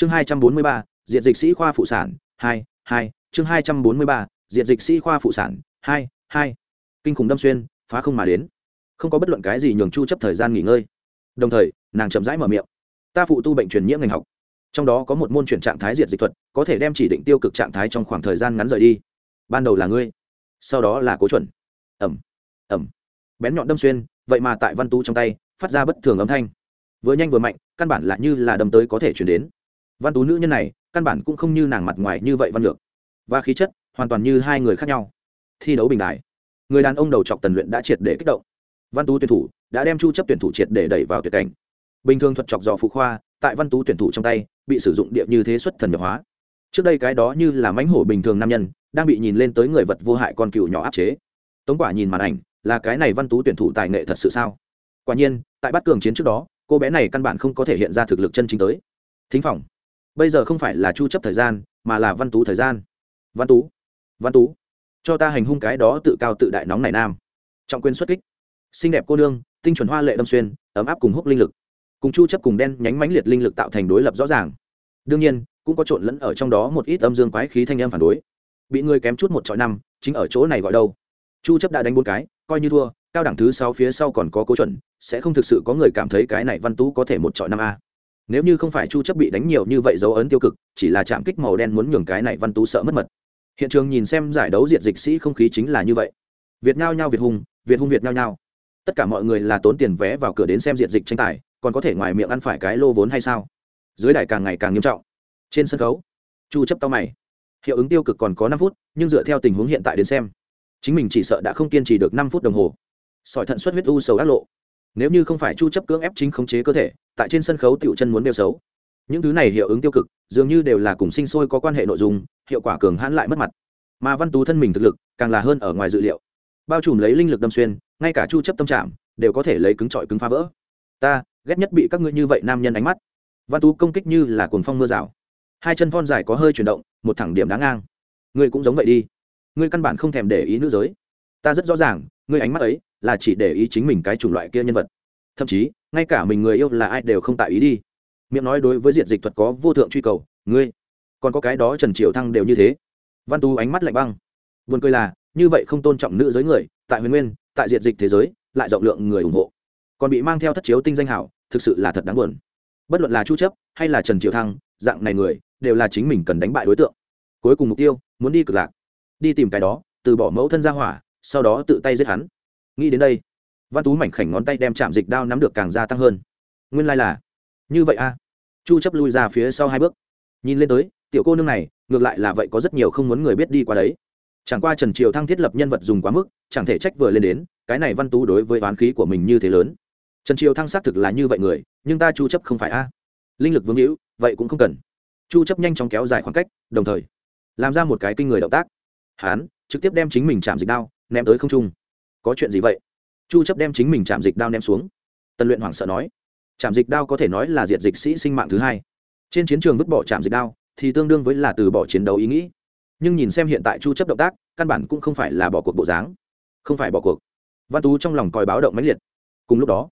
chương hai trăm bốn mươi ba, diện dịch sĩ khoa phụ sản, hai hai. Chương hai trăm bốn mươi ba, diện dịch sĩ khoa phụ sản, hai hai. Kinh khủng đâm xuyên, phá không mà đến. Không có bất luận cái gì nhường chu chấp thời gian nghỉ ngơi. Đồng thời, nàng chậm rãi mở miệng. Ta phụ tu bệnh truyền nhiễm ngành học. Trong đó có một môn chuyển trạng thái diệt dịch thuật, có thể đem chỉ định tiêu cực trạng thái trong khoảng thời gian ngắn rời đi. Ban đầu là ngươi, sau đó là cố chuẩn. Ẩm ẩm bén nhọn đâm xuyên, vậy mà tại văn tú trong tay, phát ra bất thường âm thanh. Vừa nhanh vừa mạnh, căn bản là như là đâm tới có thể chuyển đến văn tú nữ nhân này, căn bản cũng không như nàng mặt ngoài như vậy văn lược. Và khí chất, hoàn toàn như hai người khác nhau. Thi đấu bình đại người đàn ông đầu chọc tần luyện đã triệt để kích động. Văn tú tuyển thủ đã đem chu chấp tuyển thủ triệt để đẩy vào tuyệt cảnh. Bình thường thuật chọc dò phụ khoa, tại văn tú tuyển thủ trong tay, bị sử dụng địa như thế xuất thần nhập hóa. Trước đây cái đó như là mãnh hổ bình thường nam nhân, đang bị nhìn lên tới người vật vô hại con cựu nhỏ áp chế. Tống quả nhìn màn ảnh, là cái này văn tú tuyển thủ tài nghệ thật sự sao? Quả nhiên, tại bắt cường chiến trước đó, cô bé này căn bản không có thể hiện ra thực lực chân chính tới. Thính phòng bây giờ không phải là chu chấp thời gian, mà là văn tú thời gian. Văn tú văn tú. Cho ta hành hung cái đó tự cao tự đại nóng này nam. Trọng quyền xuất kích. Xinh đẹp cô nương, tinh chuẩn hoa lệ đâm xuyên, ấm áp cùng hút linh lực. Cùng chu chấp cùng đen nhánh mãnh liệt linh lực tạo thành đối lập rõ ràng. Đương nhiên, cũng có trộn lẫn ở trong đó một ít âm dương quái khí thanh âm phản đối. Bị người kém chút một trọi năm, chính ở chỗ này gọi đâu? Chu chấp đã đánh bốn cái, coi như thua, cao đẳng thứ sáu phía sau còn có cố chuẩn, sẽ không thực sự có người cảm thấy cái này văn tú có thể một trọi năm a nếu như không phải chu chấp bị đánh nhiều như vậy dấu ấn tiêu cực, chỉ là chạm kích màu đen muốn nhường cái này văn tú sợ mất mật. Hiện trường nhìn xem giải đấu diệt dịch sĩ không khí chính là như vậy. Việt nhao nhao việt hùng việt hung việt nhao nhao. Tất cả mọi người là tốn tiền vé vào cửa đến xem diệt dịch tranh tài, còn có thể ngoài miệng ăn phải cái lô vốn hay sao? Dưới đài càng ngày càng nghiêm trọng. Trên sân khấu, chu chấp tao mày. Hiệu ứng tiêu cực còn có năm phút, nhưng dựa theo tình huống hiện tại đến xem, chính mình chỉ sợ đã không kiên trì được năm phút đồng hồ. Sỏi thận xuất huyết u sầu ác lộ nếu như không phải chu chấp cưỡng ép chính khống chế cơ thể, tại trên sân khấu tiểu chân muốn đeo xấu. Những thứ này hiệu ứng tiêu cực, dường như đều là cùng sinh sôi có quan hệ nội dung, hiệu quả cường hãn lại mất mặt. Mà văn tú thân mình thực lực, càng là hơn ở ngoài dự liệu. Bao trùm lấy linh lực đâm xuyên, ngay cả chu chấp tâm trạng, đều có thể lấy cứng trọi cứng phá vỡ. Ta, ghét nhất bị các ngươi như vậy nam nhân ánh mắt. Văn tú công kích như là cuồng phong mưa rào. Hai chân thon dài có hơi chuyển động, một thẳng điểm đáng ngang. Ngươi cũng giống vậy đi. Ngươi căn bản không thèm để ý nữ giới. Ta rất rõ ràng, ngươi ánh mắt ấy là chỉ để ý chính mình cái chủng loại kia nhân vật. Thậm chí, ngay cả mình người yêu là ai đều không tại ý đi. Miệng nói đối với diện dịch thuật có vô thượng truy cầu, ngươi, còn có cái đó trần triệu thăng đều như thế. Văn tú ánh mắt lạnh băng. Vườn cười là, như vậy không tôn trọng nữ giới người, tại huyền nguyên, tại diện dịch thế giới, lại rộng lượng người ủng hộ. Còn bị mang theo thất chiếu tinh danh hảo, thực sự là thật đáng buồn. Bất luận là chu chấp hay là trần triệu thăng, dạng này người, đều là chính mình cần đánh bại đối tượng. Cuối cùng mục tiêu, muốn đi cực lạc. Đi tìm cái đó, từ bỏ mẫu thân ra hỏa, sau đó tự tay giết hắn nghĩ đến đây, văn tú mảnh khảnh ngón tay đem chạm dịch đao nắm được càng gia tăng hơn. Nguyên lai là như vậy a. À. chu chấp lui ra phía sau hai bước. Nhìn lên tới, tiểu cô nương này, ngược lại là vậy có rất nhiều không muốn người biết đi qua đấy. Chẳng qua trần triều thăng thiết lập nhân vật dùng quá mức, chẳng thể trách vừa lên đến, cái này văn tú đối với oán khí của mình như thế lớn. Trần triều thăng xác thực là như vậy người, nhưng ta chu chấp không phải a. À. Linh lực vương hữu vậy cũng không cần. Chu chấp nhanh chóng kéo dài khoảng cách, đồng thời, làm ra một cái kinh người động tác. Hán, trực tiếp đem chính mình chạm dịch đao ném tới không trung có chuyện gì vậy? Chu chấp đem chính mình chạm dịch đao ném xuống. Tần luyện hoảng sợ nói, chạm dịch đao có thể nói là diệt dịch sĩ sinh mạng thứ hai. Trên chiến trường vứt bỏ chạm dịch đao thì tương đương với là từ bỏ chiến đấu ý nghĩ. Nhưng nhìn xem hiện tại chu chấp động tác, căn bản cũng không phải là bỏ cuộc bộ dáng. Không phải bỏ cuộc. Văn tú trong lòng còi báo động mãnh liệt. Cùng lúc đó,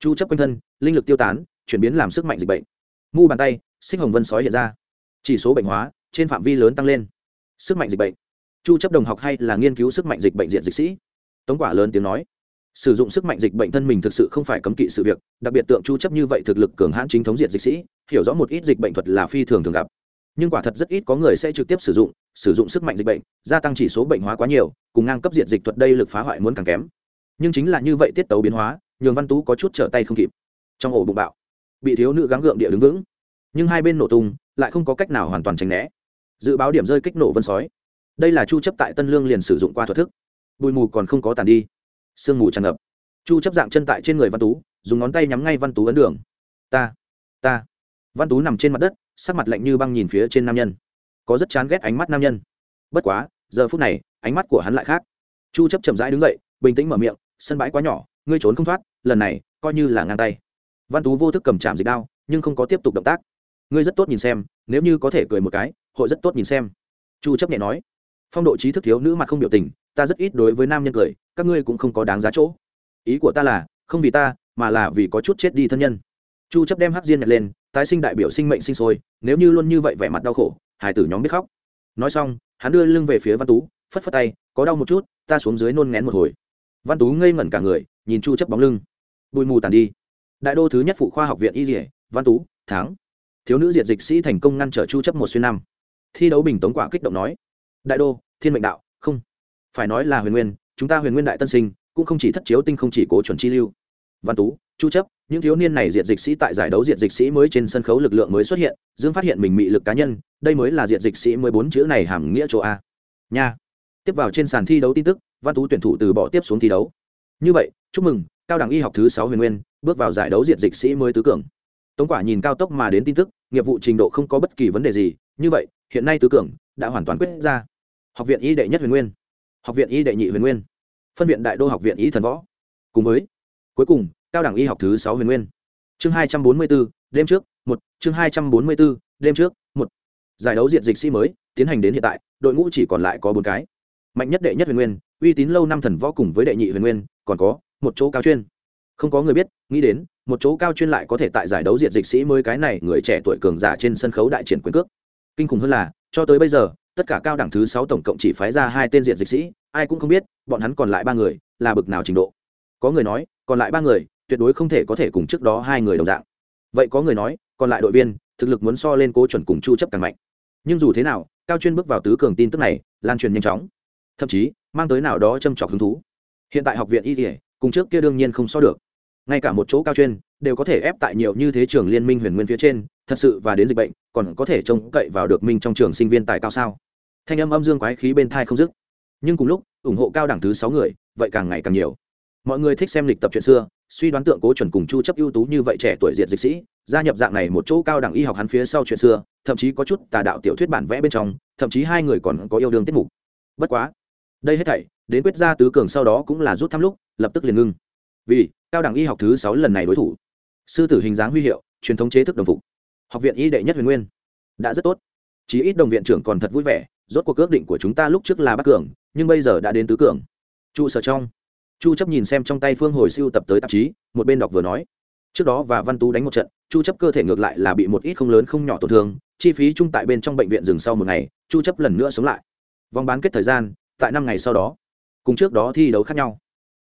chu chấp quanh thân, linh lực tiêu tán, chuyển biến làm sức mạnh dịch bệnh. Mu bàn tay sinh hồng vân sói hiện ra. Chỉ số bệnh hóa, trên phạm vi lớn tăng lên. Sức mạnh dịch bệnh. Chu chấp đồng học hay là nghiên cứu sức mạnh dịch bệnh diện dịch sĩ? Tống quả lớn tiếng nói, sử dụng sức mạnh dịch bệnh thân mình thực sự không phải cấm kỵ sự việc, đặc biệt tượng chu chấp như vậy thực lực cường hãn chính thống diện dịch sĩ, hiểu rõ một ít dịch bệnh thuật là phi thường thường gặp. Nhưng quả thật rất ít có người sẽ trực tiếp sử dụng sử dụng sức mạnh dịch bệnh, gia tăng chỉ số bệnh hóa quá nhiều, cùng ngang cấp diện dịch thuật đây lực phá hoại muốn càng kém. Nhưng chính là như vậy tiết tấu biến hóa, nhường văn tú có chút trở tay không kịp. Trong ổ bụng bạo, bị thiếu nữ gắng gượng địa đứng vững. Nhưng hai bên nổ tung, lại không có cách nào hoàn toàn tránh né. Dự báo điểm rơi kích nổ vân sói. Đây là chu chấp tại tân lương liền sử dụng qua thuật thức bụi mù còn không có tàn đi. Sương mù tràn ngập. Chu chấp dạng chân tại trên người văn tú, dùng ngón tay nhắm ngay văn tú ấn đường. Ta ta. Văn tú nằm trên mặt đất, sắc mặt lạnh như băng nhìn phía trên nam nhân. Có rất chán ghét ánh mắt nam nhân. Bất quá, giờ phút này, ánh mắt của hắn lại khác. Chu chấp chậm rãi đứng dậy, bình tĩnh mở miệng, sân bãi quá nhỏ, ngươi trốn không thoát, lần này, coi như là ngang tay. Văn tú vô thức cầm chạm dịch đao, nhưng không có tiếp tục động tác. Ngươi rất tốt nhìn xem, nếu như có thể cười một cái, hội rất tốt nhìn xem. Chu chấp nhẹ nói. Phong độ trí thức thiếu nữ mặt không biểu tình ta rất ít đối với nam nhân cười, các ngươi cũng không có đáng giá chỗ. Ý của ta là, không vì ta, mà là vì có chút chết đi thân nhân. Chu chấp đem hắc diên nhặt lên, tái sinh đại biểu sinh mệnh sinh sôi, nếu như luôn như vậy vẻ mặt đau khổ hải tử nhóm biết khóc. Nói xong, hắn đưa lưng về phía văn tú, phất phất tay, có đau một chút, ta xuống dưới nôn ngén một hồi. Văn tú ngây ngẩn cả người, nhìn chu chấp bóng lưng. Bụi mù tàn đi. Đại đô thứ nhất phụ khoa học viện y dỉa văn tú tháng thiếu nữ diệt dịch sĩ thành công ngăn trở chu chấp một xuyên năm. Thi đấu bình tống quả kích động nói, đại đô, thiên mệnh đạo, không phải nói là huyền nguyên, chúng ta huyền nguyên đại tân sinh, cũng không chỉ thất chiếu tinh không chỉ cố chuẩn chi lưu. Văn tú, chu chấp, những thiếu niên này diệt dịch sĩ tại giải đấu diệt dịch sĩ mới trên sân khấu lực lượng mới xuất hiện, dương phát hiện mình mị lực cá nhân, đây mới là diệt dịch sĩ mới bốn chữ này hàm nghĩa chỗ a. Nha. Tiếp vào trên sàn thi đấu tin tức, văn tú tuyển thủ từ bỏ tiếp xuống thi đấu. Như vậy, chúc mừng, cao đẳng y học thứ sáu huyền nguyên, bước vào giải đấu diệt dịch sĩ mới tứ cường. Tống quả nhìn cao tốc mà đến tin tức, nghiệp vụ trình độ không có bất kỳ vấn đề gì, như vậy, hiện nay tứ cường đã hoàn toàn quyết ra. Học viện y đệ nhất huyền nguyên học viện y đệ nhị huyền nguyên. Phân viện đại đô học viện y thần võ. Cùng với, cuối cùng, cao đẳng y học thứ sáu huyền nguyên. Chương hai trăm bốn mươi bốn, đêm trước, một, chương hai trăm bốn mươi bốn, đêm trước, một. Giải đấu diện dịch sĩ mới, tiến hành đến hiện tại, đội ngũ chỉ còn lại có bốn cái. Mạnh nhất đệ nhất huyền nguyên, uy tín lâu năm thần võ cùng với đệ nhị huyền nguyên, còn có một chỗ cao chuyên. Không có người biết, nghĩ đến, một chỗ cao chuyên lại có thể tại giải đấu diện dịch sĩ mới cái này, người trẻ tuổi cường giả trên sân khấu đại triển quyền cước. Kinh khủng hơn là, cho tới bây giờ tất cả cao đẳng thứ sáu tổng cộng chỉ phái ra hai tên diện dịch sĩ, ai cũng không biết, bọn hắn còn lại ba người là bực nào trình độ. Có người nói, còn lại ba người tuyệt đối không thể có thể cùng trước đó hai người đồng dạng. Vậy có người nói, còn lại đội viên thực lực muốn so lên cố chuẩn cùng chu chấp càng mạnh. Nhưng dù thế nào, cao chuyên bước vào tứ cường tin tức này, lan truyền nhanh chóng. Thậm chí, mang tới nào đó châm trọc hứng thú. Hiện tại học viện y thể cùng trước kia đương nhiên không so được. Ngay cả một chỗ cao chuyên đều có thể ép tại nhiều như thế trường liên minh huyền nguyên phía trên, thật sự và đến dịch bệnh, còn có thể trông cậy vào được minh trong trường sinh viên tài cao sao? Thanh âm âm dương quái khí bên thai không dứt. Nhưng cùng lúc, ủng hộ cao đẳng thứ sáu người, vậy càng ngày càng nhiều. Mọi người thích xem lịch tập chuyện xưa, suy đoán tượng cố chuẩn cùng chu chấp ưu tú như vậy trẻ tuổi diệt dịch sĩ, gia nhập dạng này một chỗ cao đẳng y học hắn phía sau chuyện xưa, thậm chí có chút tà đạo tiểu thuyết bản vẽ bên trong, thậm chí hai người còn có yêu đương tiết mục. Bất quá, đây hết thảy, đến quyết gia tứ cường sau đó cũng là rút thăm lúc, lập tức liền ngưng. Vì, cao đẳng y học thứ sáu lần này đối thủ. Sư tử hình dáng huy hiệu, truyền thống chế thức đồng phục. Học viện y đệ nhất huyền nguyên. Đã rất tốt. Chí ít đồng viện trưởng còn thật vui vẻ rốt cuộc ước định của chúng ta lúc trước là bắc cường, nhưng bây giờ đã đến tứ cường. Trụ sở trong. Chu chấp nhìn xem trong tay phương hồi siêu tập tới tạp chí, một bên đọc vừa nói. Trước đó và văn tú đánh một trận, chu chấp cơ thể ngược lại là bị một ít không lớn không nhỏ tổn thương, chi phí chung tại bên trong bệnh viện dừng sau một ngày, chu chấp lần nữa sống lại. Vòng bán kết thời gian, tại năm ngày sau đó. Cùng trước đó thi đấu khác nhau.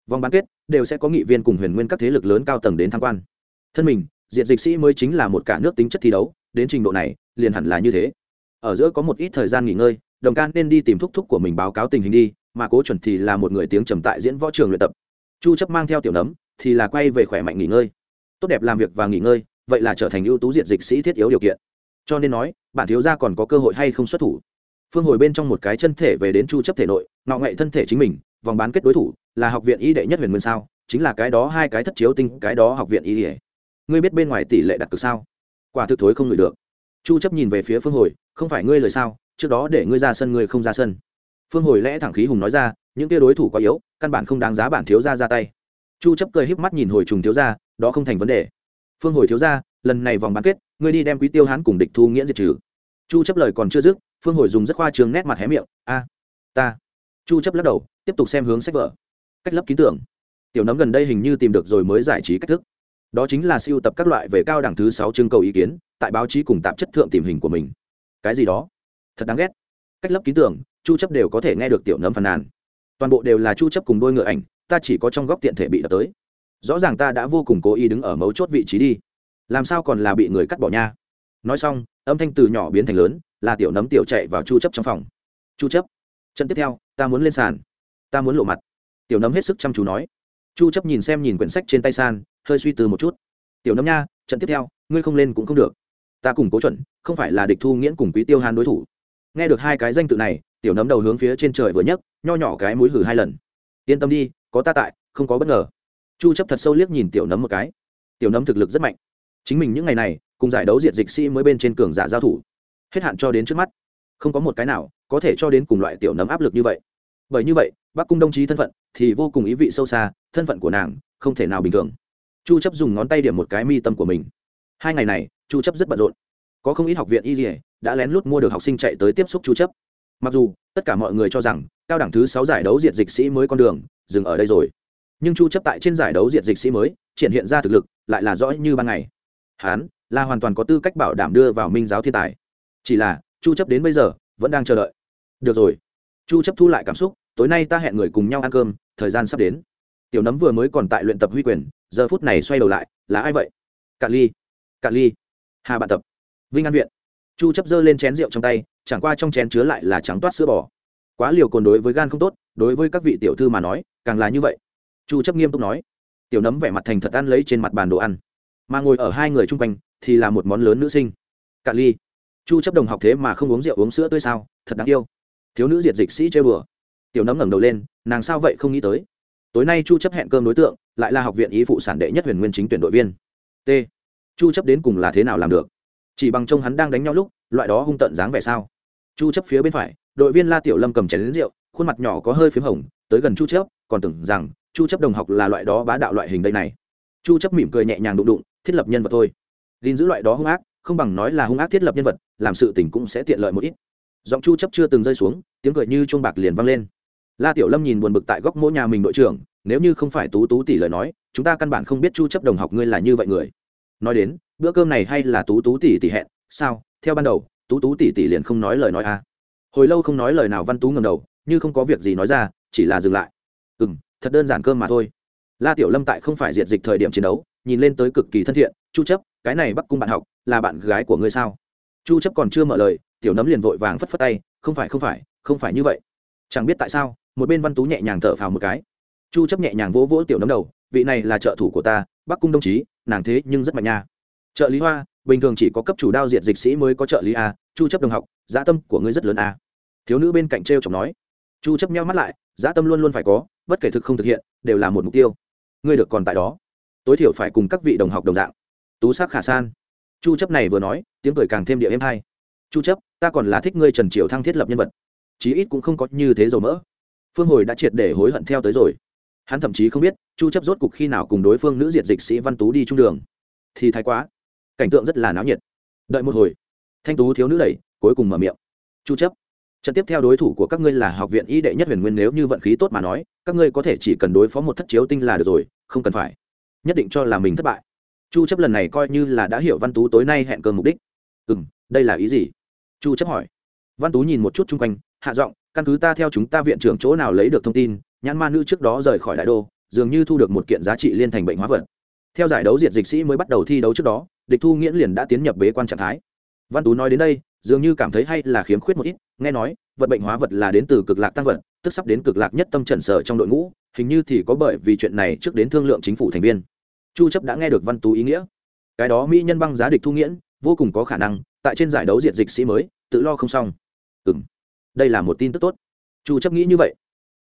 Vòng bán kết đều sẽ có nghị viên cùng huyền nguyên các thế lực lớn cao tầng đến tham quan. Thân mình, diện dịch sĩ mới chính là một cả nước tính chất thi đấu, đến trình độ này, liền hẳn là như thế. Ở giữa có một ít thời gian nghỉ ngơi đồng can nên đi tìm thúc thúc của mình báo cáo tình hình đi, mà cố chuẩn thì là một người tiếng trầm tại diễn võ trường luyện tập. Chu chấp mang theo tiểu nấm, thì là quay về khỏe mạnh nghỉ ngơi. Tốt đẹp làm việc và nghỉ ngơi, vậy là trở thành ưu tú diện dịch sĩ thiết yếu điều kiện. Cho nên nói bản thiếu gia còn có cơ hội hay không xuất thủ? Phương hồi bên trong một cái chân thể về đến chu chấp thể nội ngọ ngậy thân thể chính mình, vòng bán kết đối thủ, là học viện y đệ nhất huyền nguyên sao, chính là cái đó hai cái thất chiếu tinh, cái đó học viện y đệ ngươi biết bên ngoài tỷ lệ đặt cược sao? Quả thực thối không ngửi được. Chu chấp nhìn về phía phương hồi không phải ngươi lời sao, trước đó để ngươi ra sân ngươi không ra sân. Phương hồi lẽ thẳng khí hùng nói ra, những kia đối thủ quá yếu, căn bản không đáng giá bản thiếu gia ra tay. Chu chấp cười híp mắt nhìn hồi trùng thiếu gia, đó không thành vấn đề. Phương hồi thiếu gia, lần này vòng bán kết, ngươi đi đem quý tiêu hán cùng địch thu nghĩa diệt trừ. Chu chấp lời còn chưa dứt, phương hồi dùng rất khoa trường nét mặt hé miệng, a, ta. Chu chấp lắc đầu, tiếp tục xem hướng sách vở. Cách lấp ký tưởng. Tiểu nấm gần đây hình như tìm được rồi mới giải trí cách thức. Đó chính là siêu tập các loại về cao đẳng thứ sáu trưng cầu ý kiến, tại báo chí cùng tạp chất thượng tìm hình của mình cái gì đó. Thật đáng ghét. Cách lấp ký tưởng chu chấp đều có thể nghe được tiểu nấm phàn nàn. Toàn bộ đều là chu chấp cùng đôi ngựa ảnh, ta chỉ có trong góc tiện thể bị đập tới. Rõ ràng ta đã vô cùng cố ý đứng ở mấu chốt vị trí đi. Làm sao còn là bị người cắt bỏ nha? Nói xong, âm thanh từ nhỏ biến thành lớn, là tiểu nấm tiểu chạy vào chu chấp trong phòng. Chu chấp, trận tiếp theo, ta muốn lên sàn. Ta muốn lộ mặt. Tiểu nấm hết sức chăm chú nói. Chu chấp nhìn xem nhìn quyển sách trên tay san hơi suy tư một chút. Tiểu nấm nha, trận tiếp theo, ngươi không lên cũng không được ta cùng cố chuẩn, không phải là địch thu nghiễn cùng quý tiêu hàn đối thủ. Nghe được hai cái danh tự này, tiểu nấm đầu hướng phía trên trời vừa nhấc, nho nhỏ cái mũi hử hai lần. Yên tâm đi, có ta tại, không có bất ngờ. Chu chấp thật sâu liếc nhìn tiểu nấm một cái. Tiểu nấm thực lực rất mạnh. Chính mình những ngày này, cùng giải đấu diệt dịch sĩ mới bên trên cường giả giao thủ. Hết hạn cho đến trước mắt. Không có một cái nào có thể cho đến cùng loại tiểu nấm áp lực như vậy. Bởi như vậy, bắc cung đồng chí thân phận thì vô cùng ý vị sâu xa, thân phận của nàng không thể nào bình thường. Chu chấp dùng ngón tay điểm một cái mi tâm của mình hai ngày này, chu chấp rất bận rộn. Có không ít học viện y dì đã lén lút mua được học sinh chạy tới tiếp xúc chu chấp. Mặc dù, tất cả mọi người cho rằng, cao đẳng thứ sáu giải đấu diệt dịch sĩ mới con đường, dừng ở đây rồi. Nhưng chu chấp tại trên giải đấu diệt dịch sĩ mới, triển hiện ra thực lực, lại là rõ như ban ngày. Hán, là hoàn toàn có tư cách bảo đảm đưa vào minh giáo thiên tài. Chỉ là, chu chấp đến bây giờ, vẫn đang chờ đợi. Được rồi. Chu chấp thu lại cảm xúc, tối nay ta hẹn người cùng nhau ăn cơm, thời gian sắp đến. Tiểu nấm vừa mới còn tại luyện tập huy quyền, giờ phút này xoay đầu lại, là ai vậy? Cạn ly cạn ly, hà bạn tập, vinh an viện. Chu chấp dơ lên chén rượu trong tay, chẳng qua trong chén chứa lại là trắng toát sữa bò. Quá liều cồn đối với gan không tốt, đối với các vị tiểu thư mà nói, càng là như vậy. Chu chấp nghiêm túc nói, tiểu nấm vẻ mặt thành thật ăn lấy trên mặt bàn đồ ăn, mà ngồi ở hai người chung quanh thì là một món lớn nữ sinh. Cạn ly, chu chấp đồng học thế mà không uống rượu uống sữa tươi sao, thật đáng yêu. Thiếu nữ diệt dịch sĩ chơi bừa tiểu nấm ngẩng đầu lên, nàng sao vậy không nghĩ tới? Tối nay chu chấp hẹn cơm đối tượng, lại là học viện ý phụ sản đệ nhất huyền nguyên chính tuyển đội viên. T chu chấp đến cùng là thế nào làm được? Chỉ bằng trông hắn đang đánh nhau lúc, loại đó hung tận dáng vẻ sao? Chu chấp phía bên phải, đội viên la tiểu lâm cầm chén rượu, khuôn mặt nhỏ có hơi phím hồng, tới gần chu chấp, còn tưởng rằng chu chấp đồng học là loại đó bá đạo loại hình đây này. Chu chấp mỉm cười nhẹ nhàng đụng đụng, thiết lập nhân vật thôi. Gìn giữ loại đó hung ác, không bằng nói là hung ác thiết lập nhân vật, làm sự tình cũng sẽ tiện lợi một ít. Giọng chu chấp chưa từng rơi xuống, tiếng cười như chuông bạc liền vang lên. La tiểu lâm nhìn buồn bực tại góc mỗi nhà mình đội trưởng, nếu như không phải tú tú tỷ lời nói, chúng ta căn bản không biết chu chấp đồng học ngươi là như vậy người nói đến, bữa cơm này hay là tú tú tỷ tỷ hẹn? Sao? Theo ban đầu, tú tú tỷ tỷ liền không nói lời nói a à. hồi lâu không nói lời nào văn tú ngầm đầu, như không có việc gì nói ra, chỉ là dừng lại. Ừ thật đơn giản cơm mà thôi. La tiểu lâm tại không phải diệt dịch thời điểm chiến đấu, nhìn lên tới cực kỳ thân thiện. Chu chấp, cái này bắc cung bạn học, là bạn gái của ngươi sao? Chu chấp còn chưa mở lời, tiểu nấm liền vội vàng phất phất tay. Không phải không phải không phải như vậy. Chẳng biết tại sao, một bên văn tú nhẹ nhàng thở phào một cái. Chu chấp nhẹ nhàng vỗ vỗ tiểu nấm đầu. Vị này là trợ thủ của ta, bắc cung đồng chí nàng thế nhưng rất mạnh nha. Trợ lý hoa, bình thường chỉ có cấp chủ đao diệt dịch sĩ mới có trợ lý a, chu chấp đồng học dạ tâm của ngươi rất lớn a. Thiếu nữ bên cạnh treo chọc nói. Chu chấp nheo mắt lại dạ tâm luôn luôn phải có, bất kể thực không thực hiện, đều là một mục tiêu. Ngươi được còn tại đó. Tối thiểu phải cùng các vị đồng học đồng dạng. Tú sắc khả san. Chu chấp này vừa nói, tiếng cười càng thêm địa êm hay. Chu chấp, ta còn là thích ngươi trần triều thăng thiết lập nhân vật. Chí ít cũng không có như thế dầu mỡ. Phương hồi đã triệt để hối hận theo tới rồi hắn thậm chí không biết chu chấp rốt cục khi nào cùng đối phương nữ diệt dịch sĩ văn tú đi trung đường. Thì thái quá. Cảnh tượng rất là náo nhiệt. Đợi một hồi. Thanh tú thiếu nữ đẩy, cuối cùng mở miệng. Chu chấp. Trận tiếp theo đối thủ của các ngươi là học viện y đệ nhất huyền nguyên nếu như vận khí tốt mà nói, các ngươi có thể chỉ cần đối phó một thất chiếu tinh là được rồi, không cần phải. Nhất định cho là mình thất bại. Chu chấp lần này coi như là đã hiểu văn tú tối nay hẹn cơm mục đích. Ừm, đây là ý gì? Chu chấp hỏi. Văn tú nhìn một chút chung quanh, hạ giọng, căn cứ ta theo chúng ta viện trưởng chỗ nào lấy được thông tin nhãn ma nữ trước đó rời khỏi đại đô, dường như thu được một kiện giá trị liên thành bệnh hóa vật. Theo giải đấu diệt dịch sĩ mới bắt đầu thi đấu trước đó, địch thu nghiễn liền đã tiến nhập bế quan trạng thái. Văn tú nói đến đây, dường như cảm thấy hay là khiếm khuyết một ít, nghe nói, vật bệnh hóa vật là đến từ cực lạc tăng vật, tức sắp đến cực lạc nhất tâm trần sở trong đội ngũ, hình như thì có bởi vì chuyện này trước đến thương lượng chính phủ thành viên. Chu chấp đã nghe được văn tú ý nghĩa. Cái đó mỹ nhân băng giá địch thu nghiễn, vô cùng có khả năng, tại trên giải đấu diệt dịch sĩ mới, tự lo không xong. Ừm, đây là một tin tức tốt. Chu chấp nghĩ như vậy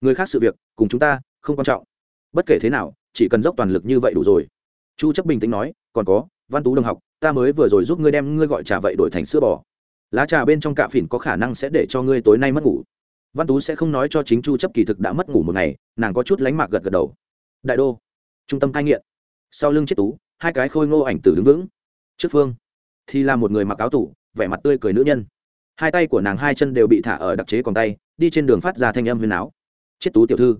người khác sự việc, cùng chúng ta không quan trọng. Bất kể thế nào, chỉ cần dốc toàn lực như vậy đủ rồi. Chu chấp bình tĩnh nói, còn có, văn tú đồng học, ta mới vừa rồi giúp ngươi đem ngươi gọi trà vậy đổi thành sữa bò. Lá trà bên trong cạ phỉn có khả năng sẽ để cho ngươi tối nay mất ngủ. Văn tú sẽ không nói cho chính chu chấp kỳ thực đã mất ngủ một ngày, nàng có chút lánh mạc gật gật đầu. Đại đô, trung tâm cai nghiện. Sau lưng chết tú, hai cái khôi ngô ảnh tử đứng vững. Trước phương, thì là một người mặc áo tủ, vẻ mặt tươi cười nữ nhân. Hai tay của nàng hai chân đều bị thả ở đặc chế còn tay, đi trên đường phát ra thanh âm huyền áo chết tú tiểu thư.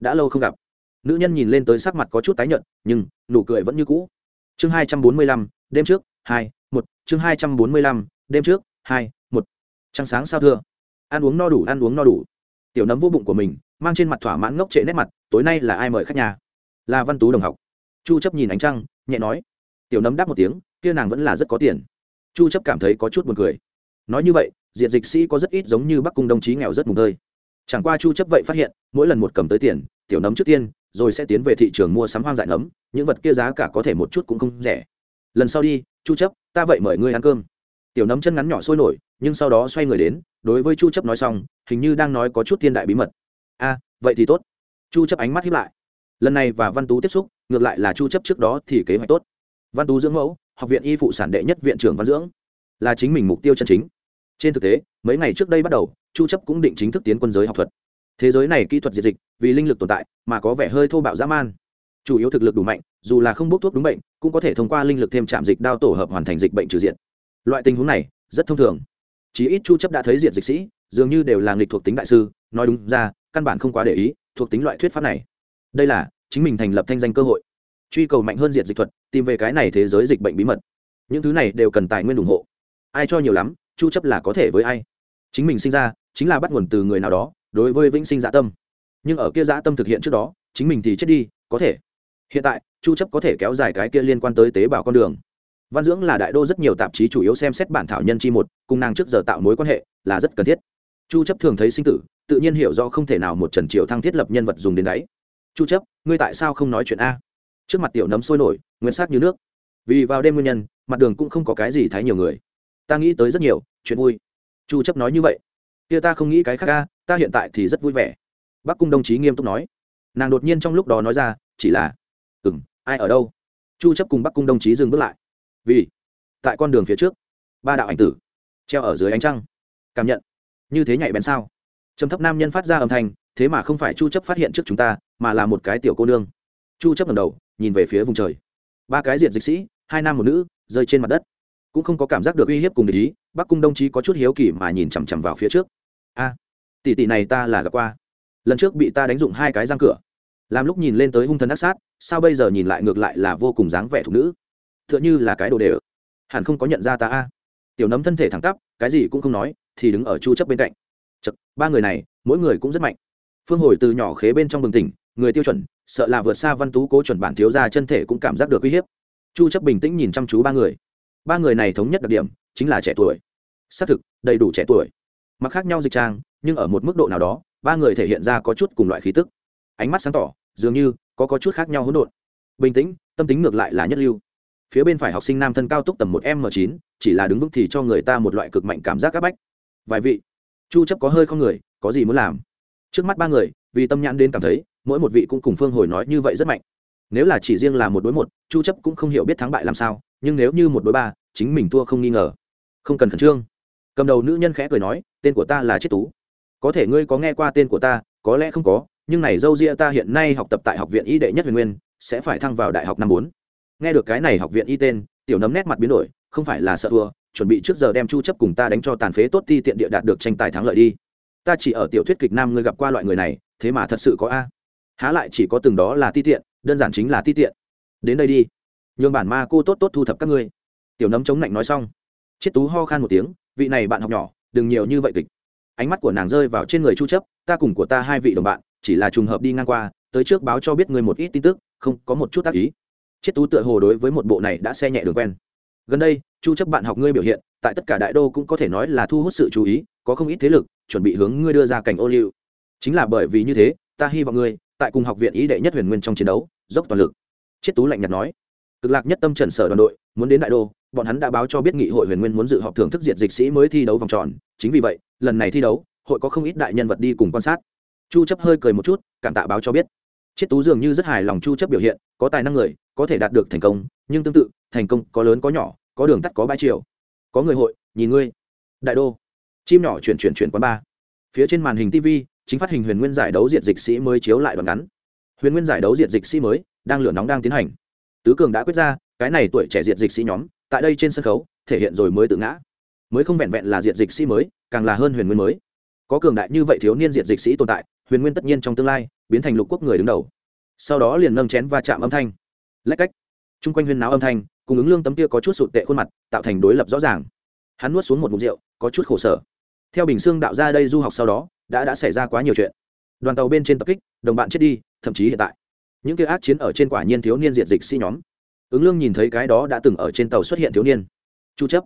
Đã lâu không gặp. Nữ nhân nhìn lên tới sắc mặt có chút tái nhợt, nhưng nụ cười vẫn như cũ. Chương hai trăm bốn mươi lăm, đêm trước, hai, một, chương hai trăm bốn mươi lăm, đêm trước, hai, một. Trăng sáng sao thưa? Ăn uống no đủ, ăn uống no đủ. Tiểu nấm vô bụng của mình, mang trên mặt thỏa mãn ngốc trệ nét mặt, tối nay là ai mời khách nhà? Là văn tú đồng học. Chu chấp nhìn ánh trăng, nhẹ nói. Tiểu nấm đáp một tiếng, kia nàng vẫn là rất có tiền. Chu chấp cảm thấy có chút buồn cười. Nói như vậy, diện dịch sĩ có rất ít giống như bắc cung đồng chí nghèo rất mùng tơi chẳng qua chu chấp vậy phát hiện, mỗi lần một cầm tới tiền, tiểu nấm trước tiên, rồi sẽ tiến về thị trường mua sắm hoang dại nấm, những vật kia giá cả có thể một chút cũng không rẻ. Lần sau đi, chu chấp, ta vậy mời ngươi ăn cơm. Tiểu nấm chân ngắn nhỏ sôi nổi, nhưng sau đó xoay người đến, đối với chu chấp nói xong, hình như đang nói có chút thiên đại bí mật. A, vậy thì tốt. Chu chấp ánh mắt hiếp lại. Lần này và văn tú tiếp xúc, ngược lại là chu chấp trước đó thì kế hoạch tốt. Văn tú dưỡng mẫu, học viện y phụ sản đệ nhất viện trưởng văn dưỡng, là chính mình mục tiêu chân chính. Trên thực tế, mấy ngày trước đây bắt đầu chu chấp cũng định chính thức tiến quân giới học thuật. Thế giới này kỹ thuật diệt dịch, vì linh lực tồn tại, mà có vẻ hơi thô bạo dã man. Chủ yếu thực lực đủ mạnh, dù là không bốc thuốc đúng bệnh, cũng có thể thông qua linh lực thêm chạm dịch đao tổ hợp hoàn thành dịch bệnh trừ diện. Loại tình huống này, rất thông thường. Chỉ ít chu chấp đã thấy diện dịch sĩ, dường như đều là nghịch thuộc tính đại sư, nói đúng ra, căn bản không quá để ý thuộc tính loại thuyết pháp này. Đây là chính mình thành lập thanh danh cơ hội. Truy cầu mạnh hơn diện dịch thuật, tìm về cái này thế giới dịch bệnh bí mật. Những thứ này đều cần tài nguyên ủng hộ. Ai cho nhiều lắm, chu chấp là có thể với ai. Chính mình sinh ra chính là bắt nguồn từ người nào đó, đối với vĩnh sinh dã tâm. Nhưng ở kia dã tâm thực hiện trước đó, chính mình thì chết đi, có thể. Hiện tại, chu chấp có thể kéo dài cái kia liên quan tới tế bào con đường. Văn dưỡng là đại đô rất nhiều tạp chí chủ yếu xem xét bản thảo nhân chi một, cùng nàng trước giờ tạo mối quan hệ, là rất cần thiết. Chu chấp thường thấy sinh tử, tự nhiên hiểu rõ không thể nào một trần triều thăng thiết lập nhân vật dùng đến đấy. Chu chấp, ngươi tại sao không nói chuyện a? Trước mặt tiểu nấm sôi nổi, nguyên sắc như nước. Vì vào đêm nguyên nhân, mặt đường cũng không có cái gì thấy nhiều người. Ta nghĩ tới rất nhiều, chuyện vui. Chu chấp nói như vậy kia ta không nghĩ cái khác ca ta hiện tại thì rất vui vẻ. Bắc cung đồng chí nghiêm túc nói. Nàng đột nhiên trong lúc đó nói ra, chỉ là, ừm, ai ở đâu? Chu chấp cùng bắc cung đồng chí dừng bước lại. Vì, tại con đường phía trước, ba đạo ảnh tử, treo ở dưới ánh trăng. Cảm nhận, như thế nhạy bén sao? Trầm thấp nam nhân phát ra âm thanh, thế mà không phải chu chấp phát hiện trước chúng ta, mà là một cái tiểu cô nương. Chu chấp ngẩng đầu, nhìn về phía vùng trời. Ba cái diện dịch sĩ, hai nam một nữ, rơi trên mặt đất. Cũng không có cảm giác được uy hiếp cùng địch ý bắc cung đồng chí có chút hiếu kỳ mà nhìn chằm chằm vào phía trước. A tỷ tỷ này ta là gặp qua. Lần trước bị ta đánh dụng hai cái răng cửa. Làm lúc nhìn lên tới hung thần ác sát sao bây giờ nhìn lại ngược lại là vô cùng dáng vẻ thục nữ? T h ư ợ n h ư là cái đồ đề ự hẳn không có nhận ra ta a. Tiểu nấm thân thể thẳng tắp cái gì cũng không nói thì đứng ở chu chấp bên cạnh. Chật, ba người này mỗi người cũng rất mạnh. Phương hồi từ nhỏ khế bên trong bừng tỉnh người tiêu chuẩn sợ là vượt xa văn tú cố chuẩn bản thiếu ra chân thể cũng cảm giác được uy hiếp. Chu chấp bình tĩnh nhìn chăm chú ba người. Ba người này thống nhất đặc điểm chính là trẻ tuổi xác thực, đầy đủ trẻ tuổi. Mặc khác nhau dịch trang, nhưng ở một mức độ nào đó, ba người thể hiện ra có chút cùng loại khí tức. Ánh mắt sáng tỏ, dường như có có chút khác nhau hỗn độn. Bình tĩnh, tâm tính ngược lại là nhất lưu. Phía bên phải học sinh nam thân cao túc tầm một m chín, chỉ là đứng vững thì cho người ta một loại cực mạnh cảm giác áp bách. Vài vị, chu chấp có hơi không người, có gì muốn làm? Trước mắt ba người, vì tâm nhãn đến cảm thấy, mỗi một vị cũng cùng phương hồi nói như vậy rất mạnh. Nếu là chỉ riêng là một đối một, chu chấp cũng không hiểu biết thắng bại làm sao, nhưng nếu như một đối ba, chính mình thua không nghi ngờ. Không cần khẩn trương cầm đầu nữ nhân khẽ cười nói, tên của ta là chiết tú. Có thể ngươi có nghe qua tên của ta, có lẽ không có, nhưng này dâu ria ta hiện nay học tập tại học viện y đệ nhất huyền nguyên, sẽ phải thăng vào đại học năm bốn. Nghe được cái này học viện y tên, tiểu nấm nét mặt biến đổi, không phải là sợ thua, chuẩn bị trước giờ đem chu chấp cùng ta đánh cho tàn phế tốt ti tiện địa đạt được tranh tài thắng lợi đi. Ta chỉ ở tiểu thuyết kịch nam ngươi gặp qua loại người này, thế mà thật sự có a. Há lại chỉ có từng đó là ti tiện, đơn giản chính là ti tiện. Đến đây đi. Nhường bản ma cô tốt tốt thu thập các ngươi. Tiểu nấm chống lạnh nói xong chiết tú ho khan một tiếng, vị này bạn học nhỏ, đừng nhiều như vậy kịch. Ánh mắt của nàng rơi vào trên người chu chấp, ta cùng của ta hai vị đồng bạn, chỉ là trùng hợp đi ngang qua, tới trước báo cho biết ngươi một ít tin tức, không, có một chút tác ý. Chiết tú tựa hồ đối với một bộ này đã xe nhẹ đường quen. Gần đây, chu chấp bạn học ngươi biểu hiện, tại tất cả đại đô cũng có thể nói là thu hút sự chú ý, có không ít thế lực, chuẩn bị hướng ngươi đưa ra cảnh ô liu. Chính là bởi vì như thế, ta hy vọng ngươi, tại cùng học viện ý đệ nhất huyền nguyên trong chiến đấu, dốc toàn lực. Chiết tú lạnh nhạt nói cực lạc nhất tâm trần sở đoàn đội, muốn đến đại đô, bọn hắn đã báo cho biết nghị hội huyền nguyên muốn dự họp thưởng thức diệt dịch sĩ mới thi đấu vòng tròn. Chính vì vậy, lần này thi đấu, hội có không ít đại nhân vật đi cùng quan sát. Chu chấp hơi cười một chút, cảm tạ báo cho biết. Chiết tú dường như rất hài lòng chu chấp biểu hiện, có tài năng người, có thể đạt được thành công, nhưng tương tự, thành công có lớn có nhỏ, có đường tắt có bãi chiều có người hội, nhìn ngươi. Đại đô. Chim nhỏ chuyển chuyển chuyển quán ba phía trên màn hình tv chính phát hình huyền nguyên giải đấu diệt dịch sĩ mới chiếu lại đoạn ngắn. Huyền nguyên giải đấu diệt dịch sĩ mới, đang lửa nóng đang tiến hành tứ cường đã quyết ra, cái này tuổi trẻ diệt dịch sĩ nhóm, tại đây trên sân khấu, thể hiện rồi mới tự ngã. Mới không vẹn vẹn là diệt dịch sĩ mới, càng là hơn huyền nguyên mới. Có cường đại như vậy thiếu niên diệt dịch sĩ tồn tại, huyền nguyên tất nhiên trong tương lai, biến thành lục quốc người đứng đầu. Sau đó liền nâng chén va chạm âm thanh. Lách cách. Chung quanh huyên náo âm thanh, cùng ứng lương tấm kia có chút sụt tệ khuôn mặt, tạo thành đối lập rõ ràng. Hắn nuốt xuống một mục rượu, có chút khổ sở. Theo bình xương đạo ra đây du học sau đó, đã đã xảy ra quá nhiều chuyện. Đoàn tàu bên trên tập kích, đồng bạn chết đi, thậm chí hiện tại những kia ác chiến ở trên quả nhiên thiếu niên diệt dịch sĩ nhóm. Ứng lương nhìn thấy cái đó đã từng ở trên tàu xuất hiện thiếu niên. Chu chấp.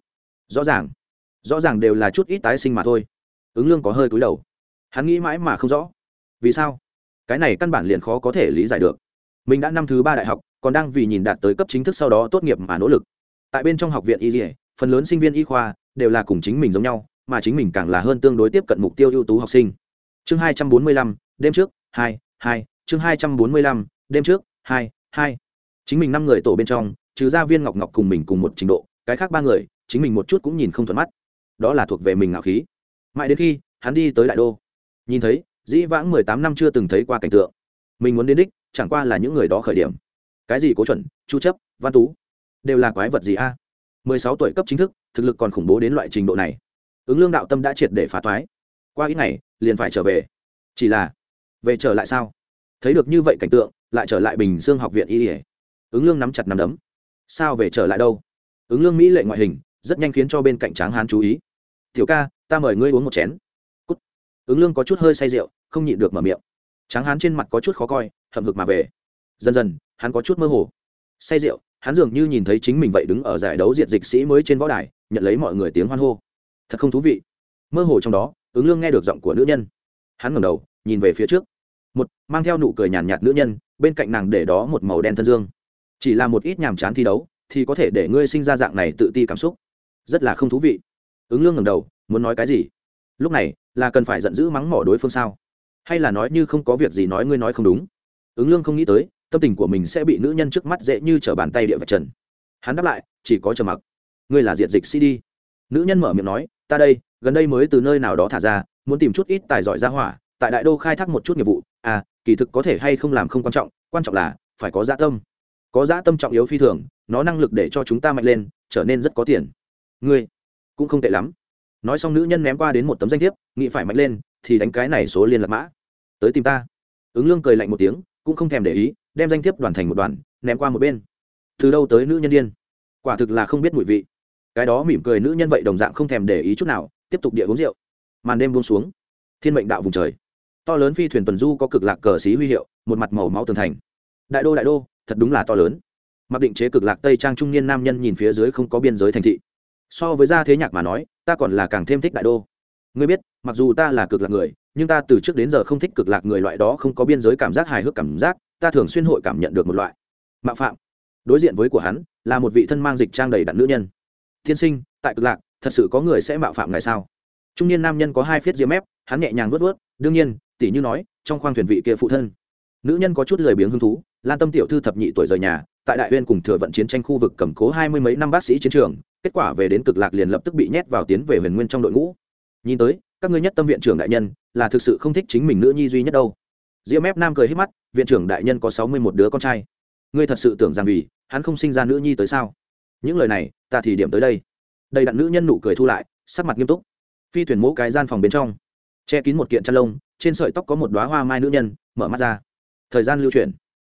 Rõ ràng. Rõ ràng đều là chút ít tái sinh mà thôi. Ứng lương có hơi cúi đầu. Hắn nghĩ mãi mà không rõ. Vì sao? Cái này căn bản liền khó có thể lý giải được. Mình đã năm thứ ba đại học, còn đang vì nhìn đạt tới cấp chính thức sau đó tốt nghiệp mà nỗ lực. Tại bên trong học viện y dỉa phần lớn sinh viên y khoa đều là cùng chính mình giống nhau, mà chính mình càng là hơn tương đối tiếp cận mục tiêu ưu tú học sinh. Chương hai trăm bốn mươi lăm, đêm trước, hai hai, chương hai trăm bốn mươi lăm đêm trước, hai hai. Chính mình năm người tổ bên trong, trừ gia viên ngọc ngọc cùng mình cùng một trình độ, cái khác ba người, chính mình một chút cũng nhìn không thuận mắt. Đó là thuộc về mình ngạo khí. Mãi đến khi, hắn đi tới đại đô. Nhìn thấy, dĩ vãng mười tám năm chưa từng thấy qua cảnh tượng. Mình muốn đến đích, chẳng qua là những người đó khởi điểm. Cái gì cố chuẩn, chu chấp, văn tú, đều là quái vật gì a? mười sáu tuổi cấp chính thức, thực lực còn khủng bố đến loại trình độ này. Ứng lương đạo tâm đã triệt để phá toái qua ít ngày, liền phải trở về. Chỉ là, về trở lại sao? Thấy được như vậy cảnh tượng, lại trở lại bình dương học viện y ỉa ứng lương nắm chặt nắm đấm. Sao về trở lại đâu? Ứng lương mỹ lệ ngoại hình, rất nhanh khiến cho bên cạnh tráng hán chú ý. Tiểu ca, ta mời ngươi uống một chén. Cút. ứng lương có chút hơi say rượu, không nhịn được mở miệng. Tráng hán trên mặt có chút khó coi, hậm hực mà về. Dần dần, hắn có chút mơ hồ. Say rượu, hắn dường như nhìn thấy chính mình vậy đứng ở giải đấu diện dịch sĩ mới trên võ đài, nhận lấy mọi người tiếng hoan hô. Thật không thú vị. Mơ hồ trong đó, ứng lương nghe được giọng của nữ nhân. Hắn ngẩng đầu, nhìn về phía trước một mang theo nụ cười nhàn nhạt, nhạt nữ nhân bên cạnh nàng để đó một màu đen thân dương. Chỉ là một ít nhàm chán thi đấu thì có thể để ngươi sinh ra dạng này tự ti cảm xúc. Rất là không thú vị. Ứng lương ngẩng đầu muốn nói cái gì? Lúc này là cần phải giận dữ mắng mỏ đối phương sao? Hay là nói như không có việc gì nói ngươi nói không đúng? Ứng lương không nghĩ tới tâm tình của mình sẽ bị nữ nhân trước mắt dễ như t r ở bàn tay địa vật trần. Hắn đáp lại chỉ có chờ mặc. Ngươi là diệt dịch sĩ đi. Nữ nhân mở miệng nói ta đây gần đây mới từ nơi nào đó thả ra muốn tìm chút ít tài giỏi ra hỏa tại đại đô khai thác một chút nghiệp vụ à kỳ thực có thể hay không làm không quan trọng quan trọng là phải có dã tâm. Có dã tâm trọng yếu phi thường, nó năng lực để cho chúng ta mạnh lên, trở nên rất có tiền. Ngươi cũng không tệ lắm. Nói xong nữ nhân ném qua đến một tấm danh thiếp, nghĩ phải mạnh lên, thì đánh cái này số liên lạc mã. Tới tìm ta. Ứng lương cười lạnh một tiếng, cũng không thèm để ý, đem danh thiếp đoàn thành một đoàn, ném qua một bên. Từ đâu tới nữ nhân điên? Quả thực là không biết mùi vị. Cái đó mỉm cười nữ nhân vậy đồng dạng không thèm để ý chút nào, tiếp tục địa uống rượu. Màn đêm buông xuống. Thiên mệnh đạo vùng trời to lớn phi thuyền tuần du có cực lạc cờ xí huy hiệu, một mặt màu máu tường thành. Đại đô đại đô, thật đúng là to lớn. Mặc định chế cực lạc tây trang trung niên nam nhân nhìn phía dưới không có biên giới thành thị. So với gia thế nhạc mà nói, ta còn là càng thêm thích đại đô. Ngươi biết, mặc dù ta là cực lạc người, nhưng ta từ trước đến giờ không thích cực lạc người loại đó không có biên giới cảm giác hài hước cảm giác, ta thường xuyên hội cảm nhận được một loại mạo phạm. Đối diện với của hắn, là một vị thân mang dịch trang đầy đặn nữ nhân. Thiên sinh, tại cực lạc, thật sự có người sẽ mạo phạm ngài sao? Trung niên nam nhân có hai phiết diêm mép, hắn nhẹ nhàng vớt vớt đương nhiên tỷ như nói, trong khoang thuyền vị kia phụ thân. Nữ nhân có chút lười biếng hứng thú, lan tâm tiểu thư thập nhị tuổi rời nhà, tại đại uyên cùng thừa vận chiến tranh khu vực cầm cố hai mươi mấy năm bác sĩ chiến trường, kết quả về đến cực lạc liền lập tức bị nhét vào tiến về huyền nguyên trong đội ngũ. Nhìn tới, các ngươi nhất tâm viện trưởng đại nhân, là thực sự không thích chính mình nữ nhi duy nhất đâu. Diễm ép nam cười hết mắt, viện trưởng đại nhân có sáu mươi một đứa con trai. Ngươi thật sự tưởng rằng vì, hắn không sinh ra nữ nhi tới sao? Những lời này, ta thì điểm tới đây. Đầy đặn nữ nhân nụ cười thu lại, sắc mặt nghiêm túc. Phi thuyền mỗ cái gian phòng bên trong, che kín một kiện chăn lông trên sợi tóc có một đoá hoa mai nữ nhân, mở mắt ra. Thời gian lưu chuyển.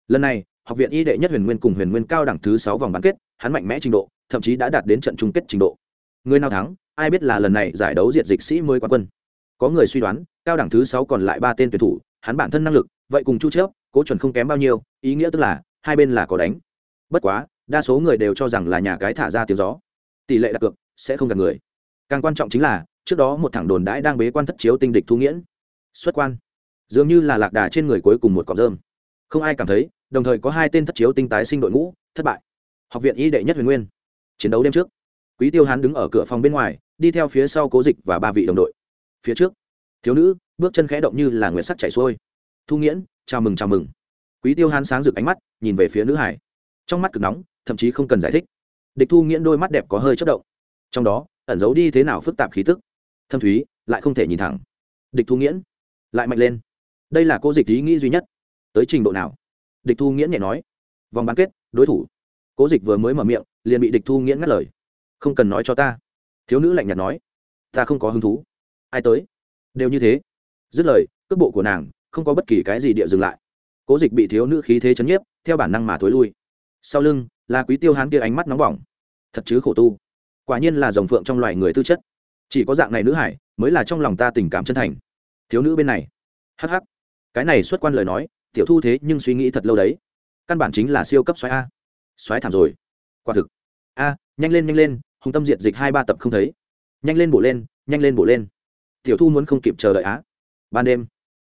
Lần này, học viện y đệ nhất huyền nguyên cùng huyền nguyên cao đẳng thứ sáu vòng bán kết, hắn mạnh mẽ trình độ, thậm chí đã đạt đến trận chung kết trình độ. Người nào thắng, ai biết là lần này giải đấu diệt dịch sĩ mới quán quân. Có người suy đoán, cao đẳng thứ sáu còn lại ba tên tuyển thủ, hắn bản thân năng lực, vậy cùng chu chớp, cố chuẩn không kém bao nhiêu, ý nghĩa tức là, hai bên là có đánh. Bất quá, đa số người đều cho rằng là nhà cái thả ra tiếng gió. Tỷ lệ đặt cược sẽ không gặp người. Càng quan trọng chính là, trước đó một thẳng đồn đãi đang bế quan thất chiếu tinh địch thu nghiễn xuất quan. Dường như là lạc đà trên người cuối cùng một cọng rơm. Không ai cảm thấy, đồng thời có hai tên thất chiếu tinh tái sinh đội ngũ, thất bại. Học viện y đệ nhất huyền nguyên. Chiến đấu đêm trước, quý tiêu hán đứng ở cửa phòng bên ngoài, đi theo phía sau cố dịch và ba vị đồng đội. Phía trước, thiếu nữ, bước chân khẽ động như là nguyệt sắc chảy xuôi. Thu nghiễn, chào mừng chào mừng. Quý tiêu hán sáng rực ánh mắt, nhìn về phía nữ hải. Trong mắt cực nóng, thậm chí không cần giải thích. Địch thu nghiễn đôi mắt đẹp có hơi chất động. Trong đó, ẩn giấu đi thế nào phức tạp khí tức. Thâm thúy, lại không thể nhìn thẳng. Địch thu nghiễn lại mạnh lên. Đây là cô dịch ý nghĩ duy nhất. Tới trình độ nào? Địch thu nghiễn nhẹ nói. Vòng bán kết, đối thủ. Cố dịch vừa mới mở miệng, liền bị địch thu nghiễn ngắt lời. Không cần nói cho ta. Thiếu nữ lạnh nhạt nói. Ta không có hứng thú. Ai tới? Đều như thế. Dứt lời, cước bộ của nàng không có bất kỳ cái gì địa dừng lại. Cố dịch bị thiếu nữ khí thế chấn nhiếp, theo bản năng mà thối lui. Sau lưng là quý tiêu hán kia ánh mắt nóng bỏng. Thật chứ khổ tu. Quả nhiên là dòng phượng trong loài người tư chất. Chỉ có dạng này nữ hải mới là trong lòng ta tình cảm chân thành thiếu nữ bên này. Hh ắ c ắ c cái này xuất quan lời nói, tiểu thu thế nhưng suy nghĩ thật lâu đấy. Căn bản chính là siêu cấp xoáy a. Xoáy thảm rồi. Quả thực. A, nhanh lên nhanh lên, hùng tâm diệt dịch hai ba tập không thấy. Nhanh lên bổ lên, nhanh lên bổ lên. Tiểu thu muốn không kịp chờ đợi á ban đêm,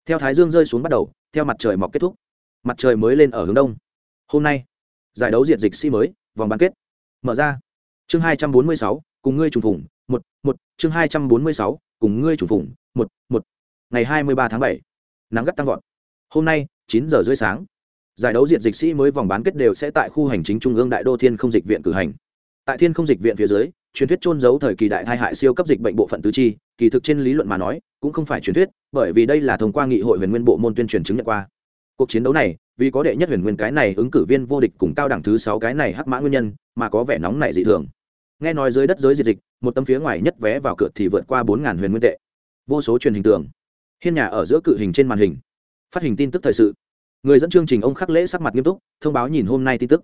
theo thái dương rơi xuống bắt đầu, theo mặt trời mọc kết thúc. Mặt trời mới lên ở hướng đông. Hôm nay, giải đấu diệt dịch sĩ mới, vòng bán kết. Mở ra. Chương hai trăm bốn mươi sáu, cùng ngươi trùng phủng một một, chương hai trăm bốn mươi sáu, cùng ngươi trùng phủng một một ngày hai mươi ba tháng bảy. Nắng gắt tăng vọt. Hôm nay, chín giờ rưỡi sáng. Giải đấu diệt dịch sĩ mới vòng bán kết đều sẽ tại khu hành chính trung ương đại đô thiên không dịch viện cử hành. Tại thiên không dịch viện phía dưới, truyền thuyết trôn giấu thời kỳ đại thai hại siêu cấp dịch bệnh bộ phận tứ chi, kỳ thực trên lý luận mà nói, cũng không phải truyền thuyết, bởi vì đây là thông qua nghị hội huyền nguyên bộ môn tuyên truyền chứng nhận qua. Cuộc chiến đấu này, vì có đệ nhất huyền nguyên cái này ứng cử viên vô địch cùng cao đẳng thứ sáu cái này hắc mã nguyên nhân, mà có vẻ nóng này dị thường. Nghe nói dưới đất giới diệt dịch, một tấm phía ngoài nhất vé vào cửa thì vượt qua bốn ngàn huyền nguyên tệ. Vô số truyền hình tưởng hiên nhà ở giữa cự hình trên màn hình. Phát hình tin tức thời sự. Người dẫn chương trình ông khắc lễ sắc mặt nghiêm túc, thông báo nhìn hôm nay tin tức.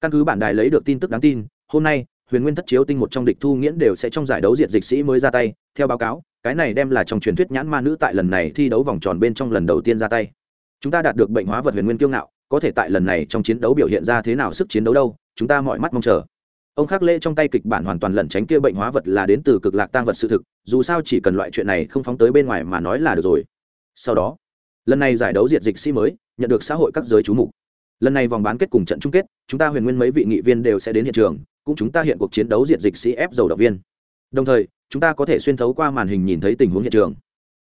Căn cứ bản đài lấy được tin tức đáng tin, hôm nay, huyền nguyên thất chiếu tinh một trong địch thu nghiễn đều sẽ trong giải đấu diệt dịch sĩ mới ra tay. Theo báo cáo, cái này đem là trong truyền thuyết nhãn ma nữ tại lần này thi đấu vòng tròn bên trong lần đầu tiên ra tay. Chúng ta đạt được bệnh hóa vật huyền nguyên kiêu ngạo, có thể tại lần này trong chiến đấu biểu hiện ra thế nào sức chiến đấu đâu, chúng ta mọi mắt mong chờ ông khắc lễ trong tay kịch bản hoàn toàn lẩn tránh kia bệnh hóa vật là đến từ cực lạc tăng vật sự thực, dù sao chỉ cần loại chuyện này không phóng tới bên ngoài mà nói là được rồi. Sau đó, lần này giải đấu diệt dịch sĩ mới, nhận được xã hội các giới chú mục. Lần này vòng bán kết cùng trận chung kết, chúng ta huyền nguyên mấy vị nghị viên đều sẽ đến hiện trường, cũng chúng ta hiện cuộc chiến đấu diệt dịch sĩ ép dầu động viên. Đồng thời, chúng ta có thể xuyên thấu qua màn hình nhìn thấy tình huống hiện trường.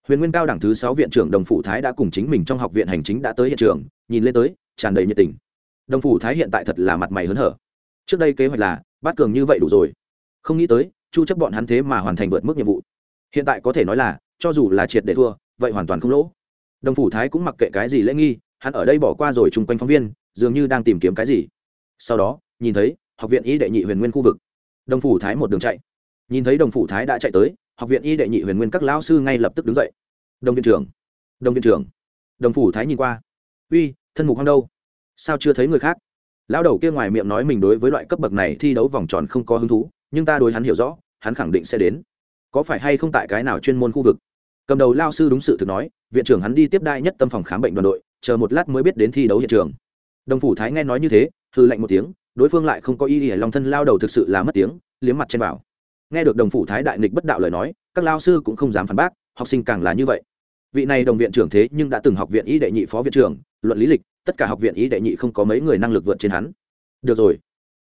Huyền nguyên cao đẳng thứ sáu viện trưởng đồng phủ thái đã cùng chính mình trong học viện hành chính đã tới hiện trường, nhìn lên tới, tràn đầy nhiệt tình. Đồng phủ thái hiện tại thật là mặt mày hớn hở. Trước đây kế hoạch là bát cường như vậy đủ rồi. Không nghĩ tới, chu chấp bọn hắn thế mà hoàn thành vượt mức nhiệm vụ. Hiện tại có thể nói là, cho dù là triệt để thua, vậy hoàn toàn không lỗ. Đồng phủ thái cũng mặc kệ cái gì lễ nghi, hắn ở đây bỏ qua rồi chung quanh phóng viên, dường như đang tìm kiếm cái gì. Sau đó, nhìn thấy, học viện y đệ nhị huyền nguyên khu vực. Đồng phủ thái một đường chạy. Nhìn thấy đồng phủ thái đã chạy tới, học viện y đệ nhị huyền nguyên các lão sư ngay lập tức đứng dậy. Đồng viện trưởng, đồng viện trưởng. Đồng phủ thái nhìn qua. Uy, thân mục hoang đâu? Sao chưa thấy người khác? Lão đầu kia ngoài miệng nói mình đối với loại cấp bậc này thi đấu vòng tròn không có hứng thú, nhưng ta đối hắn hiểu rõ, hắn khẳng định sẽ đến. Có phải hay không tại cái nào chuyên môn khu vực? Cầm đầu lao sư đúng sự thực nói, viện trưởng hắn đi tiếp đai nhất tâm phòng khám bệnh đoàn đội, chờ một lát mới biết đến thi đấu hiện trường. Đồng phủ thái nghe nói như thế hư lạnh một tiếng, đối phương lại không có ý ỉa lòng thân lao đầu thực sự là mất tiếng, liếm mặt trên vào nghe được đồng phủ thái đại nịch bất đạo lời nói, các lao sư cũng không dám phản bác, học sinh càng là như vậy. Vị này đồng viện trưởng thế nhưng đã từng học viện y đệ nhị phó viện trưởng, luận lý lịch tất cả học viện ý đệ nhị không có mấy người năng lực vượt trên hắn. Được rồi.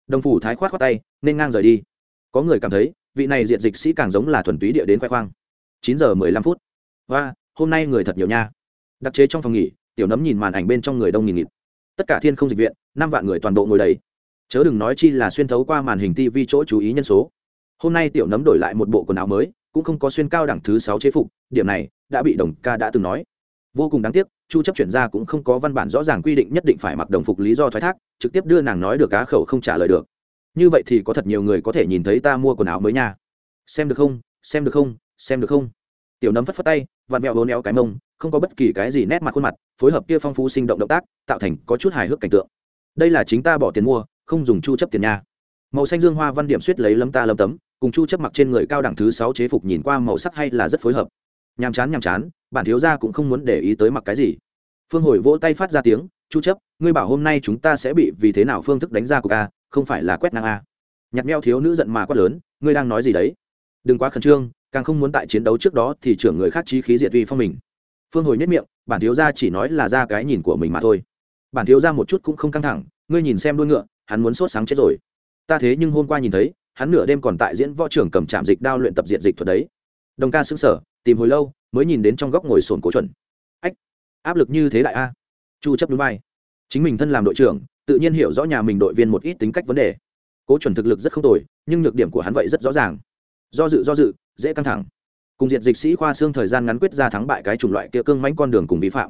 Đồng phủ thái khoát khoát tay, nên ngang rời đi. Có người cảm thấy, vị này diện dịch sĩ càng giống là thuần túy địa đến khoe khoang. Chín giờ mười lăm phút. Và hôm nay người thật nhiều nha. Đặc chế trong phòng nghỉ, tiểu nấm nhìn màn ảnh bên trong người đông nghìn nghịt. Tất cả thiên không dịch viện, năm vạn người toàn bộ ngồi đầy. Chớ đừng nói chi là xuyên thấu qua màn hình tv chỗ chú ý nhân số. Hôm nay tiểu nấm đổi lại một bộ quần áo mới, cũng không có xuyên cao đẳng thứ sáu chế phục, điểm này, đã bị đồng ca đã từng nói. Vô cùng đáng tiếc chu chấp chuyển ra cũng không có văn bản rõ ràng quy định nhất định phải mặc đồng phục lý do thoái thác, trực tiếp đưa nàng nói được cá khẩu không trả lời được. Như vậy thì có thật nhiều người có thể nhìn thấy ta mua quần áo mới nha. Xem được không? Xem được không? Xem được không? Tiểu nấm phất phất tay, vặn vẹo hố néo cái mông, không có bất kỳ cái gì nét mặt khuôn mặt, phối hợp kia phong phú sinh động động tác, tạo thành có chút hài hước cảnh tượng. Đây là chính ta bỏ tiền mua, không dùng chu chấp tiền nha. Màu xanh dương hoa văn điểm suýt lấy lấm ta lấm tấm, cùng chu chấp mặc trên người cao đẳng thứ sáu chế phục nhìn qua màu sắc hay là rất phối hợp nhàm chán nhàm chán, bản thiếu gia cũng không muốn để ý tới mặc cái gì. Phương hồi vỗ tay phát ra tiếng, chu chấp, ngươi bảo hôm nay chúng ta sẽ bị vì thế nào phương thức đánh ra của a, không phải là quét năng a. Nhặt meo thiếu nữ giận mà quát lớn, ngươi đang nói gì đấy? Đừng quá khẩn trương, càng không muốn tại chiến đấu trước đó thì trưởng người khác chí khí diệt uy phong mình. Phương hồi nhất miệng, bản thiếu gia chỉ nói là ra cái nhìn của mình mà thôi. Bản thiếu gia một chút cũng không căng thẳng, ngươi nhìn xem đuôi ngựa, hắn muốn sốt sáng chết rồi. Ta thế nhưng hôm qua nhìn thấy, hắn nửa đêm còn tại diễn võ trưởng cầm trạm dịch đao luyện tập diện dịch thuật đấy. Đồng ca xứng sở tìm hồi lâu mới nhìn đến trong góc ngồi sồn cố chuẩn. Ách, áp lực như thế đại a. Chu chấp núi vai. Chính mình thân làm đội trưởng, tự nhiên hiểu rõ nhà mình đội viên một ít tính cách vấn đề. Cố chuẩn thực lực rất không tồi, nhưng nhược điểm của hắn vậy rất rõ ràng. Do dự do dự, dễ căng thẳng. Cùng diện dịch sĩ khoa xương thời gian ngắn quyết ra thắng bại cái chủng loại kia cương mãnh con đường cùng vi phạm.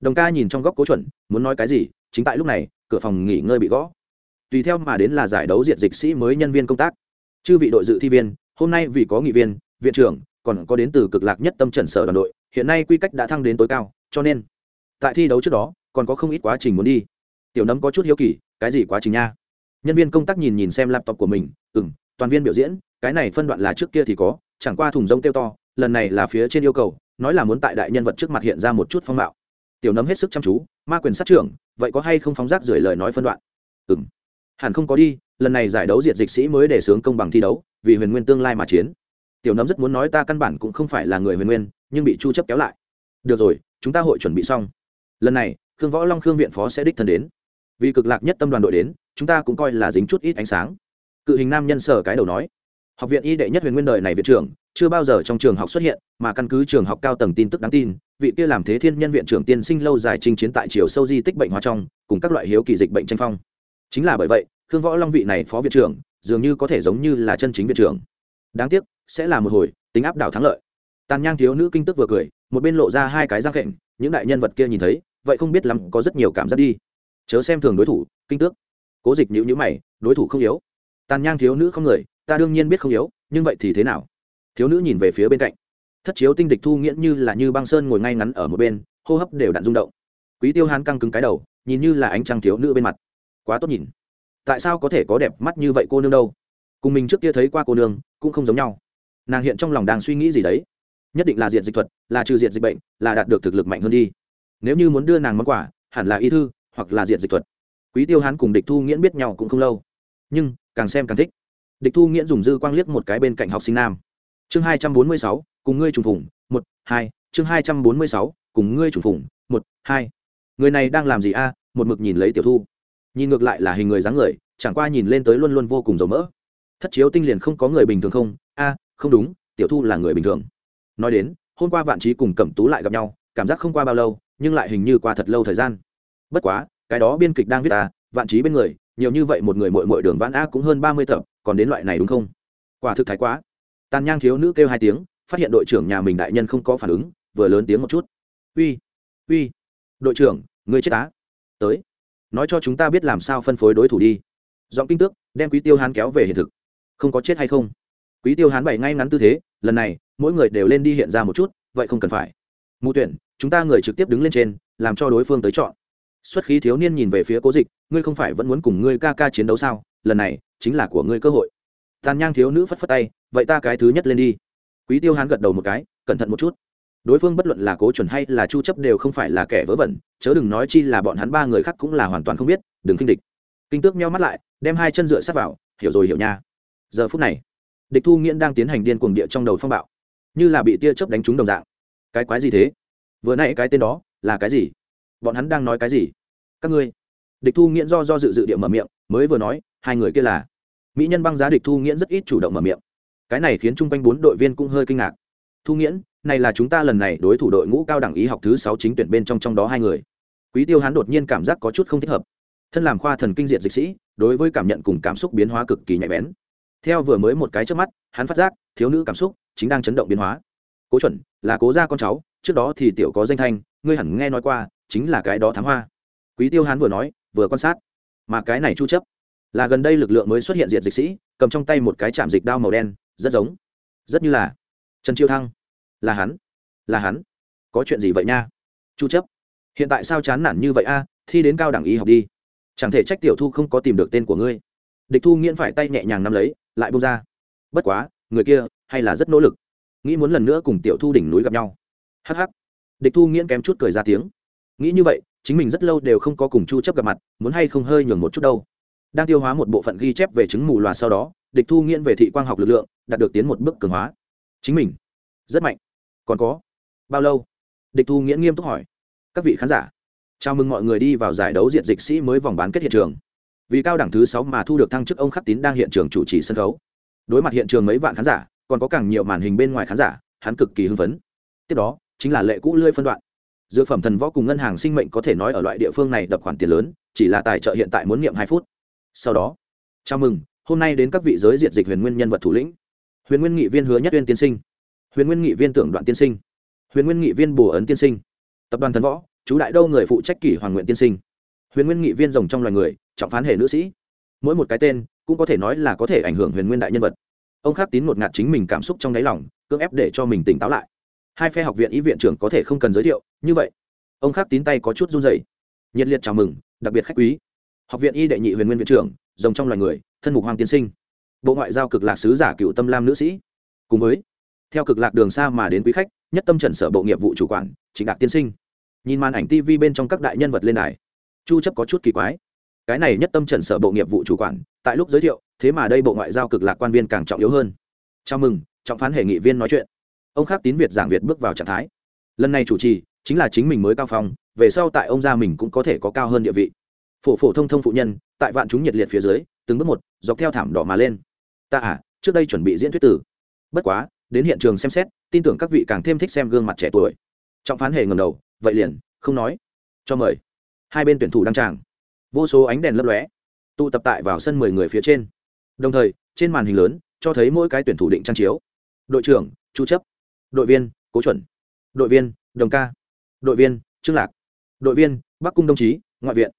Đồng ca nhìn trong góc cố chuẩn, muốn nói cái gì, chính tại lúc này, cửa phòng nghỉ ngơi bị gõ. Tùy theo mà đến là giải đấu diện dịch sĩ mới nhân viên công tác. Chư vị đội dự thi viên, hôm nay vì có nghị viên, viện trưởng còn có đến từ cực lạc nhất tâm trần sở đoàn đội, hiện nay quy cách đã thăng đến tối cao, cho nên, tại thi đấu trước đó, còn có không ít quá trình muốn đi. Tiểu nấm có chút hiếu kỳ, cái gì quá trình nha? Nhân viên công tác nhìn nhìn xem laptop của mình ừ m toàn viên biểu diễn, cái này phân đoạn là trước kia thì có, chẳng qua thùng rông kêu to, lần này là phía trên yêu cầu, nói là muốn tại đại nhân vật trước mặt hiện ra một chút phong mạo. Tiểu nấm hết sức chăm chú, ma quyền sát trưởng, vậy có hay không phóng rác rưởi lời nói phân đoạn? Ừ m hẳn không có đi, lần này giải đấu diệt dịch sĩ mới để sướng công bằng thi đấu, vì huyền nguyên tương lai mà chiến tiểu nấm rất muốn nói ta căn bản cũng không phải là người huyền nguyên, nhưng bị chu chấp kéo lại. Được rồi, chúng ta hội chuẩn bị xong. Lần này, khương võ long, khương viện phó sẽ đích thân đến. Vì cực lạc nhất tâm đoàn đội đến, chúng ta cũng coi là dính chút ít ánh sáng. Cự hình nam nhân sở cái đầu nói, học viện y đệ nhất huyền nguyên đời này viện trưởng, chưa bao giờ trong trường học xuất hiện, mà căn cứ trường học cao tầng tin tức đáng tin, vị kia làm thế thiên nhân viện trưởng tiên sinh lâu dài chinh chiến tại chiều sâu di tích bệnh hóa trong, cùng các loại hiếu kỳ dịch bệnh tranh phong. Chính là bởi vậy, khương võ long vị này phó viện trưởng, dường như có thể giống như là chân chính viện trưởng. Đáng tiếc sẽ là một hồi, tính áp đảo thắng lợi. Tàn nhang thiếu nữ kinh tức vừa cười, một bên lộ ra hai cái răng khệnh những đại nhân vật kia nhìn thấy, vậy không biết lắm có rất nhiều cảm giác đi. Chớ xem thường đối thủ, kinh tước. Cố dịch nhữ nhữ mày, đối thủ không yếu. Tàn nhang thiếu nữ không người, ta đương nhiên biết không yếu, nhưng vậy thì thế nào? Thiếu nữ nhìn về phía bên cạnh. Thất chiếu tinh địch thu nghiễn như là như băng sơn ngồi ngay ngắn ở một bên, hô hấp đều đặn rung động. Quý tiêu hán căng cứng cái đầu, nhìn như là ánh trăng thiếu nữ bên mặt. Quá tốt nhìn. Tại sao có thể có đẹp mắt như vậy cô nương đâu? Cùng mình trước kia thấy qua cô nương, cũng không giống nhau nàng hiện trong lòng đang suy nghĩ gì đấy? Nhất định là diện dịch thuật, là trừ diện dịch bệnh, là đạt được thực lực mạnh hơn đi. Nếu như muốn đưa nàng món quà, hẳn là y thư, hoặc là diện dịch thuật. Quý tiêu hán cùng địch thu nghiễn biết nhau cũng không lâu. Nhưng, càng xem càng thích. Địch thu nghiễn dùng dư quang liếc một cái bên cạnh học sinh nam. Chương hai trăm bốn mươi sáu, cùng ngươi trùng phủng một, hai. Chương hai trăm bốn mươi sáu, cùng ngươi trùng phủng một, hai. Người này đang làm gì a? Một mực nhìn lấy tiểu thu. Nhìn ngược lại là hình người dáng người, chẳng qua nhìn lên tới luôn luôn vô cùng dầu mỡ. Thất chiếu tinh liền không có người bình thường không? A không đúng, tiểu thu là người bình thường. Nói đến, hôm qua vạn trí cùng cẩm tú lại gặp nhau, cảm giác không qua bao lâu, nhưng lại hình như qua thật lâu thời gian. Bất quá, cái đó biên kịch đang viết ta vạn trí bên người, nhiều như vậy một người mội mội đường vãn a cũng hơn ba mươi tập, còn đến loại này đúng không? Quả thực thái quá. Tàn nhang thiếu nữ kêu hai tiếng, phát hiện đội trưởng nhà mình đại nhân không có phản ứng, vừa lớn tiếng một chút. Uy uy, đội trưởng, người chết tá tới, nói cho chúng ta biết làm sao phân phối đối thủ đi. Giọng kinh tước đem quý tiêu hán kéo về hiện thực. Không có chết hay không? Quý tiêu hán bày ngay ngắn tư thế, lần này, mỗi người đều lên đi hiện ra một chút, vậy không cần phải. Mù tuyển, chúng ta người trực tiếp đứng lên trên, làm cho đối phương tới chọn. Xuất khí thiếu niên nhìn về phía cố dịch, ngươi không phải vẫn muốn cùng ngươi ca ca chiến đấu sao? Lần này, chính là của ngươi cơ hội. Tàn nhang thiếu nữ phất phất tay, vậy ta cái thứ nhất lên đi. Quý tiêu hán gật đầu một cái, cẩn thận một chút. Đối phương bất luận là cố chuẩn hay là chu chấp đều không phải là kẻ vớ vẩn, chớ đừng nói chi là bọn hắn ba người khác cũng là hoàn toàn không biết, đừng kinh địch. Kinh tước meo mắt lại, đem hai chân dựa sát vào, hiểu rồi hiểu nha. Giờ phút này địch thu nghiễn đang tiến hành điên cuồng địa trong đầu phong bạo, như là bị tia chớp đánh trúng đồng dạng. Cái quái gì thế? Vừa nãy cái tên đó là cái gì? Bọn hắn đang nói cái gì? Các ngươi. Địch thu nghiễn do do dự dự địa mở miệng, mới vừa nói, hai người kia là mỹ nhân băng giá địch thu nghiễn rất ít chủ động mở miệng. Cái này khiến chung quanh bốn đội viên cũng hơi kinh ngạc. Thu nghiễn, này là chúng ta lần này đối thủ đội ngũ cao đẳng ý học thứ sáu chính tuyển bên trong trong đó hai người. Quý tiêu hắn đột nhiên cảm giác có chút không thích hợp. Thân làm khoa thần kinh diện dịch sĩ, đối với cảm nhận cùng cảm xúc biến hóa cực kỳ nhạy bén theo vừa mới một cái trước mắt, hắn phát giác, thiếu nữ cảm xúc chính đang chấn động biến hóa. Cố chuẩn, là cố gia con cháu, trước đó thì tiểu có danh thanh, ngươi hẳn nghe nói qua, chính là cái đó thám hoa. Quý tiêu hán vừa nói, vừa quan sát. Mà cái này chu chấp, là gần đây lực lượng mới xuất hiện diện dịch sĩ, cầm trong tay một cái chạm dịch đao màu đen, rất giống. Rất như là trần chiêu thăng. Là hắn là hắn. Có chuyện gì vậy nha? Chu chấp, hiện tại sao chán nản như vậy a? Thi đến cao đẳng y học đi. Chẳng thể trách tiểu thu không có tìm được tên của ngươi. Địch thu nghiễn phải tay nhẹ nhàng nắm lấy lại buông ra. Bất quá, người kia hay là rất nỗ lực. Nghĩ muốn lần nữa cùng tiểu thu đỉnh núi gặp nhau. Hắc hắc. Địch thu nghiễn kém chút cười ra tiếng. Nghĩ như vậy, chính mình rất lâu đều không có cùng chu chấp gặp mặt, muốn hay không hơi nhường một chút đâu. Đang tiêu hóa một bộ phận ghi chép về chứng mù loà sau đó, địch thu nghiễn về thị quang học lực lượng, đạt được tiến một bước cường hóa. Chính mình. Rất mạnh. Còn có. Bao lâu? Địch thu nghiễn nghiêm túc hỏi. Các vị khán giả, chào mừng mọi người đi vào giải đấu diện dịch sĩ mới vòng bán kết hiện trường vì cao đẳng thứ sáu mà thu được thăng chức ông khắc tín đang hiện trường chủ trì sân khấu. Đối mặt hiện trường mấy vạn khán giả, còn có càng nhiều màn hình bên ngoài khán giả, hắn cực kỳ hưng phấn. Tiếp đó, chính là lệ cũ lươi phân đoạn. Dược phẩm thần võ cùng ngân hàng sinh mệnh có thể nói ở loại địa phương này đập khoản tiền lớn, chỉ là tài trợ hiện tại muốn niệm hai phút. Sau đó, chào mừng, hôm nay đến các vị giới diện dịch huyền nguyên nhân vật thủ lĩnh. Huyền nguyên nghị viên hứa nhất uyên tiên sinh. Huyền nguyên nghị viên tưởng đoạn tiên sinh. Huyền nguyên nghị viên bồ ấn tiên sinh. Tập đoàn thần võ, chú đại đâu người phụ trách kỷ hoàng nguyện tiên sinh huyền nguyên nghị viên rồng trong loài người, trọng phán hệ nữ sĩ. Mỗi một cái tên cũng có thể nói là có thể ảnh hưởng huyền nguyên đại nhân vật. Ông khắc tín một ngạt chính mình cảm xúc trong đáy lòng, cưỡng ép để cho mình tỉnh táo lại. Hai phe học viện y viện trưởng có thể không cần giới thiệu, như vậy, ông khắc tín tay có chút run dày nhiệt liệt chào mừng, đặc biệt khách quý. Học viện y đệ nhị huyền nguyên viện trưởng, rồng trong loài người, thân mục hoàng tiên sinh. Bộ ngoại giao cực lạc sứ giả cựu tâm lam nữ sĩ. Cùng với, theo cực lạc đường xa mà đến quý khách, nhất tâm trần sở bộ nghiệp vụ chủ quản, trịnh đạt tiên sinh. Nhìn màn ảnh tv bên trong các đại nhân vật lên đài chu chấp có chút kỳ quái. Cái này nhất tâm trần sở bộ nghiệp vụ chủ quản, tại lúc giới thiệu, thế mà đây bộ ngoại giao cực lạc quan viên càng trọng yếu hơn. Chào mừng, trọng phán hệ nghị viên nói chuyện. Ông khác tín việt giảng việt bước vào trạng thái. Lần này chủ trì, chính là chính mình mới cao phong, về sau tại ông gia mình cũng có thể có cao hơn địa vị. Phổ phổ thông thông phụ nhân, tại vạn chúng nhiệt liệt phía dưới, từng bước một, dọc theo thảm đỏ mà lên. Ta à trước đây chuẩn bị diễn thuyết tử. Bất quá, đến hiện trường xem xét, tin tưởng các vị càng thêm thích xem gương mặt trẻ tuổi. Trọng phán hề ngầm đầu, vậy liền, không nói. Cho mời hai bên tuyển thủ đăng tràng. Vô số ánh đèn lấp lóe, tụ tập tại vào sân mười người phía trên. Đồng thời, trên màn hình lớn, cho thấy mỗi cái tuyển thủ định trang chiếu. Đội trưởng, chu chấp. Đội viên, cố chuẩn. Đội viên, đồng ca. Đội viên, trương lạc. Đội viên, bắc cung đồng chí, ngoại viện.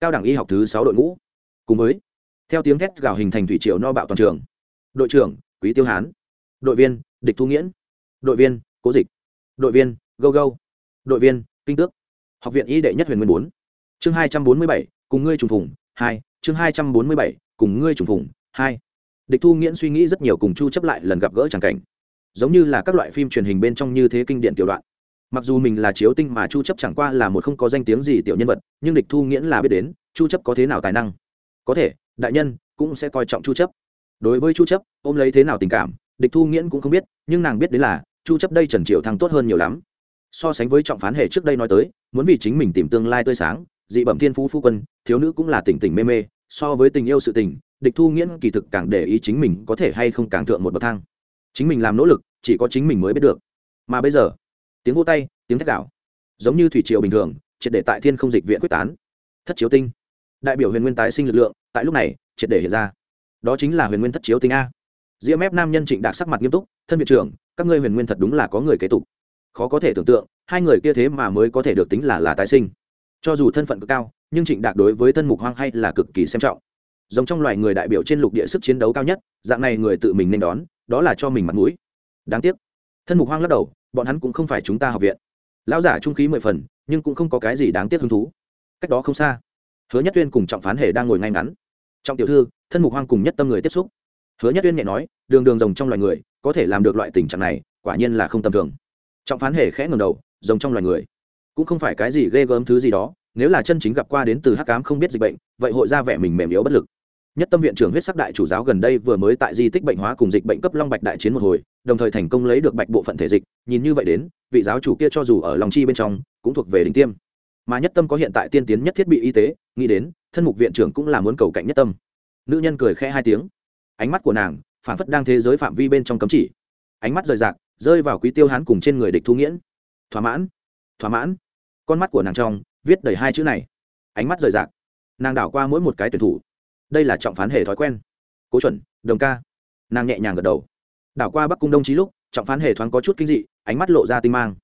Cao đẳng y học thứ sáu đội ngũ. Cùng với, theo tiếng thét gào hình thành thủy triều no bạo toàn trường. Đội trưởng, quý tiêu hán. Đội viên, địch thu nghiễn. Đội viên, cố dịch. Đội viên go go đội viên, kinh tước. Học viện y đệ nhất huyền nguyên bốn chương hai trăm bốn mươi bảy, cùng ngươi trùng phùng, hai, chương hai trăm bốn mươi bảy, cùng ngươi trùng phùng, hai. Địch thu nghiễn suy nghĩ rất nhiều cùng chu chấp lại lần gặp gỡ chẳng cảnh. Giống như là các loại phim truyền hình bên trong như thế kinh điển tiểu đoạn. Mặc dù mình là chiếu tinh mà chu chấp chẳng qua là một không có danh tiếng gì tiểu nhân vật, nhưng địch thu nghiễn là biết đến, chu chấp có thế nào tài năng. Có thể, đại nhân cũng sẽ coi trọng chu chấp. Đối với chu chấp, ôm lấy thế nào tình cảm, địch thu nghiễn cũng không biết, nhưng nàng biết đến là, chu chấp đây trần triệu thăng tốt hơn nhiều lắm. So sánh với trọng phán hệ trước đây nói tới, muốn vì chính mình tìm tương lai tươi sáng dị bẩm thiên phú phu quân, thiếu nữ cũng là tỉnh tỉnh mê mê, so với tình yêu sự tình, địch thu nghiễn kỳ thực càng để ý chính mình có thể hay không càng thượng một bậc thang. Chính mình làm nỗ lực, chỉ có chính mình mới biết được. Mà bây giờ, tiếng vô tay, tiếng thét đảo giống như thủy triều bình thường, triệt để tại thiên không dịch viện quyết tán. Thất chiếu tinh. Đại biểu huyền nguyên tái sinh lực lượng, tại lúc này, triệt để hiện ra. Đó chính là huyền nguyên thất chiếu tinh a. Diễm ép nam nhân trịnh đạt sắc mặt nghiêm túc, thân viện trưởng, các ngươi huyền nguyên thật đúng là có người kế tục. Khó có thể tưởng tượng, hai người kia thế mà mới có thể được tính là là tái sinh cho dù thân phận cực cao, nhưng trịnh đạt đối với thân mục hoang hay là cực kỳ xem trọng. Giống trong loài người đại biểu trên lục địa sức chiến đấu cao nhất, dạng này người tự mình nên đón, đó là cho mình mặt mũi. Đáng tiếc. Thân mục hoang lắc đầu, bọn hắn cũng không phải chúng ta học viện. Lão giả trung khí mười phần, nhưng cũng không có cái gì đáng tiếc hứng thú. Cách đó không xa, hứa nhất tuyên cùng trọng phán hề đang ngồi ngay ngắn. Trọng tiểu thư thân mục hoang cùng nhất tâm người tiếp xúc. Hứa nhất tuyên nhẹ nói, đường đường rồng trong loài người, có thể làm được loại tình trạng này, quả nhiên là không tầm thường. Trọng phán hề khẽ ngầm đầu, rồng trong loài người cũng không phải cái gì ghê gớm thứ gì đó, nếu là chân chính gặp qua đến từ hắc cám không biết dịch bệnh, vậy hội ra vẻ mình mềm yếu bất lực. Nhất tâm viện trưởng huyết sắc đại chủ giáo gần đây vừa mới tại di tích bệnh hóa cùng dịch bệnh cấp long bạch đại chiến một hồi, đồng thời thành công lấy được bạch bộ phận thể dịch, nhìn như vậy đến, vị giáo chủ kia cho dù ở lòng chi bên trong, cũng thuộc về đỉnh tiêm. Mà nhất tâm có hiện tại tiên tiến nhất thiết bị y tế, nghĩ đến, thân mục viện trưởng cũng là muốn cầu cạnh nhất tâm. Nữ nhân cười khẽ hai tiếng. Ánh mắt của nàng phản phất đang thế giới phạm vi bên trong cấm chỉ. Ánh mắt rời rạc, rơi vào quý tiêu hán cùng trên người địch thu nghiễn. Thỏa mãn thỏa mãn. Con mắt của nàng trong, viết đầy hai chữ này. Ánh mắt rời rạc. Nàng đảo qua mỗi một cái tuyển thủ. Đây là trọng phán hề thói quen. Cố chuẩn, đồng ca. Nàng nhẹ nhàng gật đầu. Đảo qua bắc cung đông chí lúc, trọng phán hề thoáng có chút kinh dị, ánh mắt lộ ra tinh mang.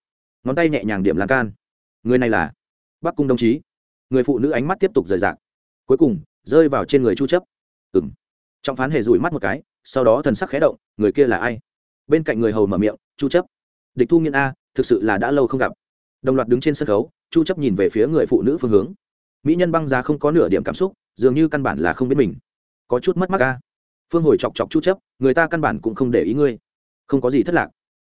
Ngón tay nhẹ nhàng điểm lan can. Người này là bắc cung đồng chí. Người phụ nữ ánh mắt tiếp tục rời rạc. Cuối cùng, rơi vào trên người chu chấp. Ừ m trọng phán hề rủi mắt một cái, sau đó thần sắc khẽ động, người kia là ai? Bên cạnh người hầu mở miệng, chu chấp. Địch thu nghiên a, thực sự là đã lâu không gặp đồng loạt đứng trên sân khấu chu chấp nhìn về phía người phụ nữ phương hướng. Mỹ nhân băng giá không có nửa điểm cảm xúc dường như căn bản là không biết mình. Có chút mất mát ga. phương hồi chọc chọc chu chấp người ta căn bản cũng không để ý ngươi. Không có gì thất lạc.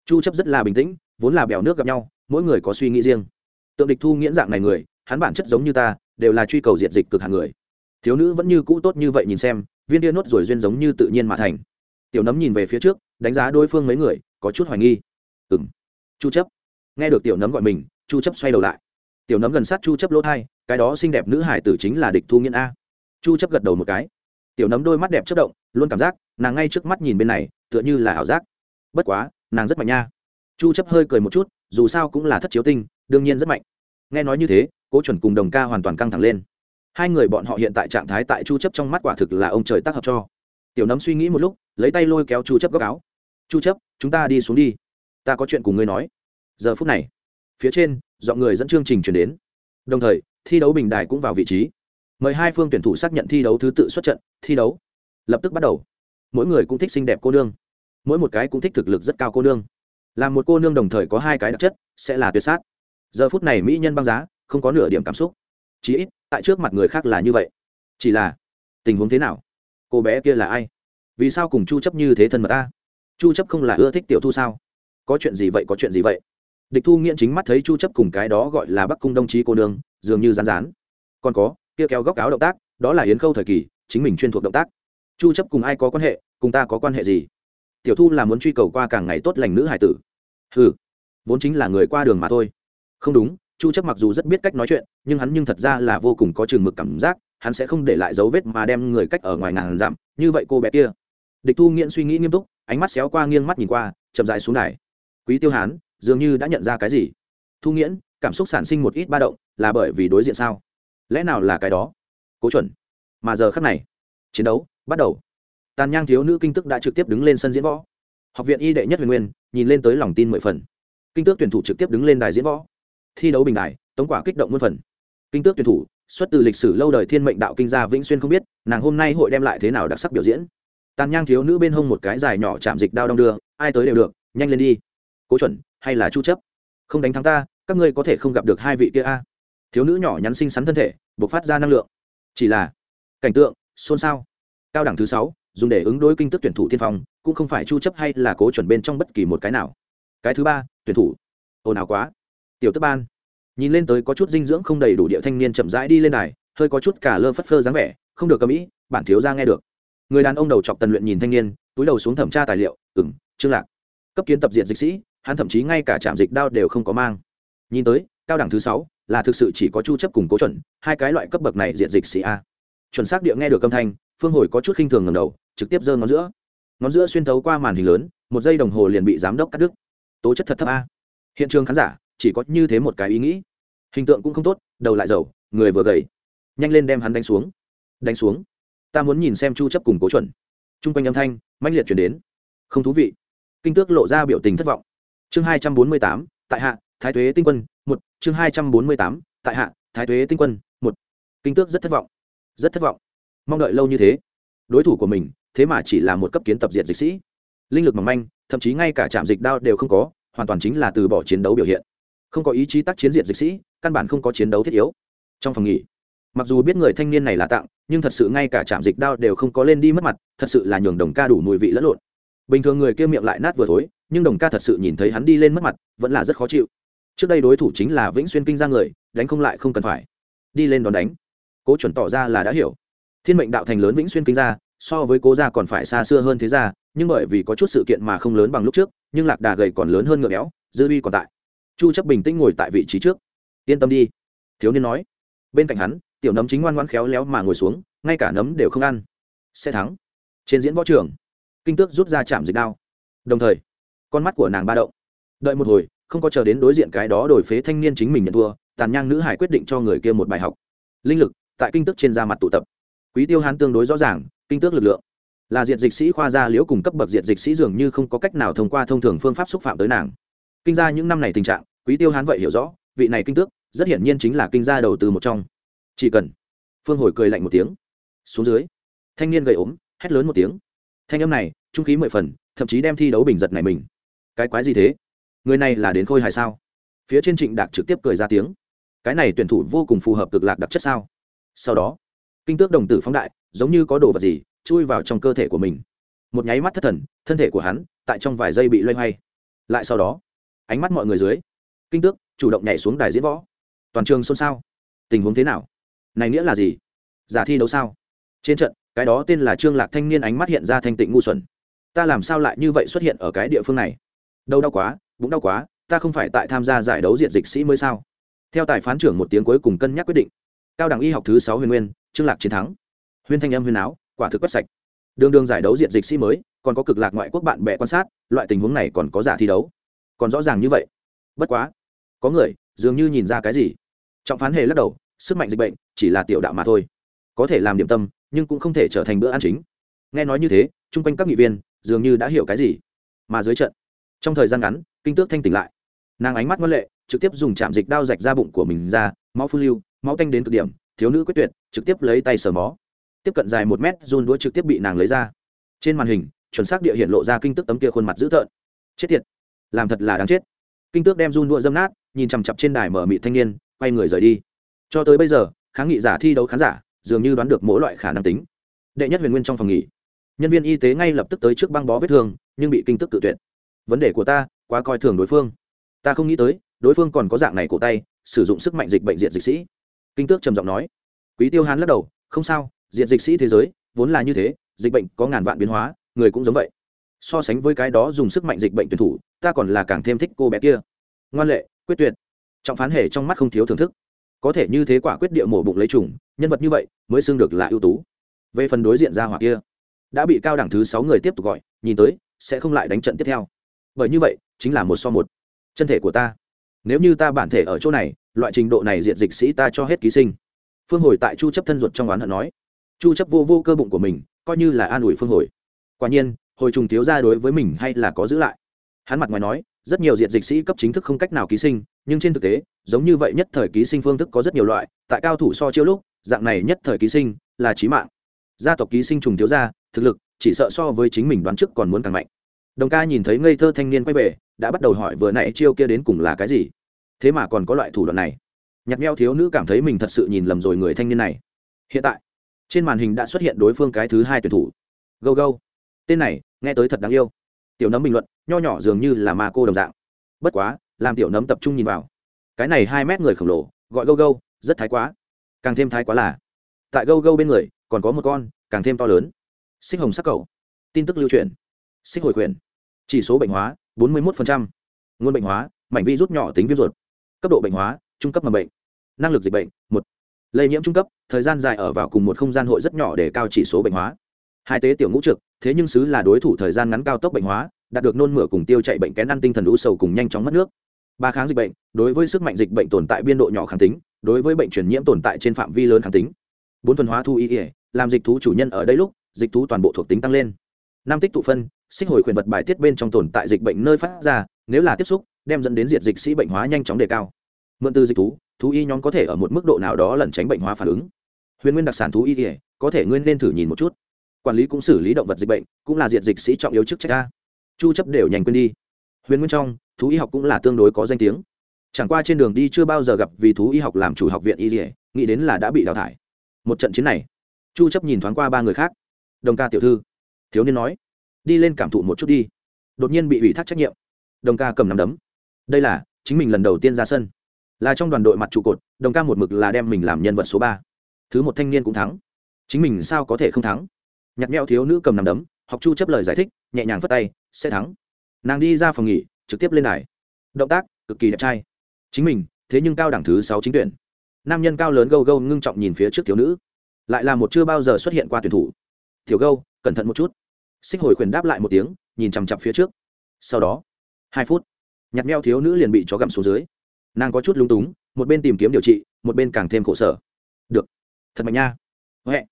Chu chấp rất là bình tĩnh vốn là bèo nước gặp nhau mỗi người có suy nghĩ riêng. Tượng địch thu nghiễn dạng này người hắn bản chất giống như ta đều là truy cầu diệt dịch cực hạng người. Thiếu nữ vẫn như cũ tốt như vậy nhìn xem viên đĩa nốt rồi duyên giống như tự nhiên mà thành. Tiểu nấm nhìn về phía trước đánh giá đối phương mấy người có chút hoài nghi. Ừm, chu chấp. Nghe được tiểu nấm gọi mình chu chấp xoay đầu lại. Tiểu nấm gần sát chu chấp lỗ thai, cái đó xinh đẹp nữ hải tử chính là địch thu nghiễn a. Chu chấp gật đầu một cái. Tiểu nấm đôi mắt đẹp chất động, luôn cảm giác, nàng ngay trước mắt nhìn bên này, tựa như là ảo giác. Bất quá, nàng rất mạnh nha. Chu chấp hơi cười một chút, dù sao cũng là thất chiếu tinh, đương nhiên rất mạnh. Nghe nói như thế, cố chuẩn cùng đồng ca hoàn toàn căng thẳng lên. Hai người bọn họ hiện tại trạng thái tại chu chấp trong mắt quả thực là ông trời tác hợp cho. Tiểu nấm suy nghĩ một lúc, lấy tay lôi kéo chu chấp góc áo. Chu chấp, chúng ta đi xuống đi. Ta có chuyện cùng ngươi nói. Giờ phút này phía trên dọn người dẫn chương trình chuyển đến. Đồng thời, thi đấu bình đài cũng vào vị trí. Mời hai phương tuyển thủ xác nhận thi đấu thứ tự xuất trận, thi đấu. Lập tức bắt đầu. Mỗi người cũng thích xinh đẹp cô nương. Mỗi một cái cũng thích thực lực rất cao cô nương. Là một cô nương đồng thời có hai cái đặc chất, sẽ là tuyệt sát. Giờ phút này mỹ nhân băng giá, không có nửa điểm cảm xúc. Chí ít, tại trước mặt người khác là như vậy. Chỉ là, tình huống thế nào? Cô bé kia là ai? Vì sao cùng chu chấp như thế thân mật ta? Chu chấp không là ưa thích tiểu thu sao? Có chuyện gì vậy, có chuyện gì vậy? Địch thu nghiện chính mắt thấy chu chấp cùng cái đó gọi là bắc cung đồng chí cô nương, dường như rán rán. Còn có, kia kéo góc áo động tác, đó là yến khâu thời kỳ, chính mình chuyên thuộc động tác. Chu chấp cùng ai có quan hệ, cùng ta có quan hệ gì? Tiểu thu là muốn truy cầu qua càng ngày tốt lành nữ hải tử. Ừ vốn chính là người qua đường mà thôi. Không đúng, chu chấp mặc dù rất biết cách nói chuyện, nhưng hắn nhưng thật ra là vô cùng có chừng mực cảm giác, hắn sẽ không để lại dấu vết mà đem người cách ở ngoài ngàn dặm, như vậy cô bé kia. Địch thu nghiện suy nghĩ nghiêm túc, ánh mắt xéo qua, nghiêng mắt nhìn qua, chậm rãi xuống đài. Quý tiêu hán dường như đã nhận ra cái gì. Thu nghiễn, cảm xúc sản sinh một ít ba động, là bởi vì đối diện sao? Lẽ nào là cái đó? Cố chuẩn. Mà giờ khắc này, chiến đấu bắt đầu. Tàn nhang thiếu nữ kinh tức đã trực tiếp đứng lên sân diễn võ. Học viện y đệ nhất huyền nguyên, nhìn lên tới lòng tin mười phần. Kinh tước tuyển thủ trực tiếp đứng lên đài diễn võ. Thi đấu bình đài, tống quả kích động muôn phần. Kinh tước tuyển thủ, xuất từ lịch sử lâu đời thiên mệnh đạo kinh gia vĩnh xuyên không biết, nàng hôm nay hội đem lại thế nào đặc sắc biểu diễn. Tàn nhang thiếu nữ bên hông một cái dài nhỏ chạm dịch đao đong đưa, ai tới đều được, nhanh lên đi. Cố chuẩn hay là chu chấp? Không đánh thắng ta, các ngươi có thể không gặp được hai vị kia a. Thiếu nữ nhỏ nhắn xinh xắn thân thể, bộc phát ra năng lượng. Chỉ là, cảnh tượng, xôn xao. Cao đẳng thứ sáu, dùng để ứng đối kinh tức tuyển thủ tiên phong, cũng không phải chu chấp hay là cố chuẩn bên trong bất kỳ một cái nào. Cái thứ ba, tuyển thủ. Ồn ào quá. Tiểu tức ban. Nhìn lên tới có chút dinh dưỡng không đầy đủ địa thanh niên chậm rãi đi lên này hơi có chút cả lơ phất phơ dáng vẻ, không được cầm ý, bản thiếu ra nghe được. Người đàn ông đầu chọc tần luyện nhìn thanh niên, túi đầu xuống thẩm tra tài liệu ừng trương lạc, cấp kiến tập diện dịch sĩ hắn thậm chí ngay cả trạm dịch đao đều không có mang. Nhìn tới, cao đẳng thứ sáu là thực sự chỉ có chu chấp cùng cố chuẩn, hai cái loại cấp bậc này diện dịch sĩ a. Chuẩn xác địa nghe được âm thanh, phương hồi có chút khinh thường ngẩng đầu, trực tiếp giơ ngón giữa. Ngón giữa xuyên thấu qua màn hình lớn, một giây đồng hồ liền bị giám đốc cắt đứt. Tố chất thật thấp a. Hiện trường khán giả chỉ có như thế một cái ý nghĩ. Hình tượng cũng không tốt, đầu lại dầu, người vừa gầy. Nhanh lên đem hắn đánh xuống. Đánh xuống. Ta muốn nhìn xem chu chấp cùng cố chuẩn. Trung quanh âm thanh mãnh liệt chuyển đến. Không thú vị. Kinh tước lộ ra biểu tình thất vọng chương 248, tại hạ thái thuế tinh quân một chương 248, tại hạ thái thuế tinh quân một. Kinh tước rất thất vọng rất thất vọng. Mong đợi lâu như thế. Đối thủ của mình thế mà chỉ là một cấp kiến tập diệt dịch sĩ. Linh lực mỏng manh thậm chí ngay cả trạm dịch đao đều không có hoàn toàn chính là từ bỏ chiến đấu biểu hiện. Không có ý chí tác chiến diệt dịch sĩ căn bản không có chiến đấu thiết yếu. Trong phòng nghỉ mặc dù biết người thanh niên này là tặng nhưng thật sự ngay cả trạm dịch đao đều không có lên đi mất mặt thật sự là nhường đồng ca đủ mùi vị lẫn lộn bình thường người kia miệng lại nát vừa thối, nhưng đồng ca thật sự nhìn thấy hắn đi lên mất mặt, vẫn là rất khó chịu. Trước đây đối thủ chính là vĩnh xuyên kinh ra người, đánh không lại không cần phải. Đi lên đón đánh. Cố chuẩn tỏ ra là đã hiểu. Thiên mệnh đạo thành lớn vĩnh xuyên kinh ra, so với cố gia còn phải xa xưa hơn thế ra nhưng bởi vì có chút sự kiện mà không lớn bằng lúc trước, nhưng lạc đà gầy còn lớn hơn ngựa béo, dư uy còn tại. Chu chấp bình tĩnh ngồi tại vị trí trước. Yên tâm đi. Thiếu niên nói. Bên cạnh hắn, tiểu nấm chính ngoan ngoãn khéo léo mà ngồi xuống, ngay cả nấm đều không ăn. Sẽ thắng. Trên diễn võ trường kinh tước rút ra chạm dịch đao. Đồng thời, con mắt của nàng ba động. Đợi một hồi, không có chờ đến đối diện cái đó đổi phế thanh niên chính mình nhận thua, tàn nhang nữ hải quyết định cho người kia một bài học. Linh lực, tại kinh tước trên da mặt tụ tập. Quý tiêu hán tương đối rõ ràng, kinh tước lực lượng. Là diện dịch sĩ khoa gia liễu cùng cấp bậc diện dịch sĩ dường như không có cách nào thông qua thông thường phương pháp xúc phạm tới nàng. Kinh gia những năm này tình trạng, quý tiêu hán vậy hiểu rõ, vị này kinh tước, rất hiển nhiên chính là kinh gia đầu tư một trong. Chỉ cần, phương hồi cười lạnh một tiếng. Xuống dưới, thanh niên gầy ốm, hét lớn một tiếng thanh âm này, trung khí mười phần, thậm chí đem thi đấu bình giật này mình. Cái quái gì thế? Người này là đến khôi hài sao? Phía trên trịnh đạc trực tiếp cười ra tiếng. Cái này tuyển thủ vô cùng phù hợp cực lạc đặc chất sao? Sau đó, kinh tước đồng tử phóng đại, giống như có đồ vật gì, chui vào trong cơ thể của mình. Một nháy mắt thất thần, thân thể của hắn, tại trong vài giây bị loay hoay. Lại sau đó, ánh mắt mọi người dưới, kinh tước chủ động nhảy xuống đài diễn võ. Toàn trường xôn xao. Tình huống thế nào? Này nghĩa là gì? Giả thi đấu sao? Trên trận cái đó tên là trương lạc thanh niên ánh mắt hiện ra thanh tịnh ngu xuẩn. Ta làm sao lại như vậy xuất hiện ở cái địa phương này? Đâu đau quá, bụng đau quá, ta không phải tại tham gia giải đấu diện dịch sĩ mới sao? Theo tài phán trưởng một tiếng cuối cùng cân nhắc quyết định. Cao đẳng y học thứ sáu huyền nguyên, trương lạc chiến thắng. Huyên thanh âm huyền áo, quả thực quét sạch. Đường đường giải đấu diện dịch sĩ mới, còn có cực lạc ngoại quốc bạn bè quan sát, loại tình huống này còn có giả thi đấu. Còn rõ ràng như vậy. Bất quá, có người, dường như nhìn ra cái gì. Trọng phán hề lắc đầu, sức mạnh dịch bệnh, chỉ là tiểu đạo mà thôi. Có thể làm điểm tâm nhưng cũng không thể trở thành bữa ăn chính. Nghe nói như thế, chung quanh các nghị viên dường như đã hiểu cái gì. Mà dưới trận, trong thời gian ngắn, kinh tước thanh tỉnh lại. Nàng ánh mắt ngoan lệ, trực tiếp dùng chạm dịch đao rạch ra bụng của mình ra, máu phun lưu, máu tanh đến cực điểm, thiếu nữ quyết tuyệt, trực tiếp lấy tay sờ mó. Tiếp cận dài một mét, run đũa trực tiếp bị nàng lấy ra. Trên màn hình, chuẩn xác địa hiện lộ ra kinh tước tấm kia khuôn mặt dữ tợn. Chết tiệt, làm thật là đáng chết. Kinh tước đem run đũa dâm nát, nhìn chằm chặp trên đài mở mị thanh niên, quay người rời đi. Cho tới bây giờ, kháng nghị giả thi đấu khán giả dường như đoán được mỗi loại khả năng tính. Đệ nhất huyền nguyên trong phòng nghỉ. Nhân viên y tế ngay lập tức tới trước băng bó vết thương, nhưng bị kinh tức tự tuyệt. Vấn đề của ta, quá coi thường đối phương. Ta không nghĩ tới, đối phương còn có dạng này cổ tay, sử dụng sức mạnh dịch bệnh diện dịch sĩ. Kinh tước trầm giọng nói. Quý tiêu hán lắc đầu, không sao, diện dịch sĩ thế giới, vốn là như thế, dịch bệnh có ngàn vạn biến hóa, người cũng giống vậy. So sánh với cái đó dùng sức mạnh dịch bệnh tuyển thủ, ta còn là càng thêm thích cô bé kia. Ngoan lệ, quyết tuyệt. Trọng phán hề trong mắt không thiếu thưởng thức. Có thể như thế quả quyết địa mổ bụng lấy trùng nhân vật như vậy mới xưng được là ưu tú. Về phần đối diện ra hỏa kia, đã bị cao đẳng thứ sáu người tiếp tục gọi, nhìn tới, sẽ không lại đánh trận tiếp theo. Bởi như vậy, chính là một so một. Chân thể của ta, nếu như ta bản thể ở chỗ này, loại trình độ này diện dịch sĩ ta cho hết ký sinh. Phương hồi tại chu chấp thân ruột trong oán hận nói. Chu chấp vô vô cơ bụng của mình, coi như là an ủi phương hồi. Quả nhiên, hồi trùng thiếu ra đối với mình hay là có giữ lại. Hắn mặt ngoài nói, rất nhiều diện dịch sĩ cấp chính thức không cách nào ký sinh, nhưng trên thực tế, giống như vậy nhất thời ký sinh phương thức có rất nhiều loại, tại cao thủ so chiêu lúc dạng này nhất thời ký sinh là trí mạng. Gia tộc ký sinh trùng thiếu gia, thực lực, chỉ sợ so với chính mình đoán trước còn muốn càng mạnh. Đồng ca nhìn thấy ngây thơ thanh niên quay về, đã bắt đầu hỏi vừa nãy chiêu kia đến cùng là cái gì. Thế mà còn có loại thủ đoạn này. Nhặt meo thiếu nữ cảm thấy mình thật sự nhìn lầm rồi người thanh niên này. Hiện tại, trên màn hình đã xuất hiện đối phương cái thứ hai tuyển thủ. Gâu gâu. Tên này, nghe tới thật đáng yêu. Tiểu nấm bình luận, nho nhỏ dường như là ma cô đồng dạng. Bất quá, làm tiểu nấm tập trung nhìn vào. Cái này hai mét người khổng lồ, gọi gâu gâu, rất thái quá càng thêm thái quá là, tại gâu gâu bên người, còn có một con, càng thêm to lớn. Xích hồng sắc cầu. Tin tức lưu truyền. Xích hồi quyền chỉ số bệnh hóa 41%. nguồn bệnh hóa, mảnh vi rút nhỏ tính viêm ruột. Cấp độ bệnh hóa, trung cấp mầm bệnh. Năng lực dịch bệnh, một. Lây nhiễm trung cấp, thời gian dài ở vào cùng một không gian hội rất nhỏ để cao chỉ số bệnh hóa. Hai tế tiểu ngũ trực, thế nhưng xứ là đối thủ thời gian ngắn cao tốc bệnh hóa, đạt được nôn mửa cùng tiêu chạy bệnh kén ăn tinh thần lũ sầu cùng nhanh chóng mất nước. Ba kháng dịch bệnh, đối với sức mạnh dịch bệnh tồn tại biên độ nhỏ kháng tính đối với bệnh truyền nhiễm tồn tại trên phạm vi lớn kháng tính. Bốn thuần hóa thu y ỉa làm dịch thú chủ nhân ở đây lúc, dịch thú toàn bộ thuộc tính tăng lên. Năm tích tụ phân sinh hồi khuyển vật bài tiết bên trong tồn tại dịch bệnh nơi phát ra, nếu là tiếp xúc, đem dẫn đến diệt dịch sĩ bệnh hóa nhanh chóng đề cao. Mượn từ dịch thú thú y nhóm có thể ở một mức độ nào đó lẩn tránh bệnh hóa phản ứng. Huyền nguyên đặc sản thú y ỉa có thể nguyên nên thử nhìn một chút. Quản lý cũng xử lý động vật dịch bệnh, cũng là diệt dịch sĩ trọng yếu chức trách ca chu chấp đều nhanh quên đi. Huyền nguyên trong, thú y học cũng là tương đối có danh tiếng chẳng qua trên đường đi chưa bao giờ gặp vì thú y học làm chủ học viện y dỉa nghĩ đến là đã bị đào thải. Một trận chiến này, chu chấp nhìn thoáng qua ba người khác. Đồng ca tiểu thư, thiếu niên nói, đi lên cảm thụ một chút đi. Đột nhiên bị ủy thác trách nhiệm. Đồng ca cầm nắm đấm. Đây là, chính mình lần đầu tiên ra sân. Là trong đoàn đội mặt trụ cột, đồng ca một mực là đem mình làm nhân vật số ba. Thứ một thanh niên cũng thắng. Chính mình sao có thể không thắng? Nhặt nhẽo thiếu nữ cầm nắm đấm, học chu chấp lời giải thích, nhẹ nhàng phất tay, sẽ thắng. Nàng đi ra phòng nghỉ, trực tiếp lên đài. Động tác, cực kỳ đẹp trai chính mình, thế nhưng cao đẳng thứ sáu chính tuyển. Nam nhân cao lớn gâu gâu ngưng trọng nhìn phía trước thiếu nữ. Lại là một chưa bao giờ xuất hiện qua tuyển thủ. Thiếu gâu, cẩn thận một chút. Xích hồi khuyển đáp lại một tiếng, nhìn chằm chặp phía trước. Sau đó, hai phút, nhặt meo thiếu nữ liền bị chó gặm xuống dưới. Nàng có chút lung túng, một bên tìm kiếm điều trị, một bên càng thêm khổ sở. Được. Thật mạnh nha. Huệ.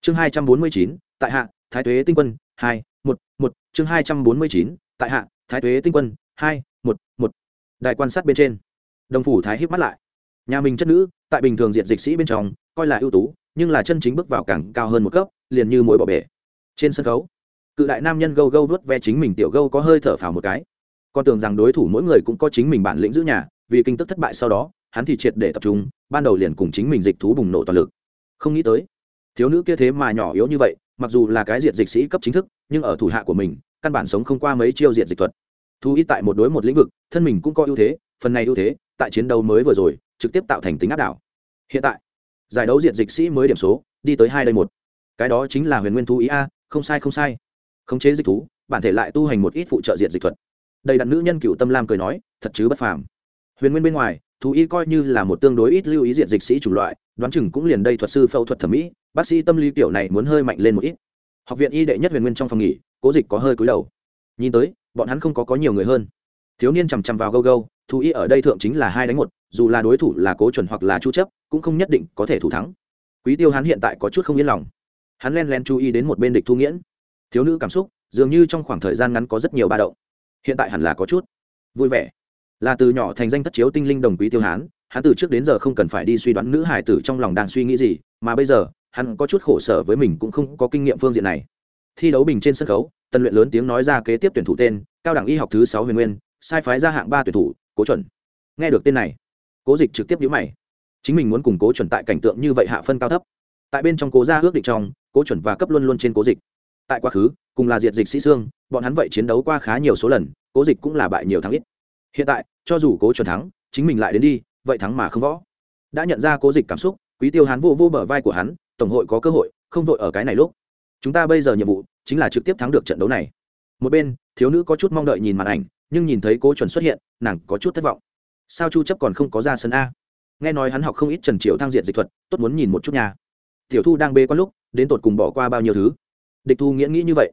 Chương hai trăm bốn mươi chín, tại hạ, thái tuế tinh quân, hai, một một. Chương hai trăm bốn mươi chín, tại hạ, thái tuế tinh quân, hai, một một. Đại quan sát bên trên đồng phủ thái híp mắt lại. Nhà mình chất nữ, tại bình thường diện dịch sĩ bên trong, coi là ưu tú, nhưng là chân chính bước vào càng cao hơn một cấp, liền như mỗi bỏ bể. Trên sân khấu, cự đại nam nhân gâu gâu vớt ve chính mình tiểu gâu có hơi thở phào một cái. Con tưởng rằng đối thủ mỗi người cũng có chính mình bản lĩnh giữ nhà, vì kinh tức thất bại sau đó, hắn thì triệt để tập trung, ban đầu liền cùng chính mình dịch thú bùng nổ toàn lực. Không nghĩ tới, thiếu nữ kia thế mà nhỏ yếu như vậy, mặc dù là cái diện dịch sĩ cấp chính thức, nhưng ở thủ hạ của mình, căn bản sống không qua mấy chiêu diện dịch thuật. Thú ít tại một đối một lĩnh vực, thân mình cũng có ưu thế, phần này ưu thế tại chiến đấu mới vừa rồi, trực tiếp tạo thành tính áp đảo. Hiện tại, giải đấu diện dịch sĩ mới điểm số, đi tới hai đây một. Cái đó chính là huyền nguyên thú ý a, không sai không sai. Khống chế dịch thú, bản thể lại tu hành một ít phụ trợ diện dịch thuật. Đầy đặn nữ nhân cựu tâm lam cười nói, thật chứ bất phàm. Huyền nguyên bên ngoài, thú y coi như là một tương đối ít lưu ý diện dịch sĩ chủng loại, đoán chừng cũng liền đây thuật sư phẫu thuật thẩm mỹ, bác sĩ tâm lý kiểu này muốn hơi mạnh lên một ít. Học viện y đệ nhất huyền nguyên trong phòng nghỉ, cố dịch có hơi cúi đầu. Nhìn tới, bọn hắn không có có nhiều người hơn. Thiếu niên chằm chằm vào gâu gâu thú y ở đây thượng chính là hai đánh một, dù là đối thủ là cố chuẩn hoặc là chu chấp, cũng không nhất định có thể thủ thắng. Quý tiêu hắn hiện tại có chút không yên lòng. Hắn len len chú ý đến một bên địch thu nghiễn. Thiếu nữ cảm xúc, dường như trong khoảng thời gian ngắn có rất nhiều ba động. Hiện tại hẳn là có chút vui vẻ. Là từ nhỏ thành danh thất chiếu tinh linh đồng quý tiêu hán, hắn từ trước đến giờ không cần phải đi suy đoán nữ hải tử trong lòng đang suy nghĩ gì, mà bây giờ, hắn có chút khổ sở với mình cũng không có kinh nghiệm phương diện này. Thi đấu bình trên sân khấu, tân luyện lớn tiếng nói ra kế tiếp tuyển thủ tên, cao đẳng y học thứ sáu huyền nguyên, sai phái ra hạng ba tuyển thủ cố chuẩn. Nghe được tên này, cố dịch trực tiếp nhữ mày. Chính mình muốn cùng cố chuẩn tại cảnh tượng như vậy hạ phân cao thấp. Tại bên trong cố gia ước định trong, cố chuẩn và cấp luôn luôn trên cố dịch. Tại quá khứ, cùng là diệt dịch sĩ sương bọn hắn vậy chiến đấu qua khá nhiều số lần, cố dịch cũng là bại nhiều thắng ít. Hiện tại, cho dù cố chuẩn thắng, chính mình lại đến đi, vậy thắng mà không võ. Đã nhận ra cố dịch cảm xúc, quý tiêu hắn vô vô bờ vai của hắn, tổng hội có cơ hội, không vội ở cái này lúc. Chúng ta bây giờ nhiệm vụ chính là trực tiếp thắng được trận đấu này. Một bên, thiếu nữ có chút mong đợi nhìn màn ảnh nhưng nhìn thấy cố chuẩn xuất hiện, nàng có chút thất vọng. Sao chu chấp còn không có ra sân a? Nghe nói hắn học không ít trần triệu thang diện dịch thuật, tốt muốn nhìn một chút nhà tiểu thu đang bê quan lúc, đến tột cùng bỏ qua bao nhiêu thứ? Địch thu nghĩa nghĩ như vậy.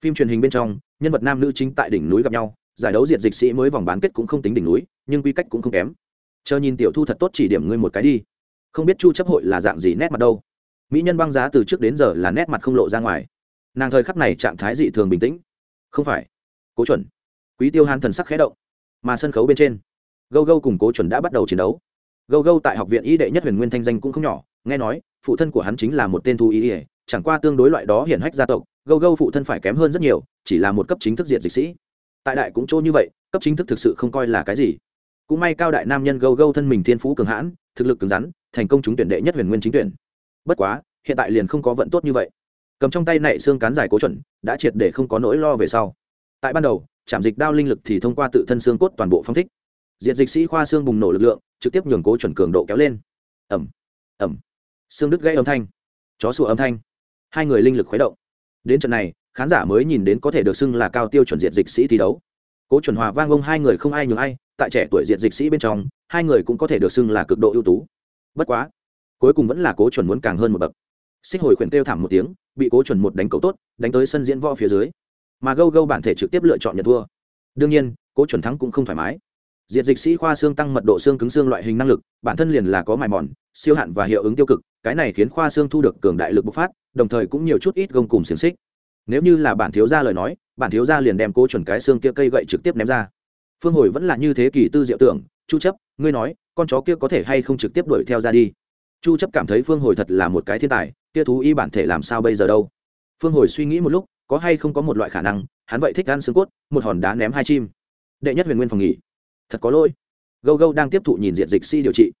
Phim truyền hình bên trong, nhân vật nam nữ chính tại đỉnh núi gặp nhau, giải đấu diệt dịch sĩ mới vòng bán kết cũng không tính đỉnh núi, nhưng quy cách cũng không kém. Chờ nhìn tiểu thu thật tốt chỉ điểm ngươi một cái đi. Không biết chu chấp hội là dạng gì nét mặt đâu. Mỹ nhân băng giá từ trước đến giờ là nét mặt không lộ ra ngoài. Nàng thời khắc này trạng thái dị thường bình tĩnh. Không phải. Cố chuẩn quý tiêu hàn thần sắc khẽ động, mà sân khấu bên trên, gâu gâu cùng cố chuẩn đã bắt đầu chiến đấu. Gâu gâu tại học viện y đệ nhất huyền nguyên thanh danh cũng không nhỏ, nghe nói, phụ thân của hắn chính là một tên thu y ỉa chẳng qua tương đối loại đó hiển hách gia tộc, gâu gâu phụ thân phải kém hơn rất nhiều, chỉ là một cấp chính thức diện dịch sĩ. Tại đại cũng chỗ như vậy, cấp chính thức thực sự không coi là cái gì. Cũng may cao đại nam nhân gâu gâu thân mình thiên phú cường hãn, thực lực cứng rắn, thành công trúng tuyển đệ nhất huyền nguyên chính tuyển. Bất quá, hiện tại liền không có vận tốt như vậy. Cầm trong tay nảy xương cán dài cố chuẩn, đã triệt để không có nỗi lo về sau. Tại ban đầu chạm dịch đao linh lực thì thông qua tự thân xương cốt toàn bộ phong thích. Diện dịch sĩ khoa xương bùng nổ lực lượng, trực tiếp nhường cố chuẩn cường độ kéo lên. Ẩm ẩm xương đứt gãy âm thanh. Chó sủa âm thanh. Hai người linh lực khuấy động. Đến trận này, khán giả mới nhìn đến có thể được xưng là cao tiêu chuẩn diện dịch sĩ thi đấu. Cố chuẩn hòa vang ông hai người không ai nhường ai, tại trẻ tuổi diện dịch sĩ bên trong, hai người cũng có thể được xưng là cực độ ưu tú. Bất quá, cuối cùng vẫn là cố chuẩn muốn càng hơn một bậc. Xích hồi khuyển kêu thảm một tiếng, bị cố chuẩn một đánh cầu tốt, đánh tới sân diễn võ phía dưới mà gâu gâu bản thể trực tiếp lựa chọn nhận thua. Đương nhiên, cố chuẩn thắng cũng không thoải mái. Diệt dịch sĩ khoa xương tăng mật độ xương cứng xương loại hình năng lực, bản thân liền là có mài mòn, siêu hạn và hiệu ứng tiêu cực, cái này khiến khoa xương thu được cường đại lực bộc phát, đồng thời cũng nhiều chút ít gông cùng xiềng xích. Nếu như là bản thiếu gia lời nói, bản thiếu gia liền đem cố chuẩn cái xương kia cây gậy trực tiếp ném ra. Phương hồi vẫn là như thế kỳ tư diệu tưởng, chu chấp, ngươi nói, con chó kia có thể hay không trực tiếp đuổi theo ra đi? Chu chấp cảm thấy phương hồi thật là một cái thiên tài, kia thú y bản thể làm sao bây giờ đâu? Phương hồi suy nghĩ một lúc có hay không có một loại khả năng, hắn vậy thích ăn xương cốt, một hòn đá ném hai chim. Đệ nhất huyền nguyên phòng nghỉ. Thật có lỗi. Gâu gâu đang tiếp thụ nhìn diện dịch si điều trị.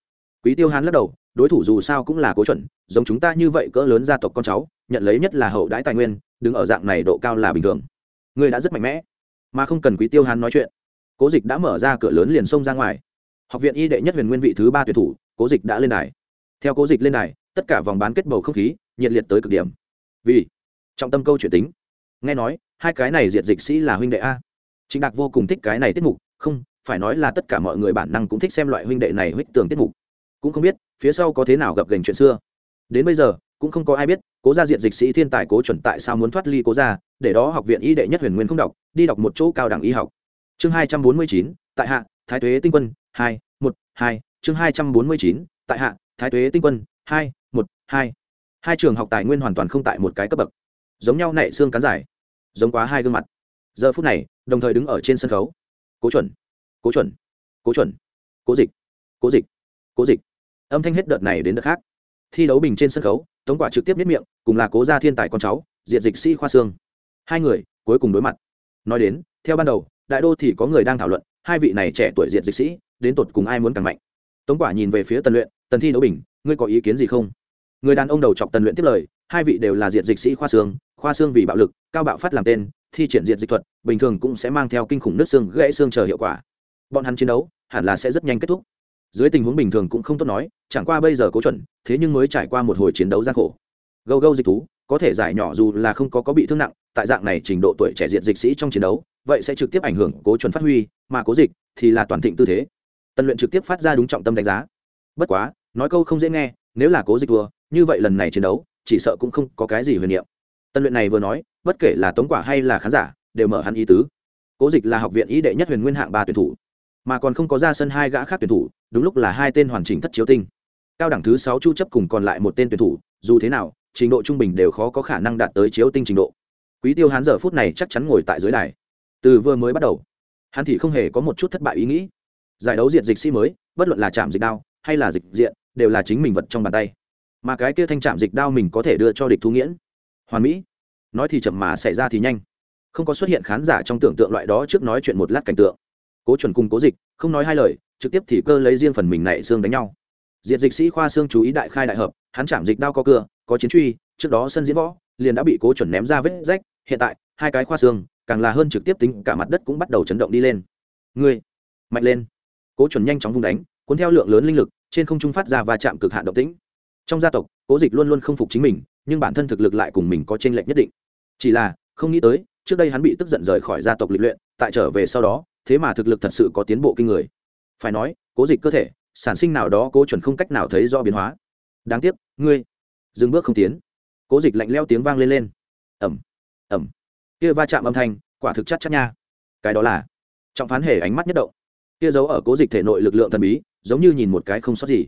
Quý tiêu hán lắc đầu, đối thủ dù sao cũng là cố chuẩn, giống chúng ta như vậy cỡ lớn gia tộc con cháu, nhận lấy nhất là hậu đãi tài nguyên, đứng ở dạng này độ cao là bình thường. Người đã rất mạnh mẽ, mà không cần quý tiêu hán nói chuyện. Cố dịch đã mở ra cửa lớn liền xông ra ngoài. Học viện y đệ nhất huyền nguyên vị thứ ba tuyển thủ, cố dịch đã lên đài. Theo cố dịch lên đài, tất cả vòng bán kết bầu không khí nhiệt liệt tới cực điểm. Vì trọng tâm câu chuyện tính nghe nói, hai cái này diệt dịch sĩ là huynh đệ a. Chính đạc vô cùng thích cái này tiết mục, không, phải nói là tất cả mọi người bản năng cũng thích xem loại huynh đệ này huyết tường tiết mục. Cũng không biết, phía sau có thế nào gặp gành chuyện xưa. Đến bây giờ, cũng không có ai biết, cố gia diện dịch sĩ thiên tài cố chuẩn tại sao muốn thoát ly cố gia, để đó học viện y đệ nhất huyền nguyên không đọc, đi đọc một chỗ cao đẳng y học. Chương hai trăm bốn mươi chín, tại hạ, thái thuế tinh quân, hai, một, hai. Chương hai trăm bốn mươi chín, tại hạ, thái thuế tinh quân, hai, một, hai. Hai trường học tài nguyên hoàn toàn không tại một cái cấp bậc giống nhau nảy xương cán dài, giống quá hai gương mặt. Giờ phút này, đồng thời đứng ở trên sân khấu. Cố chuẩn cố chuẩn cố chuẩn, cố dịch cố dịch cố dịch. Âm thanh hết đợt này đến đợt khác. Thi đấu bình trên sân khấu, tống quả trực tiếp nhất miệng, cùng là cố gia thiên tài con cháu, diệt dịch sĩ khoa xương hai người, cuối cùng đối mặt. Nói đến, theo ban đầu, đại đô thì có người đang thảo luận, hai vị này trẻ tuổi diệt dịch sĩ, đến tột cùng ai muốn càng mạnh. Tống quả nhìn về phía tần luyện, tần thi đấu bình, ngươi có ý kiến gì không? Người đàn ông đầu chọc tần luyện tiếp lời, hai vị đều là diệt dịch sĩ khoa xương khoa xương vì bạo lực, cao bạo phát làm tên, thi triển diện dịch thuật, bình thường cũng sẽ mang theo kinh khủng nước xương gãy xương chờ hiệu quả. Bọn hắn chiến đấu, hẳn là sẽ rất nhanh kết thúc. Dưới tình huống bình thường cũng không tốt nói, chẳng qua bây giờ cố chuẩn, thế nhưng mới trải qua một hồi chiến đấu gian khổ. Gâu gâu dịch thú, có thể giải nhỏ dù là không có có bị thương nặng, tại dạng này trình độ tuổi trẻ diện dịch sĩ trong chiến đấu, vậy sẽ trực tiếp ảnh hưởng cố chuẩn phát huy, mà cố dịch thì là toàn thịnh tư thế. Tân luyện trực tiếp phát ra đúng trọng tâm đánh giá. Bất quá, nói câu không dễ nghe, nếu là cố dịch thua, như vậy lần này chiến đấu, chỉ sợ cũng không có cái gì huyền niệm tân luyện này vừa nói, bất kể là tống quả hay là khán giả, đều mở hắn ý tứ. Cố dịch là học viện ý đệ nhất huyền nguyên hạng ba tuyển thủ, mà còn không có ra sân hai gã khác tuyển thủ, đúng lúc là hai tên hoàn chỉnh thất chiếu tinh. Cao đẳng thứ sáu chu chấp cùng còn lại một tên tuyển thủ, dù thế nào, trình độ trung bình đều khó có khả năng đạt tới chiếu tinh trình độ. Quý tiêu hán giờ phút này chắc chắn ngồi tại dưới đài. Từ vừa mới bắt đầu, hắn thì không hề có một chút thất bại ý nghĩ. Giải đấu diện dịch sĩ mới, bất luận là chạm dịch đao hay là dịch diện, đều là chính mình vật trong bàn tay. Mà cái kia thanh chạm dịch đao mình có thể đưa cho địch thu nghiễn. Hoàn mỹ nói thì chậm mà xảy ra thì nhanh. Không có xuất hiện khán giả trong tưởng tượng loại đó trước nói chuyện một lát cảnh tượng. Cố chuẩn cùng cố dịch, không nói hai lời, trực tiếp thì cơ lấy riêng phần mình nảy xương đánh nhau. Diệt dịch sĩ khoa xương chú ý đại khai đại hợp, hắn chạm dịch đao có cưa, có chiến truy, trước đó sân diễn võ, liền đã bị cố chuẩn ném ra vết rách, hiện tại, hai cái khoa xương, càng là hơn trực tiếp tính cả mặt đất cũng bắt đầu chấn động đi lên. Ngươi, mạnh lên. Cố chuẩn nhanh chóng vung đánh, cuốn theo lượng lớn linh lực, trên không trung phát ra và chạm cực hạn động tĩnh. Trong gia tộc, cố dịch luôn luôn không phục chính mình nhưng bản thân thực lực lại cùng mình có tranh lệch nhất định. Chỉ là, không nghĩ tới, trước đây hắn bị tức giận rời khỏi gia tộc lịch luyện, tại trở về sau đó, thế mà thực lực thật sự có tiến bộ kinh người. Phải nói, cố dịch cơ thể, sản sinh nào đó cố chuẩn không cách nào thấy do biến hóa. Đáng tiếc, ngươi, dừng bước không tiến. Cố dịch lạnh leo tiếng vang lên lên. Ẩm ẩm kia va chạm âm thanh, quả thực chắc chắc nha. Cái đó là trọng phán hề ánh mắt nhất động. Kia giấu ở cố dịch thể nội lực lượng thần bí, giống như nhìn một cái không sót gì.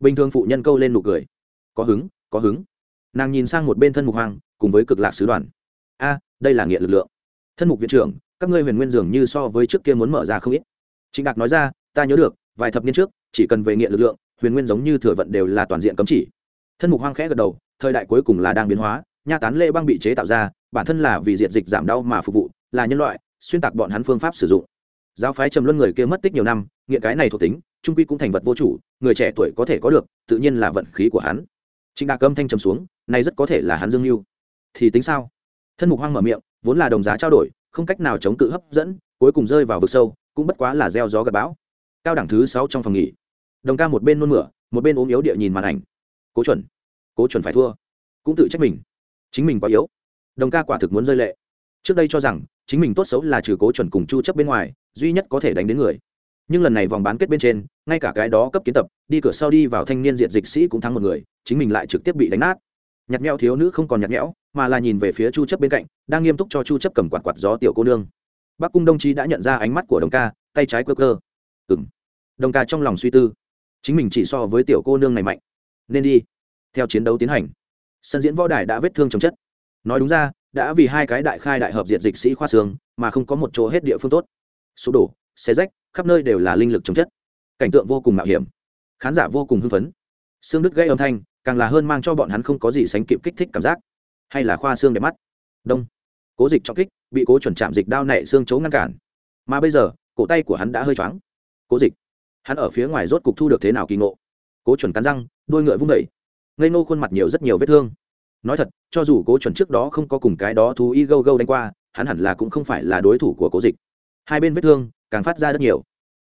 Bình thường phụ nhân câu lên nụ cười. Có hứng có hứng nàng nhìn sang một bên thân mục hoàng cùng với cực lạc sứ đoàn. A, đây là nghiện lực lượng. Thân mục viện trưởng, các ngươi huyền nguyên dường như so với trước kia muốn mở ra không ít. Trịnh đạt nói ra, ta nhớ được, vài thập niên trước, chỉ cần về nghiện lực lượng, huyền nguyên giống như thừa vận đều là toàn diện cấm chỉ. Thân mục hoang khẽ gật đầu, thời đại cuối cùng là đang biến hóa, nha tán lễ băng bị chế tạo ra, bản thân là vì diện dịch giảm đau mà phục vụ, là nhân loại, xuyên tạc bọn hắn phương pháp sử dụng. Giáo phái trầm luân người kia mất tích nhiều năm, nghiện cái này thuộc tính, trung quy cũng thành vật vô chủ, người trẻ tuổi có thể có được, tự nhiên là vận khí của hắn trịnh đạc âm thanh trầm xuống nay rất có thể là hắn dương mưu thì tính sao? Thân mục hoang mở miệng, vốn là đồng giá trao đổi, không cách nào chống cự hấp dẫn, cuối cùng rơi vào vực sâu, cũng bất quá là gieo gió gặp bão. Cao đẳng thứ sáu trong phòng nghỉ. Đồng ca một bên nôn mửa, một bên ốm yếu địa nhìn màn ảnh. Cố chuẩn cố chuẩn phải thua. Cũng tự trách mình. Chính mình quá yếu. Đồng ca quả thực muốn rơi lệ. Trước đây cho rằng, chính mình tốt xấu là trừ cố chuẩn cùng chu chấp bên ngoài, duy nhất có thể đánh đến người nhưng lần này vòng bán kết bên trên, ngay cả cái đó cấp kiến tập, đi cửa sau đi vào thanh niên diện dịch sĩ cũng thắng một người, chính mình lại trực tiếp bị đánh nát. Nhặt nhẽo thiếu nữ không còn nhặt nhẽo, mà là nhìn về phía chu chấp bên cạnh, đang nghiêm túc cho chu chấp cầm quạt quạt gió tiểu cô nương. Bắc cung đồng chí đã nhận ra ánh mắt của đồng ca, tay trái cơ cơ ừm. Đồng ca trong lòng suy tư. Chính mình chỉ so với tiểu cô nương này mạnh. Nên đi. Theo chiến đấu tiến hành. Sân diễn võ đài đã vết thương chồng chất. Nói đúng ra, đã vì hai cái đại khai đại hợp diệt dịch sĩ khoa xương, mà không có một chỗ hết địa phương tốt. Sụp đổ, xé rách khắp nơi đều là linh lực chống chất. Cảnh tượng vô cùng mạo hiểm. Khán giả vô cùng hưng phấn. Xương đứt gây âm thanh, càng là hơn mang cho bọn hắn không có gì sánh kịp kích thích cảm giác. Hay là khoa xương đẹp mắt. Đông. Cố dịch trọng kích, bị cố chuẩn chạm dịch đao nệ xương chấu ngăn cản. Mà bây giờ, cổ tay của hắn đã hơi choáng. Cố dịch. Hắn ở phía ngoài rốt cục thu được thế nào kỳ ngộ? Cố chuẩn cắn răng đuôi ngựa vung vẩy ngây nô khuôn mặt nhiều rất nhiều vết thương. Nói thật, cho dù cố chuẩn trước đó không có cùng cái đó thú y gâu gâu đánh qua, hắn hẳn là cũng không phải là đối thủ của cố dịch. Hai bên vết thương càng phát ra rất nhiều.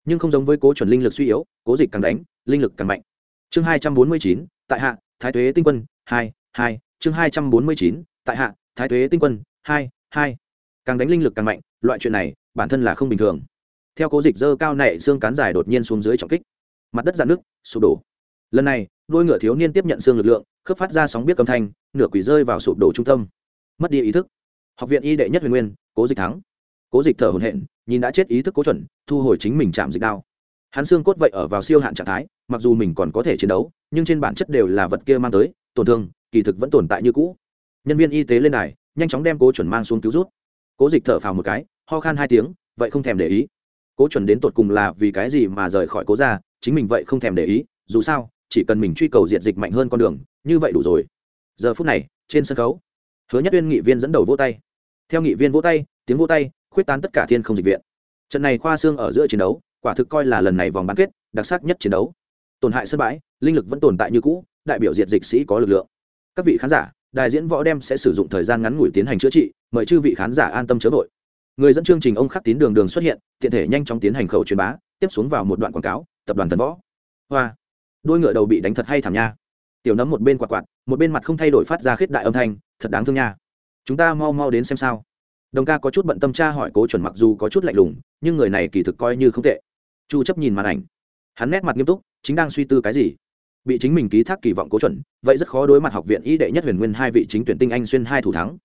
Nhưng không giống với cố chuẩn linh lực suy yếu, cố dịch càng đánh, linh lực càng mạnh. Chương hai trăm bốn mươi chín, tại hạ, thái thuế tinh quân, hai hai. Chương hai trăm bốn mươi chín, tại hạ, thái thuế tinh quân, hai hai. Càng đánh linh lực càng mạnh, loại chuyện này, bản thân là không bình thường. Theo cố dịch dơ cao nảy xương cán dài đột nhiên xuống dưới trọng kích. Mặt đất dạn nước sụp đổ. Lần này, đôi ngựa thiếu niên tiếp nhận xương lực lượng, khớp phát ra sóng biết âm thanh, nửa quỷ rơi vào sụp đổ trung tâm. Mất đi ý thức. Học viện y đệ nhất huyền nguyên, cố dịch thắng cố dịch thở hồn hện nhìn đã chết ý thức cố chuẩn, thu hồi chính mình chạm dịch đao. Hắn xương cốt vậy ở vào siêu hạn trạng thái, mặc dù mình còn có thể chiến đấu, nhưng trên bản chất đều là vật kia mang tới, tổn thương, kỳ thực vẫn tồn tại như cũ. Nhân viên y tế lên đài, nhanh chóng đem cố chuẩn mang xuống cứu rút cố dịch thở phào một cái, ho khan hai tiếng, vậy không thèm để ý. Cố chuẩn đến tột cùng là vì cái gì mà rời khỏi cố ra chính mình vậy không thèm để ý, dù sao, chỉ cần mình truy cầu diện dịch mạnh hơn con đường, như vậy đủ rồi. Giờ phút này, trên sân khấu, hứa nhất uyên nghị viên dẫn đầu vỗ tay. Theo nghị viên vỗ tay, tiếng vỗ tay khuyết tán tất cả thiên không dịch viện. Trận này khoa xương ở giữa chiến đấu, quả thực coi là lần này vòng bán kết, đặc sắc nhất chiến đấu. Tổn hại sân bãi, linh lực vẫn tồn tại như cũ, đại biểu diện dịch sĩ có lực lượng. Các vị khán giả, đại diễn võ đem sẽ sử dụng thời gian ngắn ngủi tiến hành chữa trị, mời chư vị khán giả an tâm chớ vội. Người dẫn chương trình ông khắc tín đường đường xuất hiện, tiện thể nhanh chóng tiến hành khẩu truyền bá, tiếp xuống vào một đoạn quảng cáo, tập đoàn thần võ. Hoa. Đôi ngựa đầu bị đánh thật hay thảm nha. Tiểu nấm một bên quạt quạt, một bên mặt không thay đổi phát ra khết đại âm thanh, thật đáng thương nha. Chúng ta mau mau đến xem sao đồng ca có chút bận tâm tra hỏi cố chuẩn mặc dù có chút lạnh lùng, nhưng người này kỳ thực coi như không tệ. Chu chấp nhìn màn ảnh. Hắn nét mặt nghiêm túc, chính đang suy tư cái gì? Bị chính mình ký thác kỳ vọng cố chuẩn, vậy rất khó đối mặt học viện y đệ nhất huyền nguyên hai vị chính tuyển tinh anh xuyên hai thủ thắng.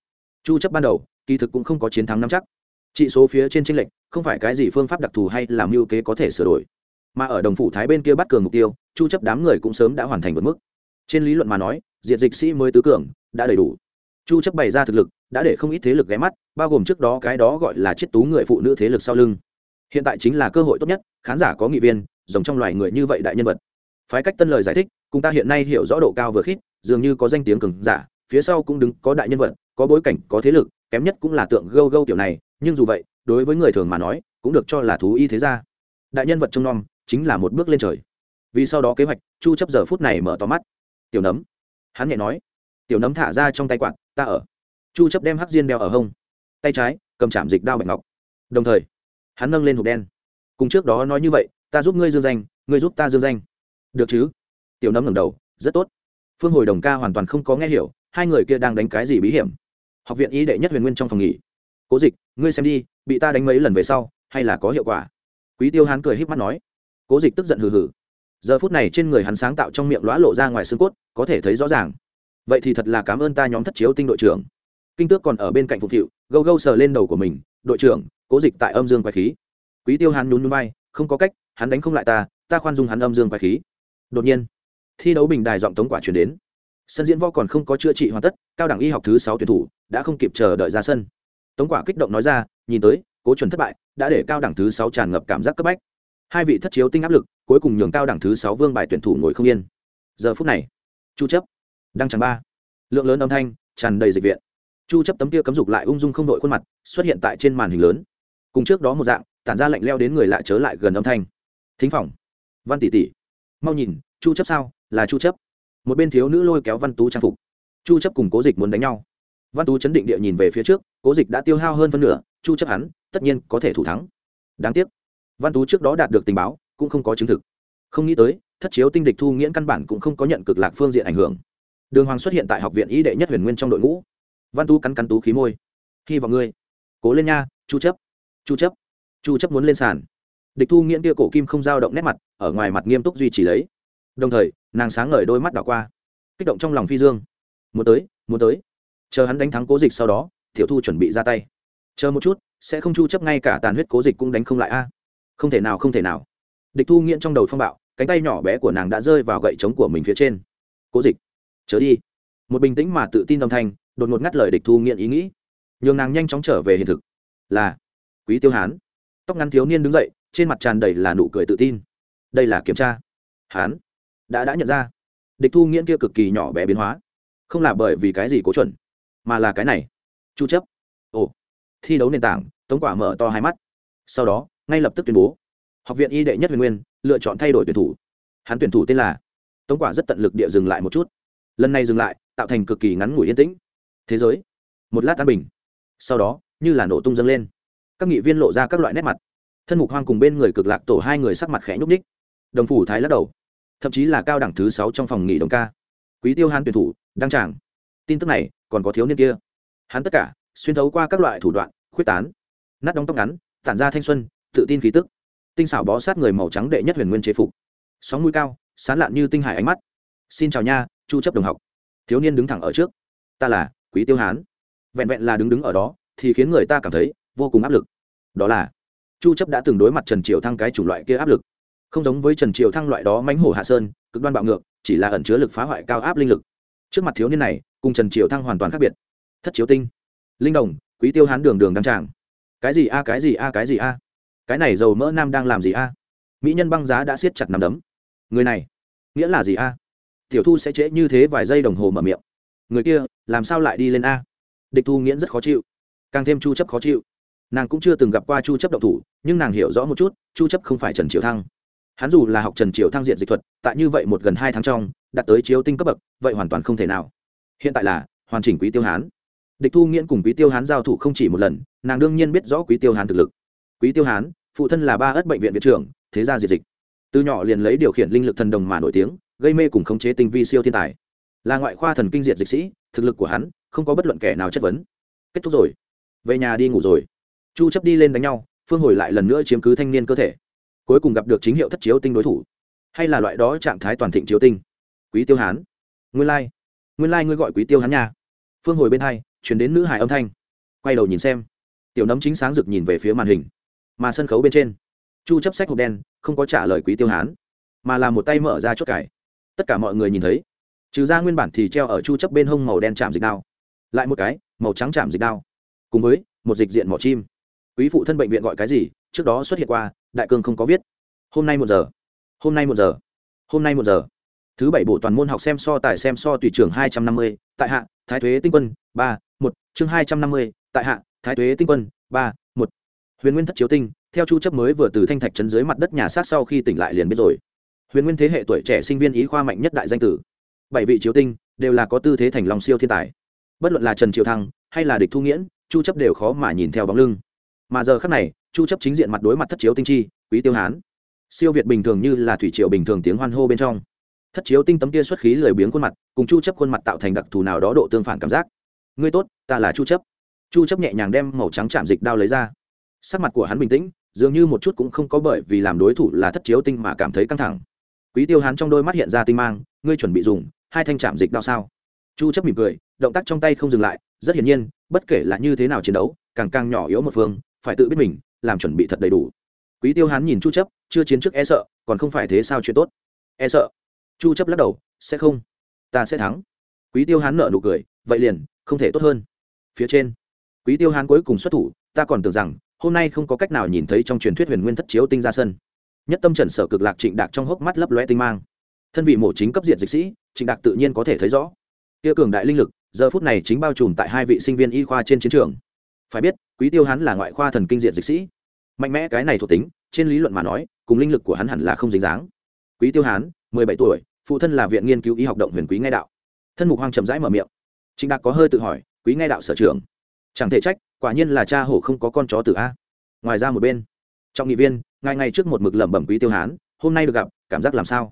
Chu chấp ban đầu, kỳ thực cũng không có chiến thắng nắm chắc. Trị số phía trên tranh lệnh không phải cái gì phương pháp đặc thù hay làm mưu kế có thể sửa đổi. Mà ở đồng phủ thái bên kia bắt cường mục tiêu, chu chấp đám người cũng sớm đã hoàn thành vượt mức. Trên lý luận mà nói, diệt dịch sĩ mới tứ cường, đã đầy đủ chu chấp bày ra thực lực, đã để không ít thế lực ghé mắt, bao gồm trước đó cái đó gọi là chiết tú người phụ nữ thế lực sau lưng. Hiện tại chính là cơ hội tốt nhất, khán giả có nghị viên giống trong loài người như vậy đại nhân vật. Phái cách tân lời giải thích, cùng ta hiện nay hiểu rõ độ cao vừa khít, dường như có danh tiếng cường giả, phía sau cũng đứng có đại nhân vật, có bối cảnh, có thế lực, kém nhất cũng là tượng gâu gâu tiểu này, nhưng dù vậy, đối với người thường mà nói, cũng được cho là thú y thế gia. Đại nhân vật trong nom, chính là một bước lên trời. Vì sau đó kế hoạch, chu chấp giờ phút này mở to mắt. Tiểu nấm. Hắn nhẹ nói. Tiểu nấm thả ra trong tay quạt ta ở. Chu chấp đem hắc diên đeo ở hông. Tay trái, cầm chạm dịch đao bạch ngọc. Đồng thời, hắn nâng lên hộp đen. Cùng trước đó nói như vậy, ta giúp ngươi dương danh, ngươi giúp ta dương danh. Được chứ? Tiểu nấm ngẩng đầu, rất tốt. Phương hồi đồng ca hoàn toàn không có nghe hiểu, hai người kia đang đánh cái gì bí hiểm. Học viện y đệ nhất huyền nguyên trong phòng nghỉ. Cố dịch, ngươi xem đi, bị ta đánh mấy lần về sau, hay là có hiệu quả? Quý tiêu hán cười híp mắt nói. Cố dịch tức giận hừ hừ. Giờ phút này trên người hắn sáng tạo trong miệng lõa lộ ra ngoài xương cốt, có thể thấy rõ ràng vậy thì thật là cảm ơn ta nhóm thất chiếu tinh đội trưởng. Kinh tước còn ở bên cạnh phục vụ gâu gâu sờ lên đầu của mình, đội trưởng, cố dịch tại âm dương quái khí. Quý tiêu hắn nhún nhún bay không có cách, hắn đánh không lại ta ta khoan dung hắn âm dương quái khí. Đột nhiên, thi đấu bình đài giọng tống quả chuyển đến. Sân diễn võ còn không có chữa trị hoàn tất, cao đẳng y học thứ sáu tuyển thủ, đã không kịp chờ đợi ra sân. Tống quả kích động nói ra, nhìn tới, cố chuẩn thất bại, đã để cao đẳng thứ sáu tràn ngập cảm giác cấp bách. Hai vị thất chiếu tinh áp lực, cuối cùng nhường cao đẳng thứ sáu vương bài tuyển thủ ngồi không yên. Giờ phút này, chu chấp đang chẳng ba. Lượng lớn âm thanh tràn đầy dịch viện. Chu chấp tấm kia cấm dục lại ung dung không đội khuôn mặt, xuất hiện tại trên màn hình lớn. Cùng trước đó một dạng, tản ra lạnh leo đến người lại trở lại gần âm thanh. Thính phòng. Văn tỷ tỷ. Mau nhìn, chu chấp sao? Là chu chấp. Một bên thiếu nữ lôi kéo văn tú trang phục. Chu chấp cùng cố dịch muốn đánh nhau. Văn tú chấn định địa nhìn về phía trước, cố dịch đã tiêu hao hơn phân nửa, chu chấp hắn, tất nhiên có thể thủ thắng. Đáng tiếc. Văn tú trước đó đạt được tình báo, cũng không có chứng thực. Không nghĩ tới, thất chiếu tinh địch thu nghiễn căn bản cũng không có nhận cực lạc phương diện ảnh hưởng đường hoàng xuất hiện tại học viện y đệ nhất huyền nguyên trong đội ngũ. Văn tú cắn cắn tú khí môi. Hy vọng ngươi. Cố lên nha, chu chấp. Chu chấp. Chu chấp muốn lên sàn. Địch thu nghiễn kia cổ kim không dao động nét mặt, ở ngoài mặt nghiêm túc duy trì lấy. Đồng thời, nàng sáng ngời đôi mắt đảo qua. Kích động trong lòng phi dương. Muốn tới muốn tới. Chờ hắn đánh thắng cố dịch sau đó, tiểu thu chuẩn bị ra tay. Chờ một chút, sẽ không chu chấp ngay cả tàn huyết cố dịch cũng đánh không lại a. Không thể nào, không thể nào. Địch thu nghiễn trong đầu phong bạo, cánh tay nhỏ bé của nàng đã rơi vào gậy trống của mình phía trên. Cố dịch chớ đi. Một bình tĩnh mà tự tin âm thanh, đột ngột ngắt lời địch thu nghiện ý nghĩ. Nhường nàng nhanh chóng trở về hiện thực. Là, quý tiêu hán. Tóc ngắn thiếu niên đứng dậy, trên mặt tràn đầy là nụ cười tự tin. Đây là kiểm tra. Hán. Đã đã nhận ra. Địch thu nghiễn kia cực kỳ nhỏ bé biến hóa. Không là bởi vì cái gì cố chuẩn, mà là cái này. Chu chấp. Ồ. Thi đấu nền tảng, tống quả mở to hai mắt. Sau đó, ngay lập tức tuyên bố. Học viện y đệ nhất huyền nguyên lựa chọn thay đổi tuyển thủ. Hắn tuyển thủ tên là tống quả rất tận lực địa dừng lại một chút lần này dừng lại, tạo thành cực kỳ ngắn ngủi yên tĩnh. Thế giới, một lát an bình. Sau đó, như là nổ tung dâng lên. Các nghị viên lộ ra các loại nét mặt. Thân mục hoang cùng bên người cực lạc tổ hai người sắc mặt khẽ nhúc ních đồng phủ thái lắc đầu. Thậm chí là cao đẳng thứ sáu trong phòng nghỉ đồng ca. Quý tiêu hán tuyển thủ, đăng tràng. Tin tức này, còn có thiếu niên kia. Hắn tất cả, xuyên thấu qua các loại thủ đoạn, khuyết tán. Nát đóng tóc ngắn, tản ra thanh xuân, tự tin khí tức. Tinh xảo bó sát người màu trắng đệ nhất huyền nguyên chế phục. Sóng mũi cao, sán lạn như tinh hải ánh mắt. Xin chào nha chu chấp đồng học. Thiếu niên đứng thẳng ở trước. Ta là quý tiêu hán. Vẹn vẹn là đứng đứng ở đó thì khiến người ta cảm thấy vô cùng áp lực. Đó là, chu chấp đã từng đối mặt trần triều thăng cái chủng loại kia áp lực. Không giống với trần triều thăng loại đó mãnh hổ hạ sơn, cực đoan bạo ngược, chỉ là ẩn chứa lực phá hoại cao áp linh lực. Trước mặt thiếu niên này, cùng trần triều thăng hoàn toàn khác biệt. Thất chiếu tinh. Linh đồng, quý tiêu hán đường đường đăng tràng. Cái gì a, cái gì a, cái gì a? Cái này dầu mỡ nam đang làm gì a? Mỹ nhân băng giá đã siết chặt nằm đấm. Người này, nghĩa là gì a? Tiểu thu sẽ trễ như thế vài giây đồng hồ mở miệng. Người kia, làm sao lại đi lên a? Địch thu nghiễn rất khó chịu. Càng thêm chu chấp khó chịu. Nàng cũng chưa từng gặp qua chu chấp động thủ, nhưng nàng hiểu rõ một chút, chu chấp không phải trần triều thăng. Hắn dù là học trần triều thăng diện dịch thuật, tại như vậy một gần hai tháng trong, đạt tới chiếu tinh cấp bậc, vậy hoàn toàn không thể nào. Hiện tại là hoàn chỉnh quý tiêu hán. Địch thu nghiễn cùng quý tiêu hán giao thủ không chỉ một lần, nàng đương nhiên biết rõ quý tiêu hán thực lực. Quý tiêu hán, phụ thân là ba ất bệnh viện viện trưởng, thế gia diệt dịch. Từ nhỏ liền lấy điều khiển linh lực thần đồng mà nổi tiếng gây mê cùng khống chế tinh vi siêu thiên tài. Là ngoại khoa thần kinh diệt dịch sĩ, thực lực của hắn, không có bất luận kẻ nào chất vấn. Kết thúc rồi. Về nhà đi ngủ rồi. Chu chấp đi lên đánh nhau, phương hồi lại lần nữa chiếm cứ thanh niên cơ thể. Cuối cùng gặp được chính hiệu thất chiếu tinh đối thủ. Hay là loại đó trạng thái toàn thịnh chiếu tinh. Quý tiêu hán. Nguyên lai. Like. nguyên lai like ngươi gọi quý tiêu hán nha. Phương hồi bên hai chuyển đến nữ hải âm thanh. Quay đầu nhìn xem. Tiểu nấm chính sáng rực nhìn về phía màn hình. Mà sân khấu bên trên. Chu chấp sách hộp đen, không có trả lời quý tiêu hán. Mà là một tay mở ra chốt cải tất cả mọi người nhìn thấy. Trừ ra nguyên bản thì treo ở chu chấp bên hông màu đen chạm dịch đao, lại một cái, màu trắng chạm dịch đao. Cùng với, một dịch diện mỏ chim. Quý phụ thân bệnh viện gọi cái gì, trước đó xuất hiện qua, đại cương không có viết. Hôm nay một giờ. Hôm nay một giờ. Hôm nay một giờ. Thứ bảy bộ toàn môn học xem so tài xem so tùy trưởng hai trăm năm mươi, tại hạ, thái thuế tinh quân, ba, một, chương hai trăm năm mươi, tại hạ, thái thuế tinh quân, ba, một. Huyền nguyên thất chiếu tinh, theo chu chấp mới vừa từ thanh thạch trấn dưới mặt đất nhà sát sau khi tỉnh lại liền biết rồi huyền nguyên thế hệ tuổi trẻ sinh viên ý khoa mạnh nhất đại danh tử. Bảy vị chiếu tinh đều là có tư thế thành lòng siêu thiên tài. Bất luận là trần triều thăng hay là địch thu nghiễn, chu chấp đều khó mà nhìn theo bóng lưng. Mà giờ khắc này, chu chấp chính diện mặt đối mặt thất chiếu tinh chi, quý tiêu hán. Siêu việt bình thường như là thủy triều bình thường tiếng hoan hô bên trong. Thất chiếu tinh tấm kia xuất khí lười biếng khuôn mặt, cùng chu chấp khuôn mặt tạo thành đặc thù nào đó độ tương phản cảm giác. Ngươi tốt, ta là chu chấp. Chu chấp nhẹ nhàng đem màu trắng chạm dịch đao lấy ra. Sắc mặt của hắn bình tĩnh, dường như một chút cũng không có bởi vì làm đối thủ là thất chiếu tinh mà cảm thấy căng thẳng quý tiêu Hán trong đôi mắt hiện ra tinh mang, ngươi chuẩn bị dùng hai thanh chạm dịch đao sao? Chu chấp mỉm cười, động tác trong tay không dừng lại, rất hiển nhiên, bất kể là như thế nào chiến đấu, càng càng nhỏ yếu một phương, phải tự biết mình, làm chuẩn bị thật đầy đủ. Quý tiêu hán nhìn chu chấp, chưa chiến trước e sợ, còn không phải thế sao chuyện tốt? E sợ. Chu chấp lắc đầu, sẽ không. Ta sẽ thắng. Quý tiêu hán nở nụ cười, vậy liền, không thể tốt hơn. Phía trên, quý tiêu hán cuối cùng xuất thủ, ta còn tưởng rằng, hôm nay không có cách nào nhìn thấy trong truyền thuyết huyền nguyên thất chiếu tinh ra sân nhất tâm trần sở cực lạc trịnh đạc trong hốc mắt lấp lóe tinh mang. Thân vị mổ chính cấp diện dịch sĩ, trịnh đạc tự nhiên có thể thấy rõ. Kia cường đại linh lực, giờ phút này chính bao trùm tại hai vị sinh viên y khoa trên chiến trường. Phải biết, quý tiêu hắn là ngoại khoa thần kinh diện dịch sĩ. Mạnh mẽ cái này thuộc tính, trên lý luận mà nói, cùng linh lực của hắn hẳn là không dính dáng. Quý tiêu hán, mười bảy tuổi, phụ thân là viện nghiên cứu y học động huyền quý ngay đạo. Thân mục hoang chậm rãi mở miệng. Trịnh đạc có hơi tự hỏi, quý nghe đạo sở trưởng, chẳng thể trách, quả nhiên là cha hổ không có con chó tử a. Ngoài ra một bên trong nghị viên ngày ngày trước một mực lẩm bẩm quý tiêu hán, hôm nay được gặp, cảm giác làm sao?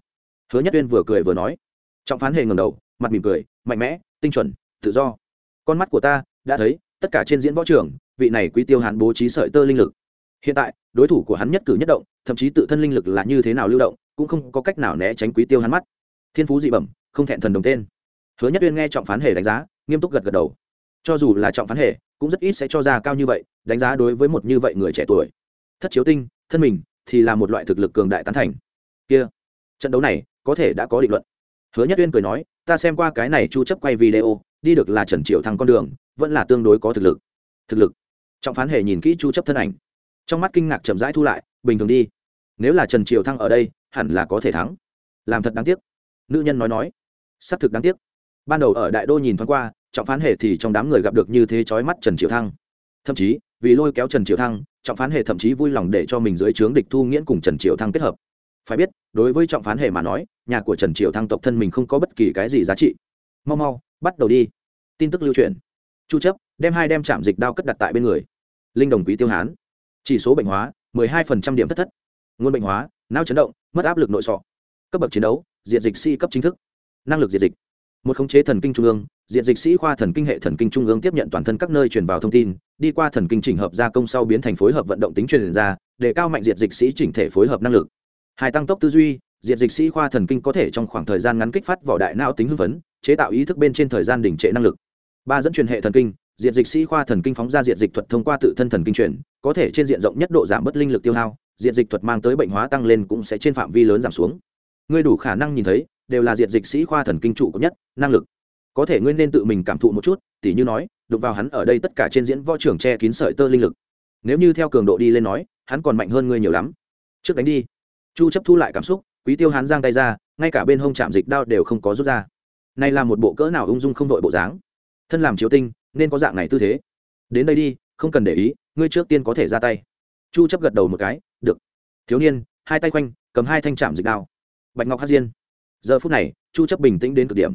Hứa nhất uyên vừa cười vừa nói. Trọng phán hề ngầm đầu, mặt mỉm cười, mạnh mẽ, tinh chuẩn, tự do. Con mắt của ta đã thấy, tất cả trên diễn võ trường, vị này quý tiêu hán bố trí sợi tơ linh lực. Hiện tại, đối thủ của hắn nhất cử nhất động, thậm chí tự thân linh lực là như thế nào lưu động, cũng không có cách nào né tránh quý tiêu hắn mắt. Thiên phú dị bẩm, không thẹn thần đồng tên. Hứa nhất uyên nghe trọng phán hề đánh giá, nghiêm túc gật gật đầu. Cho dù là trọng phán hề, cũng rất ít sẽ cho ra cao như vậy, đánh giá đối với một như vậy người trẻ tuổi thất chiếu tinh, thân mình thì là một loại thực lực cường đại tán thành. Kia, trận đấu này có thể đã có định luận. Hứa nhất uyên cười nói, ta xem qua cái này chu chấp quay video, đi được là trần triệu thăng con đường, vẫn là tương đối có thực lực. Thực lực. Trọng phán hề nhìn kỹ chu chấp thân ảnh. Trong mắt kinh ngạc chậm rãi thu lại, bình thường đi. Nếu là trần triều thăng ở đây, hẳn là có thể thắng. Làm thật đáng tiếc. Nữ nhân nói nói. Xác thực đáng tiếc. Ban đầu ở đại đô nhìn thoáng qua, trọng phán hệ thì trong đám người gặp được như thế chói mắt trần triều thăng. Thậm chí vì lôi kéo trần triều thăng, trọng phán hệ thậm chí vui lòng để cho mình dưới trướng địch thu nghiễn cùng trần triều thăng kết hợp. Phải biết, đối với trọng phán hệ mà nói, nhà của trần triều thăng tộc thân mình không có bất kỳ cái gì giá trị. Mau mau, bắt đầu đi. Tin tức lưu truyền. Chu chấp, đem hai đem chạm dịch đao cất đặt tại bên người. Linh đồng quý tiêu hán. Chỉ số bệnh hóa 12% điểm thất thất. Nguồn bệnh hóa, não chấn động, mất áp lực nội sọ. Cấp bậc chiến đấu diện dịch sĩ cấp chính thức. Năng lực diệt dịch. Một khống chế thần kinh trung ương diện dịch sĩ khoa thần kinh hệ thần kinh trung ương tiếp nhận toàn thân các nơi truyền vào thông tin đi qua thần kinh chỉnh hợp gia công sau biến thành phối hợp vận động tính truyền ra, để cao mạnh diện dịch sĩ chỉnh thể phối hợp năng lực. Hai tăng tốc tư duy diện dịch sĩ khoa thần kinh có thể trong khoảng thời gian ngắn kích phát vỏ đại não tính hưng phấn, chế tạo ý thức bên trên thời gian đỉnh trệ năng lực. Ba dẫn truyền hệ thần kinh diện dịch sĩ khoa thần kinh phóng ra diện dịch thuật thông qua tự thân thần kinh truyền, có thể trên diện rộng nhất độ giảm bớt linh lực tiêu hao diện dịch thuật mang tới bệnh hóa tăng lên cũng sẽ trên phạm vi lớn giảm xuống. Ngươi đủ khả năng nhìn thấy, đều là diện dịch sĩ khoa thần kinh trụ cấp nhất, năng lực có thể ngươi nên tự mình cảm thụ một chút, tỉ như nói, đụng vào hắn ở đây tất cả trên diễn võ trưởng che kín sợi tơ linh lực. Nếu như theo cường độ đi lên nói, hắn còn mạnh hơn ngươi nhiều lắm. Trước đánh đi. Chu chấp thu lại cảm xúc, quý tiêu hắn giang tay ra, ngay cả bên hông chạm dịch đao đều không có rút ra. Này là một bộ cỡ nào ung dung không vội bộ dáng. Thân làm chiếu tinh, nên có dạng này tư thế. Đến đây đi, không cần để ý, ngươi trước tiên có thể ra tay. Chu chấp gật đầu một cái, được. Thiếu niên, hai tay quanh, cầm hai thanh chạm dịch đao. Bạch ngọc hát diên. Giờ phút này, chu chấp bình tĩnh đến cực điểm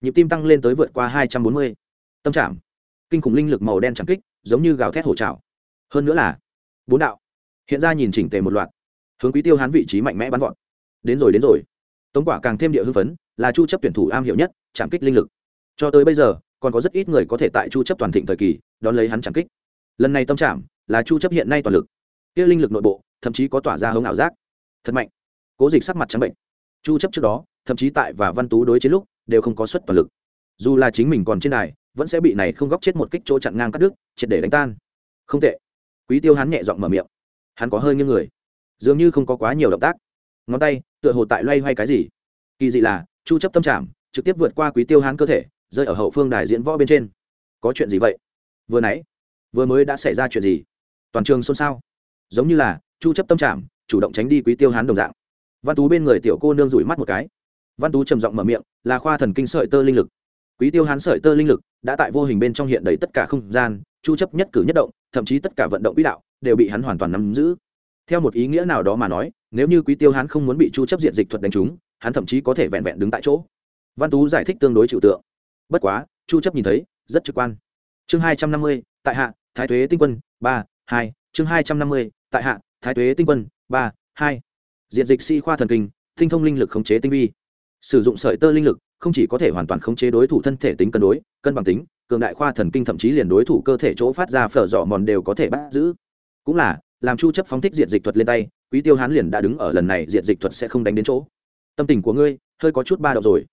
nhịp tim tăng lên tới vượt qua 240. tâm trạng kinh khủng linh lực màu đen chẳng kích, giống như gào thét hổ trào hơn nữa là, bốn đạo. Hiện ra nhìn chỉnh tề một loạt. Hướng quý tiêu hán vị trí mạnh mẽ bắn vọt. Đến rồi đến rồi. Tống quả càng thêm địa hưng phấn, là chu chấp tuyển thủ am hiểu nhất, chạm kích linh lực. Cho tới bây giờ, còn có rất ít người có thể tại chu chấp toàn thịnh thời kỳ, đón lấy hắn chạm kích. Lần này tâm trạng là chu chấp hiện nay toàn lực. Kia linh lực nội bộ, thậm chí có tỏa ra hống ảo giác. Thật mạnh. Cố dịch sắc mặt trắng bệnh. Chu chấp trước đó, thậm chí tại và văn tú đối chiến lúc đều không có suất toàn lực. Dù là chính mình còn trên đài, vẫn sẽ bị này không góc chết một kích chỗ chặn ngang cắt đứt, triệt để đánh tan. Không tệ. Quý tiêu hắn nhẹ giọng mở miệng. Hắn có hơi như người. Dường như không có quá nhiều động tác. Ngón tay, tựa hồ tại loay hoay cái gì. Kỳ dị là, chu chấp tâm trạng, trực tiếp vượt qua quý tiêu hắn cơ thể, rơi ở hậu phương đài diễn võ bên trên. Có chuyện gì vậy? Vừa nãy, vừa mới đã xảy ra chuyện gì? Toàn trường xôn xao. Giống như là, chu chấp tâm trạng, chủ động tránh đi quý tiêu hán đồng dạng. Văn tú bên người tiểu cô nương rủi mắt một cái văn tú trầm giọng mở miệng là khoa thần kinh sợi tơ linh lực. Quý tiêu hán sợi tơ linh lực đã tại vô hình bên trong hiện đầy tất cả không gian chu chấp nhất cử nhất động thậm chí tất cả vận động quỹ đạo đều bị hắn hoàn toàn nắm giữ. Theo một ý nghĩa nào đó mà nói nếu như quý tiêu hán không muốn bị chu chấp diện dịch thuật đánh trúng hắn thậm chí có thể vẹn vẹn đứng tại chỗ. Văn tú giải thích tương đối chịu tượng. Bất quá chu chấp nhìn thấy rất trực quan. Chương 250, tại hạ thái tuế tinh quân ba hai. Chương 250, tại hạ thái tuế tinh quân ba hai. Diện dịch si khoa thần kinh tinh thông linh lực khống chế tinh vi sử dụng sợi tơ linh lực, không chỉ có thể hoàn toàn khống chế đối thủ thân thể tính cân đối, cân bằng tính, cường đại khoa thần kinh thậm chí liền đối thủ cơ thể chỗ phát ra phở dọ mòn đều có thể bắt giữ. Cũng là, làm chu chấp phóng thích diện dịch thuật lên tay, quý tiêu hán liền đã đứng ở lần này diện dịch thuật sẽ không đánh đến chỗ. Tâm tình của ngươi, hơi có chút ba động rồi.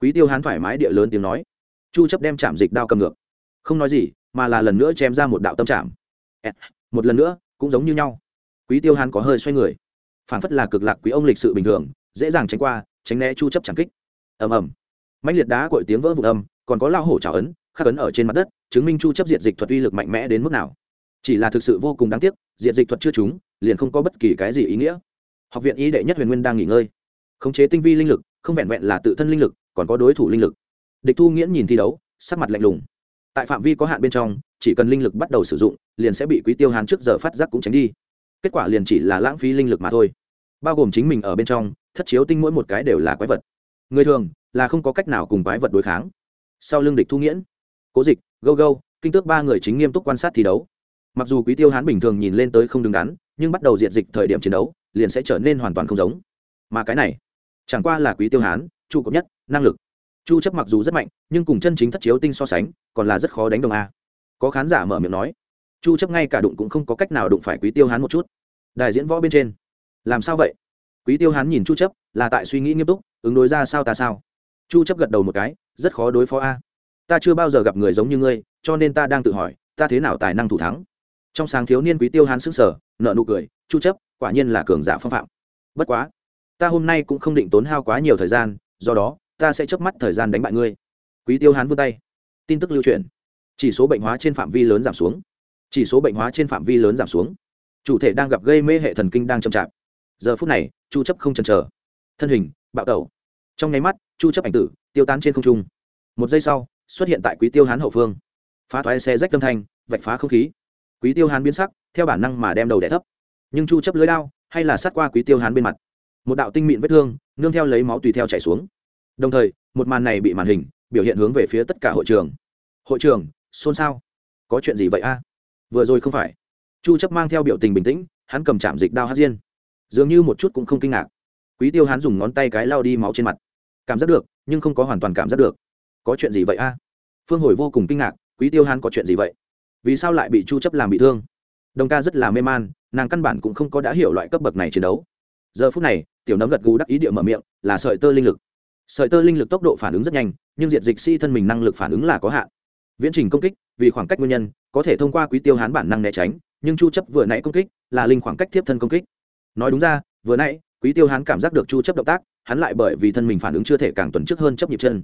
Quý tiêu hán thoải mái địa lớn tiếng nói. Chu chấp đem chạm dịch đao cầm ngược. Không nói gì, mà là lần nữa chém ra một đạo tâm chạm. Một lần nữa, cũng giống như nhau. Quý tiêu hán có hơi xoay người. Phản phất là cực lạc quý ông lịch sự bình thường, dễ dàng tránh qua tránh né chu chấp chẳng kích. Ầm ầm. Mãnh liệt đá cội tiếng vỡ vụn âm, còn có lao hổ trào ấn, khắc ấn ở trên mặt đất, chứng minh chu chấp diệt dịch thuật uy lực mạnh mẽ đến mức nào. Chỉ là thực sự vô cùng đáng tiếc, diệt dịch thuật chưa trúng, liền không có bất kỳ cái gì ý nghĩa. Học viện y đệ nhất huyền nguyên đang nghỉ ngơi. Khống chế tinh vi linh lực, không vẹn vẹn là tự thân linh lực, còn có đối thủ linh lực. Địch thu nghiễn nhìn thi đấu, sắc mặt lạnh lùng. Tại phạm vi có hạn bên trong, chỉ cần linh lực bắt đầu sử dụng, liền sẽ bị quý tiêu hán trước giờ phát giác cũng tránh đi. Kết quả liền chỉ là lãng phí linh lực mà thôi. Bao gồm chính mình ở bên trong thất chiếu tinh mỗi một cái đều là quái vật. Người thường là không có cách nào cùng quái vật đối kháng. Sau lưng địch thu nghiễn, cố dịch, gâu gâu, kinh tước ba người chính nghiêm túc quan sát thi đấu. Mặc dù quý tiêu hán bình thường nhìn lên tới không đứng đắn, nhưng bắt đầu diện dịch thời điểm chiến đấu, liền sẽ trở nên hoàn toàn không giống. Mà cái này, chẳng qua là quý tiêu hán chu cấp nhất, năng lực. Chu chấp mặc dù rất mạnh, nhưng cùng chân chính thất chiếu tinh so sánh, còn là rất khó đánh đồng a. Có khán giả mở miệng nói, chu chấp ngay cả đụng cũng không có cách nào đụng phải quý tiêu hán một chút. Đại diễn võ bên trên. Làm sao vậy? Quý tiêu hán nhìn chu chấp, là tại suy nghĩ nghiêm túc, ứng đối ra sao ta sao? Chu chấp gật đầu một cái, rất khó đối phó a. Ta chưa bao giờ gặp người giống như ngươi, cho nên ta đang tự hỏi, ta thế nào tài năng thủ thắng? Trong sáng thiếu niên quý tiêu hán sững sờ nợ nụ cười, chu chấp, quả nhiên là cường giả phong phạm. Bất quá, ta hôm nay cũng không định tốn hao quá nhiều thời gian, do đó, ta sẽ chớp mắt thời gian đánh bại ngươi. Quý tiêu hán vươn tay. Tin tức lưu truyền. Chỉ số bệnh hóa trên phạm vi lớn giảm xuống. Chỉ số bệnh hóa trên phạm vi lớn giảm xuống. Chủ thể đang gặp gây mê hệ thần kinh đang chậm chạp giờ phút này, chu chấp không chần chờ. Thân hình, bạo tẩu. Trong nháy mắt, chu chấp ảnh tử tiêu tán trên không trung. Một giây sau, xuất hiện tại quý tiêu hán hậu phương. Phá thoái xe rách âm thanh, vạch phá không khí. Quý tiêu hán biến sắc, theo bản năng mà đem đầu đẻ thấp. Nhưng chu chấp lưới đao, hay là sát qua quý tiêu hán bên mặt. Một đạo tinh mịn vết thương, nương theo lấy máu tùy theo chảy xuống. Đồng thời, một màn này bị màn hình biểu hiện hướng về phía tất cả hội trường. Hội trường, xôn xao. Có chuyện gì vậy a? Vừa rồi không phải. Chu chấp mang theo biểu tình bình tĩnh, hắn cầm chạm dịch đao hát diên dường như một chút cũng không kinh ngạc. Quý tiêu hán dùng ngón tay cái lau đi máu trên mặt. Cảm giác được, nhưng không có hoàn toàn cảm giác được. Có chuyện gì vậy a? Phương hồi vô cùng kinh ngạc, quý tiêu hán có chuyện gì vậy? Vì sao lại bị chu chấp làm bị thương? Đồng ca rất là mê man, nàng căn bản cũng không có đã hiểu loại cấp bậc này chiến đấu. Giờ phút này, tiểu nấm gật gù đắc ý địa mở miệng, là sợi tơ linh lực. Sợi tơ linh lực tốc độ phản ứng rất nhanh, nhưng diện dịch si thân mình năng lực phản ứng là có hạn. Viễn trình công kích, vì khoảng cách nguyên nhân, có thể thông qua quý tiêu hán bản năng né tránh, nhưng chu chấp vừa nãy công kích, là linh khoảng cách tiếp thân công kích nói đúng ra, vừa nãy, quý tiêu hán cảm giác được chu chấp động tác, hắn lại bởi vì thân mình phản ứng chưa thể càng tuần trước hơn chấp nhịp chân.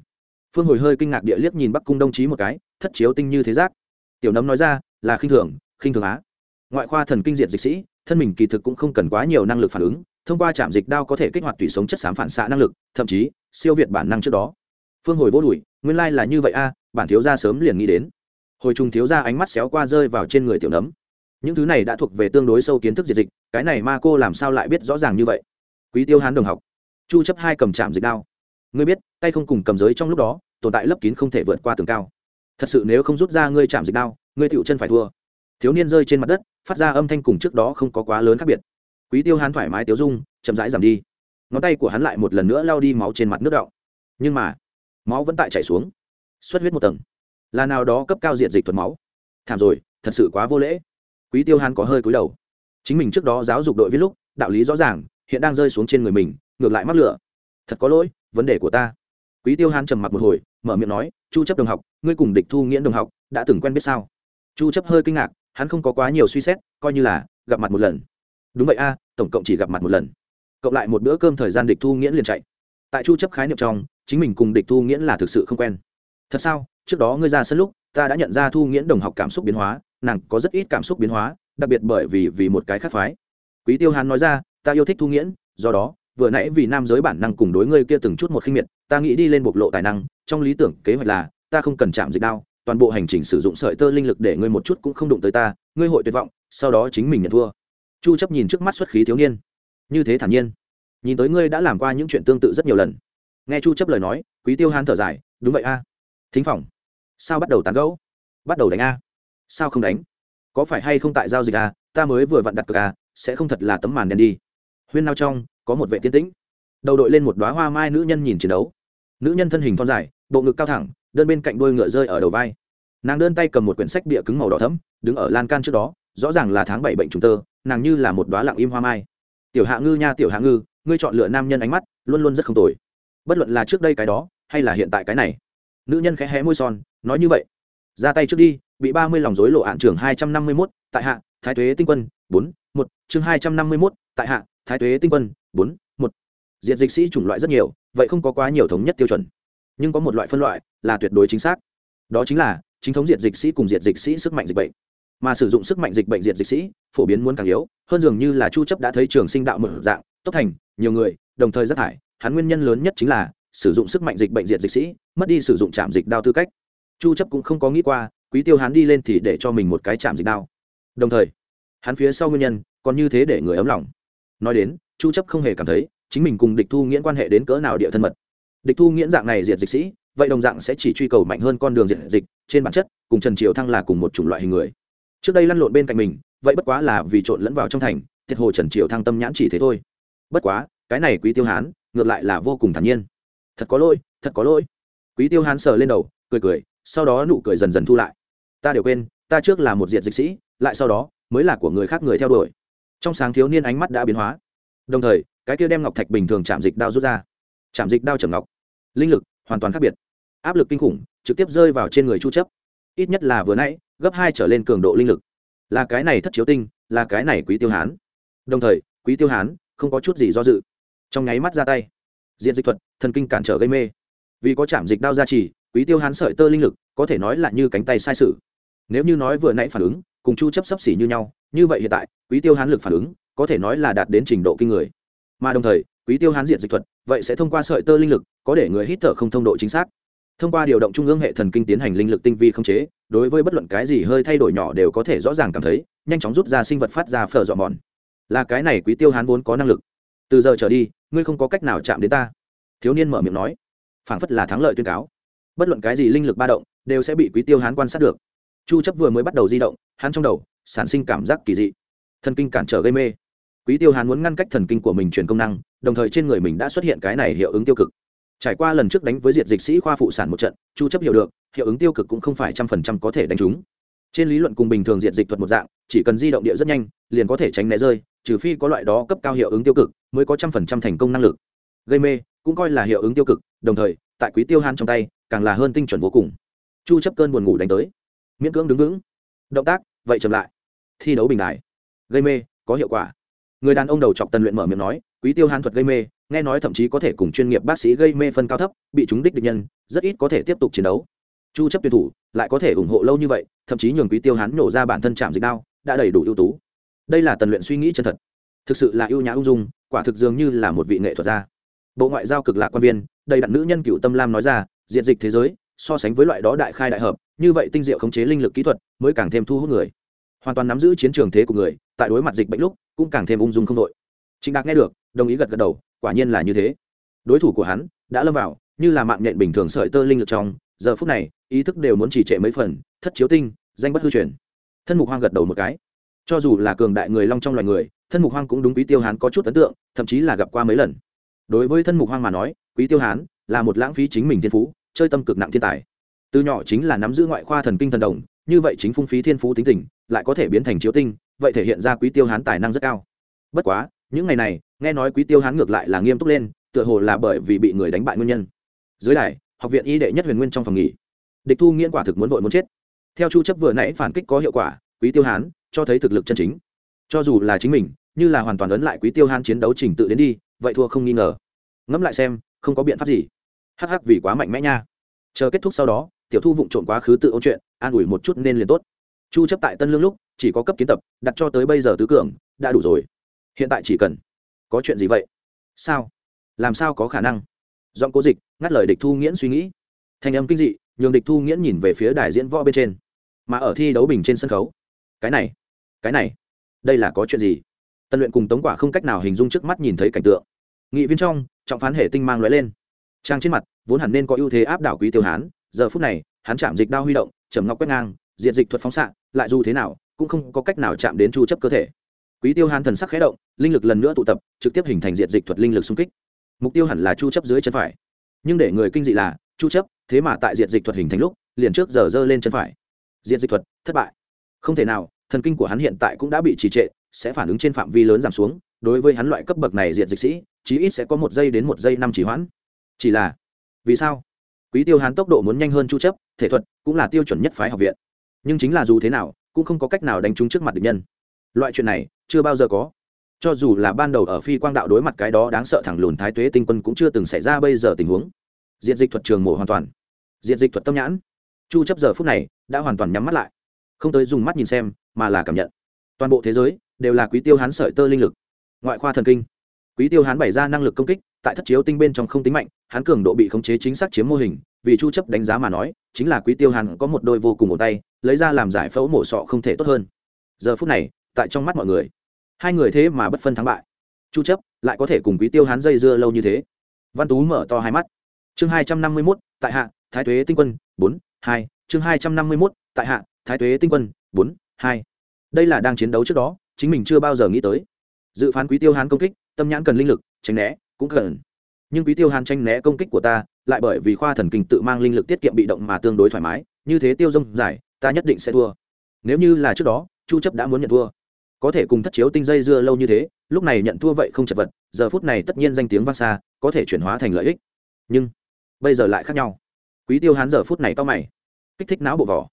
Phương hồi hơi kinh ngạc địa liếc nhìn bắc cung đông chí một cái, thất chiếu tinh như thế giác. Tiểu nấm nói ra, là khinh thường khinh thường á. Ngoại khoa thần kinh diệt dịch sĩ, thân mình kỳ thực cũng không cần quá nhiều năng lực phản ứng, thông qua chạm dịch đao có thể kích hoạt tủy sống chất xám phản xạ năng lực, thậm chí, siêu việt bản năng trước đó. Phương hồi vô đùi nguyên lai là như vậy a, bản thiếu gia sớm liền nghĩ đến. Hồi trùng thiếu gia ánh mắt xéo qua rơi vào trên người tiểu nấm những thứ này đã thuộc về tương đối sâu kiến thức diệt dịch, cái này ma cô làm sao lại biết rõ ràng như vậy? Quý tiêu hán đồng học, chu chấp hai cầm chạm dịch đao. Ngươi biết, tay không cùng cầm giới trong lúc đó, tồn tại lấp kín không thể vượt qua tường cao. Thật sự nếu không rút ra ngươi chạm dịch đao, ngươi tựu chân phải thua. Thiếu niên rơi trên mặt đất, phát ra âm thanh cùng trước đó không có quá lớn khác biệt. Quý tiêu hán thoải mái tiêu dung, chậm rãi giảm đi. Ngón tay của hắn lại một lần nữa lao đi máu trên mặt nước đọng. Nhưng mà, máu vẫn tại chảy xuống. Xuất huyết một tầng. Là nào đó cấp cao diện dịch thuật máu. Thảm rồi, thật sự quá vô lễ quý tiêu hán có hơi cúi đầu. Chính mình trước đó giáo dục đội viết lúc, đạo lý rõ ràng, hiện đang rơi xuống trên người mình, ngược lại mắc lửa. Thật có lỗi, vấn đề của ta. Quý tiêu hán trầm mặc một hồi, mở miệng nói, chu chấp đồng học, ngươi cùng địch thu nghiễn đồng học, đã từng quen biết sao? Chu chấp hơi kinh ngạc, hắn không có quá nhiều suy xét, coi như là gặp mặt một lần. Đúng vậy a, tổng cộng chỉ gặp mặt một lần. Cộng lại một bữa cơm thời gian địch thu nghiễn liền chạy. Tại chu chấp khái niệm trong, chính mình cùng địch thu nghiễn là thực sự không quen. Thật sao? Trước đó ngươi ra sân lúc, ta đã nhận ra thu nghiễn đồng học cảm xúc biến hóa nàng có rất ít cảm xúc biến hóa, đặc biệt bởi vì vì một cái khác phái. Quý tiêu hán nói ra, ta yêu thích thu nghiễn, do đó, vừa nãy vì nam giới bản năng cùng đối ngươi kia từng chút một khinh miệt, ta nghĩ đi lên bộc lộ tài năng, trong lý tưởng kế hoạch là, ta không cần chạm dịch đao, toàn bộ hành trình sử dụng sợi tơ linh lực để ngươi một chút cũng không đụng tới ta, ngươi hội tuyệt vọng, sau đó chính mình nhận thua. Chu chấp nhìn trước mắt xuất khí thiếu niên. Như thế thản nhiên. Nhìn tới ngươi đã làm qua những chuyện tương tự rất nhiều lần. Nghe chu chấp lời nói, quý tiêu hán thở dài, đúng vậy a. Thính phòng. Sao bắt đầu tán gẫu? Bắt đầu đánh a sao không đánh? Có phải hay không tại giao dịch à? ta mới vừa vặn đặt cược à, sẽ không thật là tấm màn đen đi. Huyên nao trong có một vệ tiên tĩnh. Đầu đội lên một đóa hoa mai nữ nhân nhìn chiến đấu. Nữ nhân thân hình thon dài bộ ngực cao thẳng đơn bên cạnh đôi ngựa rơi ở đầu vai. Nàng đơn tay cầm một quyển sách bìa cứng màu đỏ thẫm đứng ở lan can trước đó rõ ràng là tháng bảy bệnh trùng tơ nàng như là một đóa lặng im hoa mai. Tiểu hạ ngư nha tiểu hạ ngư ngươi chọn lựa nam nhân ánh mắt luôn luôn rất không tồi. Bất luận là trước đây cái đó hay là hiện tại cái này. Nữ nhân khẽ hé môi son nói như vậy. Ra tay trước đi bị ba mươi lòng dối lộ hạn trưởng hai trăm năm mươi mốt, tại hạ, thái tuế tinh quân, bốn, một, chương hai trăm năm mươi mốt, tại hạ, thái tuế tinh quân, bốn, một. Diện dịch sĩ chủng loại rất nhiều, vậy không có quá nhiều thống nhất tiêu chuẩn. Nhưng có một loại phân loại là tuyệt đối chính xác. Đó chính là, chính thống diệt dịch sĩ cùng diệt dịch sĩ sức mạnh dịch bệnh. Mà sử dụng sức mạnh dịch bệnh diệt dịch sĩ, phổ biến muốn càng yếu, hơn dường như là chu chấp đã thấy trường sinh đạo mở dạng, tốc thành, nhiều người, đồng thời rất thải. Hắn nguyên nhân lớn nhất chính là sử dụng sức mạnh dịch bệnh diệt dịch sĩ, mất đi sử dụng chạm dịch đao tư cách. Chu chấp cũng không có nghĩ qua quý tiêu Hán đi lên thì để cho mình một cái chạm dịch đao. Đồng thời, hắn phía sau nguyên nhân còn như thế để người ấm lòng. Nói đến, chu chấp không hề cảm thấy chính mình cùng địch thu nghiễn quan hệ đến cỡ nào địa thân mật. Địch thu nghiễn dạng này diệt dịch sĩ, vậy đồng dạng sẽ chỉ truy cầu mạnh hơn con đường diệt dịch, trên bản chất, cùng trần triều thăng là cùng một chủng loại hình người. Trước đây lăn lộn bên cạnh mình, vậy bất quá là vì trộn lẫn vào trong thành, thiệt hồ trần triều thăng tâm nhãn chỉ thế thôi. Bất quá, cái này quý tiêu hán, ngược lại là vô cùng thản nhiên. Thật có lỗi, thật có lỗi. Quý tiêu hán sờ lên đầu, cười cười, sau đó nụ cười dần dần thu lại ta đều quên, ta trước là một diện dịch sĩ, lại sau đó, mới là của người khác người theo đuổi. Trong sáng thiếu niên ánh mắt đã biến hóa. Đồng thời, cái kia đem ngọc thạch bình thường chạm dịch đao rút ra. Chạm dịch đao trầm ngọc. Linh lực, hoàn toàn khác biệt. Áp lực kinh khủng, trực tiếp rơi vào trên người chu chấp. Ít nhất là vừa nãy, gấp hai trở lên cường độ linh lực. Là cái này thất chiếu tinh, là cái này quý tiêu hán. Đồng thời, quý tiêu hán, không có chút gì do dự. Trong nháy mắt ra tay. Diện dịch thuật, thần kinh cản trở gây mê. Vì có chạm dịch đao gia trì, quý tiêu hán sợi tơ linh lực, có thể nói là như cánh tay sai sự nếu như nói vừa nãy phản ứng, cùng chu chấp sấp xỉ như nhau, như vậy hiện tại, quý tiêu hán lực phản ứng, có thể nói là đạt đến trình độ kinh người. Mà đồng thời, quý tiêu hán diện dịch thuật, vậy sẽ thông qua sợi tơ linh lực, có để người hít thở không thông độ chính xác. Thông qua điều động trung ương hệ thần kinh tiến hành linh lực tinh vi không chế, đối với bất luận cái gì hơi thay đổi nhỏ đều có thể rõ ràng cảm thấy, nhanh chóng rút ra sinh vật phát ra phở dọn mòn. Là cái này quý tiêu hán vốn có năng lực. Từ giờ trở đi, ngươi không có cách nào chạm đến ta. Thiếu niên mở miệng nói. Phảng phất là thắng lợi tuyên cáo. Bất luận cái gì linh lực ba động, đều sẽ bị quý tiêu hán quan sát được chu chấp vừa mới bắt đầu di động, hắn trong đầu sản sinh cảm giác kỳ dị. Thần kinh cản trở gây mê. Quý tiêu hàn muốn ngăn cách thần kinh của mình truyền công năng, đồng thời trên người mình đã xuất hiện cái này hiệu ứng tiêu cực. Trải qua lần trước đánh với diệt dịch sĩ khoa phụ sản một trận, chu chấp hiểu được, hiệu ứng tiêu cực cũng không phải trăm phần trăm có thể đánh trúng. Trên lý luận cùng bình thường diệt dịch thuật một dạng, chỉ cần di động địa rất nhanh, liền có thể tránh né rơi, trừ phi có loại đó cấp cao hiệu ứng tiêu cực mới có trăm phần trăm thành công năng lực. Gây mê cũng coi là hiệu ứng tiêu cực, đồng thời, tại quý tiêu hàn trong tay, càng là hơn tinh chuẩn vô cùng. Chu chấp cơn buồn ngủ đánh tới miễn cưỡng đứng vững. Động tác, vậy chậm lại. Thi đấu bình đài. Gây mê, có hiệu quả. Người đàn ông đầu chọc tần luyện mở miệng nói, quý tiêu hán thuật gây mê, nghe nói thậm chí có thể cùng chuyên nghiệp bác sĩ gây mê phân cao thấp, bị chúng đích địch nhân, rất ít có thể tiếp tục chiến đấu. Chu chấp tuyển thủ, lại có thể ủng hộ lâu như vậy, thậm chí nhường quý tiêu hán nổ ra bản thân chạm dịch đao, đã đầy đủ ưu tú. Đây là tần luyện suy nghĩ chân thật. Thực sự là ưu nhã ung dung, quả thực dường như là một vị nghệ thuật gia. Bộ ngoại giao cực lạc quan viên, đầy đặn nữ nhân cựu tâm lam nói ra, diện dịch thế giới, so sánh với loại đó đại khai đại hợp như vậy tinh diệu khống chế linh lực kỹ thuật mới càng thêm thu hút người. Hoàn toàn nắm giữ chiến trường thế của người, tại đối mặt dịch bệnh lúc, cũng càng thêm ung dung không đội. Trịnh đạt nghe được, đồng ý gật gật đầu, quả nhiên là như thế. Đối thủ của hắn, đã lâm vào, như là mạng nhện bình thường sợi tơ linh lực trong, giờ phút này, ý thức đều muốn chỉ trệ mấy phần, thất chiếu tinh, danh bất hư truyền. Thân mục hoang gật đầu một cái. Cho dù là cường đại người long trong loài người, thân mục hoang cũng đúng quý tiêu hán có chút ấn tượng, thậm chí là gặp qua mấy lần. Đối với thân mục hoang mà nói, quý tiêu hán là một lãng phí chính mình thiên phú, chơi tâm cực nặng thiên tài từ nhỏ chính là nắm giữ ngoại khoa thần kinh thần đồng, như vậy chính phung phí thiên phú tính tình, lại có thể biến thành chiếu tinh, vậy thể hiện ra quý tiêu hán tài năng rất cao. Bất quá, những ngày này, nghe nói quý tiêu hán ngược lại là nghiêm túc lên, tựa hồ là bởi vì bị người đánh bại nguyên nhân. Dưới đài, học viện y đệ nhất huyền nguyên trong phòng nghỉ. Địch thu nghiễn quả thực muốn vội muốn chết. Theo chu chấp vừa nãy phản kích có hiệu quả, quý tiêu hán cho thấy thực lực chân chính. Cho dù là chính mình, như là hoàn toàn ấn lại quý tiêu hán chiến đấu trình tự đến đi, vậy thua không nghi ngờ. Ngẫm lại xem, không có biện pháp gì. Hắc hắc vì quá mạnh mẽ nha. Chờ kết thúc sau đó tiểu thu vụng trộn quá khứ tự ôn chuyện, an ủi một chút nên liền tốt. Chu chấp tại tân lương lúc, chỉ có cấp kiến tập, đặt cho tới bây giờ tứ cường, đã đủ rồi. Hiện tại chỉ cần có chuyện gì vậy? Sao? Làm sao có khả năng? Giọng cố dịch, ngắt lời địch thu nghiễn suy nghĩ. Thành âm kinh dị, nhường địch thu nghiễn nhìn về phía đài diễn võ bên trên. Mà ở thi đấu bình trên sân khấu. Cái này cái này, đây là có chuyện gì? Tân luyện cùng tống quả không cách nào hình dung trước mắt nhìn thấy cảnh tượng. Nghị viên trong, trọng phán hệ tinh mang lóe lên. Trang trên mặt, vốn hẳn nên có ưu thế áp đảo quý tiêu hán giờ phút này, hắn chạm dịch đao huy động, trầm ngọc quét ngang, diện dịch thuật phóng xạ, lại dù thế nào, cũng không có cách nào chạm đến chu chấp cơ thể. Quý tiêu hán thần sắc khẽ động, linh lực lần nữa tụ tập, trực tiếp hình thành diện dịch thuật linh lực xung kích. Mục tiêu hẳn là chu chấp dưới chân phải. Nhưng để người kinh dị là, chu chấp, thế mà tại diện dịch thuật hình thành lúc, liền trước giờ dơ lên chân phải. Diện dịch thuật, thất bại. Không thể nào, thần kinh của hắn hiện tại cũng đã bị trì trệ, sẽ phản ứng trên phạm vi lớn giảm xuống, đối với hắn loại cấp bậc này diện dịch sĩ, chí ít sẽ có một giây đến một giây năm chỉ hoãn. Chỉ là, vì sao? Quý tiêu hán tốc độ muốn nhanh hơn chu chấp, thể thuật cũng là tiêu chuẩn nhất phái học viện. Nhưng chính là dù thế nào, cũng không có cách nào đánh trúng trước mặt địch nhân. Loại chuyện này, chưa bao giờ có. Cho dù là ban đầu ở phi quang đạo đối mặt cái đó đáng sợ thẳng lùn thái tuế tinh quân cũng chưa từng xảy ra bây giờ tình huống. Diện dịch thuật trường mổ hoàn toàn. Diện dịch thuật tâm nhãn. Chu chấp giờ phút này đã hoàn toàn nhắm mắt lại. Không tới dùng mắt nhìn xem, mà là cảm nhận. Toàn bộ thế giới đều là quý tiêu hán sợi tơ linh lực. Ngoại khoa thần kinh. Quý tiêu hán bày ra năng lực công kích tại thất chiếu tinh bên trong không tính mạnh hắn cường độ bị khống chế chính xác chiếm mô hình vì chu chấp đánh giá mà nói chính là quý tiêu hán có một đôi vô cùng một tay lấy ra làm giải phẫu mổ sọ không thể tốt hơn. Giờ phút này tại trong mắt mọi người hai người thế mà bất phân thắng bại. Chu chấp lại có thể cùng quý tiêu hán dây dưa lâu như thế. Văn tú mở to hai mắt. Chương 251, tại hạ thái tuế tinh quân bốn hai. Chương hai trăm năm mươi mốt tại hạ thái tuế tinh quân bốn hai. Đây là đang chiến đấu trước đó chính mình chưa bao giờ nghĩ tới. Dự phán quý tiêu hán công kích tâm nhãn cần linh lực tránh né cũng cần nhưng quý tiêu hán tranh né công kích của ta, lại bởi vì khoa thần kinh tự mang linh lực tiết kiệm bị động mà tương đối thoải mái, như thế tiêu dông giải ta nhất định sẽ thua. Nếu như là trước đó, chu chấp đã muốn nhận thua. Có thể cùng thất chiếu tinh dây dưa lâu như thế, lúc này nhận thua vậy không chật vật, giờ phút này tất nhiên danh tiếng vang xa, có thể chuyển hóa thành lợi ích. Nhưng, bây giờ lại khác nhau. Quý tiêu hán giờ phút này to mày, kích thích não bộ vỏ.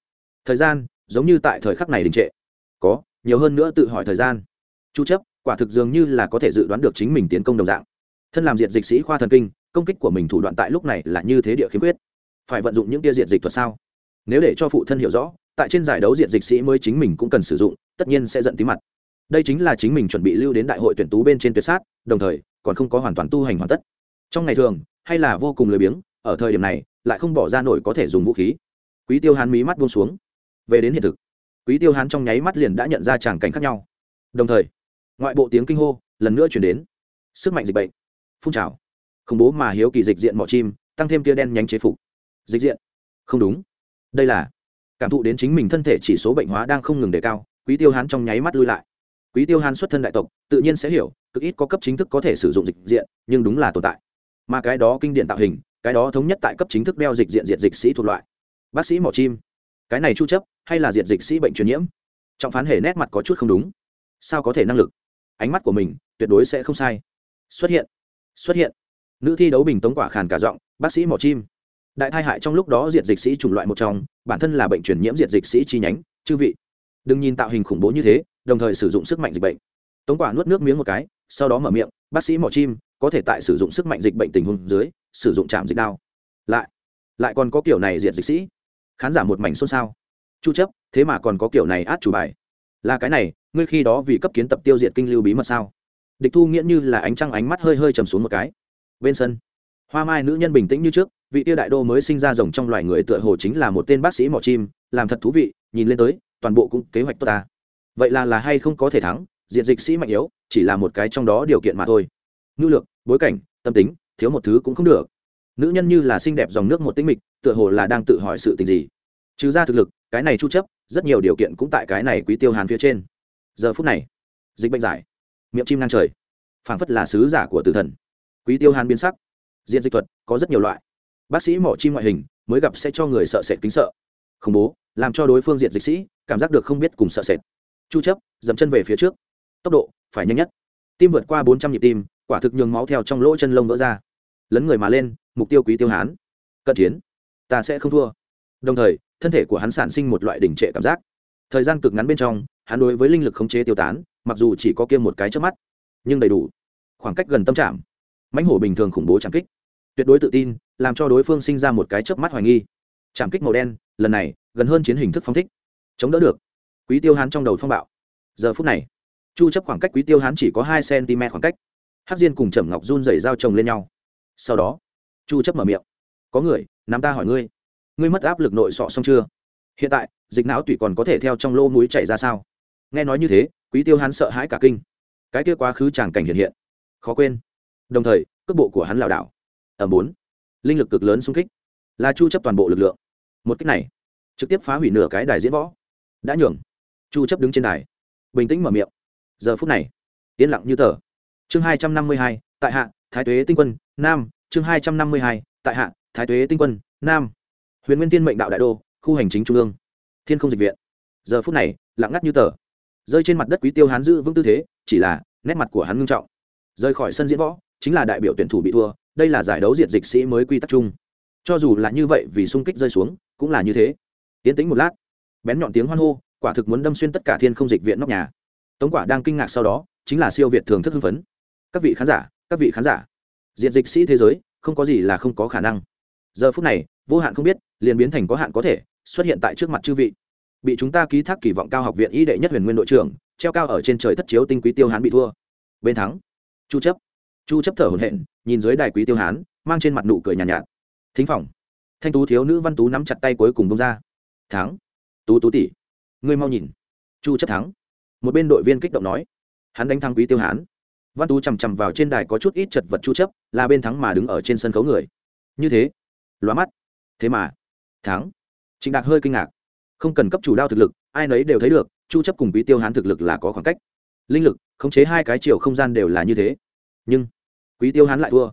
Thời gian, giống như tại thời khắc này đình trệ. Có, nhiều hơn nữa tự hỏi thời gian. Chu chấp, quả thực dường như là có thể dự đoán được chính mình tiến công đồng dạng thân làm diệt dịch sĩ khoa thần kinh, công kích của mình thủ đoạn tại lúc này là như thế địa khiếm khuyết. Phải vận dụng những tia diệt dịch thuật sao? Nếu để cho phụ thân hiểu rõ, tại trên giải đấu diệt dịch sĩ mới chính mình cũng cần sử dụng, tất nhiên sẽ giận tí mặt. Đây chính là chính mình chuẩn bị lưu đến đại hội tuyển tú bên trên tuyệt sát, đồng thời, còn không có hoàn toàn tu hành hoàn tất. Trong ngày thường, hay là vô cùng lười biếng, ở thời điểm này, lại không bỏ ra nổi có thể dùng vũ khí. Quý tiêu hán mí mắt buông xuống. Về đến hiện thực, quý tiêu hán trong nháy mắt liền đã nhận ra tràng cảnh khác nhau. Đồng thời, ngoại bộ tiếng kinh hô lần nữa chuyển đến. Sức mạnh dịch bệnh phun trào. Khủng bố mà hiếu kỳ dịch diện mỏ chim, tăng thêm tia đen nhánh chế phục. Dịch diện. Không đúng. Đây là cảm thụ đến chính mình thân thể chỉ số bệnh hóa đang không ngừng đề cao, quý tiêu hán trong nháy mắt lui lại. Quý tiêu hán xuất thân đại tộc, tự nhiên sẽ hiểu, cực ít có cấp chính thức có thể sử dụng dịch diện, nhưng đúng là tồn tại. Mà cái đó kinh điển tạo hình, cái đó thống nhất tại cấp chính thức đeo dịch diện diện dịch sĩ thuộc loại. Bác sĩ mỏ chim. Cái này chu chấp, hay là diện dịch sĩ bệnh truyền nhiễm? Trọng phán hề nét mặt có chút không đúng. Sao có thể năng lực? Ánh mắt của mình tuyệt đối sẽ không sai. Xuất hiện xuất hiện. Nữ thi đấu bình tống quả khàn cả giọng, bác sĩ mỏ chim. Đại thai hại trong lúc đó diệt dịch sĩ chủng loại một trong, bản thân là bệnh truyền nhiễm diệt dịch sĩ chi nhánh, chư vị. Đừng nhìn tạo hình khủng bố như thế, đồng thời sử dụng sức mạnh dịch bệnh. Tống quả nuốt nước miếng một cái, sau đó mở miệng, bác sĩ mỏ chim, có thể tại sử dụng sức mạnh dịch bệnh tình huống dưới, sử dụng chạm dịch đao. Lại lại còn có kiểu này diệt dịch sĩ. Khán giả một mảnh xôn xao. Chu chấp, thế mà còn có kiểu này át chủ bài. Là cái này, ngươi khi đó vì cấp kiến tập tiêu diệt kinh lưu bí mật sao? Địch thu nghiễn như là ánh trăng ánh mắt hơi hơi trầm xuống một cái. Bên sân, hoa mai nữ nhân bình tĩnh như trước, vị tiêu đại đô mới sinh ra rồng trong loài người tựa hồ chính là một tên bác sĩ mỏ chim, làm thật thú vị, nhìn lên tới, toàn bộ cũng kế hoạch tốt ta. Vậy là là hay không có thể thắng, diện dịch sĩ mạnh yếu, chỉ là một cái trong đó điều kiện mà thôi. Ngưu lược bối cảnh, tâm tính, thiếu một thứ cũng không được. Nữ nhân như là xinh đẹp dòng nước một tĩnh mịch, tựa hồ là đang tự hỏi sự tình gì. Trừ ra thực lực, cái này chu chấp, rất nhiều điều kiện cũng tại cái này quý tiêu hàn phía trên. Giờ phút này, dịch bệnh giải miệng chim ngang trời. Phảng phất là sứ giả của tử thần. Quý tiêu hàn biến sắc. Diện dịch thuật có rất nhiều loại. Bác sĩ mỏ chim ngoại hình mới gặp sẽ cho người sợ sệt kính sợ. Khủng bố, làm cho đối phương diện dịch sĩ cảm giác được không biết cùng sợ sệt. Chu chấp dầm chân về phía trước. Tốc độ, phải nhanh nhất. Tim vượt qua 400 nhịp tim, quả thực nhường máu theo trong lỗ chân lông vỡ ra. Lấn người mà lên, mục tiêu quý tiêu hán. Cận chiến. Ta sẽ không thua. Đồng thời, thân thể của hắn sản sinh một loại đỉnh trệ cảm giác. Thời gian cực ngắn bên trong hắn đối với linh lực khống chế tiêu tán mặc dù chỉ có kia một cái trước mắt nhưng đầy đủ. Khoảng cách gần tâm chạm, mãnh hổ bình thường khủng bố chạm kích. Tuyệt đối tự tin làm cho đối phương sinh ra một cái chớp mắt hoài nghi. Chạm kích màu đen lần này gần hơn chiến hình thức phong thích. Chống đỡ được. Quý tiêu hán trong đầu phong bạo. Giờ phút này chu chấp khoảng cách quý tiêu hán chỉ có hai cm khoảng cách. Hắc diên cùng trầm ngọc run rẩy dao chồng lên nhau. Sau đó chu chấp mở miệng. Có người nắm ta hỏi ngươi. Ngươi mất áp lực nội sọ xong chưa? Hiện tại dịch não tủy còn có thể theo trong lô mũi chảy ra sao? Nghe nói như thế quý tiêu hắn sợ hãi cả kinh. Cái kia quá khứ tràng cảnh hiện hiện khó quên. Đồng thời cước bộ của hắn lảo đảo. Ở bốn. Linh lực cực lớn xung kích. Là chu chấp toàn bộ lực lượng. Một cách này trực tiếp phá hủy nửa cái đài diễn võ. Đã nhường chu chấp đứng trên đài. Bình tĩnh mở miệng. Giờ phút này yên lặng như tờ. Chương 252, tại hạ thái tuế tinh quân nam. Chương 252, tại hạ thái tuế tinh quân nam. Huyền nguyên tiên mệnh đạo đại đô khu hành chính trung ương. Thiên không dịch viện. Giờ phút này lặng ngắt như tờ rơi trên mặt đất quý tiêu hán giữ vững tư thế, chỉ là nét mặt của hắn ngưng trọng. Rời khỏi sân diễn võ, chính là đại biểu tuyển thủ bị thua, đây là giải đấu diệt dịch sĩ mới quy tắc chung. Cho dù là như vậy vì xung kích rơi xuống, cũng là như thế. Tiến tĩnh một lát, bén nhọn tiếng hoan hô, quả thực muốn đâm xuyên tất cả thiên không dịch viện nóc nhà. Tống quả đang kinh ngạc sau đó, chính là siêu việt thường thức hưng phấn. Các vị khán giả, các vị khán giả diện dịch sĩ thế giới, không có gì là không có khả năng. Giờ phút này, vô hạn không biết, liền biến thành có hạn có thể, xuất hiện tại trước mặt chư vị bị chúng ta ký thác kỳ vọng cao học viện y đệ nhất huyền nguyên đội trưởng treo cao ở trên trời thất chiếu tinh quý tiêu hán bị thua. Bên thắng chu chấp. Chu chấp thở hổn hển nhìn dưới đài quý tiêu hán mang trên mặt nụ cười nhàn nhạt, nhạt. Thính phòng. Thanh tú thiếu nữ văn tú nắm chặt tay cuối cùng bông ra. Thắng. Tú tú tỷ ngươi mau nhìn. Chu chấp thắng. Một bên đội viên kích động nói. Hắn đánh thắng quý tiêu hán. Văn tú chằm chằm vào trên đài có chút ít chật vật chu chấp là bên thắng mà đứng ở trên sân khấu người. Như thế. Lóa mắt. Thế mà. Thắng. Trịnh đạt hơi kinh ngạc không cần cấp chủ đao thực lực, ai nấy đều thấy được, chu chấp cùng quý tiêu hán thực lực là có khoảng cách. Linh lực, khống chế hai cái chiều không gian đều là như thế. Nhưng, quý tiêu hán lại thua.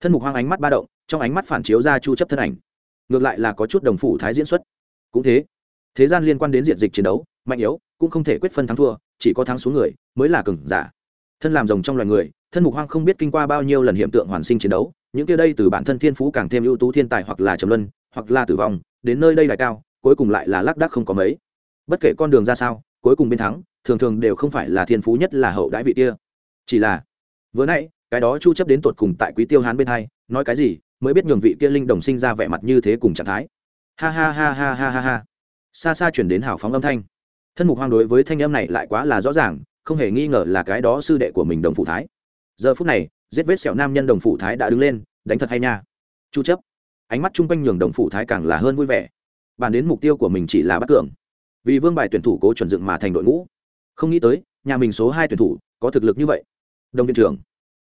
Thân mục hoang ánh mắt ba động, trong ánh mắt phản chiếu ra chu chấp thân ảnh. Ngược lại là có chút đồng phủ thái diễn xuất. Cũng thế thế gian liên quan đến diện dịch chiến đấu, mạnh yếu, cũng không thể quyết phân thắng thua, chỉ có thắng xuống người, mới là cường giả. Thân làm rồng trong loài người, thân mục hoang không biết kinh qua bao nhiêu lần hiện tượng hoàn sinh chiến đấu, những kia đây từ bản thân thiên phú càng thêm ưu tú thiên tài hoặc là trầm luân, hoặc là tử vong, đến nơi đây lại cao cuối cùng lại là lác đác không có mấy. Bất kể con đường ra sao, cuối cùng bên thắng, thường thường đều không phải là thiên phú nhất là hậu đãi vị kia. Chỉ là, vừa nãy, cái đó chu chấp đến tột cùng tại quý tiêu hán bên hai, nói cái gì, mới biết nhường vị kia linh đồng sinh ra vẻ mặt như thế cùng trạng thái. Ha ha ha ha ha ha ha. Xa xa chuyển đến hào phóng âm thanh. Thân mục hoang đối với thanh âm này lại quá là rõ ràng, không hề nghi ngờ là cái đó sư đệ của mình đồng phụ thái. Giờ phút này, giết vết sẹo nam nhân đồng phụ thái đã đứng lên, đánh thật hay nha. Chu chấp. Ánh mắt chung quanh nhường đồng phụ thái càng là hơn vui vẻ bàn đến mục tiêu của mình chỉ là bắt cường. Vì vương bài tuyển thủ cố chuẩn dựng mà thành đội ngũ. Không nghĩ tới, nhà mình số hai tuyển thủ có thực lực như vậy. Đồng viện trưởng,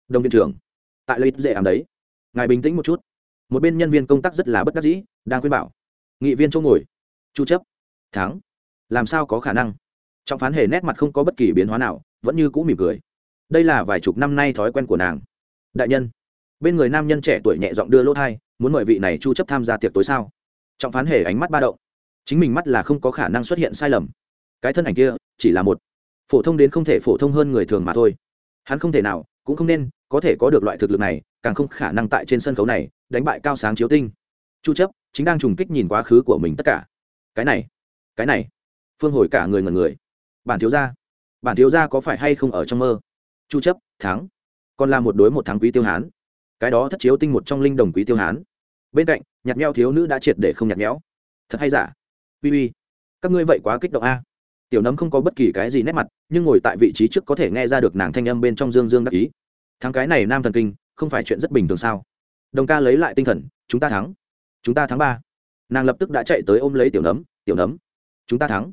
đồng viện trưởng. Tại lợi dễ ảm đấy. Ngài bình tĩnh một chút. Một bên nhân viên công tác rất là bất đắc dĩ, đang khuyên bảo. Nghị viên chỗ ngồi. Chu chấp. Thắng. Làm sao có khả năng? Trọng phán hề nét mặt không có bất kỳ biến hóa nào, vẫn như cũ mỉm cười. Đây là vài chục năm nay thói quen của nàng. Đại nhân. Bên người nam nhân trẻ tuổi nhẹ giọng đưa lỗ thai, muốn mời vị này chu chấp tham gia tiệc tối sao? Trọng phán hề ánh mắt ba động. Chính mình mắt là không có khả năng xuất hiện sai lầm. Cái thân ảnh kia, chỉ là một phổ thông đến không thể phổ thông hơn người thường mà thôi. Hắn không thể nào, cũng không nên có thể có được loại thực lực này, càng không khả năng tại trên sân khấu này đánh bại cao sáng chiếu tinh. Chu chấp, chính đang trùng kích nhìn quá khứ của mình tất cả. Cái này cái này. Phương hồi cả người ngẩn người. Bản thiếu gia, bản thiếu gia có phải hay không ở trong mơ? Chu chấp, thắng. Còn là một đối một thắng quý tiêu hán. Cái đó thất chiếu tinh một trong linh đồng quý tiêu hán bên cạnh nhặt nhẽo thiếu nữ đã triệt để không nhặt nhẽo. Thật hay giả? Uy uy, các ngươi vậy quá kích động a. Tiểu nấm không có bất kỳ cái gì nét mặt, nhưng ngồi tại vị trí trước có thể nghe ra được nàng thanh âm bên trong dương dương đắc ý. Thắng cái này nam thần kinh, không phải chuyện rất bình thường sao? Đồng ca lấy lại tinh thần, chúng ta thắng. Chúng ta thắng ba. Nàng lập tức đã chạy tới ôm lấy tiểu nấm tiểu nấm. Chúng ta thắng.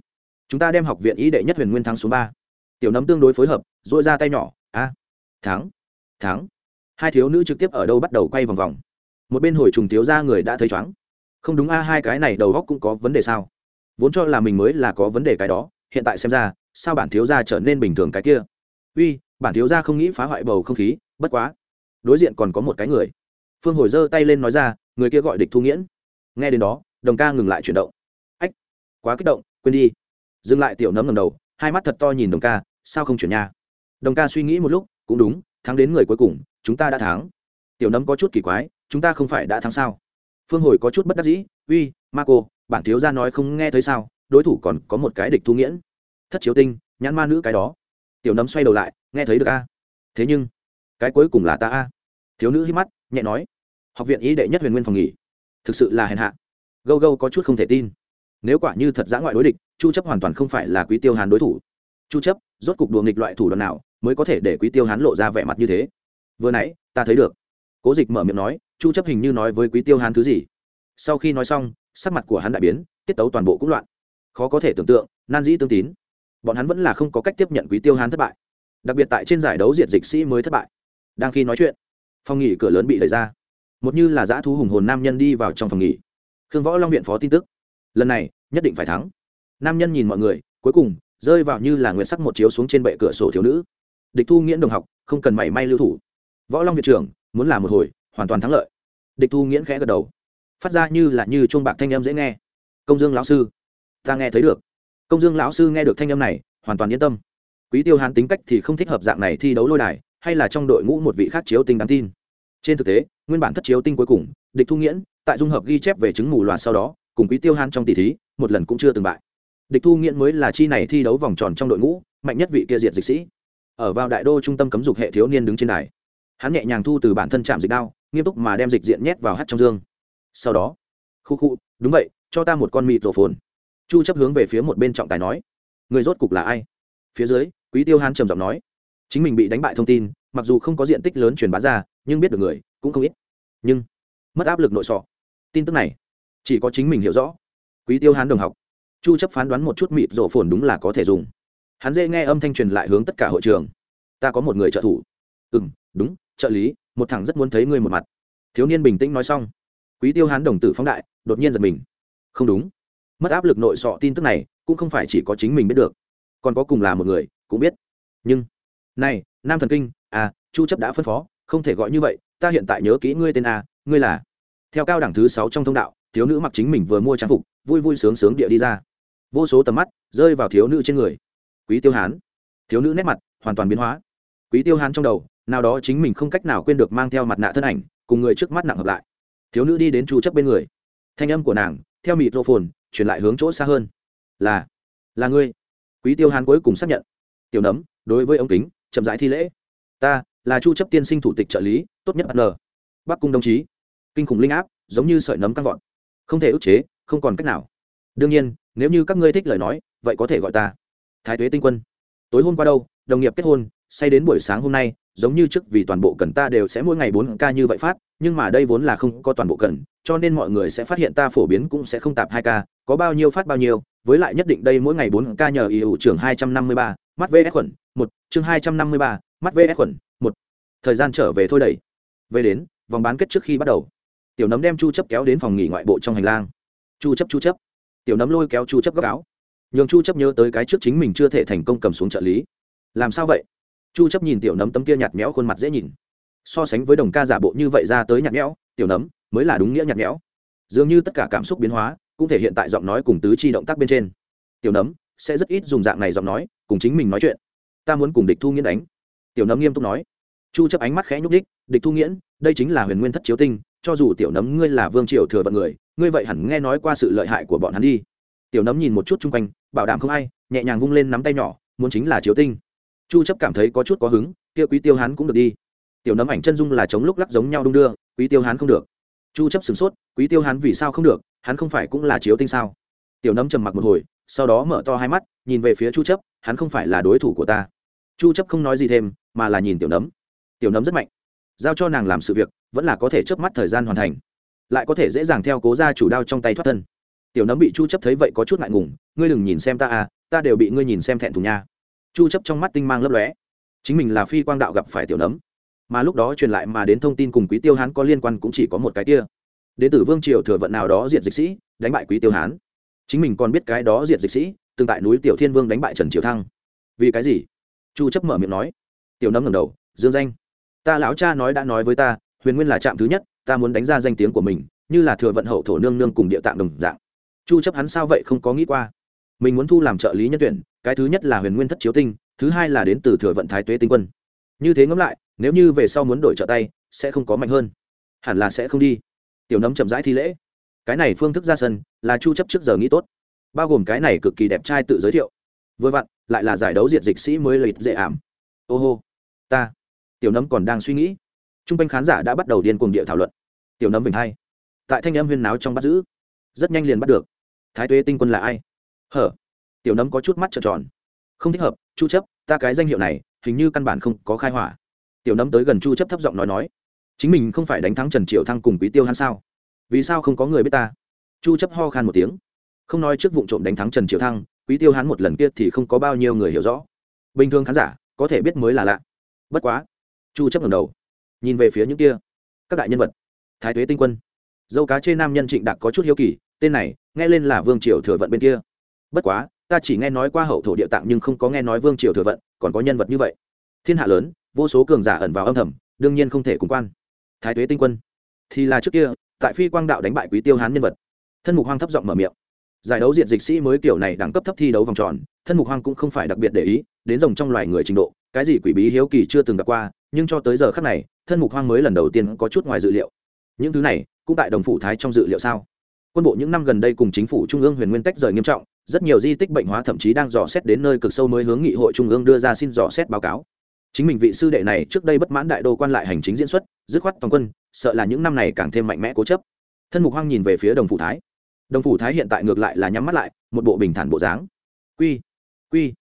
Chúng ta đem học viện ý đệ nhất huyền nguyên thắng số ba. Tiểu nấm tương đối phối hợp dội ra tay nhỏ, a. Thắng thắng. Hai thiếu nữ trực tiếp ở đâu bắt đầu quay vòng vòng một bên hồi trùng thiếu ra người đã thấy chóng. Không đúng a, hai cái này đầu góc cũng có vấn đề sao? Vốn cho là mình mới là có vấn đề cái đó, hiện tại xem ra, sao bản thiếu gia trở nên bình thường cái kia? Uy, bản thiếu gia không nghĩ phá hoại bầu không khí, bất quá. Đối diện còn có một cái người. Phương hồi giơ tay lên nói ra, người kia gọi địch thu nghiễn. Nghe đến đó, đồng ca ngừng lại chuyển động. Ách, quá kích động, quên đi. Dừng lại tiểu nấm ngầm đầu, hai mắt thật to nhìn đồng ca, sao không chuyển nhà? đồng ca suy nghĩ một lúc, cũng đúng, thắng đến người cuối cùng, chúng ta đã thắng. Tiểu nấm có chút kỳ quái chúng ta không phải đã thắng sao? Phương hồi có chút bất đắc dĩ uy marco, bản thiếu gia nói không nghe thấy sao? Đối thủ còn có một cái địch thu nghiễn. Thất chiếu tinh nhãn ma nữ cái đó. Tiểu nấm xoay đầu lại nghe thấy được a. Thế nhưng cái cuối cùng là ta a. Thiếu nữ hít mắt nhẹ nói học viện ý đệ nhất huyền nguyên phòng nghỉ thực sự là hèn hạ. Gâu gâu có chút không thể tin nếu quả như thật giã ngoại đối địch chu chấp hoàn toàn không phải là quý tiêu hán đối thủ. Chu chấp rốt cục đùa nghịch loại thủ đoạn nào mới có thể để quý tiêu hán lộ ra vẻ mặt như thế? Vừa nãy ta thấy được. Cố dịch mở miệng nói chu chấp hình như nói với quý tiêu hán thứ gì. Sau khi nói xong, sắc mặt của hắn đại biến, tiết tấu toàn bộ cũng loạn. Khó có thể tưởng tượng, nan dĩ tương tín. Bọn hắn vẫn là không có cách tiếp nhận quý tiêu hán thất bại. Đặc biệt tại trên giải đấu diệt dịch sĩ mới thất bại. Đang khi nói chuyện, phòng nghỉ cửa lớn bị đẩy ra. Một như là dã thú hùng hồn nam nhân đi vào trong phòng nghỉ. Khương võ long viện phó tin tức. Lần này, nhất định phải thắng. Nam nhân nhìn mọi người, cuối cùng, rơi vào như là nguyện sắc một chiếu xuống trên bệ cửa sổ thiếu nữ. Địch thu nghiễn đồng học, không cần mảy may lưu thủ. Võ long viện trưởng, muốn làm một hồi hoàn toàn thắng lợi. Địch thu nghiễn khẽ gật đầu. Phát ra như là như chuông bạc thanh âm dễ nghe. Công dương lão sư, ta nghe thấy được. Công dương lão sư nghe được thanh âm này, hoàn toàn yên tâm. Quý tiêu hán tính cách thì không thích hợp dạng này thi đấu lôi đài, hay là trong đội ngũ một vị khác chiếu tinh đáng tin. Trên thực tế, nguyên bản thất chiếu tinh cuối cùng, địch thu nghiễn, tại dung hợp ghi chép về chứng mù loà sau đó, cùng quý tiêu hán trong tỷ thí, một lần cũng chưa từng bại. Địch thu nghiễn mới là chi này thi đấu vòng tròn trong đội ngũ, mạnh nhất vị kia diệt dịch sĩ. Ở vào đại đô trung tâm cấm dục hệ thiếu niên đứng trên đài. Hắn nhẹ nhàng thu từ bản thân chạm dịch đao nghiêm túc mà đem dịch diện nhét vào hát trong dương. Sau đó, khu khu, đúng vậy, cho ta một con mịt rổ phồn. Chu chấp hướng về phía một bên trọng tài nói, người rốt cục là ai? Phía dưới, quý tiêu hán trầm giọng nói, chính mình bị đánh bại thông tin, mặc dù không có diện tích lớn truyền bá ra, nhưng biết được người, cũng không ít. Nhưng, mất áp lực nội sọ. Tin tức này, chỉ có chính mình hiểu rõ. Quý tiêu hán đồng học, chu chấp phán đoán một chút mịt rổ phồn đúng là có thể dùng. Hắn dễ nghe âm thanh truyền lại hướng tất cả hội trường. Ta có một người trợ thủ. Ừm, đúng, trợ lý một thằng rất muốn thấy ngươi một mặt. Thiếu niên bình tĩnh nói xong. Quý tiêu hán đồng tử phóng đại, đột nhiên giật mình. Không đúng. Mất áp lực nội sọ tin tức này cũng không phải chỉ có chính mình biết được. Còn có cùng là một người, cũng biết. Nhưng, này, nam thần kinh à chu chấp đã phân phó, không thể gọi như vậy, ta hiện tại nhớ kỹ ngươi tên a, ngươi là. Theo cao đẳng thứ sáu trong thông đạo, thiếu nữ mặc chính mình vừa mua trang phục, vui vui sướng sướng địa đi ra. Vô số tầm mắt rơi vào thiếu nữ trên người. Quý tiêu hán. Thiếu nữ nét mặt hoàn toàn biến hóa. Quý tiêu hán trong đầu nào đó chính mình không cách nào quên được mang theo mặt nạ thân ảnh, cùng người trước mắt nặng hợp lại. Thiếu nữ đi đến chu chấp bên người. Thanh âm của nàng, theo mịt rô phồn truyền lại hướng chỗ xa hơn. Là là ngươi. Quý tiêu hán cuối cùng xác nhận. Tiểu nấm, đối với ống kính, chậm rãi thi lễ. Ta, là chu chấp tiên sinh thủ tịch trợ lý, tốt nhất n bắc cung đồng chí. Kinh khủng linh áp, giống như sợi nấm căng vọt. Không thể ức chế, không còn cách nào. Đương nhiên, nếu như các ngươi thích lời nói, vậy có thể gọi ta. Thái tuế tinh quân. Tối hôm qua đâu, đồng nghiệp kết hôn, say đến buổi sáng hôm nay giống như trước vì toàn bộ cần ta đều sẽ mỗi ngày bốn ca như vậy phát, nhưng mà đây vốn là không có toàn bộ cần, cho nên mọi người sẽ phát hiện ta phổ biến cũng sẽ không tạp hai ca, có bao nhiêu phát bao nhiêu, với lại nhất định đây mỗi ngày bốn ca nhờ yêu trưởng hai trăm năm mươi ba, mắt vs khuẩn, một, chương hai trăm năm mươi ba, mắt vs khuẩn, một. Thời gian trở về thôi đẩy. Về đến, vòng bán kết trước khi bắt đầu. Tiểu nấm đem chu chấp kéo đến phòng nghỉ ngoại bộ trong hành lang. Chu chấp chu chấp. Tiểu nấm lôi kéo chu chấp gấp áo. Nhường chu chấp nhớ tới cái trước chính mình chưa thể thành công cầm xuống trợ lý. Làm sao vậy? Chu chấp nhìn tiểu nấm tấm kia nhạt nhẽo khuôn mặt dễ nhìn. So sánh với đồng ca giả bộ như vậy ra tới nhạt nhẽo, tiểu nấm mới là đúng nghĩa nhạt nhẽo. Dường như tất cả cảm xúc biến hóa cũng thể hiện tại giọng nói cùng tứ chi động tác bên trên. Tiểu nấm sẽ rất ít dùng dạng này giọng nói, cùng chính mình nói chuyện. Ta muốn cùng địch thu nghiễn đánh. Tiểu nấm nghiêm túc nói. Chu chấp ánh mắt khẽ nhúc đích địch thu nghiễn, đây chính là huyền nguyên thất chiếu tinh, cho dù tiểu nấm ngươi là vương triều thừa vận người, ngươi vậy hẳn nghe nói qua sự lợi hại của bọn hắn đi. Tiểu nấm nhìn một chút chung quanh, bảo đảm không ai, nhẹ nhàng vung lên nắm tay nhỏ, muốn chính là chiếu tinh chu chấp cảm thấy có chút có hứng, kia quý tiêu hán cũng được đi. Tiểu nấm ảnh chân dung là chống lúc lắc giống nhau đung đưa, quý tiêu hán không được. Chu chấp sửng sốt, quý tiêu hán vì sao không được, hắn không phải cũng là chiếu tinh sao? Tiểu nấm trầm mặc một hồi, sau đó mở to hai mắt, nhìn về phía chu chấp, hắn không phải là đối thủ của ta. Chu chấp không nói gì thêm, mà là nhìn tiểu nấm. Tiểu nấm rất mạnh. Giao cho nàng làm sự việc, vẫn là có thể chớp mắt thời gian hoàn thành. Lại có thể dễ dàng theo cố gia chủ đao trong tay thoát thân. Tiểu nấm bị chu chấp thấy vậy có chút ngại ngùng, ngươi đừng nhìn xem ta à ta đều bị ngươi nhìn xem thẹn thùng nha chu chấp trong mắt tinh mang lấp lóe. Chính mình là phi quang đạo gặp phải tiểu nấm. Mà lúc đó truyền lại mà đến thông tin cùng quý tiêu hán có liên quan cũng chỉ có một cái kia. Đến từ vương triều thừa vận nào đó diệt dịch sĩ, đánh bại quý tiêu hán. Chính mình còn biết cái đó diệt dịch sĩ, từng tại núi tiểu thiên vương đánh bại trần triều thăng. Vì cái gì? Chu chấp mở miệng nói. Tiểu nấm ngẩng đầu, dương danh. Ta lão cha nói đã nói với ta, huyền nguyên là trạm thứ nhất, ta muốn đánh ra danh tiếng của mình, như là thừa vận hậu thổ nương nương cùng địa tạng đồng dạng. Chu chấp hắn sao vậy không có nghĩ qua? Mình muốn thu làm trợ lý nhân tuyển cái thứ nhất là huyền nguyên thất chiếu tinh, thứ hai là đến từ thừa vận thái tuế tinh quân. Như thế ngẫm lại, nếu như về sau muốn đổi trợ tay, sẽ không có mạnh hơn. Hẳn là sẽ không đi. Tiểu nấm chậm rãi thi lễ. Cái này phương thức ra sân, là chu chấp trước giờ nghĩ tốt. Bao gồm cái này cực kỳ đẹp trai tự giới thiệu. Vừa vặn, lại là giải đấu diệt dịch sĩ mới lịch dễ ảm. Ô hô, ta. Tiểu nấm còn đang suy nghĩ. Trung quanh khán giả đã bắt đầu điên cuồng địa thảo luận. Tiểu nấm vịnh hai. Tại thanh âm huyên náo trong bắt giữ. Rất nhanh liền bắt được. Thái tuế tinh quân là ai? Hở tiểu nấm có chút mắt trợn tròn. Không thích hợp, chu chấp, ta cái danh hiệu này, hình như căn bản không có khai hỏa. Tiểu nấm tới gần chu chấp thấp giọng nói nói, chính mình không phải đánh thắng trần triệu thăng cùng quý tiêu hắn sao? Vì sao không có người biết ta? Chu chấp ho khan một tiếng, không nói trước vụ trộm đánh thắng trần triệu thăng, quý tiêu hắn một lần kia thì không có bao nhiêu người hiểu rõ. Bình thường khán giả, có thể biết mới là lạ. Bất quá, chu chấp ngẩng đầu, nhìn về phía những kia, các đại nhân vật. Thái tuế tinh quân, dâu cá trên nam nhân trịnh đặc có chút hiếu kỳ, tên này, nghe lên là vương triều thừa vận bên kia. Bất quá ta chỉ nghe nói qua hậu thổ địa tạng nhưng không có nghe nói vương triều thừa vận, còn có nhân vật như vậy. Thiên hạ lớn, vô số cường giả ẩn vào âm thầm, đương nhiên không thể cùng quan. Thái tuế tinh quân, thì là trước kia, tại phi quang đạo đánh bại quý tiêu hán nhân vật. Thân mục hoang thấp giọng mở miệng. Giải đấu diện dịch sĩ mới kiểu này đẳng cấp thấp thi đấu vòng tròn, thân mục hoang cũng không phải đặc biệt để ý, đến rồng trong loài người trình độ, cái gì quỷ bí hiếu kỳ chưa từng gặp qua, nhưng cho tới giờ khắc này, thân mục hoang mới lần đầu tiên có chút ngoài dự liệu. Những thứ này, cũng tại đồng phủ thái trong dự liệu sao? Quân bộ những năm gần đây cùng chính phủ trung ương huyền nguyên tách rời nghiêm trọng rất nhiều di tích bệnh hóa thậm chí đang dò xét đến nơi cực sâu mới hướng nghị hội trung ương đưa ra xin dò xét báo cáo. Chính mình vị sư đệ này trước đây bất mãn đại đô quan lại hành chính diễn xuất, dứt khoát toàn quân, sợ là những năm này càng thêm mạnh mẽ cố chấp. Thân mục hoang nhìn về phía đồng phủ thái. Đồng phủ thái hiện tại ngược lại là nhắm mắt lại, một bộ bình thản bộ dáng. Quy quy,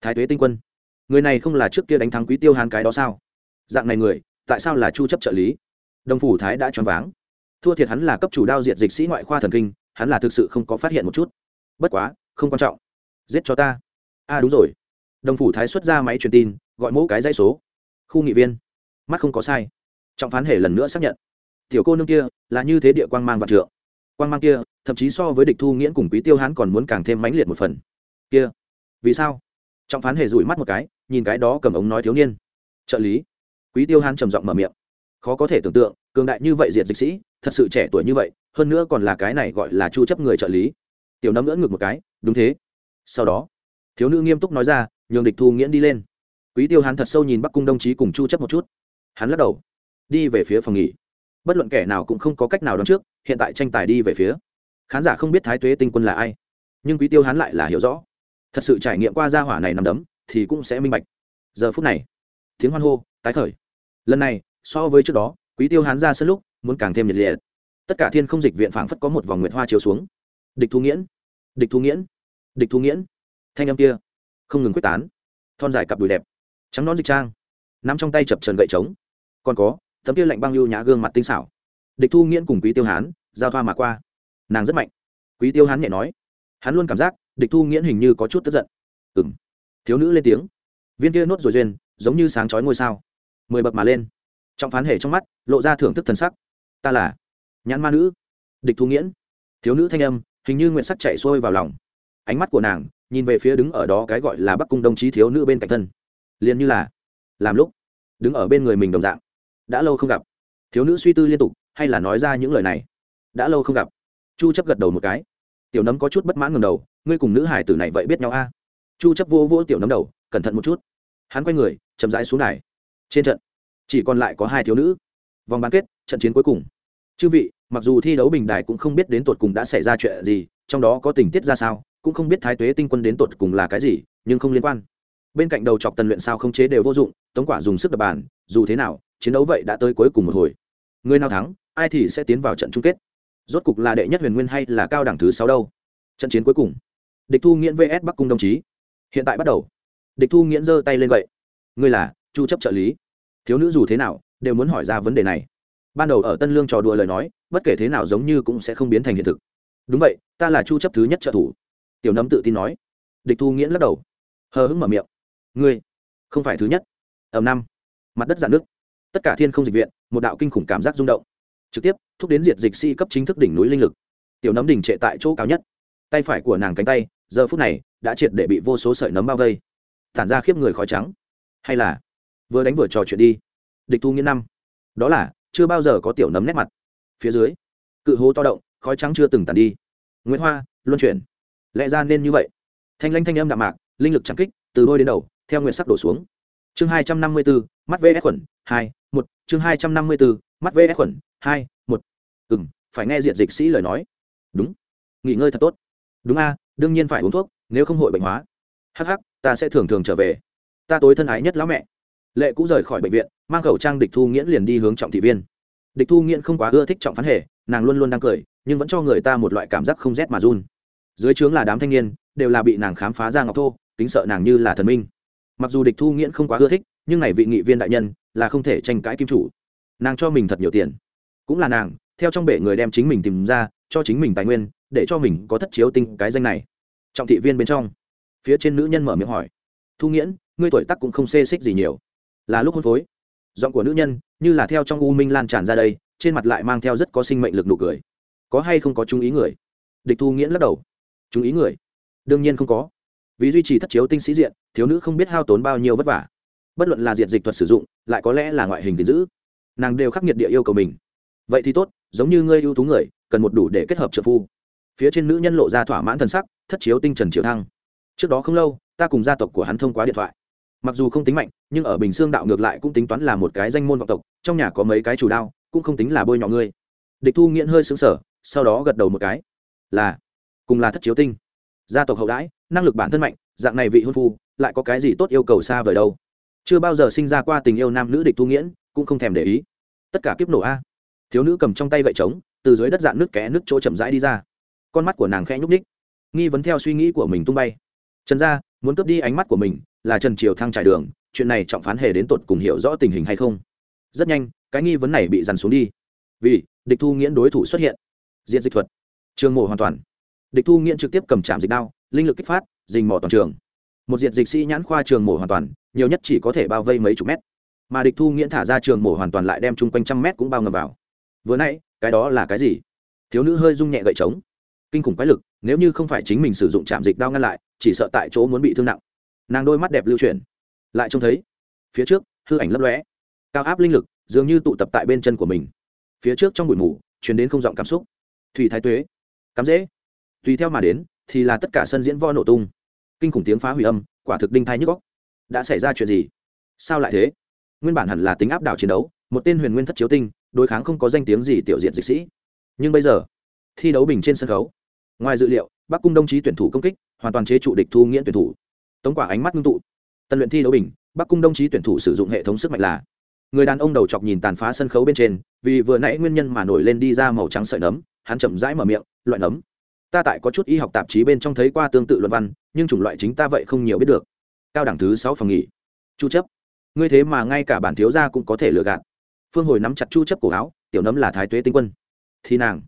thái tuế tinh quân. Người này không là trước kia đánh thắng quý tiêu hàn cái đó sao? Dạng này người, tại sao là chu chấp trợ lý? Đồng phủ thái đã choáng váng. Thua thiệt hắn là cấp chủ đao diệt dịch sĩ ngoại khoa thần kinh, hắn là thực sự không có phát hiện một chút. Bất quá không quan trọng. Giết cho ta. A à, đúng rồi. Đồng phủ thái xuất ra máy truyền tin gọi mẫu cái dây số. Khu nghị viên. Mắt không có sai. Trọng phán hề lần nữa xác nhận. Tiểu cô nương kia là như thế địa quang mang và trượng. Quang mang kia thậm chí so với địch thu nghiễn cùng quý tiêu hán còn muốn càng thêm mãnh liệt một phần. Kia. Vì sao? Trọng phán hề rủi mắt một cái nhìn cái đó cầm ống nói thiếu niên. Trợ lý. Quý tiêu hán trầm giọng mở miệng. Khó có thể tưởng tượng cường đại như vậy diệt dịch sĩ thật sự trẻ tuổi như vậy hơn nữa còn là cái này gọi là chu chấp người trợ lý. Tiểu nấm ngỡ ngược một cái đúng thế. Sau đó, thiếu nữ nghiêm túc nói ra, nhường địch thu nghiễn đi lên. Quý tiêu hán thật sâu nhìn bắc cung đồng chí cùng chu chấp một chút. Hắn lắc đầu, đi về phía phòng nghỉ. Bất luận kẻ nào cũng không có cách nào đón trước, hiện tại tranh tài đi về phía. Khán giả không biết thái tuế tinh quân là ai, nhưng quý tiêu hắn lại là hiểu rõ. Thật sự trải nghiệm qua gia hỏa này nằm đấm, thì cũng sẽ minh bạch. Giờ phút này, tiếng hoan hô, tái khởi. Lần này, so với trước đó, quý tiêu hắn ra sân lúc, muốn càng thêm nhiệt liệt. Tất cả thiên không dịch viện phảng phất có một vòng nguyệt hoa chiếu xuống. Địch thu nghiễn địch thu nghiễn. Địch thu nghiễn. Thanh âm kia. Không ngừng quyết tán. Thon dài cặp đùi đẹp. Trắng nón dịch trang. Nắm trong tay chập trần gậy trống. Còn có, tấm kia lạnh băng lưu nhã gương mặt tinh xảo. Địch thu nghiễn cùng quý tiêu hán, giao thoa mà qua. Nàng rất mạnh. Quý tiêu hán nhẹ nói. Hắn luôn cảm giác, địch thu nghiễn hình như có chút tức giận. Ừ m thiếu nữ lên tiếng. Viên kia nốt rồi duyên, giống như sáng chói ngôi sao. Mười bậc mà lên. Trọng phán hề trong mắt, lộ ra thưởng thức thần sắc. Ta là nhãn ma nữ. Địch thu nghiễn. Thiếu nữ thanh âm hình như nguyện sắc chạy xuôi vào lòng. Ánh mắt của nàng nhìn về phía đứng ở đó cái gọi là bắc cung đồng chí thiếu nữ bên cạnh thân. Liền như là làm lúc đứng ở bên người mình đồng dạng. Đã lâu không gặp. Thiếu nữ suy tư liên tục, hay là nói ra những lời này? Đã lâu không gặp. Chu chấp gật đầu một cái. Tiểu nấm có chút bất mãn ngầm đầu, ngươi cùng nữ hải tử này vậy biết nhau a? Chu chấp vô vô tiểu nấm đầu, cẩn thận một chút. Hắn quay người, chậm rãi xuống này trên trận, chỉ còn lại có hai thiếu nữ. Vòng bán kết, trận chiến cuối cùng. Chư vị mặc dù thi đấu bình đài cũng không biết đến tột cùng đã xảy ra chuyện gì, trong đó có tình tiết ra sao, cũng không biết thái tuế tinh quân đến tột cùng là cái gì, nhưng không liên quan. Bên cạnh đầu chọc tần luyện sao không chế đều vô dụng, tống quả dùng sức đập bàn, dù thế nào, chiến đấu vậy đã tới cuối cùng một hồi. Người nào thắng, ai thì sẽ tiến vào trận chung kết. Rốt cục là đệ nhất huyền nguyên hay là cao đẳng thứ sáu đâu? Trận chiến cuối cùng. Địch thu nghiễn vs bắc cung đồng chí. Hiện tại bắt đầu. Địch thu nghiễn giơ tay lên vậy. Ngươi là chu chấp trợ lý. Thiếu nữ dù thế nào, đều muốn hỏi ra vấn đề này ban đầu ở tân lương trò đùa lời nói, bất kể thế nào giống như cũng sẽ không biến thành hiện thực. Đúng vậy, ta là chu chấp thứ nhất trợ thủ. Tiểu nấm tự tin nói. Địch thu nghiễn lắc đầu. Hờ hững mở miệng. Ngươi, không phải thứ nhất. Ầm năm. Mặt đất dạn nước tất cả thiên không dịch viện, một đạo kinh khủng cảm giác rung động. Trực tiếp, thúc đến diệt dịch si cấp chính thức đỉnh núi linh lực. Tiểu nấm đỉnh trệ tại chỗ cao nhất. Tay phải của nàng cánh tay, giờ phút này, đã triệt để bị vô số sợi nấm bao vây. Tản ra khiếp người khói trắng. Hay là, vừa đánh vừa trò chuyện đi. Địch thu nghĩa năm. Đó là chưa bao giờ có tiểu nấm nét mặt. Phía dưới, cự hố to động, khói trắng chưa từng tàn đi. Nguyễn hoa, luân chuyển. Lẽ ra nên như vậy. Thanh lanh thanh âm đạm mạc, linh lực chẳng kích, từ đôi đến đầu, theo nguyện sắc đổ xuống. Chương hai trăm năm mươi bốn mắt vs khuẩn, hai, một. Chương hai trăm năm mươi bốn mắt vs khuẩn, hai, một. Ừ m phải nghe diện dịch sĩ lời nói. Đúng. Nghỉ ngơi thật tốt. Đúng a, đương nhiên phải uống thuốc, nếu không hội bệnh hóa. Hh ta sẽ thường thường trở về. Ta tối thân ái nhất lão mẹ lệ cũng rời khỏi bệnh viện, mang khẩu trang địch thu nghiễn liền đi hướng trọng thị viên. Địch thu nghiễn không quá ưa thích trọng phán hề, nàng luôn luôn đang cười, nhưng vẫn cho người ta một loại cảm giác không rét mà run. Dưới trướng là đám thanh niên, đều là bị nàng khám phá ra ngọc thô, kính sợ nàng như là thần minh. Mặc dù địch thu nghiễn không quá ưa thích, nhưng này vị nghị viên đại nhân là không thể tranh cãi kim chủ. Nàng cho mình thật nhiều tiền. Cũng là nàng, theo trong bể người đem chính mình tìm ra, cho chính mình tài nguyên, để cho mình có thất chiếu tinh cái danh này. Trọng thị viên bên trong, phía trên nữ nhân mở miệng hỏi. Thu nghiễn, ngươi tuổi tắc cũng không xê xích gì nhiều là lúc hôn phối. Giọng của nữ nhân như là theo trong u minh lan tràn ra đây, trên mặt lại mang theo rất có sinh mệnh lực nụ cười. Có hay không có chú ý người? Địch thu nghiễn lắc đầu. Chú ý người? Đương nhiên không có. Vì duy trì thất chiếu tinh sĩ diện, thiếu nữ không biết hao tốn bao nhiêu vất vả. Bất luận là diện dịch thuật sử dụng, lại có lẽ là ngoại hình gìn giữ. Nàng đều khắc nghiệt địa yêu cầu mình. Vậy thì tốt, giống như ngươi ưu tú người, cần một đủ để kết hợp trợ phu. Phía trên nữ nhân lộ ra thỏa mãn thân sắc, thất chiếu tinh trần triệu thăng. Trước đó không lâu, ta cùng gia tộc của hắn thông qua điện thoại mặc dù không tính mạnh, nhưng ở bình xương đạo ngược lại cũng tính toán là một cái danh môn vọng tộc, trong nhà có mấy cái chủ đao, cũng không tính là bôi nhọ ngươi. Địch thu nghiễn hơi xứng sở sau đó gật đầu một cái. Là, cùng là thất chiếu tinh. Gia tộc hậu đãi, năng lực bản thân mạnh, dạng này vị hôn phu, lại có cái gì tốt yêu cầu xa vời đâu? Chưa bao giờ sinh ra qua tình yêu nam nữ địch thu nghiễn, cũng không thèm để ý. Tất cả kiếp nổ a. Thiếu nữ cầm trong tay gậy trống, từ dưới đất dạng nước kẽ nước chỗ chậm rãi đi ra. Con mắt của nàng khẽ nhúc ních nghi vấn theo suy nghĩ của mình tung bay trần gia, muốn cướp đi ánh mắt của mình là trần triều thăng trải đường, chuyện này trọng phán hề đến tột cùng hiểu rõ tình hình hay không? Rất nhanh, cái nghi vấn này bị dằn xuống đi. Vì, địch thu nghiễn đối thủ xuất hiện. Diện dịch thuật. Trường mổ hoàn toàn. Địch thu nghiễn trực tiếp cầm chạm dịch đao, linh lực kích phát dình mỏ toàn trường. Một diện dịch sĩ nhãn khoa trường mổ hoàn toàn, nhiều nhất chỉ có thể bao vây mấy chục mét. Mà địch thu nghiễn thả ra trường mổ hoàn toàn lại đem chung quanh trăm mét cũng bao ngầm vào. Vừa nãy, cái đó là cái gì? Thiếu nữ hơi rung nhẹ gậy trống kinh khủng quái lực, nếu như không phải chính mình sử dụng trạm dịch đao ngăn lại, chỉ sợ tại chỗ muốn bị thương nặng. Nàng đôi mắt đẹp lưu chuyển. Lại trông thấy, phía trước, hư ảnh lấp lóe. Cao áp linh lực, dường như tụ tập tại bên chân của mình. Phía trước trong bụi mù chuyển đến không giọng cảm xúc. Thủy thái tuế. Cắm dễ. Tùy theo mà đến, thì là tất cả sân diễn vo nổ tung. Kinh khủng tiếng phá hủy âm, quả thực đinh thai nhức góc đã xảy ra chuyện gì? Sao lại thế? Nguyên bản hẳn là tính áp đảo chiến đấu, một tên huyền nguyên thất chiếu tinh, đối kháng không có danh tiếng gì tiểu diện dịch sĩ. Nhưng bây giờ, thi đấu bình trên sân khấu ngoài dự liệu, bắc cung đồng chí tuyển thủ công kích, hoàn toàn chế trụ địch thu nghiễn tuyển thủ. Tống quả ánh mắt ngưng tụ. Tân luyện thi đấu bình, bắc cung đồng chí tuyển thủ sử dụng hệ thống sức mạnh là người đàn ông đầu chọc nhìn tàn phá sân khấu bên trên, vì vừa nãy nguyên nhân mà nổi lên đi ra màu trắng sợi nấm, hắn chậm rãi mở miệng, loại nấm, ta tại có chút y học tạp chí bên trong thấy qua tương tự luận văn, nhưng chủng loại chính ta vậy không nhiều biết được. Cao đẳng thứ sáu phòng nghỉ. Chu chấp. Ngươi thế mà ngay cả bản thiếu gia cũng có thể lừa gạt. Phương hồi nắm chặt chu chấp cổ áo, tiểu nấm là thái tuế tinh quân. Thì nàng.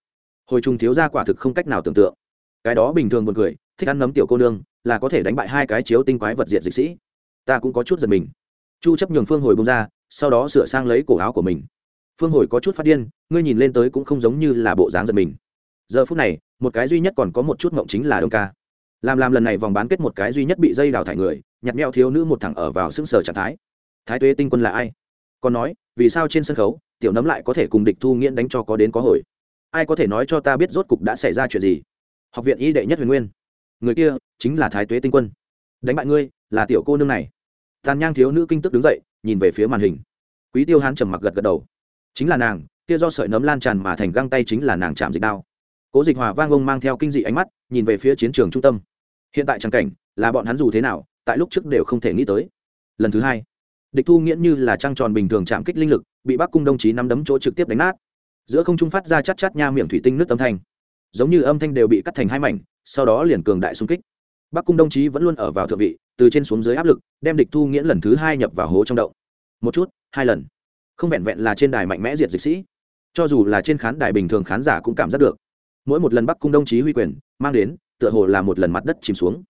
Hồi trung thiếu gia quả thực không cách nào tưởng tượng cái đó bình thường buồn cười, thích ăn nấm tiểu cô nương, là có thể đánh bại hai cái chiếu tinh quái vật diệt dịch sĩ. Ta cũng có chút giật mình. Chu chấp nhường phương hồi bông ra, sau đó sửa sang lấy cổ áo của mình. Phương hồi có chút phát điên, ngươi nhìn lên tới cũng không giống như là bộ dáng giật mình. Giờ phút này, một cái duy nhất còn có một chút mộng chính là đông ca. Làm làm lần này vòng bán kết một cái duy nhất bị dây đào thải người, nhặt mẹo thiếu nữ một thằng ở vào xương sở trạng thái. Thái tuế tinh quân là ai? Còn nói, vì sao trên sân khấu, tiểu nấm lại có thể cùng địch thu nghiễn đánh cho có đến có hồi? Ai có thể nói cho ta biết rốt cục đã xảy ra chuyện gì? Học viện y đệ nhất huyền nguyên. Người kia chính là thái tuế tinh quân. Đánh bại ngươi, là tiểu cô nương này. Tàn nhang thiếu nữ kinh tức đứng dậy, nhìn về phía màn hình. Quý tiêu hán trầm mặc gật gật đầu. Chính là nàng, kia do sợi nấm lan tràn mà thành găng tay chính là nàng chạm dịch đao. Cố dịch hòa vang ông mang theo kinh dị ánh mắt, nhìn về phía chiến trường trung tâm. Hiện tại trắng cảnh, là bọn hắn dù thế nào, tại lúc trước đều không thể nghĩ tới. Lần thứ hai, địch thu nghiễn như là trăng tròn bình thường chạm kích linh lực, bị bắc cung đồng chí nắm đấm chỗ trực tiếp đánh nát. Giữa không trung phát ra chát chát nha miệng thủy tinh nước âm thanh giống như âm thanh đều bị cắt thành hai mảnh, sau đó liền cường đại xung kích. Bắc cung đồng chí vẫn luôn ở vào thượng vị, từ trên xuống dưới áp lực, đem địch thu nghiễn lần thứ hai nhập vào hố trong đậu một chút, hai lần. Không vẹn vẹn là trên đài mạnh mẽ diệt dịch sĩ. Cho dù là trên khán đài bình thường khán giả cũng cảm giác được. Mỗi một lần bắc cung đồng chí huy quyền, mang đến, tựa hồ là một lần mặt đất chìm xuống.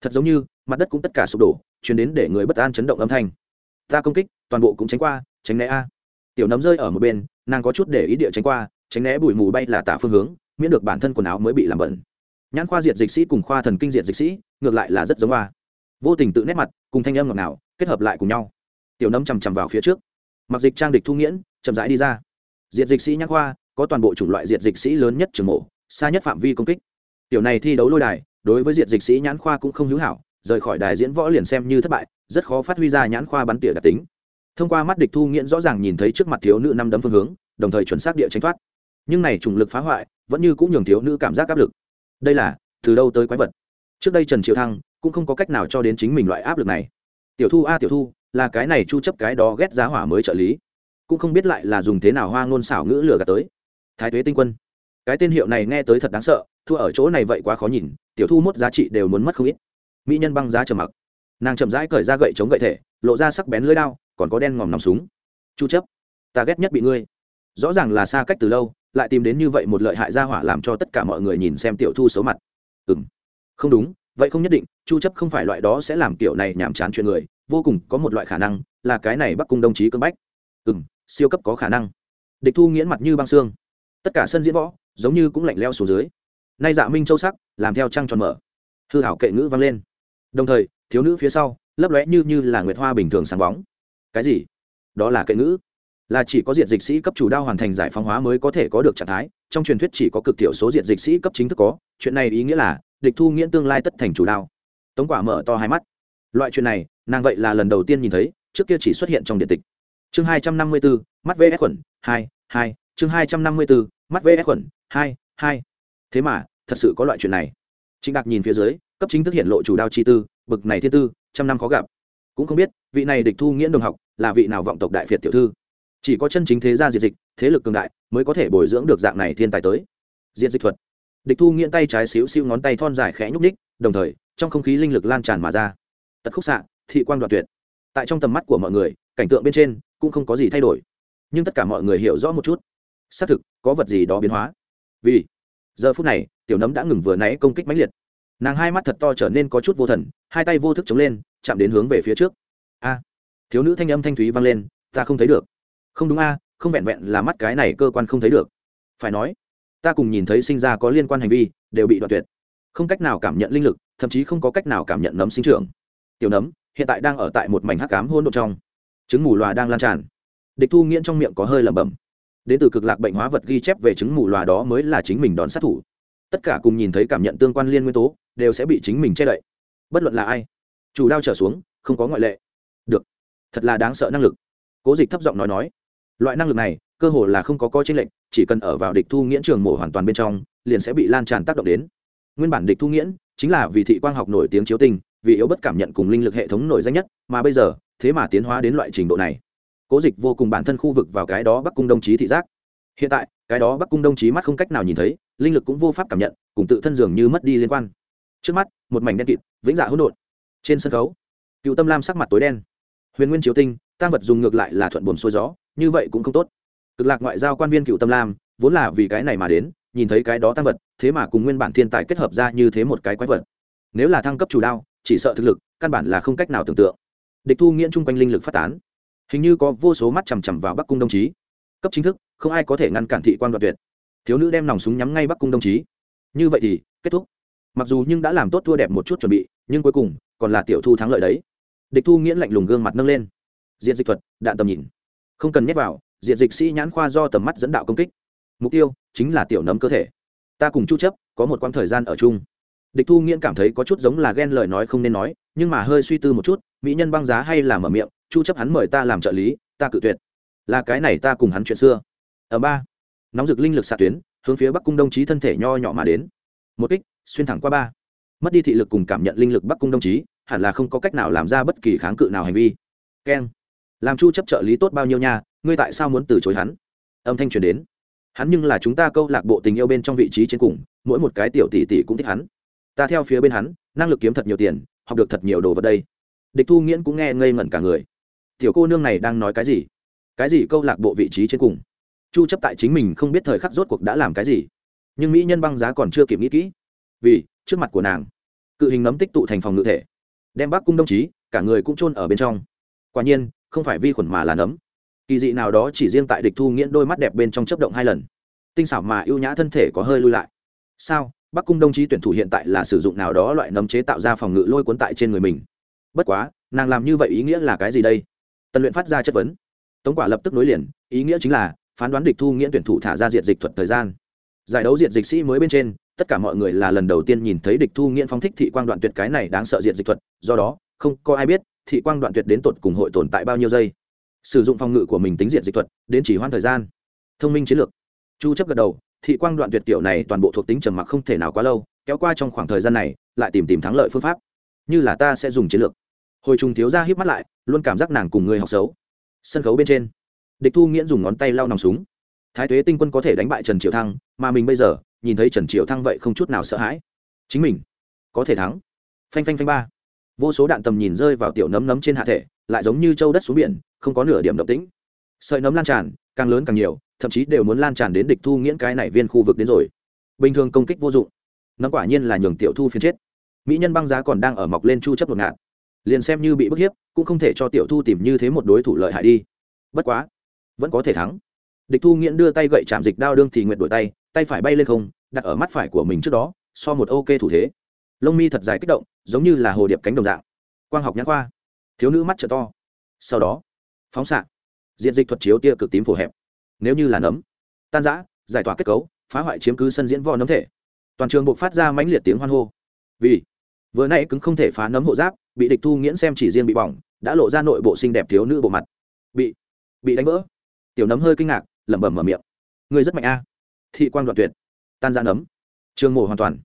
Thật giống như, mặt đất cũng tất cả sụp đổ, chuyển đến để người bất an chấn động âm thanh. Ta công kích, toàn bộ cũng tránh qua, tránh né a. Tiểu nấm rơi ở một bên, nàng có chút để ý địa tránh qua, tránh né bụi mù bay là tả phương hướng miễn được bản thân quần áo mới bị làm bẩn. Nhãn khoa diệt dịch sĩ cùng khoa thần kinh diệt dịch sĩ, ngược lại là rất giống hoa. Vô tình tự nét mặt, cùng thanh âm ngọt nào kết hợp lại cùng nhau. Tiểu nấm chằm chằm vào phía trước. Mặc dịch trang địch thu nghiễn, chậm rãi đi ra. Diệt dịch sĩ nhãn khoa, có toàn bộ chủng loại diệt dịch sĩ lớn nhất trường mộ xa nhất phạm vi công kích. Tiểu này thi đấu lôi đài, đối với diệt dịch sĩ nhãn khoa cũng không hữu hảo, rời khỏi đài diễn võ liền xem như thất bại, rất khó phát huy ra nhãn khoa bắn tỉa đặc tính. Thông qua mắt địch thu nghiễn rõ ràng nhìn thấy trước mặt thiếu nữ năm đấm phương hướng, đồng thời chuẩn xác địa tránh thoát nhưng này trùng lực phá hoại, vẫn như cũng nhường thiếu nữ cảm giác áp lực. Đây là, từ đâu tới quái vật? Trước đây trần triệu thăng cũng không có cách nào cho đến chính mình loại áp lực này. Tiểu thu a tiểu thu, là cái này chu chấp cái đó ghét giá hỏa mới trợ lý. Cũng không biết lại là dùng thế nào hoa ngôn xảo ngữ lừa gạt tới. Thái tuế tinh quân. Cái tên hiệu này nghe tới thật đáng sợ, thua ở chỗ này vậy quá khó nhìn, tiểu thu mốt giá trị đều muốn mất không ít. Mỹ nhân băng giá trầm mặc. Nàng chậm rãi cởi ra gậy chống gậy thể, lộ ra sắc bén lưỡi đao, còn có đen ngòm nòng súng. Chu chấp, ta ghét nhất bị ngươi. Rõ ràng là xa cách từ lâu lại tìm đến như vậy một lợi hại gia hỏa làm cho tất cả mọi người nhìn xem tiểu thu xấu mặt. Ừm, không đúng, vậy không nhất định, chu chấp không phải loại đó sẽ làm kiểu này nhảm chán chuyện người, vô cùng có một loại khả năng là cái này bắc cung đồng chí cương bách. Ừm, siêu cấp có khả năng. Địch thu nghiễn mặt như băng xương. Tất cả sân diễn võ, giống như cũng lạnh leo xuống dưới. Nay dạ minh châu sắc, làm theo trăng tròn mở. Hư hảo kệ ngữ vang lên. Đồng thời, thiếu nữ phía sau, lấp lóe như như là nguyệt hoa bình thường sáng bóng. Cái gì? Đó là kệ ngữ là chỉ có diện dịch sĩ cấp chủ đao hoàn thành giải phóng hóa mới có thể có được trạng thái, trong truyền thuyết chỉ có cực thiểu số diện dịch sĩ cấp chính thức có, chuyện này ý nghĩa là, địch thu nghiễn tương lai tất thành chủ đao. Tống quả mở to hai mắt. Loại chuyện này, nàng vậy là lần đầu tiên nhìn thấy, trước kia chỉ xuất hiện trong điện tịch. Chương hai trăm năm mươi bốn mắt vs khuẩn hai hai, chương hai trăm năm mươi bốn mắt vs khuẩn hai hai. Thế mà, thật sự có loại chuyện này. Trịnh đạc nhìn phía dưới, cấp chính thức hiện lộ chủ đao chi tư, bực này thiên tư, trăm năm khó gặp. Cũng không biết, vị này địch thu nghiễn đồng học, là vị nào vọng tộc đại việt tiểu thư? Chỉ có chân chính thế gia diệt dịch, thế lực cường đại mới có thể bồi dưỡng được dạng này thiên tài tới. Diệt dịch thuật. Địch thu nghiện tay trái xíu xíu ngón tay thon dài khẽ nhúc ních đồng thời, trong không khí linh lực lan tràn mà ra. Tật khúc xạ, thị quan đoạn tuyệt. Tại trong tầm mắt của mọi người, cảnh tượng bên trên cũng không có gì thay đổi. Nhưng tất cả mọi người hiểu rõ một chút. Xác thực, có vật gì đó biến hóa. Vì giờ phút này, tiểu nấm đã ngừng vừa nãy công kích mãnh liệt. Nàng hai mắt thật to trở nên có chút vô thần, hai tay vô thức chống lên, chạm đến hướng về phía trước. A, thiếu nữ thanh âm thanh thúy vang lên, ta không thấy được không đúng a, không vẹn vẹn là mắt cái này cơ quan không thấy được. Phải nói, ta cùng nhìn thấy sinh ra có liên quan hành vi, đều bị đoạn tuyệt. Không cách nào cảm nhận linh lực, thậm chí không có cách nào cảm nhận nấm sinh trưởng. Tiểu nấm, hiện tại đang ở tại một mảnh hắc cám hôn đ trong. Trứng mù loà đang lan tràn. Địch thu nghiễn trong miệng có hơi lẩm bẩm. Đến từ cực lạc bệnh hóa vật ghi chép về trứng mù loà đó mới là chính mình đón sát thủ. Tất cả cùng nhìn thấy cảm nhận tương quan liên nguyên tố, đều sẽ bị chính mình che đậy. Bất luận là ai, chủ đao trở xuống, không có ngoại lệ. Được. Thật là đáng sợ năng lực. Cố dịch thấp giọng nói nói loại năng lực này, cơ hồ là không có coi trên lệnh chỉ cần ở vào địch thu nghiễn trường mổ hoàn toàn bên trong, liền sẽ bị lan tràn tác động đến. Nguyên bản địch thu nghiễn chính là vì thị quang học nổi tiếng chiếu tinh vì yếu bất cảm nhận cùng linh lực hệ thống nổi danh nhất, mà bây giờ, thế mà tiến hóa đến loại trình độ này. Cố dịch vô cùng bản thân khu vực vào cái đó bắc cung đồng chí thị giác. Hiện tại, cái đó bắc cung đồng chí mắt không cách nào nhìn thấy, linh lực cũng vô pháp cảm nhận, cùng tự thân dường như mất đi liên quan. Trước mắt, một mảnh đen kịt, vĩnh dạ hỗn độn. Trên sân khấu, cựu tâm lam sắc mặt tối đen. Huyền nguyên chiếu tinh, tăng vật dùng ngược lại là thuận buồn xuôi gió như vậy cũng không tốt. Cực lạc ngoại giao quan viên cựu tâm lam, vốn là vì cái này mà đến, nhìn thấy cái đó tăng vật, thế mà cùng nguyên bản thiên tài kết hợp ra như thế một cái quái vật. Nếu là thăng cấp chủ đao, chỉ sợ thực lực, căn bản là không cách nào tưởng tượng. Địch thu nghiễn chung quanh linh lực phát tán. Hình như có vô số mắt chằm chằm vào bắc cung đồng chí. Cấp chính thức, không ai có thể ngăn cản thị quan đoạn tuyệt. Thiếu nữ đem nòng súng nhắm ngay bắc cung đồng chí. Như vậy thì, kết thúc. Mặc dù nhưng đã làm tốt thua đẹp một chút chuẩn bị, nhưng cuối cùng, còn là tiểu thu thắng lợi đấy. Địch thu nghiễn lạnh lùng gương mặt nâng lên. Diện dịch thuật, đạn tầm nhìn không cần nhét vào, diện dịch sĩ nhãn khoa do tầm mắt dẫn đạo công kích. Mục tiêu chính là tiểu nấm cơ thể. Ta cùng chu chấp có một quãng thời gian ở chung. Địch thu nghiễn cảm thấy có chút giống là ghen lời nói không nên nói, nhưng mà hơi suy tư một chút, mỹ nhân băng giá hay là mở miệng, chu chấp hắn mời ta làm trợ lý, ta cự tuyệt. Là cái này ta cùng hắn chuyện xưa. Ở ba, nóng rực linh lực xạ tuyến, hướng phía bắc cung đồng chí thân thể nho nhỏ mà đến. Một kích, xuyên thẳng qua ba. Mất đi thị lực cùng cảm nhận linh lực bắc cung đồng chí, hẳn là không có cách nào làm ra bất kỳ kháng cự nào hành vi. Keng làm chu chấp trợ lý tốt bao nhiêu nha, ngươi tại sao muốn từ chối hắn? Âm thanh truyền đến. Hắn nhưng là chúng ta câu lạc bộ tình yêu bên trong vị trí trên cùng, mỗi một cái tiểu tỷ tỷ cũng thích hắn. Ta theo phía bên hắn, năng lực kiếm thật nhiều tiền, học được thật nhiều đồ vật đây. Địch thu nghiễn cũng nghe ngây ngẩn cả người. Tiểu cô nương này đang nói cái gì? Cái gì câu lạc bộ vị trí trên cùng? Chu chấp tại chính mình không biết thời khắc rốt cuộc đã làm cái gì. Nhưng mỹ nhân băng giá còn chưa kịp nghĩ kỹ. Vì, trước mặt của nàng, cự hình nấm tích tụ thành phòng ngự thể. Đem bác cung đồng chí, cả người cũng chôn ở bên trong. Quả nhiên không phải vi khuẩn mà là nấm. Kỳ dị nào đó chỉ riêng tại địch thu nghiễn đôi mắt đẹp bên trong chấp động hai lần. Tinh xảo mà ưu nhã thân thể có hơi lui lại. Sao? Bắc cung đồng chí tuyển thủ hiện tại là sử dụng nào đó loại nấm chế tạo ra phòng ngự lôi cuốn tại trên người mình? Bất quá, nàng làm như vậy ý nghĩa là cái gì đây? Tần luyện phát ra chất vấn. Tống quả lập tức nối liền, ý nghĩa chính là phán đoán địch thu nghiễn tuyển thủ thả ra diện dịch thuật thời gian. Giải đấu diện dịch sĩ mới bên trên, tất cả mọi người là lần đầu tiên nhìn thấy địch thu nghiễn phong thích thị quang đoạn tuyệt cái này đáng sợ diện dịch thuật, do đó, không có ai biết thị quang đoạn tuyệt đến tột cùng hội tồn tại bao nhiêu giây? Sử dụng phòng ngự của mình tính diện dịch thuật, đến chỉ hoãn thời gian. Thông minh chiến lược. Chu chấp gật đầu, thị quang đoạn tuyệt tiểu này toàn bộ thuộc tính trầm mặc không thể nào quá lâu, kéo qua trong khoảng thời gian này, lại tìm tìm thắng lợi phương pháp. Như là ta sẽ dùng chiến lược. Hồi trùng thiếu gia híp mắt lại, luôn cảm giác nàng cùng người học xấu. Sân khấu bên trên. Địch thu nghiễn dùng ngón tay lau nòng súng. Thái tuế tinh quân có thể đánh bại trần triệu thăng, mà mình bây giờ, nhìn thấy trần triệu thăng vậy không chút nào sợ hãi. Chính mình có thể thắng. Phanh phanh phanh ba vô số đạn tầm nhìn rơi vào tiểu nấm nấm trên hạ thể, lại giống như châu đất xuống biển, không có nửa điểm động tĩnh. Sợi nấm lan tràn, càng lớn càng nhiều, thậm chí đều muốn lan tràn đến địch thu nghiễn cái này viên khu vực đến rồi. Bình thường công kích vô dụng, nấm quả nhiên là nhường tiểu thu phiên chết. Mỹ nhân băng giá còn đang ở mọc lên chu chấp một ngạn liền xem như bị bức hiếp, cũng không thể cho tiểu thu tìm như thế một đối thủ lợi hại đi. Bất quá, vẫn có thể thắng. Địch thu nghiễn đưa tay gậy chạm dịch đao đương thì nguyện đổi tay tay phải bay lên không, đặt ở mắt phải của mình trước đó, so một ok thủ thế. Lông mi thật dài kích động giống như là hồ điệp cánh đồng dạng. Quang học nhãn khoa. Thiếu nữ mắt trợ to. Sau đó, phóng xạ. Diện dịch thuật chiếu tia cực tím phổ hẹp. Nếu như là nấm, tan giã giải tỏa kết cấu, phá hoại chiếm cứ sân diễn vò nấm thể. Toàn trường buộc phát ra mãnh liệt tiếng hoan hô. Vì, vừa nay cứng không thể phá nấm hộ giáp, bị địch thu nghiễn xem chỉ riêng bị bỏng, đã lộ ra nội bộ xinh đẹp thiếu nữ bộ mặt. Bị bị đánh vỡ. Tiểu nấm hơi kinh ngạc, lẩm bẩm mở miệng. Người rất mạnh a. Thị quang đoạn tuyệt. Tan ra nấm. Trường mổ hoàn toàn.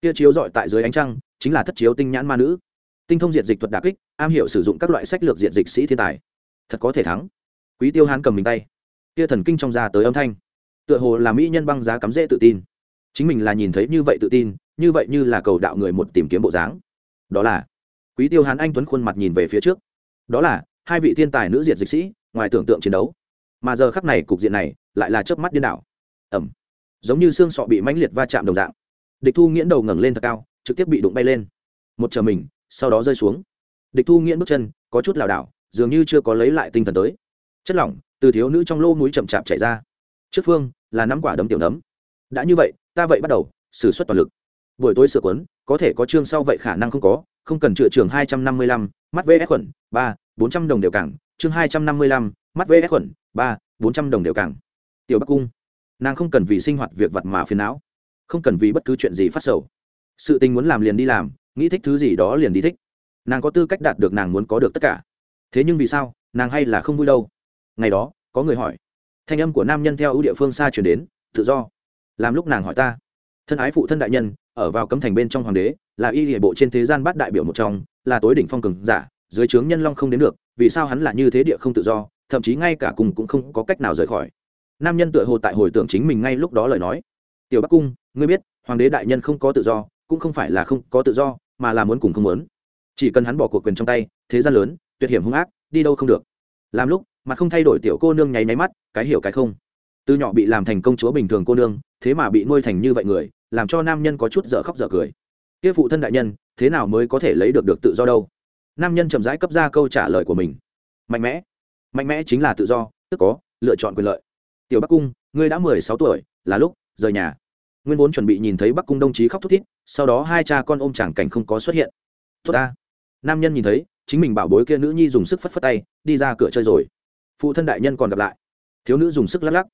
Tia chiếu dọi tại dưới ánh trăng chính là thất chiếu tinh nhãn ma nữ. Tinh thông diện dịch thuật đà kích, am hiểu sử dụng các loại sách lược diện dịch sĩ thiên tài. Thật có thể thắng. Quý tiêu hán cầm mình tay. Tia thần kinh trong ra tới âm thanh. Tựa hồ là mỹ nhân băng giá cắm dễ tự tin. Chính mình là nhìn thấy như vậy tự tin, như vậy như là cầu đạo người một tìm kiếm bộ dáng. Đó là, quý tiêu hán anh tuấn khuôn mặt nhìn về phía trước. Đó là, hai vị thiên tài nữ diệt dịch sĩ, ngoài tưởng tượng chiến đấu. Mà giờ khắc này cục diện này, lại là chớp mắt điên đảo. Ẩm. Giống như xương sọ bị mãnh liệt va chạm đồng dạng. Địch thu nghiễn đầu ngẩng lên thật cao trực tiếp bị đụng bay lên. Một chờ mình, sau đó rơi xuống. Địch thu nghiễn bước chân, có chút lảo đảo, dường như chưa có lấy lại tinh thần tới. Chất lỏng từ thiếu nữ trong lô mũi chậm chạp chảy ra. Trước phương là nắm quả đấm tiểu nấm. Đã như vậy, ta vậy bắt đầu xử suất toàn lực. Buổi tối sửa quấn có thể có chương sau vậy khả năng không có, không cần chữa trường hai trăm năm mươi lăm, mắt vs khuẩn, ba, bốn trăm đồng đều cảng chương hai trăm năm mươi lăm, mắt vs khuẩn, ba, bốn trăm đồng đều cảng tiểu bắc cung, nàng không cần vì sinh hoạt việc vật mà phiền não, không cần vì bất cứ chuyện gì phát sầu sự tình muốn làm liền đi làm, nghĩ thích thứ gì đó liền đi thích. Nàng có tư cách đạt được nàng muốn có được tất cả. Thế nhưng vì sao, nàng hay là không vui đâu? Ngày đó, có người hỏi. Thanh âm của nam nhân theo ưu địa phương xa chuyển đến, tự do. Làm lúc nàng hỏi ta. Thân ái phụ thân đại nhân, ở vào cấm thành bên trong hoàng đế, là y địa bộ trên thế gian bát đại biểu một trong, là tối đỉnh phong cường giả, dưới trướng nhân long không đến được, vì sao hắn là như thế địa không tự do, thậm chí ngay cả cùng cũng không có cách nào rời khỏi. Nam nhân tựa hồ tại hồi tưởng chính mình ngay lúc đó lời nói. Tiểu bắc cung, ngươi biết, hoàng đế đại nhân không có tự do cũng không phải là không có tự do, mà là muốn cùng không muốn. Chỉ cần hắn bỏ cuộc quyền trong tay, thế gian lớn, tuyệt hiểm hung ác, đi đâu không được. Làm lúc, mà không thay đổi tiểu cô nương nháy máy mắt, cái hiểu cái không. Từ nhỏ bị làm thành công chúa bình thường cô nương, thế mà bị nuôi thành như vậy người, làm cho nam nhân có chút dở khóc dở cười. Kia phụ thân đại nhân, thế nào mới có thể lấy được được tự do đâu? Nam nhân chậm rãi cấp ra câu trả lời của mình. Mạnh mẽ. Mạnh mẽ chính là tự do, tức có, lựa chọn quyền lợi. Tiểu bắc cung, ngươi đã mười sáu tuổi, là lúc, rời nhà nguyên vốn chuẩn bị nhìn thấy bắc cung đồng chí khóc thút thít, sau đó hai cha con ôm chàng cảnh không có xuất hiện. Tốt ta. Nam nhân nhìn thấy, chính mình bảo bối kia nữ nhi dùng sức phất phất tay, đi ra cửa chơi rồi. Phụ thân đại nhân còn gặp lại. Thiếu nữ dùng sức lắc lắc.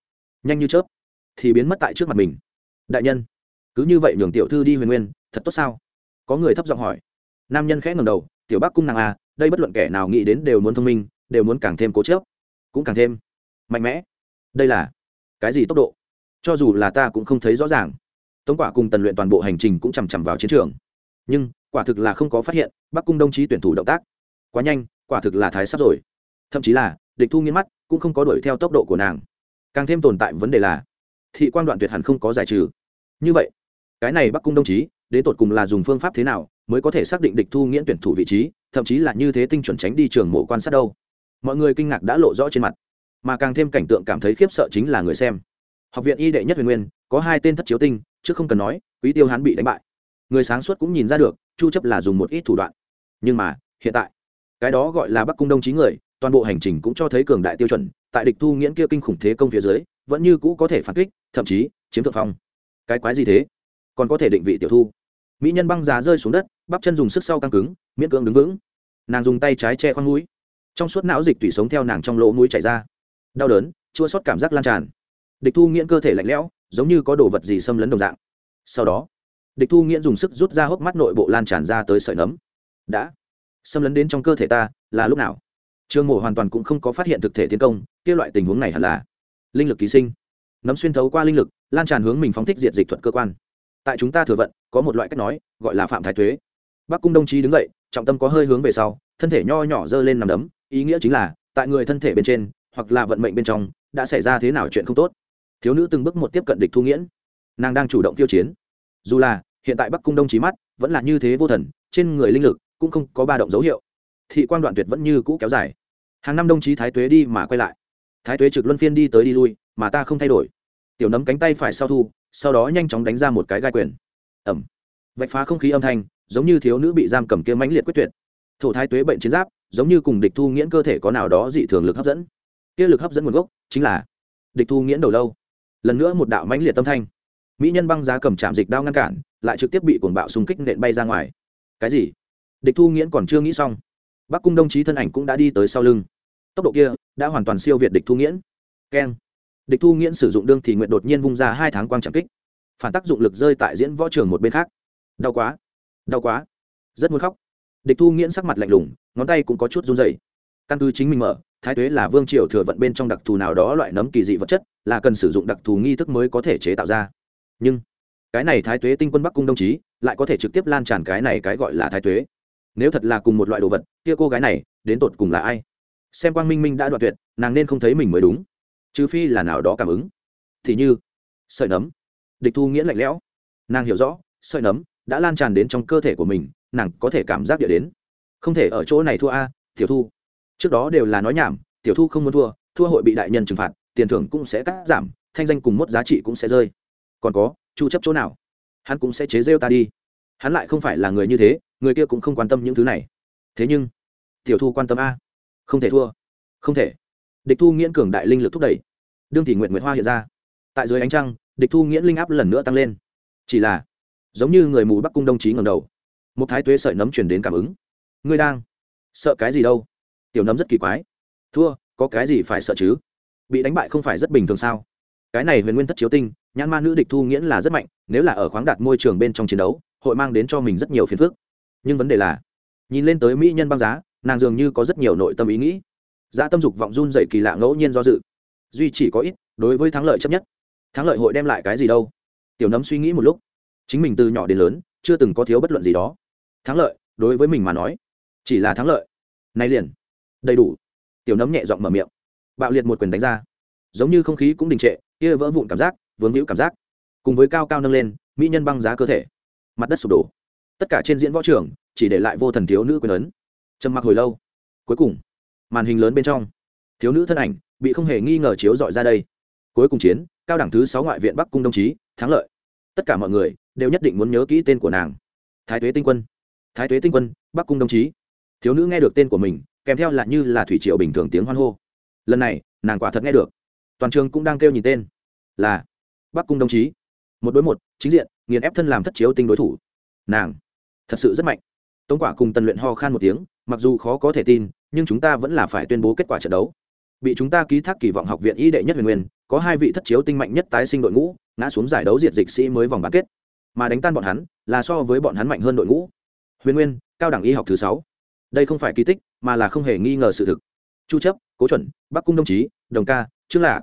Nhanh như chớp, thì biến mất tại trước mặt mình. Đại nhân, cứ như vậy nhường tiểu thư đi huyền nguyên, thật tốt sao? Có người thấp giọng hỏi. Nam nhân khẽ ngầm đầu, tiểu bắc cung nàng à đây bất luận kẻ nào nghĩ đến đều muốn thông minh, đều muốn càng thêm cố chớp cũng càng thêm mạnh mẽ. Đây là cái gì tốc độ? Cho dù là ta cũng không thấy rõ ràng tống quả cùng tần luyện toàn bộ hành trình cũng chằm chằm vào chiến trường. Nhưng, quả thực là không có phát hiện, bắc cung đồng chí tuyển thủ động tác. Quá nhanh, quả thực là thái sắp rồi. Thậm chí là, địch thu nghiến mắt, cũng không có đuổi theo tốc độ của nàng. Càng thêm tồn tại vấn đề là, thị quan đoạn tuyệt hẳn không có giải trừ. Như vậy, cái này bắc cung đồng chí, đến tột cùng là dùng phương pháp thế nào mới có thể xác định địch thu nghiễn tuyển thủ vị trí, thậm chí là như thế tinh chuẩn tránh đi trường mộ quan sát đâu? Mọi người kinh ngạc đã lộ rõ trên mặt. Mà càng thêm cảnh tượng cảm thấy khiếp sợ chính là người xem. Học viện y đệ nhất huyền nguyên, có hai tên thất chiếu tinh chứ không cần nói, quý tiêu hán bị đánh bại. Người sáng suốt cũng nhìn ra được, chu chấp là dùng một ít thủ đoạn. Nhưng mà, hiện tại, cái đó gọi là bắc cung đông chí người, toàn bộ hành trình cũng cho thấy cường đại tiêu chuẩn, tại địch thu nghiễn kia kinh khủng thế công phía dưới, vẫn như cũ có thể phản kích, thậm chí, chiếm thượng phong. Cái quái gì thế? Còn có thể định vị tiểu thu. Mỹ nhân băng giá rơi xuống đất, bắp chân dùng sức sau căng cứng, miễn cưỡng đứng vững. Nàng dùng tay trái che khoang mũi. Trong suốt não dịch tủy sống theo nàng trong lỗ mũi chảy ra. Đau đớn, chua sót cảm giác lan tràn. Địch thu nghiễn cơ thể lạnh lẽo giống như có đồ vật gì xâm lấn đồng dạng. Sau đó, địch thu nghiễn dùng sức rút ra hốc mắt nội bộ lan tràn ra tới sợi nấm. Đã. Xâm lấn đến trong cơ thể ta, là lúc nào? Trương mổ hoàn toàn cũng không có phát hiện thực thể tiến công, kia loại tình huống này hẳn là linh lực ký sinh. Nấm xuyên thấu qua linh lực, lan tràn hướng mình phóng thích diệt dịch thuật cơ quan. Tại chúng ta thừa vận, có một loại cách nói, gọi là phạm thái thuế. Bắc cung đồng chí đứng dậy, trọng tâm có hơi hướng về sau, thân thể nho nhỏ dơ lên nằm đấm, ý nghĩa chính là, tại người thân thể bên trên, hoặc là vận mệnh bên trong, đã xảy ra thế nào chuyện không tốt thiếu nữ từng bước một tiếp cận địch thu nghiễn. Nàng đang chủ động tiêu chiến. Dù là, hiện tại bắc cung đông trí mắt vẫn là như thế vô thần, trên người linh lực cũng không có ba động dấu hiệu. Thị quan đoạn tuyệt vẫn như cũ kéo dài. Hàng năm đồng chí thái tuế đi mà quay lại. Thái tuế trực luân phiên đi tới đi lui, mà ta không thay đổi. Tiểu nấm cánh tay phải sau thu, sau đó nhanh chóng đánh ra một cái gai quyền. Ẩm. Vạch phá không khí âm thanh, giống như thiếu nữ bị giam cầm kia mãnh liệt quyết tuyệt. Thổ thái tuế bệnh chiến giáp, giống như cùng địch thu nghiễn cơ thể có nào đó dị thường lực hấp dẫn. Kia lực hấp dẫn nguồn gốc chính là địch thu nghiễn đầu lâu lần nữa một đạo mãnh liệt tâm thanh. Mỹ nhân băng giá cầm chạm dịch đao ngăn cản, lại trực tiếp bị cuồng bạo xung kích nện bay ra ngoài. Cái gì? Địch thu nghiễn còn chưa nghĩ xong. Bắc cung đồng chí thân ảnh cũng đã đi tới sau lưng. Tốc độ kia đã hoàn toàn siêu việt địch thu nghiễn. Keng. Địch thu nghiễn sử dụng đương thì nguyện đột nhiên vung ra hai tháng quang trạm kích. Phản tác dụng lực rơi tại diễn võ trường một bên khác. Đau quá. Đau quá. Rất muốn khóc. Địch thu nghiễn sắc mặt lạnh lùng, ngón tay cũng có chút run dày căn cứ chính mình mở, thái tuế là vương triều thừa vận bên trong đặc thù nào đó loại nấm kỳ dị vật chất là cần sử dụng đặc thù nghi thức mới có thể chế tạo ra. Nhưng, cái này thái tuế tinh quân bắc cung đồng chí lại có thể trực tiếp lan tràn cái này cái gọi là thái tuế. Nếu thật là cùng một loại đồ vật, kia cô gái này đến tột cùng là ai? Xem quang minh minh đã đoạn tuyệt, nàng nên không thấy mình mới đúng. Trừ phi là nào đó cảm ứng. Thì như, sợi nấm. Địch thu nghĩa lạnh lẽo. Nàng hiểu rõ, sợi nấm đã lan tràn đến trong cơ thể của mình, nàng có thể cảm giác địa đến. Không thể ở chỗ này thua a, tiểu thu. Trước đó đều là nói nhảm, tiểu thu không muốn thua thua hội bị đại nhân trừng phạt tiền thưởng cũng sẽ cắt giảm, thanh danh cùng mốt giá trị cũng sẽ rơi. Còn có, chu chấp chỗ nào? Hắn cũng sẽ chế rêu ta đi. Hắn lại không phải là người như thế, người kia cũng không quan tâm những thứ này. Thế nhưng, tiểu thu quan tâm a. Không thể thua. Không thể. Địch thu nghiễn cường đại linh lực thúc đẩy. Đương thì nguyện nguyện hoa hiện ra. Tại dưới ánh trăng, địch thu nghiễn linh áp lần nữa tăng lên. Chỉ là, giống như người mù bắc cung đồng chí ngầm đầu. Một thái tuế sợi nấm chuyển đến cảm ứng. Ngươi đang sợ cái gì đâu? Tiểu nấm rất kỳ quái. Thua, có cái gì phải sợ chứ? Bị đánh bại không phải rất bình thường sao? Cái này huyền nguyên thất chiếu tinh, nhãn ma nữ địch thu nghiễn là rất mạnh, nếu là ở khoáng đạt môi trường bên trong chiến đấu, hội mang đến cho mình rất nhiều phiền phức. Nhưng vấn đề là, nhìn lên tới mỹ nhân băng giá, nàng dường như có rất nhiều nội tâm ý nghĩ. Dã tâm dục vọng run dậy kỳ lạ ngẫu nhiên do dự. Duy chỉ có ít, đối với thắng lợi chấp nhất. Thắng lợi hội đem lại cái gì đâu? Tiểu nấm suy nghĩ một lúc. Chính mình từ nhỏ đến lớn, chưa từng có thiếu bất luận gì đó. Thắng lợi, đối với mình mà nói, chỉ là thắng lợi. Nay liền. Đầy đủ. Tiểu nấm nhẹ giọng mở miệng bạo liệt một quyền đánh ra. Giống như không khí cũng đình trệ, kia vỡ vụn cảm giác, vướng hữu cảm giác. Cùng với cao cao nâng lên, mỹ nhân băng giá cơ thể. Mặt đất sụp đổ. Tất cả trên diễn võ trường, chỉ để lại vô thần thiếu nữ quyền ấn. Trầm mặc hồi lâu. Cuối cùng, màn hình lớn bên trong. Thiếu nữ thân ảnh, bị không hề nghi ngờ chiếu dọi ra đây. Cuối cùng chiến, cao đẳng thứ sáu ngoại viện bắc cung đồng chí, thắng lợi. Tất cả mọi người đều nhất định muốn nhớ kỹ tên của nàng. Thái tuế tinh quân. Thái tuế tinh quân, bắc cung đồng chí. Thiếu nữ nghe được tên của mình, kèm theo là như là thủy triệu bình thường tiếng hoan hô lần này, nàng quả thật nghe được. Toàn trường cũng đang kêu nhìn tên. Là bắc cung đồng chí. Một đối một, chính diện, nghiền ép thân làm thất chiếu tinh đối thủ. Nàng, thật sự rất mạnh. Tống quả cùng tần luyện ho khan một tiếng, mặc dù khó có thể tin, nhưng chúng ta vẫn là phải tuyên bố kết quả trận đấu. Bị chúng ta ký thác kỳ vọng học viện y đệ nhất huyền nguyên, có hai vị thất chiếu tinh mạnh nhất tái sinh đội ngũ, ngã xuống giải đấu diệt dịch sĩ mới vòng bán kết. Mà đánh tan bọn hắn, là so với bọn hắn mạnh hơn đội ngũ. Huyền nguyên, cao đẳng y học thứ sáu. Đây không phải kỳ tích, mà là không hề nghi ngờ sự thực. Chu chấp cố chuẩn, bắc cung đồng chí, đồng ca, trương lạc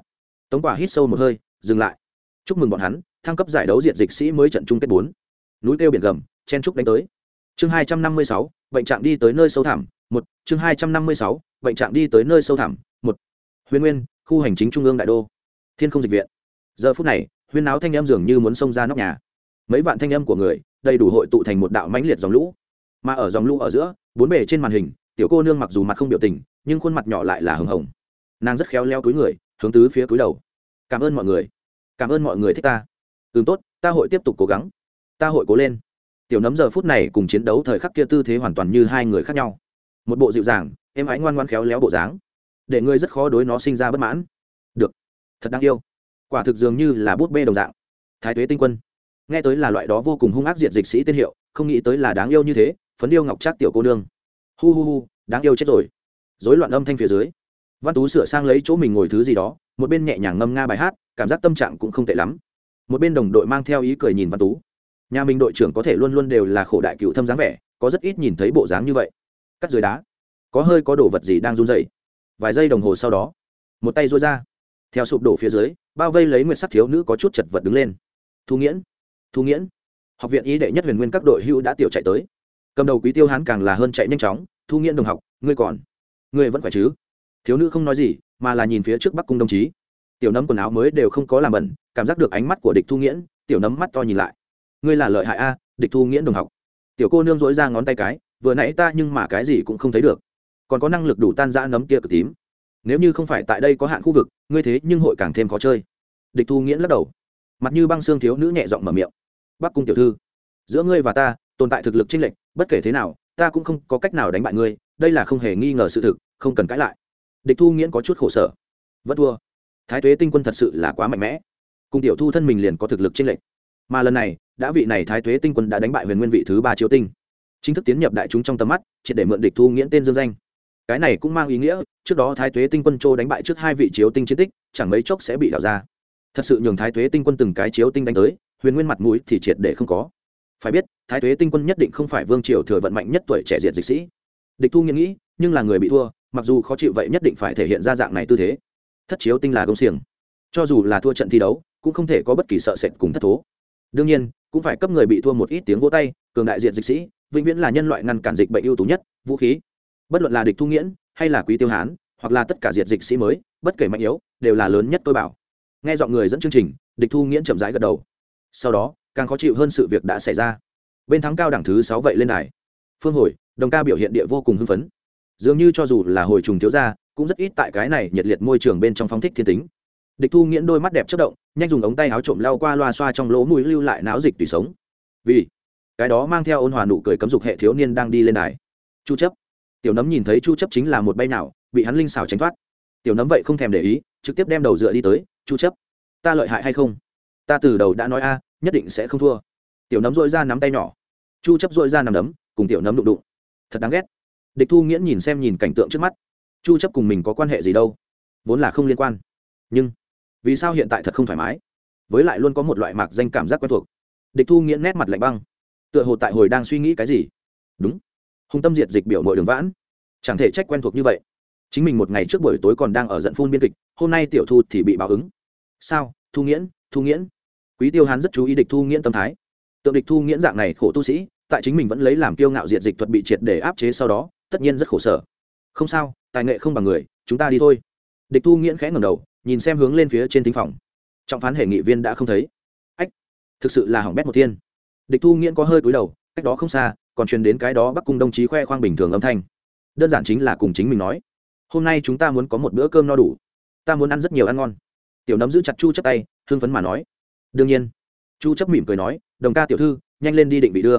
tống quả hít sâu một hơi, dừng lại. Chúc mừng bọn hắn, thăng cấp giải đấu diện dịch sĩ mới trận chung kết bốn. Núi kêu biển gầm, chen trúc đánh tới. Chương hai trăm năm mươi sáu, bệnh trạng đi tới nơi sâu thẳm, một. Chương hai trăm năm mươi sáu, bệnh trạng đi tới nơi sâu thẳm, một. Huyền nguyên, khu hành chính trung ương đại đô. Thiên không dịch viện. Giờ phút này, huyên náo thanh em dường như muốn xông ra nóc nhà. Mấy vạn thanh âm của người, đầy đủ hội tụ thành một đạo mãnh liệt dòng lũ. Mà ở dòng lũ ở giữa, bốn bề trên màn hình tiểu cô nương mặc dù mặt không biểu tình, nhưng khuôn mặt nhỏ lại là hừng hồng. Nàng rất khéo leo túi người, hướng tứ phía túi đầu. Cảm ơn mọi người. Cảm ơn mọi người thích ta. Ừm, tốt, ta hội tiếp tục cố gắng. Ta hội cố lên. Tiểu nấm giờ phút này cùng chiến đấu thời khắc kia tư thế hoàn toàn như hai người khác nhau. Một bộ dịu dàng, êm ái ngoan ngoan khéo léo bộ dáng. Để ngươi rất khó đối nó sinh ra bất mãn. Được. Thật đáng yêu. Quả thực dường như là bút bê đồng dạng. Thái tuế tinh quân. Nghe tới là loại đó vô cùng hung ác diệt dịch sĩ tên hiệu, không nghĩ tới là đáng yêu như thế, phấn yêu ngọc trác tiểu cô nương hu hu hu, đáng yêu chết rồi. Dối loạn âm thanh phía dưới, văn tú sửa sang lấy chỗ mình ngồi thứ gì đó, một bên nhẹ nhàng ngâm nga bài hát, cảm giác tâm trạng cũng không tệ lắm. Một bên đồng đội mang theo ý cười nhìn văn tú. Nhà mình đội trưởng có thể luôn luôn đều là khổ đại cựu thâm dáng vẻ, có rất ít nhìn thấy bộ dáng như vậy. Cắt dưới đá, có hơi có đồ vật gì đang run dày vài giây đồng hồ sau đó, một tay rối ra. Theo sụp đổ phía dưới, bao vây lấy nguyệt sắc thiếu nữ có chút chật vật đứng lên. Thu nghiễn thu nghiễn, học viện y đệ nhất huyền nguyên các đội hưu đã tiểu chạy tới cầm đầu quý tiêu hán càng là hơn chạy nhanh chóng, thu nghiễn đồng học, ngươi còn, ngươi vẫn khỏe chứ? Thiếu nữ không nói gì, mà là nhìn phía trước bắc cung đồng chí. Tiểu nấm quần áo mới đều không có làm bẩn, cảm giác được ánh mắt của địch thu nghiễn, tiểu nấm mắt to nhìn lại. Ngươi là lợi hại a, địch thu nghiễn đồng học. Tiểu cô nương dỗi ra ngón tay cái, vừa nãy ta nhưng mà cái gì cũng không thấy được. Còn có năng lực đủ tan ra nấm kia cực tím. Nếu như không phải tại đây có hạn khu vực, ngươi thế nhưng hội càng thêm khó chơi. Địch thu nghiễn lắc đầu. Mặt như băng xương thiếu nữ nhẹ giọng mở miệng. Bắc cung tiểu thư, giữa ngươi và ta, tồn tại thực lực chênh lệch bất kể thế nào, ta cũng không có cách nào đánh bại ngươi, đây là không hề nghi ngờ sự thực, không cần cãi lại. Địch thu nghiễn có chút khổ sở. Vẫn thua. Thái tuế tinh quân thật sự là quá mạnh mẽ. Cùng tiểu thu thân mình liền có thực lực chênh lệch. Mà lần này, đã vị này thái tuế tinh quân đã đánh bại huyền nguyên vị thứ ba chiếu tinh. Chính thức tiến nhập đại chúng trong tầm mắt, triệt để mượn địch thu nghiễn tên dương danh. Cái này cũng mang ý nghĩa, trước đó thái tuế tinh quân châu đánh bại trước hai vị chiếu tinh chiến tích, chẳng mấy chốc sẽ bị đảo ra. Thật sự nhường thái tuế tinh quân từng cái chiếu tinh đánh tới, huyền nguyên mặt mũi thì triệt để không có phải biết, thái tuế tinh quân nhất định không phải vương triều thừa vận mạnh nhất tuổi trẻ diệt dịch sĩ. Địch thu nghiễn nghĩ, nhưng là người bị thua, mặc dù khó chịu vậy nhất định phải thể hiện ra dạng này tư thế. Thất chiếu tinh là công xiềng. Cho dù là thua trận thi đấu, cũng không thể có bất kỳ sợ sệt cùng thất thố. Đương nhiên, cũng phải cấp người bị thua một ít tiếng vỗ tay, cường đại diện dịch sĩ, vĩnh viễn là nhân loại ngăn cản dịch bệnh ưu tú nhất, vũ khí. Bất luận là địch thu nghiễn hay là quý tiêu hán, hoặc là tất cả diệt dịch sĩ mới, bất kể mạnh yếu, đều là lớn nhất tôi bảo. Nghe dọn người dẫn chương trình, địch thu nghiễn chậm rãi gật đầu. Sau đó càng khó chịu hơn sự việc đã xảy ra. Bên thắng cao đẳng thứ sáu vậy lên đài. Phương hồi, đồng ca biểu hiện địa vô cùng hưng phấn. Dường như cho dù là hồi trùng thiếu gia, cũng rất ít tại cái này nhiệt liệt môi trường bên trong phóng thích thiên tính. Địch thu nghiễn đôi mắt đẹp chất động, nhanh dùng ống tay áo trộm lao qua loa xoa trong lỗ mũi lưu lại náo dịch tùy sống. Vì cái đó mang theo ôn hòa nụ cười cấm dục hệ thiếu niên đang đi lên đài. Chu chấp. Tiểu nấm nhìn thấy chu chấp chính là một bay nào, bị hắn linh xảo tránh thoát. Tiểu nấm vậy không thèm để ý, trực tiếp đem đầu dựa đi tới, chu chấp, ta lợi hại hay không? Ta từ đầu đã nói a nhất định sẽ không thua. Tiểu nấm dội ra nắm tay nhỏ. Chu chấp dội ra nằm đấm, cùng tiểu nấm đụng đụng. Thật đáng ghét. Địch thu nghiễn nhìn xem nhìn cảnh tượng trước mắt. Chu chấp cùng mình có quan hệ gì đâu? Vốn là không liên quan. Nhưng, vì sao hiện tại thật không thoải mái? Với lại luôn có một loại mạc danh cảm giác quen thuộc. Địch thu nghiễn nét mặt lạnh băng. Tựa hồ tại hồi đang suy nghĩ cái gì. Đúng. Hung tâm diệt dịch biểu mọi đường vãn. Chẳng thể trách quen thuộc như vậy. Chính mình một ngày trước buổi tối còn đang ở giận phun biên kịch, hôm nay tiểu thu thì bị báo ứng. Sao? Thu nghiễn thu nghiễn quý tiêu hán rất chú ý địch thu nghiễn tâm thái. Tượng địch thu nghiễn dạng này khổ tu sĩ, tại chính mình vẫn lấy làm kiêu ngạo diệt dịch thuật bị triệt để áp chế sau đó, tất nhiên rất khổ sở. Không sao, tài nghệ không bằng người, chúng ta đi thôi. Địch thu nghiễn khẽ ngầm đầu, nhìn xem hướng lên phía trên thính phòng. Trọng phán hệ nghị viên đã không thấy. Ách, thực sự là hỏng bét một thiên. Địch thu nghiễn có hơi cúi đầu, cách đó không xa, còn truyền đến cái đó bắc cung đồng chí khoe khoang bình thường âm thanh. Đơn giản chính là cùng chính mình nói, hôm nay chúng ta muốn có một bữa cơm no đủ. Ta muốn ăn rất nhiều ăn ngon. Tiểu nấm giữ chặt chu chắp tay hương phấn mà nói đương nhiên. Chu chấp mỉm cười nói, đồng ca tiểu thư, nhanh lên đi định vị đưa.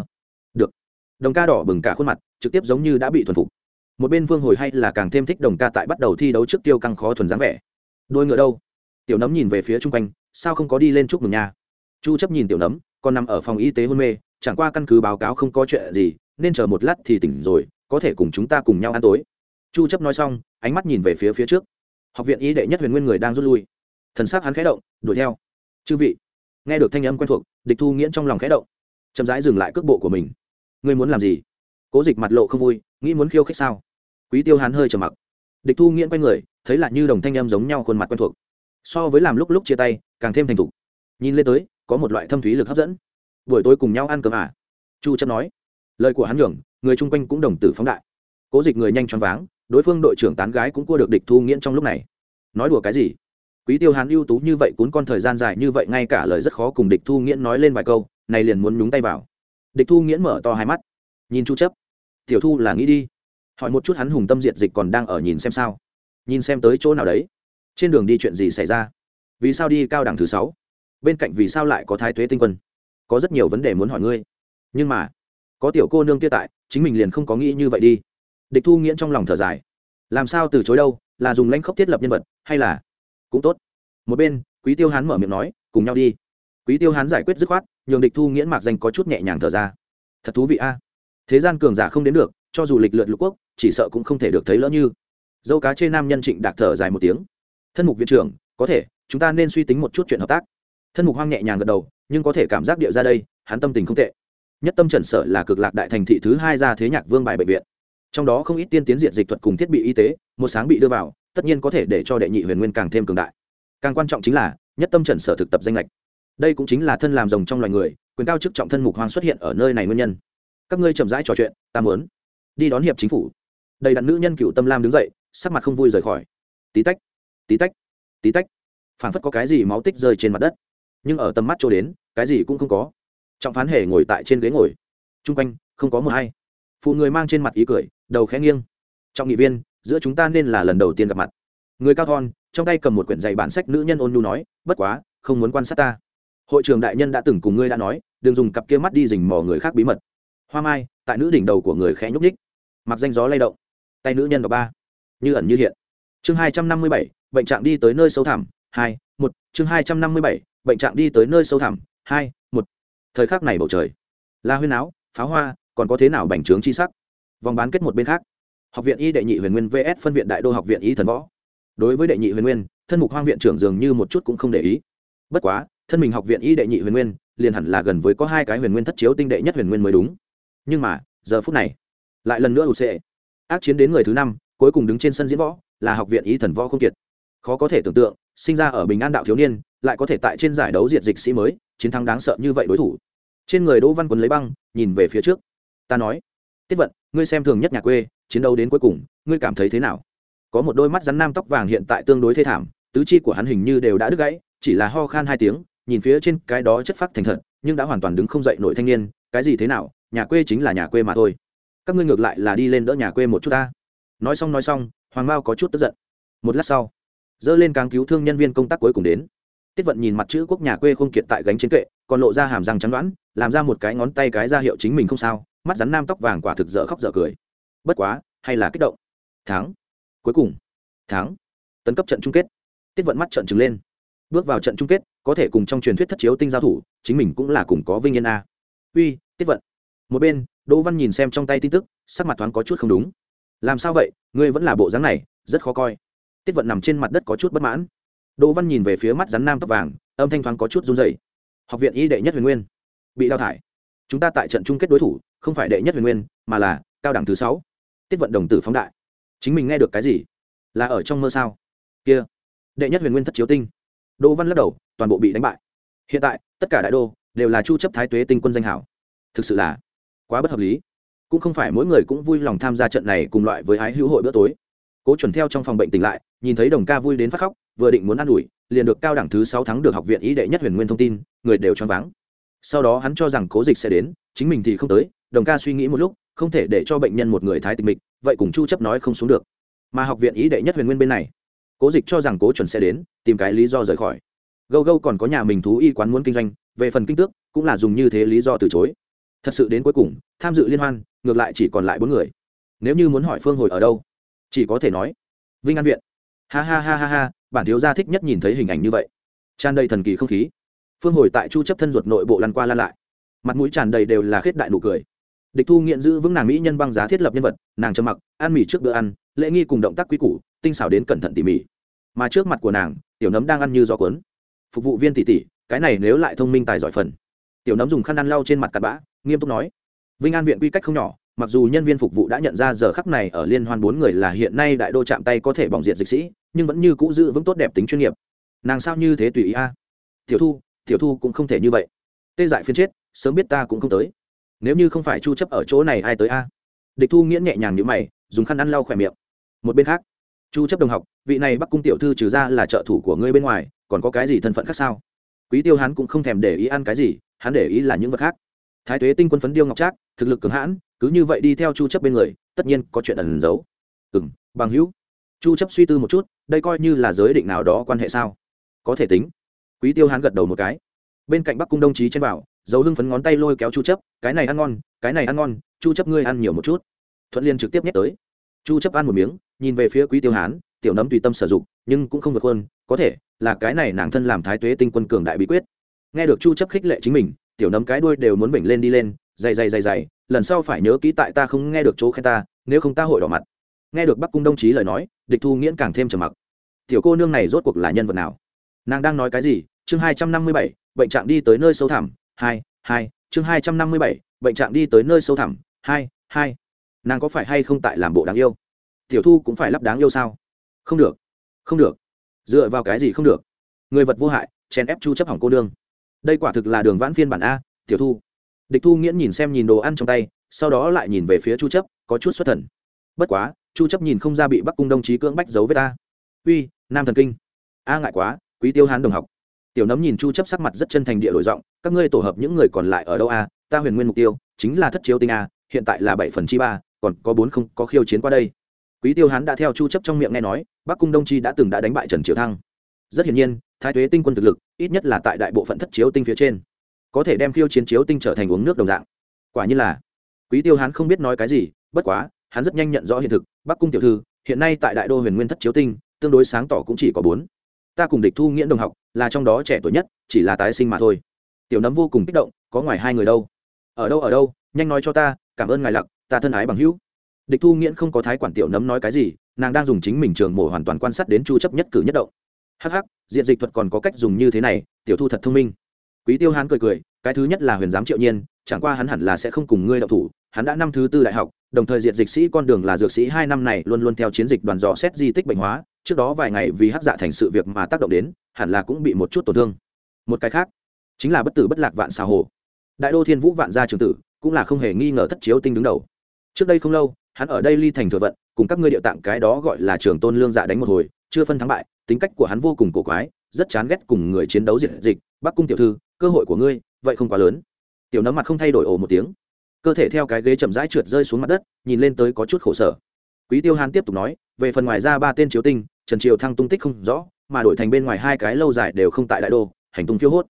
Được. Đồng ca đỏ bừng cả khuôn mặt, trực tiếp giống như đã bị thuần phục. Một bên vương hồi hay là càng thêm thích đồng ca tại bắt đầu thi đấu trước tiêu căng khó thuần dáng vẻ. Đôi ngựa đâu? Tiểu nấm nhìn về phía chung quanh, sao không có đi lên chúc mừng nhà chu chấp nhìn tiểu nấm còn nằm ở phòng y tế hôn mê, chẳng qua căn cứ báo cáo không có chuyện gì, nên chờ một lát thì tỉnh rồi, có thể cùng chúng ta cùng nhau ăn tối. Chu chấp nói xong, ánh mắt nhìn về phía phía trước. Học viện y đệ nhất huyền nguyên người đang rút lui. Thần sắc hắn khẽ động, đuổi theo. Chư vị nghe được thanh âm quen thuộc, địch thu nghiễn trong lòng khẽ động. Chậm rãi dừng lại cước bộ của mình. Ngươi muốn làm gì? Cố dịch mặt lộ không vui, nghĩ muốn khiêu khích sao? Quý tiêu hán hơi trầm mặc. Địch thu nghiễn quay người, thấy là như đồng thanh âm giống nhau khuôn mặt quen thuộc. So với làm lúc lúc chia tay, càng thêm thành thục. Nhìn lên tới, có một loại thâm thúy lực hấp dẫn. Buổi tối cùng nhau ăn cơm à? Chu chấp nói. Lời của hắn nhường, người chung quanh cũng đồng tử phóng đại. Cố dịch người nhanh choáng váng, đối phương đội trưởng tán gái cũng cua được địch thu nghiễn trong lúc này. Nói đùa cái gì? Quý tiêu hán ưu tú như vậy cuốn con thời gian dài như vậy ngay cả lời rất khó cùng địch thu nghiễn nói lên vài câu, này liền muốn nhúng tay vào. Địch thu nghiễn mở to hai mắt. Nhìn chu chấp. Tiểu thu là nghĩ đi. Hỏi một chút hắn hùng tâm diệt dịch còn đang ở nhìn xem sao. Nhìn xem tới chỗ nào đấy. Trên đường đi chuyện gì xảy ra? Vì sao đi cao đẳng thứ sáu? Bên cạnh vì sao lại có thái tuế tinh quân? Có rất nhiều vấn đề muốn hỏi ngươi. Nhưng mà, có tiểu cô nương kia tại, chính mình liền không có nghĩ như vậy đi. Địch thu nghiễn trong lòng thở dài. Làm sao từ chối đâu? Là dùng lãnh khốc thiết lập nhân vật, hay là cũng tốt. Một bên, quý tiêu hán mở miệng nói, cùng nhau đi. Quý tiêu hán giải quyết dứt khoát, nhường địch thu nghiễn mạc danh có chút nhẹ nhàng thở ra. Thật thú vị a. Thế gian cường giả không đến được, cho dù lịch lượt lục quốc, chỉ sợ cũng không thể được thấy lỡ như. Dâu cá chê nam nhân trịnh đạc thở dài một tiếng. Thân mục viện trưởng, có thể, chúng ta nên suy tính một chút chuyện hợp tác. Thân mục hoang nhẹ nhàng gật đầu, nhưng có thể cảm giác địa ra đây, hắn tâm tình không tệ. Nhất tâm trần sở là cực lạc đại thành thị thứ hai ra thế nhạc vương bài bệnh viện. Trong đó không ít tiên tiến diện dịch thuật cùng thiết bị y tế, một sáng bị đưa vào tất nhiên có thể để cho đệ nhị huyền nguyên càng thêm cường đại. Càng quan trọng chính là, nhất tâm trần sở thực tập danh lệch. Đây cũng chính là thân làm rồng trong loài người, quyền cao chức trọng thân mục hoang xuất hiện ở nơi này nguyên nhân. Các ngươi chậm rãi trò chuyện, ta muốn đi đón hiệp chính phủ. Đầy đặn nữ nhân cựu tâm lam đứng dậy, sắc mặt không vui rời khỏi. Tí tách tí tách tí tách. Phảng phất có cái gì máu tích rơi trên mặt đất. Nhưng ở tầm mắt chỗ đến, cái gì cũng không có. Trọng phán hề ngồi tại trên ghế ngồi. T r u n g quanh, không có một hay. Phụ người mang trên mặt ý cười, đầu khẽ nghiêng. Trọng nghị viên giữa chúng ta nên là lần đầu tiên gặp mặt. Người cao thon, trong tay cầm một quyển dạy bản sách nữ nhân ôn nhu nói, bất quá, không muốn quan sát ta. Hội trưởng đại nhân đã từng cùng ngươi đã nói, đừng dùng cặp kia mắt đi dình mò người khác bí mật. Hoa mai, tại nữ đỉnh đầu của người khẽ nhúc ních mặc danh gió lay động. Tay nữ nhân và ba. Như ẩn như hiện. Chương hai trăm năm mươi bảy, bệnh trạng đi tới nơi sâu thẳm, hai, một. Chương hai trăm năm mươi bảy, bệnh trạng đi tới nơi sâu thẳm, hai, một. Thời khắc này bầu trời. La huyên áo, pháo hoa, còn có thế nào bành trướng chi sắc? Vòng bán kết một bên khác học viện y đệ nhị huyền nguyên vs phân viện đại đô học viện y thần võ. Đối với đệ nhị huyền nguyên, thân mục hoang viện trưởng dường như một chút cũng không để ý. Bất quá, thân mình học viện y đệ nhị huyền nguyên, liền hẳn là gần với có hai cái huyền nguyên thất chiếu tinh đệ nhất huyền nguyên mới đúng. Nhưng mà, giờ phút này, lại lần nữa ụt sệ. Ác chiến đến người thứ năm, cuối cùng đứng trên sân diễn võ, là học viện y thần võ không kiệt. Khó có thể tưởng tượng, sinh ra ở bình an đạo thiếu niên, lại có thể tại trên giải đấu diệt dịch sĩ mới, chiến thắng đáng sợ như vậy đối thủ. Trên người đỗ văn quấn lấy băng, nhìn về phía trước. Ta nói, tiết vận, ngươi xem thường nhất nhà quê chiến đấu đến cuối cùng, ngươi cảm thấy thế nào? Có một đôi mắt rắn nam tóc vàng hiện tại tương đối thê thảm, tứ chi của hắn hình như đều đã đứt gãy, chỉ là ho khan hai tiếng, nhìn phía trên cái đó chất phát thành thật, nhưng đã hoàn toàn đứng không dậy nổi thanh niên, cái gì thế nào, nhà quê chính là nhà quê mà thôi. Các ngươi ngược lại là đi lên đỡ nhà quê một chút ta. Nói xong nói xong, hoàng mao có chút tức giận. Một lát sau, dơ lên càng cứu thương nhân viên công tác cuối cùng đến. Tiết vận nhìn mặt chữ quốc nhà quê không kiệt tại gánh chiến kệ, còn lộ ra hàm răng trắng đoán, làm ra một cái ngón tay cái ra hiệu chính mình không sao, mắt rắn nam tóc vàng quả thực dở khóc dở cười bất quá, hay là kích động. Thắng. Cuối cùng. Thắng. Tấn cấp trận chung kết. Tiết vận mắt trận trừng lên. Bước vào trận chung kết, có thể cùng trong truyền thuyết thất chiếu tinh giao thủ, chính mình cũng là cùng có vinh yên a. Uy, tiết vận. Một bên, đỗ văn nhìn xem trong tay tin tức, sắc mặt thoáng có chút không đúng. Làm sao vậy? Ngươi vẫn là bộ dáng này, rất khó coi. Tiết vận nằm trên mặt đất có chút bất mãn. Đỗ văn nhìn về phía mắt rắn nam tóc vàng, âm thanh thoáng có chút run dày học viện y đệ nhất huyền nguyên. Bị đào thải. Chúng ta tại trận chung kết đối thủ, không phải đệ nhất huyền nguyên, mà là cao đẳng thứ sáu tiết vận đồng tử phóng đại. Chính mình nghe được cái gì? Là ở trong mơ sao? Kia, đệ nhất huyền nguyên thất chiếu tinh. Đỗ văn lắc đầu, toàn bộ bị đánh bại. Hiện tại, tất cả đại đô đều là chu chấp thái tuế tinh quân danh hảo. Thực sự là quá bất hợp lý. Cũng không phải mỗi người cũng vui lòng tham gia trận này cùng loại với ái hữu hội bữa tối. Cố chuẩn theo trong phòng bệnh tỉnh lại, nhìn thấy đồng ca vui đến phát khóc, vừa định muốn ăn ủi, liền được cao đẳng thứ sáu tháng được học viện ý đệ nhất huyền nguyên thông tin, người đều choáng váng. Sau đó hắn cho rằng cố dịch sẽ đến, chính mình thì không tới, đồng ca suy nghĩ một lúc không thể để cho bệnh nhân một người thái tịch mịch, vậy cùng chu chấp nói không xuống được. Mà học viện ý đệ nhất huyền nguyên bên này, cố dịch cho rằng cố chuẩn sẽ đến, tìm cái lý do rời khỏi. Gâu gâu còn có nhà mình thú y quán muốn kinh doanh, về phần kinh tước, cũng là dùng như thế lý do từ chối. Thật sự đến cuối cùng, tham dự liên hoan, ngược lại chỉ còn lại bốn người. Nếu như muốn hỏi phương hồi ở đâu, chỉ có thể nói, vinh an viện. Ha ha ha ha ha, bản thiếu gia thích nhất nhìn thấy hình ảnh như vậy. Tràn đầy thần kỳ không khí. Phương hồi tại chu chấp thân ruột nội bộ lăn qua lăn lại. Mặt mũi tràn đầy đều là khết đại nụ cười địch thu nghiện giữ vững nàng mỹ nhân băng giá thiết lập nhân vật nàng trầm mặc ăn mì trước bữa ăn lễ nghi cùng động tác quý củ tinh xảo đến cẩn thận tỉ mỉ. Mà trước mặt của nàng tiểu nấm đang ăn như gió cuốn. Phục vụ viên tỉ tỉ, cái này nếu lại thông minh tài giỏi phần. Tiểu nấm dùng khăn ăn lau trên mặt cặn bã nghiêm túc nói. Vinh an viện quy cách không nhỏ mặc dù nhân viên phục vụ đã nhận ra giờ khắc này ở liên hoan bốn người là hiện nay đại đô chạm tay có thể bỏng diện dịch sĩ nhưng vẫn như cũ giữ vững tốt đẹp tính chuyên nghiệp. Nàng sao như thế tùy ý a? Tiểu thu tiểu thu cũng không thể như vậy. Tê dại phiên chết sớm biết ta cũng không tới nếu như không phải chu chấp ở chỗ này ai tới a? Địch thu nghiễn nhẹ nhàng như mày, dùng khăn ăn lau khỏe miệng. Một bên khác, chu chấp đồng học, vị này bắc cung tiểu thư trừ ra là trợ thủ của ngươi bên ngoài, còn có cái gì thân phận khác sao? Quý tiêu hắn cũng không thèm để ý ăn cái gì, hắn để ý là những vật khác. Thái tuế tinh quân phấn điêu ngọc trác, thực lực cường hãn, cứ như vậy đi theo chu chấp bên người, tất nhiên có chuyện ẩn giấu. Ừm, bằng hữu. Chu chấp suy tư một chút, đây coi như là giới định nào đó quan hệ sao? Có thể tính. Quý tiêu hắn gật đầu một cái. Bên cạnh bắc cung đồng chí trên bảo dấu hưng phấn ngón tay lôi kéo chu chấp, cái này ăn ngon, cái này ăn ngon, chu chấp ngươi ăn nhiều một chút. Thuận liên trực tiếp nhét tới. Chu chấp ăn một miếng, nhìn về phía quý tiêu hán, tiểu nấm tùy tâm sử dụng, nhưng cũng không vượt hơn có thể là cái này nàng thân làm thái tuế tinh quân cường đại bí quyết. Nghe được chu chấp khích lệ chính mình, tiểu nấm cái đuôi đều muốn vểnh lên đi lên, dày dày dày dày, lần sau phải nhớ kỹ tại ta không nghe được chỗ khen ta, nếu không ta hội đỏ mặt. Nghe được bắc cung đồng chí lời nói, địch thu nghiễn càng thêm trầm mặc. Tiểu cô nương này rốt cuộc là nhân vật nào? Nàng đang nói cái gì? Chương hai trăm năm mươi bảy, bệnh trạng đi tới nơi sâu thẳm hai hai, chương hai trăm năm mươi bảy, bệnh trạng đi tới nơi sâu thẳm, hai hai. Nàng có phải hay không tại làm bộ đáng yêu? Tiểu thu cũng phải lắp đáng yêu sao? Không được không được. Dựa vào cái gì không được? Người vật vô hại, chèn ép chu chấp hỏng cô nương. Đây quả thực là đường vãn phiên bản a, tiểu thu. Địch thu nghiễn nhìn xem nhìn đồ ăn trong tay, sau đó lại nhìn về phía chu chấp, có chút xuất thần. Bất quá, chu chấp nhìn không ra bị bắc cung đồng chí cưỡng bách giấu với ta uy, nam thần kinh. A ngại quá, quý tiêu hán đồng học tiểu nấm nhìn chu chấp sắc mặt rất chân thành địa đổi giọng, các ngươi tổ hợp những người còn lại ở đâu a? Ta huyền nguyên mục tiêu chính là thất chiếu tinh a, hiện tại là bảy phần chi ba, còn có bốn không có khiêu chiến qua đây. Quý tiêu hán đã theo chu chấp trong miệng nghe nói, bắc cung đông chi đã từng đã đánh bại trần triều thăng. Rất hiển nhiên, thái tuế tinh quân thực lực ít nhất là tại đại bộ phận thất chiếu tinh phía trên, có thể đem khiêu chiến chiếu tinh trở thành uống nước đồng dạng. Quả như là, quý tiêu hán không biết nói cái gì, bất quá, hắn rất nhanh nhận rõ hiện thực, bắc cung tiểu thư, hiện nay tại đại đô huyền nguyên thất chiếu tinh, tương đối sáng tỏ cũng chỉ có bốn. Ta cùng địch thu nghĩa đồng học là trong đó trẻ tuổi nhất, chỉ là tái sinh mà thôi. Tiểu nấm vô cùng kích động, có ngoài hai người đâu? Ở đâu ở đâu? Nhanh nói cho ta, cảm ơn ngài lặc, ta thân ái bằng hữu. Địch thu nghiễn không có thái quản tiểu nấm nói cái gì, nàng đang dùng chính mình trường mổ hoàn toàn quan sát đến chu chấp nhất cử nhất động. Hắc hắc, diện dịch thuật còn có cách dùng như thế này, tiểu thu thật thông minh. Quý tiêu hán cười cười, cái thứ nhất là huyền giám triệu nhiên, chẳng qua hắn hẳn là sẽ không cùng ngươi đậu thủ, hắn đã năm thứ tư đại học đồng thời diện dịch sĩ con đường là dược sĩ hai năm này luôn luôn theo chiến dịch đoàn dò xét di tích bệnh hóa, trước đó vài ngày vì hắc dạ thành sự việc mà tác động đến, hẳn là cũng bị một chút tổn thương. Một cái khác, chính là bất tử bất lạc vạn xà hồ. Đại đô thiên vũ vạn gia trường tử, cũng là không hề nghi ngờ thất chiếu tinh đứng đầu. Trước đây không lâu, hắn ở đây ly thành thừa vận, cùng các ngươi điệu tạng cái đó gọi là trường tôn lương dạ đánh một hồi, chưa phân thắng bại, tính cách của hắn vô cùng cổ quái, rất chán ghét cùng người chiến đấu diệt dịch bắc cung tiểu thư, cơ hội của ngươi, vậy không quá lớn. Tiểu nấm mặt không thay đổi ổ một tiếng cơ thể theo cái ghế chậm rãi trượt rơi xuống mặt đất, nhìn lên tới có chút khổ sở. Quý tiêu hán tiếp tục nói, về phần ngoài ra ba tên chiếu tinh, trần triều thăng tung tích không rõ, mà đổi thành bên ngoài hai cái lâu dài đều không tại đại đô, hành tung phiêu hốt.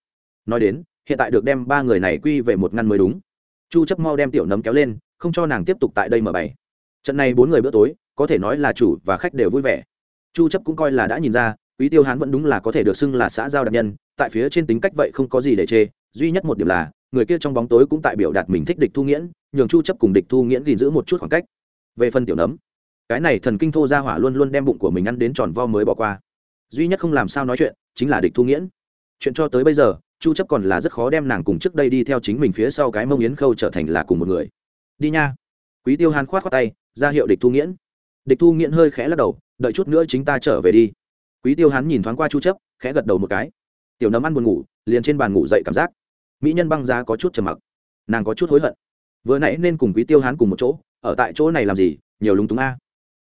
Nói đến, hiện tại được đem ba người này quy về một ngăn mới đúng. Chu chấp mau đem tiểu nấm kéo lên, không cho nàng tiếp tục tại đây mở bày. Trận này bốn người bữa tối, có thể nói là chủ và khách đều vui vẻ. Chu chấp cũng coi là đã nhìn ra, quý tiêu hán vẫn đúng là có thể được xưng là xã giao đặc nhân, tại phía trên tính cách vậy không có gì để chê, duy nhất một điểm là người kia trong bóng tối cũng tại biểu đạt mình thích địch thu nghiễn, nhường chu chấp cùng địch thu nghiễn gìn giữ một chút khoảng cách. Về phần tiểu nấm, cái này thần kinh thô ra hỏa luôn luôn đem bụng của mình ăn đến tròn vo mới bỏ qua. Duy nhất không làm sao nói chuyện, chính là địch thu nghiễn. Chuyện cho tới bây giờ, chu chấp còn là rất khó đem nàng cùng trước đây đi theo chính mình phía sau cái mông yến khâu trở thành là cùng một người. Đi nha. Quý tiêu hàn khoát khoát tay, ra hiệu địch thu nghiễn. Địch thu nghiễn hơi khẽ lắc đầu, đợi chút nữa chính ta trở về đi. Quý tiêu hán nhìn thoáng qua chu chấp, khẽ gật đầu một cái. Tiểu nấm ăn buồn ngủ, liền trên bàn ngủ dậy cảm giác mỹ nhân băng giá có chút trầm mặc. Nàng có chút hối hận. Vừa nãy nên cùng quý tiêu hán cùng một chỗ, ở tại chỗ này làm gì, nhiều lúng túng a.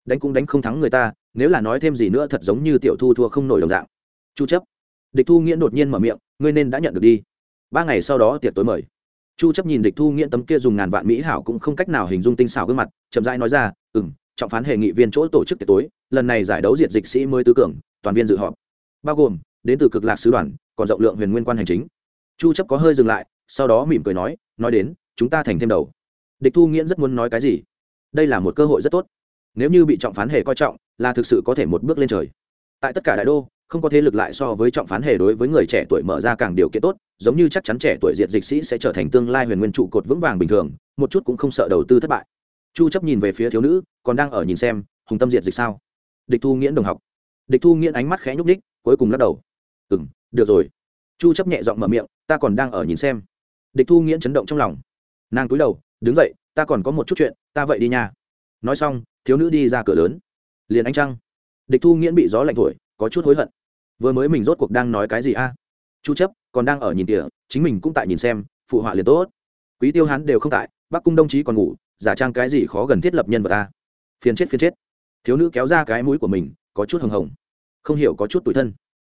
Đánh cũng đánh không thắng người ta, nếu là nói thêm gì nữa thật giống như tiểu thu thua không nổi đồng dạng. Chu chấp. Địch thu nghiễn đột nhiên mở miệng, ngươi nên đã nhận được đi. Ba ngày sau đó tiệc tối mời. Chu chấp nhìn địch thu nghiễn tấm kia dùng ngàn vạn mỹ hảo cũng không cách nào hình dung tinh xảo gương mặt, chậm rãi nói ra, ừm, trọng phán hệ nghị viên chỗ tổ chức tiệc tối, lần này giải đấu diệt dịch sĩ mới tứ cường, toàn viên dự họp. Bao gồm, đến từ cực lạc sứ đoàn, còn rộng lượng huyền nguyên quan hành chính chu chấp có hơi dừng lại, sau đó mỉm cười nói nói đến, chúng ta thành thêm đầu. Địch thu nghiễn rất muốn nói cái gì? Đây là một cơ hội rất tốt. Nếu như bị trọng phán hề coi trọng, là thực sự có thể một bước lên trời. Tại tất cả đại đô, không có thế lực lại so với trọng phán hề đối với người trẻ tuổi mở ra càng điều kiện tốt, giống như chắc chắn trẻ tuổi diệt dịch sĩ sẽ trở thành tương lai huyền nguyên trụ cột vững vàng bình thường, một chút cũng không sợ đầu tư thất bại. Chu chấp nhìn về phía thiếu nữ, còn đang ở nhìn xem, hùng tâm diệt dịch sao? Địch thu nghiễn đồng học. Địch thu nghiễn ánh mắt khẽ nhúc đích cuối cùng lắc đầu. Ừm, được rồi chu chấp nhẹ giọng mở miệng, ta còn đang ở nhìn xem. Địch thu nghiễn chấn động trong lòng. Nàng cúi đầu, đứng dậy, ta còn có một chút chuyện, ta vậy đi nha. Nói xong, thiếu nữ đi ra cửa lớn. Liền ánh trăng. Địch thu nghiễn bị gió lạnh thổi, có chút hối hận. Vừa mới mình rốt cuộc đang nói cái gì a? Chu chấp, còn đang ở nhìn tỉa chính mình cũng tại nhìn xem, phụ họa liền tốt. Quý tiêu hán đều không tại, bắc cung đồng chí còn ngủ, giả trang cái gì khó gần thiết lập nhân vật ta phiền chết phiền chết. Thiếu nữ kéo ra cái mũi của mình, có chút hồng hồng. Không hiểu có chút tủi thân.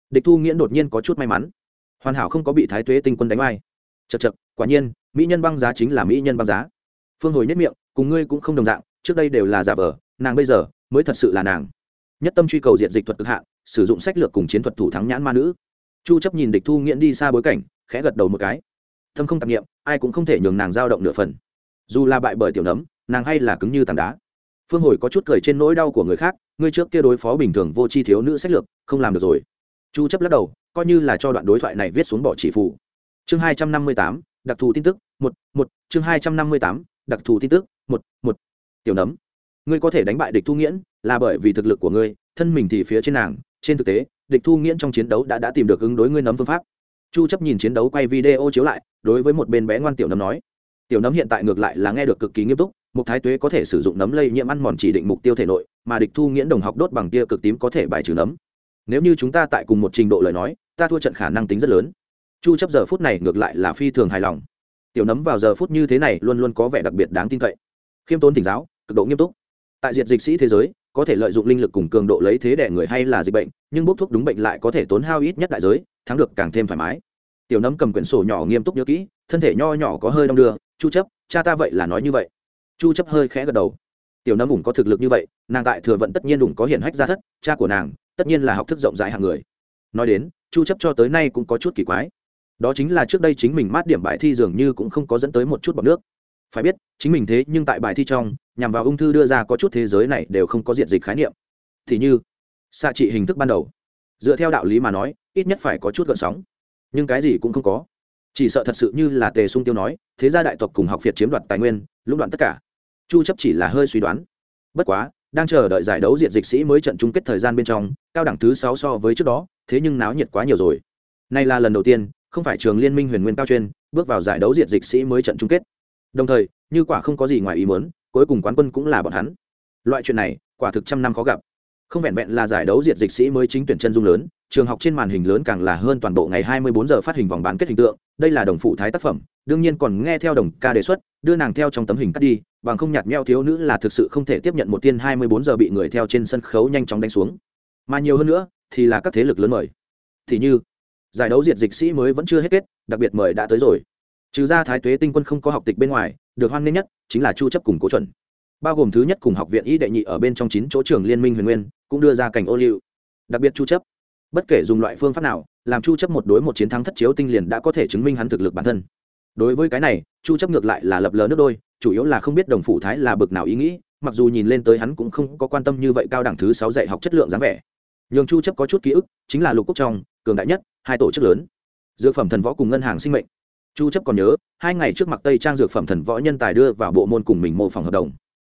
Địch thu nghiễn đột nhiên có chút may mắn hoàn hảo không có bị thái tuế tinh quân đánh ai chật chật quả nhiên, mỹ nhân băng giá chính là mỹ nhân băng giá. Phương hồi nhất miệng, cùng ngươi cũng không đồng dạng, trước đây đều là giả vờ, nàng bây giờ mới thật sự là nàng. Nhất tâm truy cầu diện dịch thuật cực hạn, sử dụng sách lược cùng chiến thuật thủ thắng nhãn ma nữ. Chu chấp nhìn địch thu nghiễn đi xa bối cảnh, khẽ gật đầu một cái. Thâm không tạp nghiệm ai cũng không thể nhường nàng dao động nửa phần. Dù là bại bởi tiểu nấm, nàng hay là cứng như tảng đá. Phương hồi có chút cười trên nỗi đau của người khác, ngươi trước kia đối phó bình thường vô chi thiếu nữ sách lược, không làm được rồi. Chu chấp lắc đầu coi như là cho đoạn đối thoại này viết xuống bỏ chỉ phụ chương 258, đặc thù tin tức một một chương 258, đặc thù tin tức một một. Tiểu nấm ngươi có thể đánh bại địch thu nghiễn là bởi vì thực lực của ngươi thân mình thì phía trên nàng trên thực tế địch thu nghiễn trong chiến đấu đã đã tìm được ứng đối ngươi nấm phương pháp. Chu chấp nhìn chiến đấu quay video chiếu lại đối với một bên bé ngoan tiểu nấm nói tiểu nấm hiện tại ngược lại là nghe được cực kỳ nghiêm túc một thái tuế có thể sử dụng nấm lây nhiễm ăn mòn chỉ định mục tiêu thể nội mà địch thu nghiễn đồng học đốt bằng tia cực tím có thể bài trừ nấm. Nếu như chúng ta tại cùng một trình độ lời nói ta thua trận khả năng tính rất lớn. Chu chấp giờ phút này ngược lại là phi thường hài lòng. Tiểu nấm vào giờ phút như thế này luôn luôn có vẻ đặc biệt đáng tin cậy. Khiêm tốn tỉnh giáo, cực độ nghiêm túc. Tại diệt dịch sĩ thế giới, có thể lợi dụng linh lực cùng cường độ lấy thế đẻ người hay là dịch bệnh, nhưng bốc thuốc đúng bệnh lại có thể tốn hao ít nhất đại giới, thắng được càng thêm thoải mái. Tiểu nấm cầm quyển sổ nhỏ nghiêm túc nhớ kỹ, thân thể nho nhỏ có hơi đong đưa, chu chấp, cha ta vậy là nói như vậy. Chu chấp hơi khẽ gật đầu. Tiểu nấm ủng có thực lực như vậy, nàng tại thừa vận tất nhiên ủng có hiển hách gia thất, cha của nàng tất nhiên là học thức rộng rãi hàng người. Nói đến chu chấp cho tới nay cũng có chút kỳ quái. Đó chính là trước đây chính mình mát điểm bài thi dường như cũng không có dẫn tới một chút bọt nước. Phải biết, chính mình thế nhưng tại bài thi trong, nhằm vào ung thư đưa ra có chút thế giới này đều không có diện dịch khái niệm. Thì như, xạ trị hình thức ban đầu. Dựa theo đạo lý mà nói, ít nhất phải có chút gợn sóng. Nhưng cái gì cũng không có. Chỉ sợ thật sự như là tề sung tiêu nói, thế gia đại tộc cùng học việt chiếm đoạt tài nguyên, lũng đoạn tất cả. Chu chấp chỉ là hơi suy đoán. Bất quá, đang chờ đợi giải đấu diện dịch sĩ mới trận chung kết thời gian bên trong, cao đẳng thứ 6 so với trước đó thế nhưng náo nhiệt quá nhiều rồi. Nay là lần đầu tiên, không phải trường liên minh huyền nguyên cao chuyên bước vào giải đấu diện dịch sĩ mới trận chung kết. Đồng thời, như quả không có gì ngoài ý muốn, cuối cùng quán quân cũng là bọn hắn. Loại chuyện này, quả thực trăm năm khó gặp. Không vẹn vẹn là giải đấu diệt dịch sĩ mới chính tuyển chân dung lớn, trường học trên màn hình lớn càng là hơn toàn bộ ngày 24 giờ phát hình vòng bán kết hình tượng, đây là đồng phụ thái tác phẩm, đương nhiên còn nghe theo đồng ca đề xuất, đưa nàng theo trong tấm hình cắt đi, bằng không nhạt meo thiếu nữ là thực sự không thể tiếp nhận một tiên 24 giờ bị người theo trên sân khấu nhanh chóng đánh xuống. Mà nhiều hơn nữa thì là các thế lực lớn mời. Thì như, giải đấu diệt dịch sĩ mới vẫn chưa hết kết, đặc biệt mời đã tới rồi. Trừ ra thái tuế tinh quân không có học tịch bên ngoài, được hoan nghênh nhất chính là chu chấp cùng cố chuẩn. Bao gồm thứ nhất cùng học viện y đệ nhị ở bên trong chín chỗ trưởng liên minh huyền nguyên, cũng đưa ra cảnh ô liu. Đặc biệt chu chấp. Bất kể dùng loại phương pháp nào, làm chu chấp một đối một chiến thắng thất chiếu tinh liền đã có thể chứng minh hắn thực lực bản thân. Đối với cái này, chu chấp ngược lại là lập lờ nước đôi, chủ yếu là không biết đồng phủ thái là bực nào ý nghĩ, mặc dù nhìn lên tới hắn cũng không có quan tâm như vậy cao đẳng thứ sáu dạy học chất lượng dáng vẻ nhường chu chấp có chút ký ức, chính là lục quốc trong, cường đại nhất, hai tổ chức lớn. Dược phẩm thần võ cùng ngân hàng sinh mệnh. Chu chấp còn nhớ, hai ngày trước mặt tây trang dược phẩm thần võ nhân tài đưa vào bộ môn cùng mình mô phỏng hợp đồng.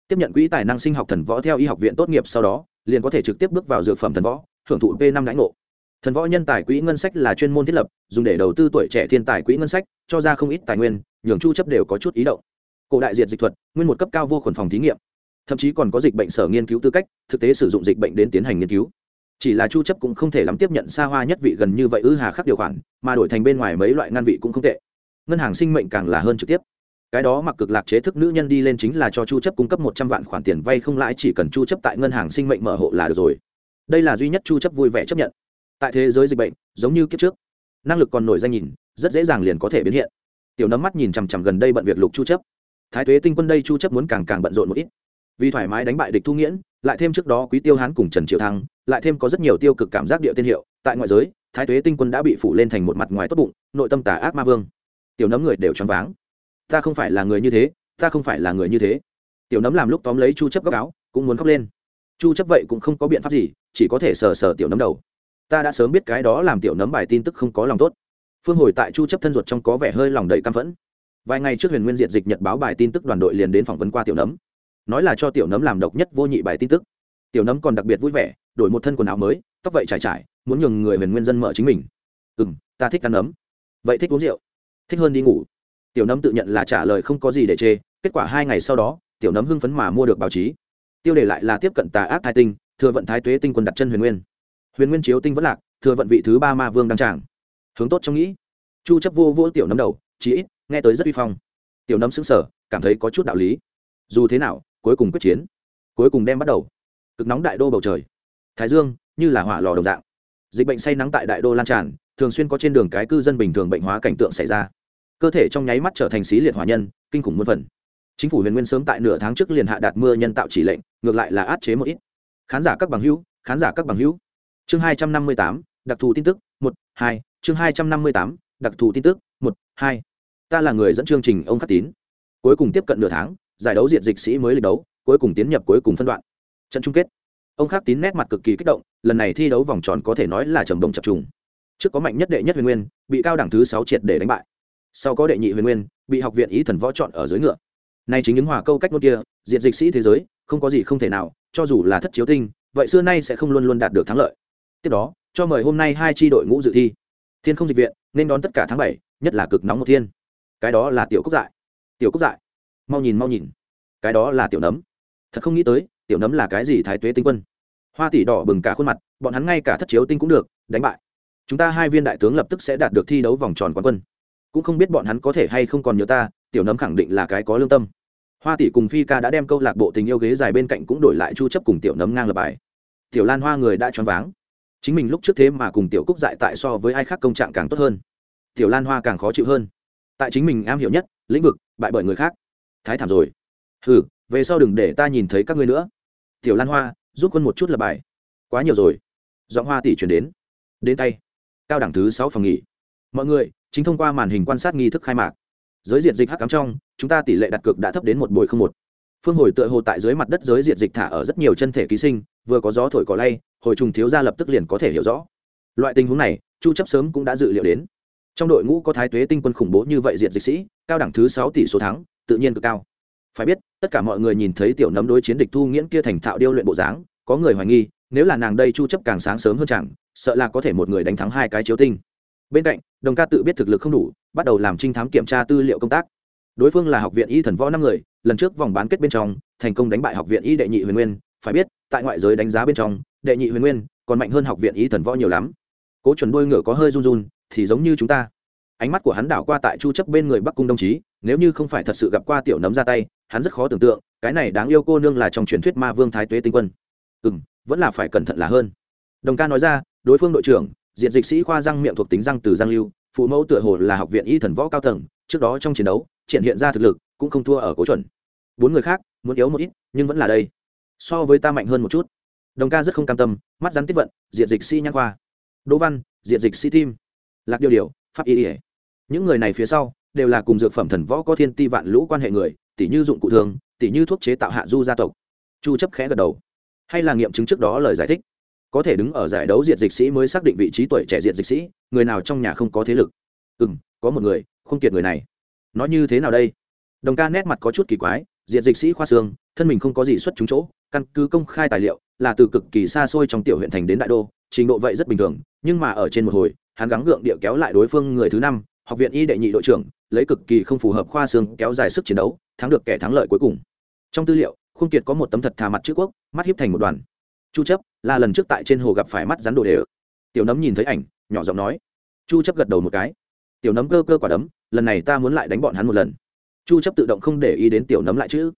Tiếp nhận quỹ tài năng sinh học thần võ theo y học viện tốt nghiệp sau đó, liền có thể trực tiếp bước vào dược phẩm thần võ, hưởng thụ p năm lãnh ngộ. Thần võ nhân tài quỹ ngân sách là chuyên môn thiết lập, dùng để đầu tư tuổi trẻ thiên tài quỹ ngân sách, cho ra không ít tài nguyên, nhường chu chấp đều có chút ý động. Cổ đại diệt dịch thuật, nguyên một cấp cao vô khuẩn phòng thí nghiệm. Thậm chí còn có dịch bệnh sở nghiên cứu tư cách, thực tế sử dụng dịch bệnh đến tiến hành nghiên cứu chỉ là chu chấp cũng không thể lắm tiếp nhận xa hoa nhất vị gần như vậy ư hà khắc điều khoản, mà đổi thành bên ngoài mấy loại ngăn vị cũng không tệ. Ngân hàng sinh mệnh càng là hơn trực tiếp. Cái đó mặc cực lạc chế thức nữ nhân đi lên chính là cho chu chấp cung cấp 100 vạn khoản tiền vay không lãi, chỉ cần chu chấp tại ngân hàng sinh mệnh mở hộ là được rồi. Đây là duy nhất chu chấp vui vẻ chấp nhận. Tại thế giới dịch bệnh, giống như kiếp trước, năng lực còn nổi danh nhìn, rất dễ dàng liền có thể biến hiện. Tiểu nấm mắt nhìn chằm chằm gần đây bận việc lục chu chấp. Thái tuế tinh quân đây chu chấp muốn càng càng bận rộn một ít. Vì thoải mái đánh bại địch thu nghiễn lại thêm trước đó quý tiêu hán cùng trần triệu thăng, lại thêm có rất nhiều tiêu cực cảm giác địa tiên hiệu, tại ngoại giới, thái tuế tinh quân đã bị phủ lên thành một mặt ngoài tốt bụng, nội tâm tà ác ma vương. Tiểu nấm người đều choáng váng. Ta không phải là người như thế, ta không phải là người như thế. Tiểu nấm làm lúc tóm lấy chu chấp góc áo, cũng muốn khóc lên. Chu chấp vậy cũng không có biện pháp gì, chỉ có thể sờ sờ tiểu nấm đầu. Ta đã sớm biết cái đó làm tiểu nấm bài tin tức không có lòng tốt. Phương hồi tại chu chấp thân ruột trong có vẻ hơi lòng đầy căm phẫn. Vài ngày trước huyền nguyên diệt dịch nhật báo bài tin tức đoàn đội liền đến phỏng vấn qua tiểu nấm nói là cho tiểu nấm làm độc nhất vô nhị bài tin tức. Tiểu nấm còn đặc biệt vui vẻ, đổi một thân quần áo mới, tóc vậy trải trải, muốn nhường người huyền nguyên dân mở chính mình. Ừ ta thích ăn nấm. Vậy thích uống rượu. Thích hơn đi ngủ. Tiểu nấm tự nhận là trả lời không có gì để chê, kết quả hai ngày sau đó, tiểu nấm hưng phấn mà mua được báo chí. Tiêu đề lại là tiếp cận tà ác thái tinh, thừa vận thái tuế tinh quân đặt chân huyền nguyên. Huyền nguyên chiếu tinh vẫn lạc, thừa vận vị thứ ba ma vương đăng tràng. Hướng tốt trong nghĩ. Chu chấp vô vô tiểu nấm đầu, chí ít, nghe tới rất uy phong. Tiểu nấm sững sờ, cảm thấy có chút đạo lý. Dù thế nào cuối cùng quyết chiến, cuối cùng đem bắt đầu. Cực nóng đại đô bầu trời. Thái dương, như là hỏa lò đồng dạng. Dịch bệnh say nắng tại đại đô lan tràn, thường xuyên có trên đường cái cư dân bình thường bệnh hóa cảnh tượng xảy ra. Cơ thể trong nháy mắt trở thành xí liệt hỏa nhân, kinh khủng muôn phần. Chính phủ huyền nguyên sớm tại nửa tháng trước liền hạ đạt mưa nhân tạo chỉ lệnh, ngược lại là át chế một ít. Khán giả các bằng hữu, khán giả các bằng hữu. Chương hai trăm năm mươi tám, đặc thù tin tức, một, hai. Chương hai trăm năm mươi tám, đặc thù tin tức, một, hai. Ta là người dẫn chương trình ông khắc tín. Cuối cùng tiếp cận nửa tháng giải đấu diện dịch sĩ mới lịch đấu, cuối cùng tiến nhập cuối cùng phân đoạn. Trận chung kết. Ông khắc tín nét mặt cực kỳ kích động, lần này thi đấu vòng tròn có thể nói là trầm đồng chập trùng. Trước có mạnh nhất đệ nhất huyền nguyên, bị cao đẳng thứ sáu triệt để đánh bại. Sau có đệ nhị huyền nguyên, bị học viện ý thần võ chọn ở dưới ngựa. Nay chính những hòa câu cách nốt kia diện dịch sĩ thế giới, không có gì không thể nào, cho dù là thất chiếu tinh, vậy xưa nay sẽ không luôn luôn đạt được thắng lợi. Tiếp đó, cho mời hôm nay hai tri đội ngũ dự thi. Thiên không dịch viện, nên đón tất cả tháng bảy, nhất là cực nóng một thiên. Cái đó là tiểu cúc dại. Tiểu cúc dại mau nhìn mau nhìn. Cái đó là tiểu nấm. Thật không nghĩ tới, tiểu nấm là cái gì thái tuế tinh quân. Hoa tỷ đỏ bừng cả khuôn mặt, bọn hắn ngay cả thất chiếu tinh cũng được, đánh bại. Chúng ta hai viên đại tướng lập tức sẽ đạt được thi đấu vòng tròn quán quân. Cũng không biết bọn hắn có thể hay không còn nhớ ta, tiểu nấm khẳng định là cái có lương tâm. Hoa tỷ cùng phi ca đã đem câu lạc bộ tình yêu ghế dài bên cạnh cũng đổi lại chu chấp cùng tiểu nấm ngang lập bài. Tiểu lan hoa người đã choáng váng. Chính mình lúc trước thế mà cùng tiểu cúc dại tại so với ai khác công trạng càng tốt hơn. Tiểu lan hoa càng khó chịu hơn. Tại chính mình am hiểu nhất, lĩnh vực, bại bởi người khác thái thảm rồi. Hừ, về sau đừng để ta nhìn thấy các ngươi nữa. Tiểu lan hoa, giúp quân một chút là bài. Quá nhiều rồi. Giọng hoa tỷ chuyển đến. Đến tay. Cao đẳng thứ sáu phòng nghỉ. Mọi người, chính thông qua màn hình quan sát nghi thức khai mạc. Giới diện dịch hắc cắm trong, chúng ta tỷ lệ đặt cược đã thấp đến một bồi không một. Phương hồi tựa hồ tại dưới mặt đất giới diện dịch thả ở rất nhiều chân thể ký sinh, vừa có gió thổi cỏ lay, hồi trùng thiếu ra lập tức liền có thể hiểu rõ. Loại tình huống này, chu chấp sớm cũng đã dự liệu đến. Trong đội ngũ có thái tuế tinh quân khủng bố như vậy diện dịch sĩ, cao đẳng thứ sáu tỷ số thắng tự nhiên cực cao. Phải biết, tất cả mọi người nhìn thấy tiểu nấm đối chiến địch thu nghiễn kia thành thạo điêu luyện bộ dáng, có người hoài nghi, nếu là nàng đây chu chấp càng sáng sớm hơn chẳng, sợ là có thể một người đánh thắng hai cái chiếu tinh. Bên cạnh, đồng ca tự biết thực lực không đủ, bắt đầu làm trinh thám kiểm tra tư liệu công tác. Đối phương là học viện y thần võ năm người, lần trước vòng bán kết bên trong, thành công đánh bại học viện y đệ nhị huyền nguyên. Phải biết, tại ngoại giới đánh giá bên trong, đệ nhị huyền nguyên còn mạnh hơn học viện y thần võ nhiều lắm. Cố chuẩn đuôi ngựa có hơi run run, thì giống như chúng ta. Ánh mắt của hắn đảo qua tại chu chấp bên người bắc cung đồng chí nếu như không phải thật sự gặp qua tiểu nấm ra tay, hắn rất khó tưởng tượng, cái này đáng yêu cô nương là trong truyền thuyết ma vương thái tuế tinh quân. Ừ vẫn là phải cẩn thận là hơn. Đồng ca nói ra, đối phương đội trưởng, diện dịch sĩ khoa răng miệng thuộc tính răng từ giang lưu, phụ mẫu tựa hồ là học viện y thần võ cao tầng, trước đó trong chiến đấu, triển hiện ra thực lực, cũng không thua ở cố chuẩn. Bốn người khác, muốn yếu một ít, nhưng vẫn là đây. So với ta mạnh hơn một chút. Đồng ca rất không cam tâm, mắt rắn tiếp vận, diện dịch sĩ nhãn khoa. Đỗ văn, diện dịch sĩ tim. Lạc điều điều, pháp y ỉa những người này phía sau đều là cùng dược phẩm thần võ có thiên ti vạn lũ quan hệ người tỷ như dụng cụ thường tỷ như thuốc chế tạo hạ du gia tộc. Chu chấp khẽ gật đầu. Hay là nghiệm chứng trước đó lời giải thích. Có thể đứng ở giải đấu diệt dịch sĩ mới xác định vị trí tuổi trẻ diệt dịch sĩ, người nào trong nhà không có thế lực. Ừ có một người, không kiệt người này. Nói như thế nào đây? Đồng ca nét mặt có chút kỳ quái, diệt dịch sĩ khoa xương, thân mình không có gì xuất chúng chỗ, căn cứ công khai tài liệu, là từ cực kỳ xa xôi trong tiểu huyện thành đến đại đô, trình độ vậy rất bình thường, nhưng mà ở trên một hồi, hắn gắng gượng địa kéo lại đối phương người thứ năm, học viện y đệ nhị đội trưởng lấy cực kỳ không phù hợp khoa xương kéo dài sức chiến đấu, thắng được kẻ thắng lợi cuối cùng. Trong tư liệu khuôn kiệt có một tấm thật thà mặt chữ quốc, mắt hiếp thành một đoàn. Chu chấp là lần trước tại trên hồ gặp phải mắt rắn đồ đều. Tiểu nấm nhìn thấy ảnh, nhỏ giọng nói. Chu chấp gật đầu một cái. Tiểu nấm cơ cơ quả đấm, lần này ta muốn lại đánh bọn hắn một lần. Chu chấp tự động không để ý đến tiểu nấm lại chứ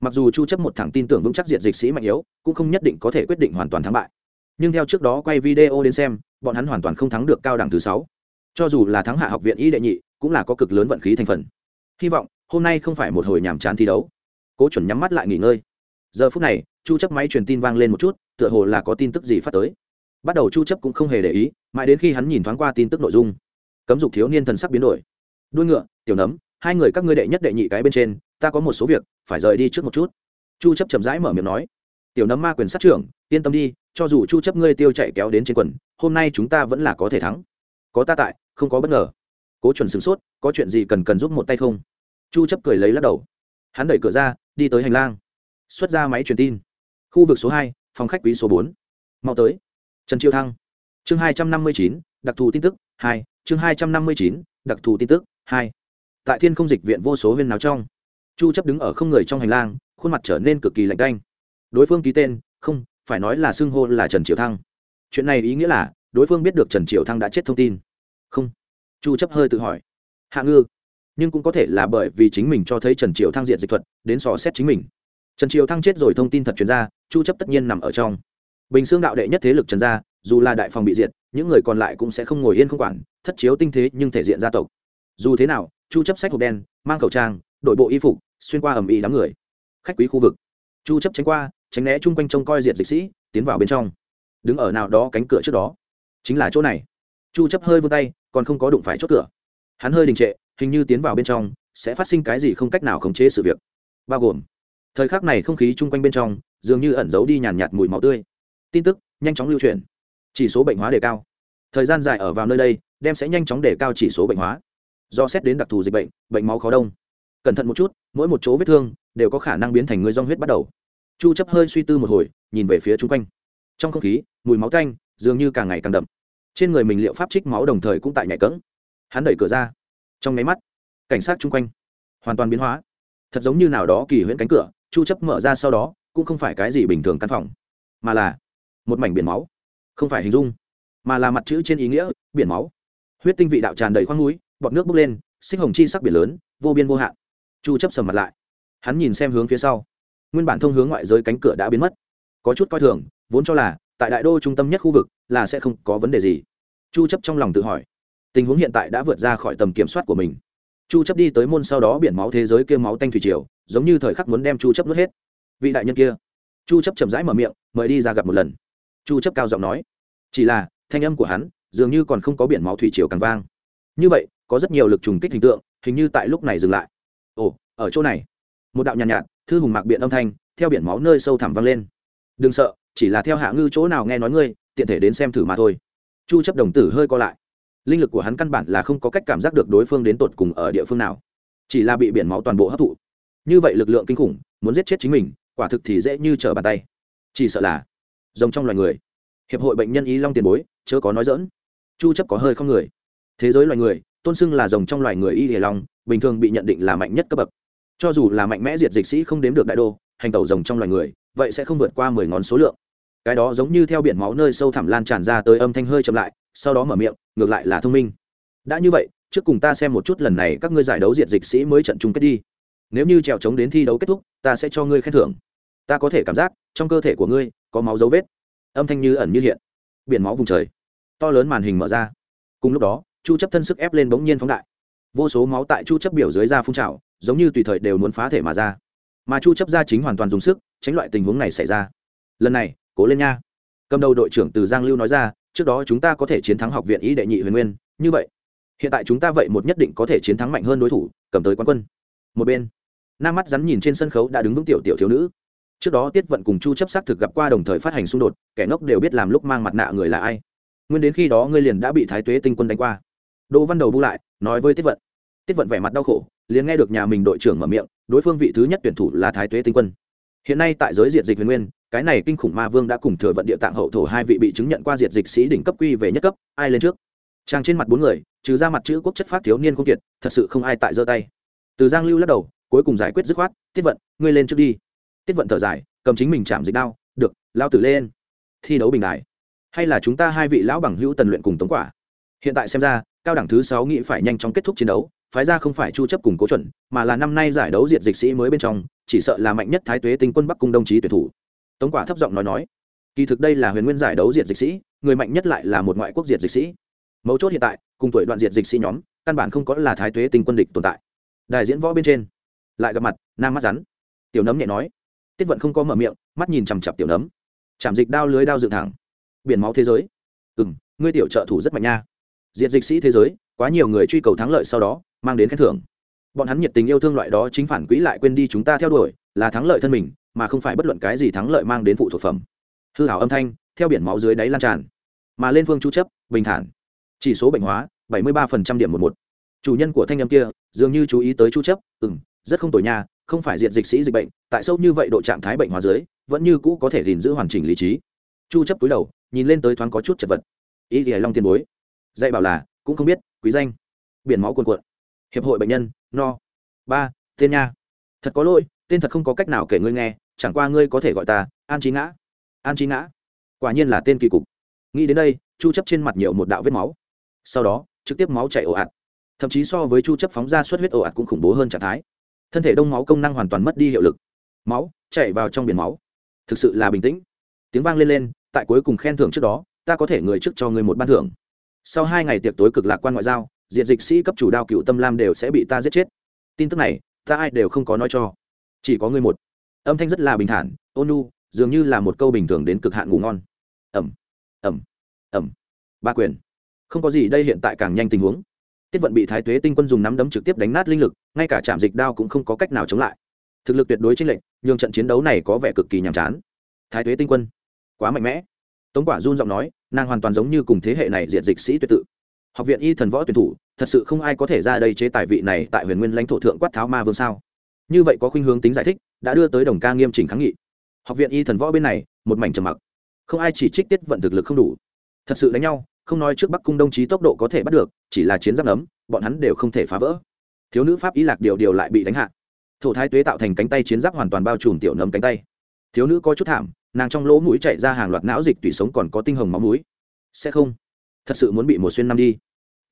mặc dù chu chấp một thẳng tin tưởng vững chắc diệt dịch sĩ mạnh yếu, cũng không nhất định có thể quyết định hoàn toàn thắng bại. Nhưng theo trước đó quay video đến xem, bọn hắn hoàn toàn không thắng được cao đẳng thứ sáu. Cho dù là thắng hạ học viện y đệ nhị cũng là có cực lớn vận khí thành phần. Hy vọng, hôm nay không phải một hồi nhàm chán thi đấu. Cố chuẩn nhắm mắt lại nghỉ ngơi. Giờ phút này, chu chấp máy truyền tin vang lên một chút, tựa hồ là có tin tức gì phát tới. Bắt đầu chu chấp cũng không hề để ý, mãi đến khi hắn nhìn thoáng qua tin tức nội dung. Cấm dục thiếu niên thần sắc biến đổi. Đuôi ngựa, tiểu nấm, hai người các ngươi đệ nhất đệ nhị cái bên trên, ta có một số việc, phải rời đi trước một chút. Chu chấp chậm rãi mở miệng nói. Tiểu nấm ma quyền sát trưởng, yên tâm đi, cho dù chu chấp ngươi tiêu chạy kéo đến trên quần, hôm nay chúng ta vẫn là có thể thắng. Có ta tại, không có bất ngờ cố chuẩn sửng sốt có chuyện gì cần cần giúp một tay không? Chu chấp cười lấy lắc đầu. Hắn đẩy cửa ra đi tới hành lang. Xuất ra máy truyền tin. Khu vực số 2, phòng khách quý số 4. mau tới. Trần chiêu thăng. Chương 259, đặc thù tin tức 2, chương 259, đặc thù tin tức 2. tại thiên không dịch viện vô số viên náo trong chu chấp đứng ở không người trong hành lang khuôn mặt trở nên cực kỳ lạnh đanh. đối phương ký tên không phải nói là xưng hô là trần triệu thăng. Chuyện này ý nghĩa là đối phương biết được trần triệu thăng đã chết thông tin. Không chu chấp hơi tự hỏi. Hạ ngư, nhưng cũng có thể là bởi vì chính mình cho thấy trần triệu thăng diện dịch thuật, đến sò xét chính mình. Trần triệu thăng chết rồi thông tin thật truyền ra, chu chấp tất nhiên nằm ở trong. Bình xương đạo đệ nhất thế lực trần gia, dù là đại phòng bị diệt, những người còn lại cũng sẽ không ngồi yên không quản, thất chiếu tinh thế nhưng thể diện gia tộc. Dù thế nào, chu chấp sách hộp đen, mang khẩu trang, đội bộ y phục, xuyên qua ẩm ĩ đám người. Khách quý khu vực. Chu chấp tránh qua, tránh né chung quanh trông coi diệt dịch sĩ, tiến vào bên trong. Đứng ở nào đó cánh cửa trước đó. Chính là chỗ này. Chu chấp hơi vươn tay còn không có đụng phải chốt cửa. Hắn hơi đình trệ, hình như tiến vào bên trong, sẽ phát sinh cái gì không cách nào khống chế sự việc. Bao gồm, thời khắc này không khí chung quanh bên trong, dường như ẩn giấu đi nhàn nhạt mùi máu tươi. Tin tức, nhanh chóng lưu truyền. Chỉ số bệnh hóa đề cao. Thời gian dài ở vào nơi đây, đem sẽ nhanh chóng đề cao chỉ số bệnh hóa. Do xét đến đặc thù dịch bệnh bệnh máu khó đông. Cẩn thận một chút, mỗi một chỗ vết thương đều có khả năng biến thành người do huyết bắt đầu. Chu chấp hơi suy tư một hồi, nhìn về phía chung quanh. Trong không khí, mùi máu tanh dường như càng ngày càng đậm trên người mình liệu pháp trích máu đồng thời cũng tại nhạy cẫng. Hắn đẩy cửa ra. Trong nháy mắt, cảnh sát chung quanh hoàn toàn biến hóa. Thật giống như nào đó kỳ huyễn cánh cửa, chu chấp mở ra sau đó, cũng không phải cái gì bình thường căn phòng, mà là một mảnh biển máu. Không phải hình dung, mà là mặt chữ trên ý nghĩa, biển máu. Huyết tinh vị đạo tràn đầy khoang núi, bọt nước bốc lên, xích hồng chi sắc biển lớn, vô biên vô hạn. Chu chấp sầm mặt lại. Hắn nhìn xem hướng phía sau. Nguyên bản thông hướng ngoại giới cánh cửa đã biến mất. Có chút coi thường, vốn cho là, tại đại đô trung tâm nhất khu vực, là sẽ không có vấn đề gì chu chấp trong lòng tự hỏi tình huống hiện tại đã vượt ra khỏi tầm kiểm soát của mình. Chu chấp đi tới môn sau đó biển máu thế giới kia máu tanh thủy triều giống như thời khắc muốn đem chu chấp nuốt hết. Vị đại nhân kia chu chấp chậm rãi mở miệng mời đi ra gặp một lần. Chu chấp cao giọng nói chỉ là thanh âm của hắn dường như còn không có biển máu thủy triều càng vang. Như vậy có rất nhiều lực trùng kích hình tượng hình như tại lúc này dừng lại. Ồ ở chỗ này. Một đạo nhàn nhạt, nhạt thư hùng mạc biện âm thanh theo biển máu nơi sâu thẳm vang lên. Đừng sợ chỉ là theo hạ ngư chỗ nào nghe nói ngươi tiện thể đến xem thử mà thôi chu chấp đồng tử hơi co lại. Linh lực của hắn căn bản là không có cách cảm giác được đối phương đến tột cùng ở địa phương nào. Chỉ là bị biển máu toàn bộ hấp thụ. Như vậy lực lượng kinh khủng, muốn giết chết chính mình, quả thực thì dễ như trở bàn tay. Chỉ sợ là rồng trong loài người. Hiệp hội bệnh nhân ý long tiền bối, chớ có nói dỡn chu chấp có hơi không người. Thế giới loài người, tôn xưng là rồng trong loài người y hề long, bình thường bị nhận định là mạnh nhất cấp bậc. Cho dù là mạnh mẽ diệt dịch sĩ không đếm được đại đô, hành tẩu rồng trong loài người, vậy sẽ không vượt qua mười ngón số lượng cái đó giống như theo biển máu nơi sâu thẳm lan tràn ra tới âm thanh hơi chậm lại, sau đó mở miệng, ngược lại là thông minh. Đã như vậy, trước cùng ta xem một chút lần này các ngươi giải đấu diệt dịch sĩ mới trận chung kết đi. Nếu như trèo trống đến thi đấu kết thúc, ta sẽ cho ngươi khen thưởng. Ta có thể cảm giác, trong cơ thể của ngươi, có máu dấu vết. Âm thanh như ẩn như hiện. Biển máu vùng trời. To lớn màn hình mở ra. Cùng lúc đó, chu chấp thân sức ép lên bỗng nhiên phóng đại. Vô số máu tại chu chấp biểu dưới da phun trào, giống như tùy thời đều muốn phá thể mà ra. Mà chu chấp ra chính hoàn toàn dùng sức, tránh loại tình huống này xảy ra. Lần này cố lên nha. Cầm đầu đội trưởng từ giang lưu nói ra, trước đó chúng ta có thể chiến thắng học viện ý đệ nhị huyền nguyên, như vậy. Hiện tại chúng ta vậy một nhất định có thể chiến thắng mạnh hơn đối thủ, cầm tới quán quân. Một bên, nam mắt rắn nhìn trên sân khấu đã đứng vững tiểu tiểu thiếu nữ. Trước đó tiết vận cùng chu chấp xác thực gặp qua đồng thời phát hành xung đột, kẻ ngốc đều biết làm lúc mang mặt nạ người là ai. Nguyên đến khi đó ngươi liền đã bị thái tuế tinh quân đánh qua. Đỗ văn đầu bu lại, nói với tiết vận. Tiết vận vẻ mặt đau khổ, liền nghe được nhà mình đội trưởng mở miệng, đối phương vị thứ nhất tuyển thủ là thái tuế tinh quân. Hiện nay tại giới diệt dịch huyền nguyên cái này kinh khủng ma vương đã cùng thừa vận địa tạng hậu thổ hai vị bị chứng nhận qua diệt dịch sĩ đỉnh cấp quy về nhất cấp, ai lên trước? Trang trên mặt bốn người, trừ ra mặt chữ quốc chất phát thiếu niên không kiệt, thật sự không ai tại giơ tay. Từ giang lưu lắc đầu, cuối cùng giải quyết dứt khoát, tiết vận, ngươi lên trước đi. Tiết vận thở dài, cầm chính mình chạm dịch đao, được, lao tử lên. Thi đấu bình đại. Hay là chúng ta hai vị lão bằng hữu tần luyện cùng tống quả? Hiện tại xem ra, cao đẳng thứ sáu nghĩ phải nhanh chóng kết thúc chiến đấu, phái ra không phải chu chấp cùng cố chuẩn, mà là năm nay giải đấu diệt dịch sĩ mới bên trong, chỉ sợ là mạnh nhất thái tuế tinh quân bắc cung đồng chí tuyển thủ tống quả thấp giọng nói nói, kỳ thực đây là huyền nguyên giải đấu diệt dịch sĩ, người mạnh nhất lại là một ngoại quốc diệt dịch sĩ. Mấu chốt hiện tại, cùng tuổi đoạn diệt dịch sĩ nhóm, căn bản không có là thái tuế tinh quân địch tồn tại. Đại diễn võ bên trên, lại gặp mặt, nam mắt rắn. Tiểu nấm nhẹ nói, tiết vận không có mở miệng, mắt nhìn chằm chặp tiểu nấm. Chạm dịch đao lưới đao dựng thẳng. Biển máu thế giới. Ừ m ngươi tiểu trợ thủ rất mạnh nha. Diệt dịch sĩ thế giới, quá nhiều người truy cầu thắng lợi sau đó, mang đến khen thưởng. Bọn hắn nhiệt tình yêu thương loại đó, chính phản quỹ lại quên đi chúng ta theo đuổi, là thắng lợi thân mình mà không phải bất luận cái gì thắng lợi mang đến phụ thuộc phẩm. Hư hảo âm thanh, theo biển máu dưới đáy lan tràn, mà lên phương chu chấp, bình thản. Chỉ số bệnh hóa 73% điểm một một. Chủ nhân của thanh âm kia, dường như chú ý tới chu chấp ừ rất không tồi nha, không phải diện dịch sĩ dịch bệnh, tại sâu như vậy độ trạng thái bệnh hóa dưới, vẫn như cũ có thể gìn giữ hoàn chỉnh lý trí. Chu chấp túi đầu, nhìn lên tới thoáng có chút chật vật. Ý thì long tiền bối. Dạy bảo là, cũng không biết, quý danh. Biển máu cuồn cuộn. Hiệp hội bệnh nhân, no. Ba, tên nha. Thật có lỗi tên thật không có cách nào kể ngươi nghe, chẳng qua ngươi có thể gọi ta an trí ngã. An trí ngã? Quả nhiên là tên kỳ cục. Nghĩ đến đây, chu chấp trên mặt nhiều một đạo vết máu. Sau đó, trực tiếp máu chảy ồ ạt. Thậm chí so với chu chấp phóng ra xuất huyết ồ ạt cũng khủng bố hơn trạng thái. Thân thể đông máu công năng hoàn toàn mất đi hiệu lực. Máu chảy vào trong biển máu. Thực sự là bình tĩnh. Tiếng vang lên lên, tại cuối cùng khen thưởng trước đó, ta có thể người trước cho người một ban thưởng. Sau hai ngày tiệc tối cực lạc quan ngoại giao, diện dịch sĩ cấp chủ đao cựu tâm lam đều sẽ bị ta giết chết. Tin tức này, ta ai đều không có nói cho chỉ có ngươi một. Âm thanh rất là bình thản, ôn nu dường như là một câu bình thường đến cực hạn ngủ ngon. Ẩm ẩm ẩm ba quyền. Không có gì đây hiện tại càng nhanh tình huống. Tiết vận bị thái tuế tinh quân dùng nắm đấm trực tiếp đánh nát linh lực, ngay cả trạm dịch đao cũng không có cách nào chống lại. Thực lực tuyệt đối trên lệnh nhường trận chiến đấu này có vẻ cực kỳ nhàm chán. Thái tuế tinh quân, quá mạnh mẽ. Tống quả run giọng nói, nàng hoàn toàn giống như cùng thế hệ này diện dịch sĩ tuyệt tự. Học viện y thần võ tuyển thủ, thật sự không ai có thể ra đây chế tài vị này tại huyền nguyên lãnh thổ thượng quát tháo ma vương sao? Như vậy có khuynh hướng tính giải thích, đã đưa tới đồng ca nghiêm chỉnh kháng nghị. Học viện y thần võ bên này, một mảnh trầm mặc. Không ai chỉ trích tiết vận thực lực không đủ. Thật sự đánh nhau, không nói trước bắc cung đồng chí tốc độ có thể bắt được, chỉ là chiến giáp nấm, bọn hắn đều không thể phá vỡ. Thiếu nữ pháp ý lạc điều điều lại bị đánh hạ. Thổ thái tuế tạo thành cánh tay chiến giáp hoàn toàn bao trùm tiểu nấm cánh tay. Thiếu nữ có chút thảm, nàng trong lỗ mũi chạy ra hàng loạt não dịch tủy sống còn có tinh hồng máu mũi. Sẽ không. Thật sự muốn bị một xuyên năm đi.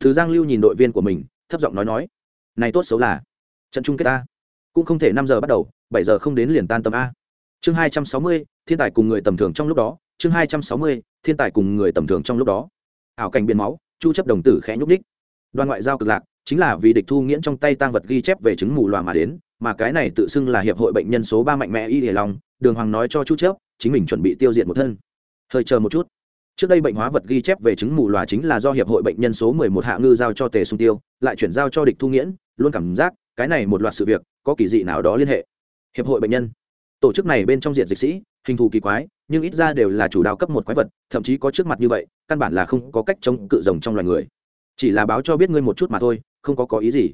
Thứ giang lưu nhìn đội viên của mình, thấp giọng nói nói, này tốt xấu là, trận chung kết ta cũng không thể năm giờ bắt đầu, bảy giờ không đến liền tan tầm a. Chương hai trăm sáu mươi, thiên tài cùng người tầm thường trong lúc đó. Chương hai trăm sáu mươi, thiên tài cùng người tầm thường trong lúc đó. Ảo cảnh biến máu, chu chấp đồng tử khẽ nhúc đích đoàn ngoại giao cực lạc, chính là vì địch thu nghiễn trong tay tăng vật ghi chép về chứng mù loà mà đến, mà cái này tự xưng là hiệp hội bệnh nhân số ba mạnh mẽ y hề lòng đường hoàng nói cho chu chấp, chính mình chuẩn bị tiêu diệt một thân. Hơi chờ một chút. Trước đây bệnh hóa vật ghi chép về chứng mù loà chính là do hiệp hội bệnh nhân số 11 hạ ngư giao cho tề sung tiêu, lại chuyển giao cho địch thu nghiễn, luôn cảm giác cái này một loạt sự việc, có kỳ dị nào đó liên hệ? Hiệp hội bệnh nhân. Tổ chức này bên trong diện dịch sĩ, hình thù kỳ quái, nhưng ít ra đều là chủ đạo cấp một quái vật, thậm chí có trước mặt như vậy, căn bản là không có cách chống cự rồng trong loài người. Chỉ là báo cho biết ngươi một chút mà thôi, không có có ý gì.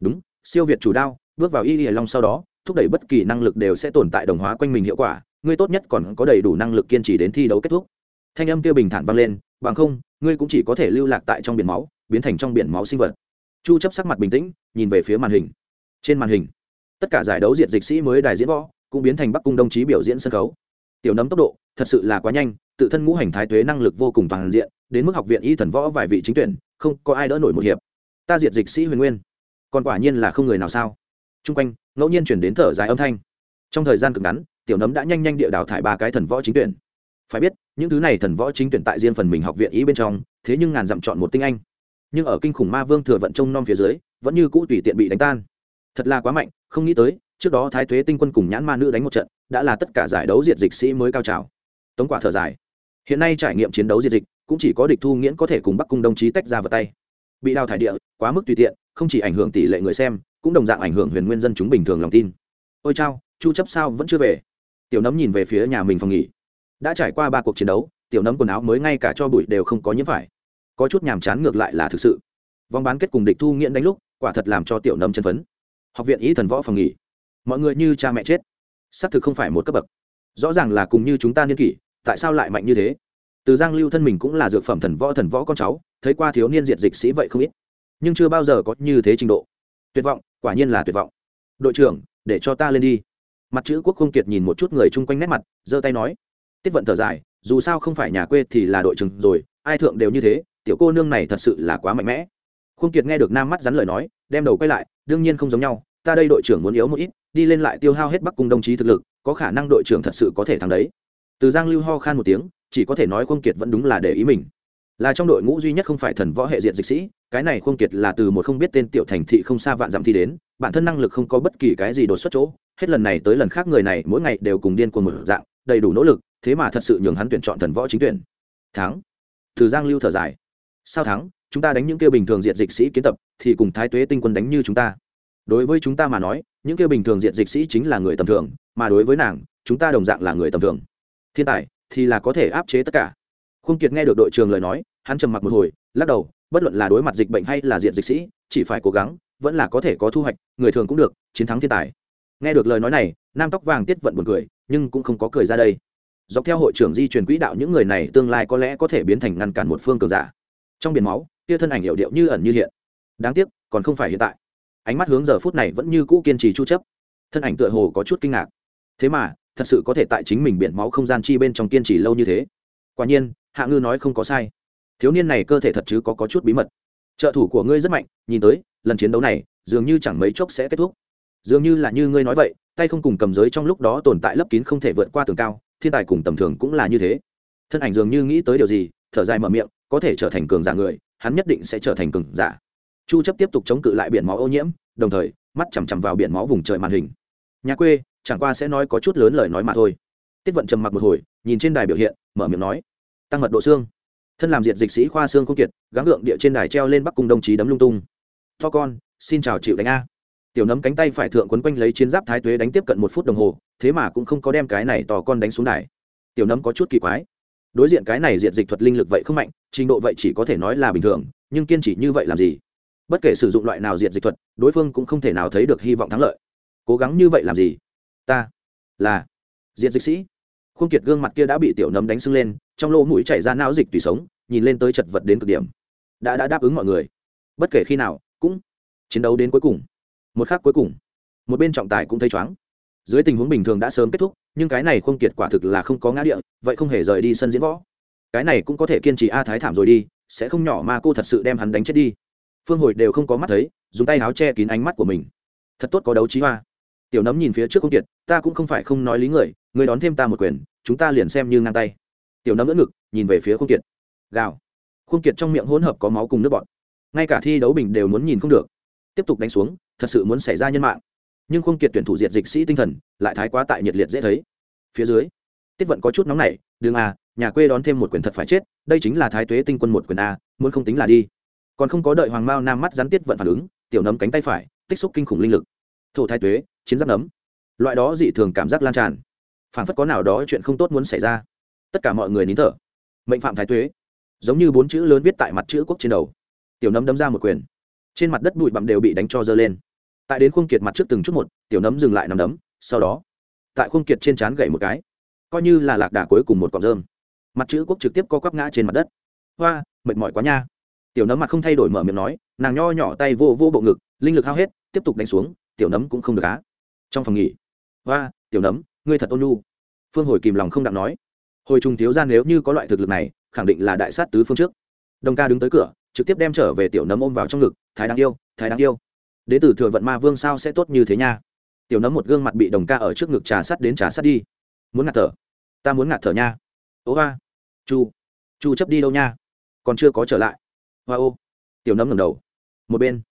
Đúng, siêu việt chủ đao, bước vào y y long sau đó, thúc đẩy bất kỳ năng lực đều sẽ tồn tại đồng hóa quanh mình hiệu quả, ngươi tốt nhất còn có đầy đủ năng lực kiên trì đến thi đấu kết thúc. Thanh âm kia bình thản vang lên, bằng không, ngươi cũng chỉ có thể lưu lạc tại trong biển máu, biến thành trong biển máu sinh vật. Chu chấp sắc mặt bình tĩnh, nhìn về phía màn hình trên màn hình, tất cả giải đấu diện dịch sĩ mới đài diễn võ cũng biến thành bắc cung đồng chí biểu diễn sân khấu. Tiểu nấm tốc độ thật sự là quá nhanh, tự thân ngũ hành thái tuế năng lực vô cùng toàn diện, đến mức học viện y thần võ vài vị chính tuyển, không có ai đỡ nổi một hiệp. Ta diệt dịch sĩ huyền nguyên, còn quả nhiên là không người nào sao? Chung quanh, ngẫu nhiên chuyển đến thở dài âm thanh. Trong thời gian cực ngắn, tiểu nấm đã nhanh nhanh địa đào thải ba cái thần võ chính tuyển. Phải biết, những thứ này thần võ chính tuyển tại riêng phần mình học viện ý bên trong, thế nhưng ngàn dặm chọn một tinh anh. Nhưng ở kinh khủng ma vương thừa vận trông nom phía dưới, vẫn như cũ tùy tiện bị đánh tan thật là quá mạnh, không nghĩ tới, trước đó thái tuế tinh quân cùng nhãn ma nữ đánh một trận, đã là tất cả giải đấu diệt dịch sĩ mới cao trào. Tống quả thở dài. Hiện nay trải nghiệm chiến đấu diệt dịch, cũng chỉ có địch thu nghiễn có thể cùng bắc cung đồng chí tách ra vào tay. Bị đào thải địa, quá mức tùy tiện, không chỉ ảnh hưởng tỷ lệ người xem, cũng đồng dạng ảnh hưởng huyền nguyên dân chúng bình thường lòng tin. Ôi chao, chu chấp sao vẫn chưa về? Tiểu nấm nhìn về phía nhà mình phòng nghỉ. Đã trải qua ba cuộc chiến đấu, tiểu nấm quần áo mới ngay cả cho bụi đều không có nhiễm phải. Có chút nhàm chán ngược lại là thực sự. Vòng bán kết cùng địch thu nghiễn đánh lúc, quả thật làm cho tiểu nấm chân phấn học viện ý thần võ phòng nghỉ. Mọi người như cha mẹ chết. Xác thực không phải một cấp bậc. Rõ ràng là cùng như chúng ta niên kỷ, tại sao lại mạnh như thế? Từ giang lưu thân mình cũng là dược phẩm thần võ thần võ con cháu, thấy qua thiếu niên diệt dịch sĩ vậy không ít. Nhưng chưa bao giờ có như thế trình độ. Tuyệt vọng, quả nhiên là tuyệt vọng. Đội trưởng, để cho ta lên đi. Mặt chữ quốc không kiệt nhìn một chút người chung quanh nét mặt, giơ tay nói. Tiết vận thở dài, dù sao không phải nhà quê thì là đội trưởng rồi, ai thượng đều như thế, tiểu cô nương này thật sự là quá mạnh mẽ. Khung kiệt nghe được nam mắt rắn lời nói đem đầu quay lại, đương nhiên không giống nhau, ta đây đội trưởng muốn yếu một ít, đi lên lại tiêu hao hết bắc cung đồng chí thực lực, có khả năng đội trưởng thật sự có thể thắng đấy. Từ giang lưu ho khan một tiếng, chỉ có thể nói không kiệt vẫn đúng là để ý mình. Là trong đội ngũ duy nhất không phải thần võ hệ diện dịch sĩ, cái này không kiệt là từ một không biết tên tiểu thành thị không xa vạn dặm thi đến, bản thân năng lực không có bất kỳ cái gì đột xuất chỗ, hết lần này tới lần khác người này mỗi ngày đều cùng điên cuồng một dạng, đầy đủ nỗ lực, thế mà thật sự nhường hắn tuyển chọn thần võ chính tuyển. Thắng. Từ giang lưu thở dài. Sao thắng? Chúng ta đánh những kia bình thường diện dịch sĩ kiến tập, thì cùng thái tuế tinh quân đánh như chúng ta. Đối với chúng ta mà nói, những kia bình thường diện dịch sĩ chính là người tầm thường, mà đối với nàng, chúng ta đồng dạng là người tầm thường. Thiên tài, thì là có thể áp chế tất cả. Khung kiệt nghe được đội trưởng lời nói, hắn trầm mặc một hồi, lắc đầu, bất luận là đối mặt dịch bệnh hay là diện dịch sĩ, chỉ phải cố gắng, vẫn là có thể có thu hoạch, người thường cũng được, chiến thắng thiên tài. Nghe được lời nói này, nam tóc vàng tiết vận buồn cười, nhưng cũng không có cười ra đây. Dọc theo hội trưởng di truyền quỹ đạo những người này, tương lai có lẽ có thể biến thành ngăn cản một phương cường giả. Trong biển máu kia thân ảnh hiệu điệu như ẩn như hiện. Đáng tiếc, còn không phải hiện tại. Ánh mắt hướng giờ phút này vẫn như cũ kiên trì chu chấp. Thân ảnh tựa hồ có chút kinh ngạc. Thế mà, thật sự có thể tại chính mình biển máu không gian chi bên trong kiên trì lâu như thế. Quả nhiên, hạ ngư nói không có sai. Thiếu niên này cơ thể thật chứ có có chút bí mật. Trợ thủ của ngươi rất mạnh, nhìn tới, lần chiến đấu này, dường như chẳng mấy chốc sẽ kết thúc. Dường như là như ngươi nói vậy, tay không cùng cầm giới trong lúc đó tồn tại lấp kín không thể vượt qua tường cao, thiên tài cùng tầm thường cũng là như thế. Thân ảnh dường như nghĩ tới điều gì, thở dài mở miệng, có thể trở thành cường giả người hắn nhất định sẽ trở thành cường giả. Chu chấp tiếp tục chống cự lại biển máu ô nhiễm, đồng thời, mắt chằm chằm vào biển máu vùng trời màn hình. Nhà quê, chẳng qua sẽ nói có chút lớn lời nói mà thôi. Tiết vận trầm mặc một hồi, nhìn trên đài biểu hiện, mở miệng nói, tăng mật độ xương. Thân làm diện dịch sĩ khoa xương không kiệt, gắng gượng địa trên đài treo lên bắc cung đồng chí đấm lung tung. To con, xin chào chịu đánh a. Tiểu nấm cánh tay phải thượng quấn quanh lấy chiến giáp thái tuế đánh tiếp cận một phút đồng hồ, thế mà cũng không có đem cái này to con đánh xuống đài. Tiểu nấm có chút kỳ quái đối diện cái này diện dịch thuật linh lực vậy không mạnh, trình độ vậy chỉ có thể nói là bình thường, nhưng kiên trì như vậy làm gì? Bất kể sử dụng loại nào diện dịch thuật, đối phương cũng không thể nào thấy được hy vọng thắng lợi. Cố gắng như vậy làm gì? Ta là diện dịch sĩ. Khuôn kiệt gương mặt kia đã bị tiểu nấm đánh sưng lên, trong lỗ mũi chảy ra não dịch tùy sống, nhìn lên tới chật vật đến cực điểm. Đã đã đáp ứng mọi người. Bất kể khi nào, cũng chiến đấu đến cuối cùng. Một khác cuối cùng, một bên trọng tài cũng thấy chóng dưới tình huống bình thường đã sớm kết thúc, nhưng cái này không kiệt quả thực là không có ngã địa, vậy không hề rời đi sân diễn võ. Cái này cũng có thể kiên trì a thái thảm rồi đi, sẽ không nhỏ mà cô thật sự đem hắn đánh chết đi. Phương hồi đều không có mắt thấy, dùng tay áo che kín ánh mắt của mình. Thật tốt có đấu trí hoa. Tiểu nấm nhìn phía trước không kiệt, ta cũng không phải không nói lý người người đón thêm ta một quyền, chúng ta liền xem như ngang tay. Tiểu nấm đỡ ngực, nhìn về phía không kiệt. Gào. Không kiệt trong miệng hỗn hợp có máu cùng nước bọt. Ngay cả thi đấu bình đều muốn nhìn không được. Tiếp tục đánh xuống, thật sự muốn xảy ra nhân mạng nhưng không kiệt tuyển thủ diệt dịch sĩ tinh thần, lại thái quá tại nhiệt liệt dễ thấy. Phía dưới, tiết vận có chút nóng nảy, đường a, nhà quê đón thêm một quyền thật phải chết, đây chính là thái tuế tinh quân một quyền a, muốn không tính là đi. Còn không có đợi hoàng mao nam mắt rắn tiết vận phản ứng, tiểu nấm cánh tay phải, tích xúc kinh khủng linh lực. Thổ thái tuế, chiến giáp nấm. Loại đó dị thường cảm giác lan tràn. Phản phất có nào đó chuyện không tốt muốn xảy ra. Tất cả mọi người nín thở. Mệnh phạm thái tuế. Giống như bốn chữ lớn viết tại mặt chữ quốc trên đầu. Tiểu nấm đấm ra một quyền. Trên mặt đất bụi bặm đều bị đánh cho dơ lên tại đến khung kiệt mặt trước từng chút một, tiểu nấm dừng lại nằm đấm, sau đó, tại khung kiệt trên trán gậy một cái. Coi như là lạc đà cuối cùng một cọng rơm. Mặt chữ quốc trực tiếp co quắp ngã trên mặt đất. Hoa, mệt mỏi quá nha. Tiểu nấm mặt không thay đổi mở miệng nói, nàng nho nhỏ tay vô vô bộ ngực, linh lực hao hết, tiếp tục đánh xuống, tiểu nấm cũng không được á. Trong phòng nghỉ, hoa, tiểu nấm, ngươi thật ôn nhu. Phương hồi kìm lòng không đặng nói. Hồi trùng thiếu ra nếu như có loại thực lực này, khẳng định là đại sát tứ phương trước. Đồng ca đứng tới cửa, trực tiếp đem trở về tiểu nấm ôm vào trong ngực, thái đáng yêu, thái đáng yêu đế tử thừa vận ma vương sao sẽ tốt như thế nha? Tiểu nấm một gương mặt bị đồng ca ở trước ngực trà sắt đến trà sắt đi. Muốn ngạt thở? Ta muốn ngạt thở nha. Ố ba. Chu. Chu chấp đi đâu nha? Còn chưa có trở lại. Hoa ô. Tiểu nấm ngẩng đầu. Một bên.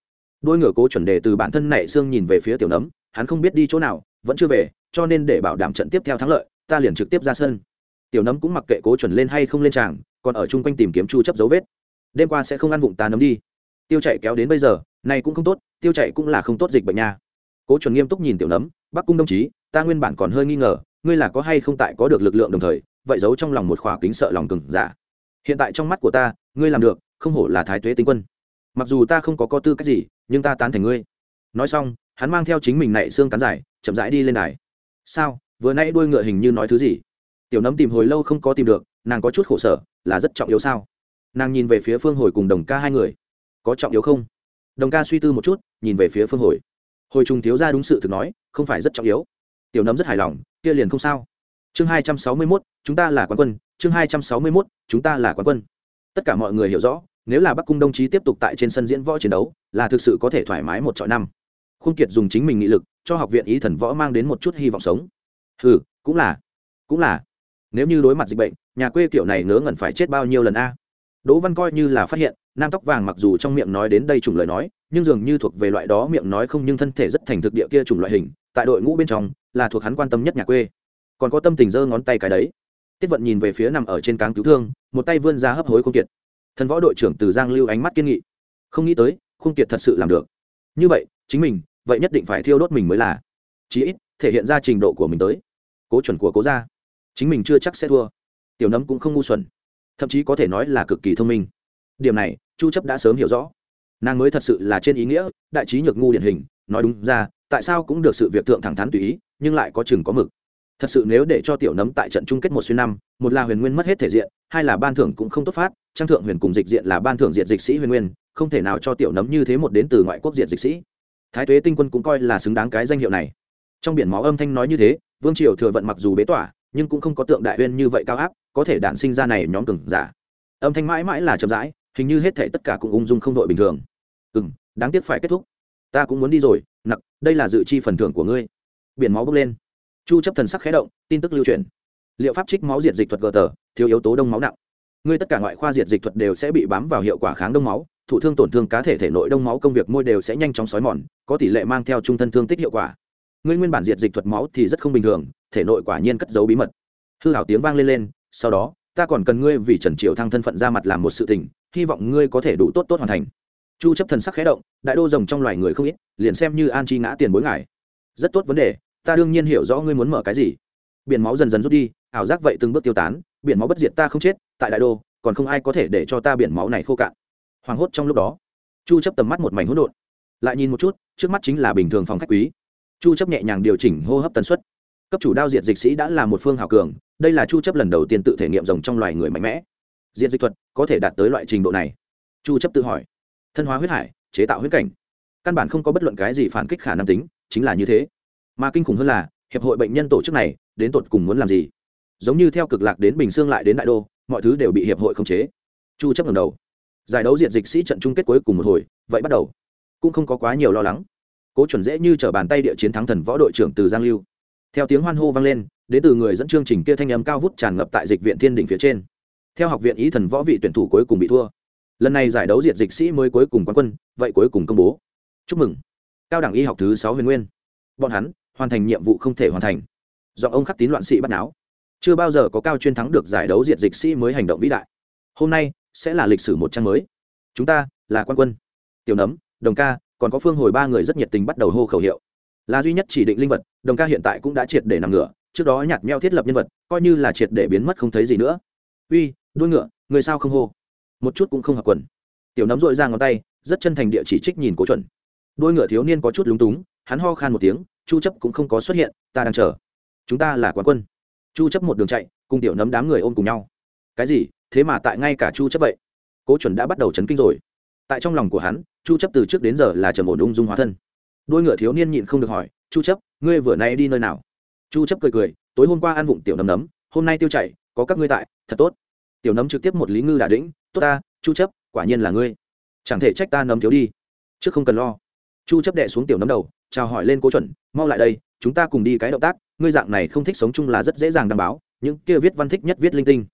Đôi ngựa cố chuẩn đề từ bản thân nảy xương nhìn về phía tiểu nấm. Hắn không biết đi chỗ nào, vẫn chưa về, cho nên để bảo đảm trận tiếp theo thắng lợi, ta liền trực tiếp ra sân. Tiểu nấm cũng mặc kệ cố chuẩn lên hay không lên tràng, còn ở chung quanh tìm kiếm chu chấp dấu vết. Đêm qua sẽ không ăn vụng ta nấm đi. Tiêu chạy kéo đến bây giờ này cũng không tốt, tiêu chạy cũng là không tốt dịch bệnh nha. Cố chuẩn nghiêm túc nhìn tiểu nấm bắc cung đồng chí, ta nguyên bản còn hơi nghi ngờ, ngươi là có hay không tại có được lực lượng đồng thời, vậy giấu trong lòng một khỏa kính sợ lòng cừng giả dạ. hiện tại trong mắt của ta, ngươi làm được, không hổ là thái tuế tinh quân. Mặc dù ta không có có tư cách gì, nhưng ta tán thành ngươi. Nói xong, hắn mang theo chính mình nảy xương cắn dài, chậm rãi đi lên đài. Sao? Vừa nãy đuôi ngựa hình như nói thứ gì? Tiểu nấm tìm hồi lâu không có tìm được, nàng có chút khổ sở, là rất trọng yếu sao? Nàng nhìn về phía phương hồi cùng đồng ca hai người. Có trọng yếu không? Đồng ca suy tư một chút, nhìn về phía phương hồi. Hồi trùng thiếu ra đúng sự thực nói, không phải rất trọng yếu. Tiểu nấm rất hài lòng, kia liền không sao. Chương hai trăm sáu mươi mốt, chúng ta là quán quân. Chương hai trăm sáu mươi mốt, chúng ta là quán quân. Tất cả mọi người hiểu rõ, nếu là bắc cung đồng chí tiếp tục tại trên sân diễn võ chiến đấu, là thực sự có thể thoải mái một trọi năm. Khung kiệt dùng chính mình nghị lực, cho học viện ý thần võ mang đến một chút hy vọng sống. Ừ cũng là cũng là. Nếu như đối mặt dịch bệnh, nhà quê kiểu này ngớ ngẩn phải chết bao nhiêu lần a? Đỗ văn coi như là phát hiện nam tóc vàng mặc dù trong miệng nói đến đây chủng lời nói, nhưng dường như thuộc về loại đó miệng nói không nhưng thân thể rất thành thực địa kia chủng loại hình, tại đội ngũ bên trong, là thuộc hắn quan tâm nhất nhà quê. Còn có tâm tình giơ ngón tay cái đấy. Tiết vận nhìn về phía nằm ở trên cáng cứu thương, một tay vươn ra hấp hối không kiệt. Thần võ đội trưởng từ giang lưu ánh mắt kiên nghị. Không nghĩ tới không kiệt thật sự làm được. Như vậy, chính mình, vậy nhất định phải thiêu đốt mình mới là. Chí ít, thể hiện ra trình độ của mình tới. Cố chuẩn của cố gia. Chính mình chưa chắc sẽ thua. Tiểu nấm cũng không ngu xuẩn. Thậm chí có thể nói là cực kỳ thông minh điểm này, chu chấp đã sớm hiểu rõ. Nàng mới thật sự là trên ý nghĩa, đại trí nhược ngu điển hình, nói đúng ra, tại sao cũng được sự việc thượng thẳng thắn tùy ý, nhưng lại có chừng có mực. Thật sự nếu để cho tiểu nấm tại trận chung kết một xuyên năm, một là huyền nguyên mất hết thể diện, hai là ban thưởng cũng không tốt phát trang thượng huyền cùng dịch diện là ban thưởng diện dịch sĩ huyền nguyên, không thể nào cho tiểu nấm như thế một đến từ ngoại quốc diện dịch sĩ. Thái tuế tinh quân cũng coi là xứng đáng cái danh hiệu này. Trong biển máu âm thanh nói như thế, vương triều thừa vận mặc dù bế tỏa, nhưng cũng không có tượng đại huyên như vậy cao áp, có thể đản sinh ra này nhóm cường giả. Âm thanh mãi mãi là chậm rãi hình như hết thể tất cả cũng ung dung không đội bình thường. Ừ m đáng tiếc phải kết thúc. Ta cũng muốn đi rồi, nặc, đây là dự chi phần thưởng của ngươi. Biển máu bốc lên. Chu chấp thần sắc khẽ động, tin tức lưu truyền. Liệu pháp trích máu diệt dịch thuật gờ tờ, thiếu yếu tố đông máu nặng. Ngươi tất cả ngoại khoa diệt dịch thuật đều sẽ bị bám vào hiệu quả kháng đông máu, thụ thương tổn thương cá thể thể nội đông máu công việc môi đều sẽ nhanh chóng sói mòn, có tỷ lệ mang theo trung thân thương tích hiệu quả. Ngươi nguyên bản diệt dịch thuật máu thì rất không bình thường, thể nội quả nhiên cất giấu bí mật. Hư hảo tiếng vang lên lên, sau đó, ta còn cần ngươi vì trần triều thăng thân phận ra mặt làm một sự tình hy vọng ngươi có thể đủ tốt tốt hoàn thành. Chu chấp thần sắc khẽ động, đại đô rồng trong loài người không ít, liền xem như an chi ngã tiền bối ngài. Rất tốt vấn đề, ta đương nhiên hiểu rõ ngươi muốn mở cái gì. Biển máu dần dần rút đi, ảo giác vậy từng bước tiêu tán, biển máu bất diệt ta không chết, tại đại đô, còn không ai có thể để cho ta biển máu này khô cạn. Hoảng hốt trong lúc đó, chu chấp tầm mắt một mảnh hỗn độn. Lại nhìn một chút, trước mắt chính là bình thường phòng khách quý. Chu chấp nhẹ nhàng điều chỉnh hô hấp tần suất. Cấp chủ đao diệt dịch sĩ đã là một phương hào cường, đây là chu chấp lần đầu tiên tự thể nghiệm rồng trong loài người mạnh mẽ diện dịch thuật có thể đạt tới loại trình độ này. Chu chấp tự hỏi. Thân hóa huyết hải, chế tạo huyết cảnh. Căn bản không có bất luận cái gì phản kích khả năng tính, chính là như thế. Mà kinh khủng hơn là, hiệp hội bệnh nhân tổ chức này, đến tột cùng muốn làm gì? Giống như theo cực lạc đến bình dương lại đến đại đô, mọi thứ đều bị hiệp hội khống chế. Chu chấp ngẩng đầu. Giải đấu diện dịch sĩ trận chung kết cuối cùng một hồi, vậy bắt đầu. Cũng không có quá nhiều lo lắng. Cố chuẩn dễ như trở bàn tay địa chiến thắng thần võ đội trưởng từ giang lưu. Theo tiếng hoan hô vang lên, đến từ người dẫn chương trình kia thanh âm cao vút tràn ngập tại dịch viện thiên đỉnh phía trên theo học viện ý thần võ vị tuyển thủ cuối cùng bị thua. Lần này giải đấu diệt dịch sĩ mới cuối cùng quán quân, vậy cuối cùng công bố. Chúc mừng. Cao đẳng y học thứ sáu huyền nguyên. Bọn hắn hoàn thành nhiệm vụ không thể hoàn thành. Do ông khắc tín loạn sĩ bắt náo. Chưa bao giờ có cao chuyên thắng được giải đấu diệt dịch sĩ mới hành động vĩ đại. Hôm nay sẽ là lịch sử một trang mới. Chúng ta là quan quân. Tiểu nấm, đồng ca, còn có phương hồi ba người rất nhiệt tình bắt đầu hô khẩu hiệu. Là duy nhất chỉ định linh vật, đồng ca hiện tại cũng đã triệt để nằm ngửa, trước đó nhạt meo thiết lập nhân vật, coi như là triệt để biến mất không thấy gì nữa. Uy đuôi ngựa, người sao không hô? Một chút cũng không hợp quần. Tiểu nấm dội ra ngón tay, rất chân thành địa chỉ trích nhìn cố chuẩn. Đuôi ngựa thiếu niên có chút lúng túng, hắn ho khan một tiếng, chu chấp cũng không có xuất hiện, ta đang chờ. Chúng ta là quán quân. Chu chấp một đường chạy, cùng tiểu nấm đám người ôm cùng nhau. Cái gì? Thế mà tại ngay cả chu chấp vậy? Cố chuẩn đã bắt đầu chấn kinh rồi. Tại trong lòng của hắn, chu chấp từ trước đến giờ là trầm ổn ung dung hóa thân. Đuôi ngựa thiếu niên nhịn không được hỏi, chu chấp, ngươi vừa nay đi nơi nào? Chu chấp cười cười, tối hôm qua ăn vụng tiểu nấm nấm, hôm nay tiêu chảy, có các ngươi tại, thật tốt tiểu nấm trực tiếp một lý ngư đà đĩnh tốt ta chu chấp quả nhiên là ngươi. Chẳng thể trách ta nấm thiếu đi trước không cần lo. Chu chấp đệ xuống tiểu nấm đầu chào hỏi lên cố chuẩn mau lại đây chúng ta cùng đi cái động tác ngươi dạng này không thích sống chung là rất dễ dàng đảm bảo, những kia viết văn thích nhất viết linh tinh.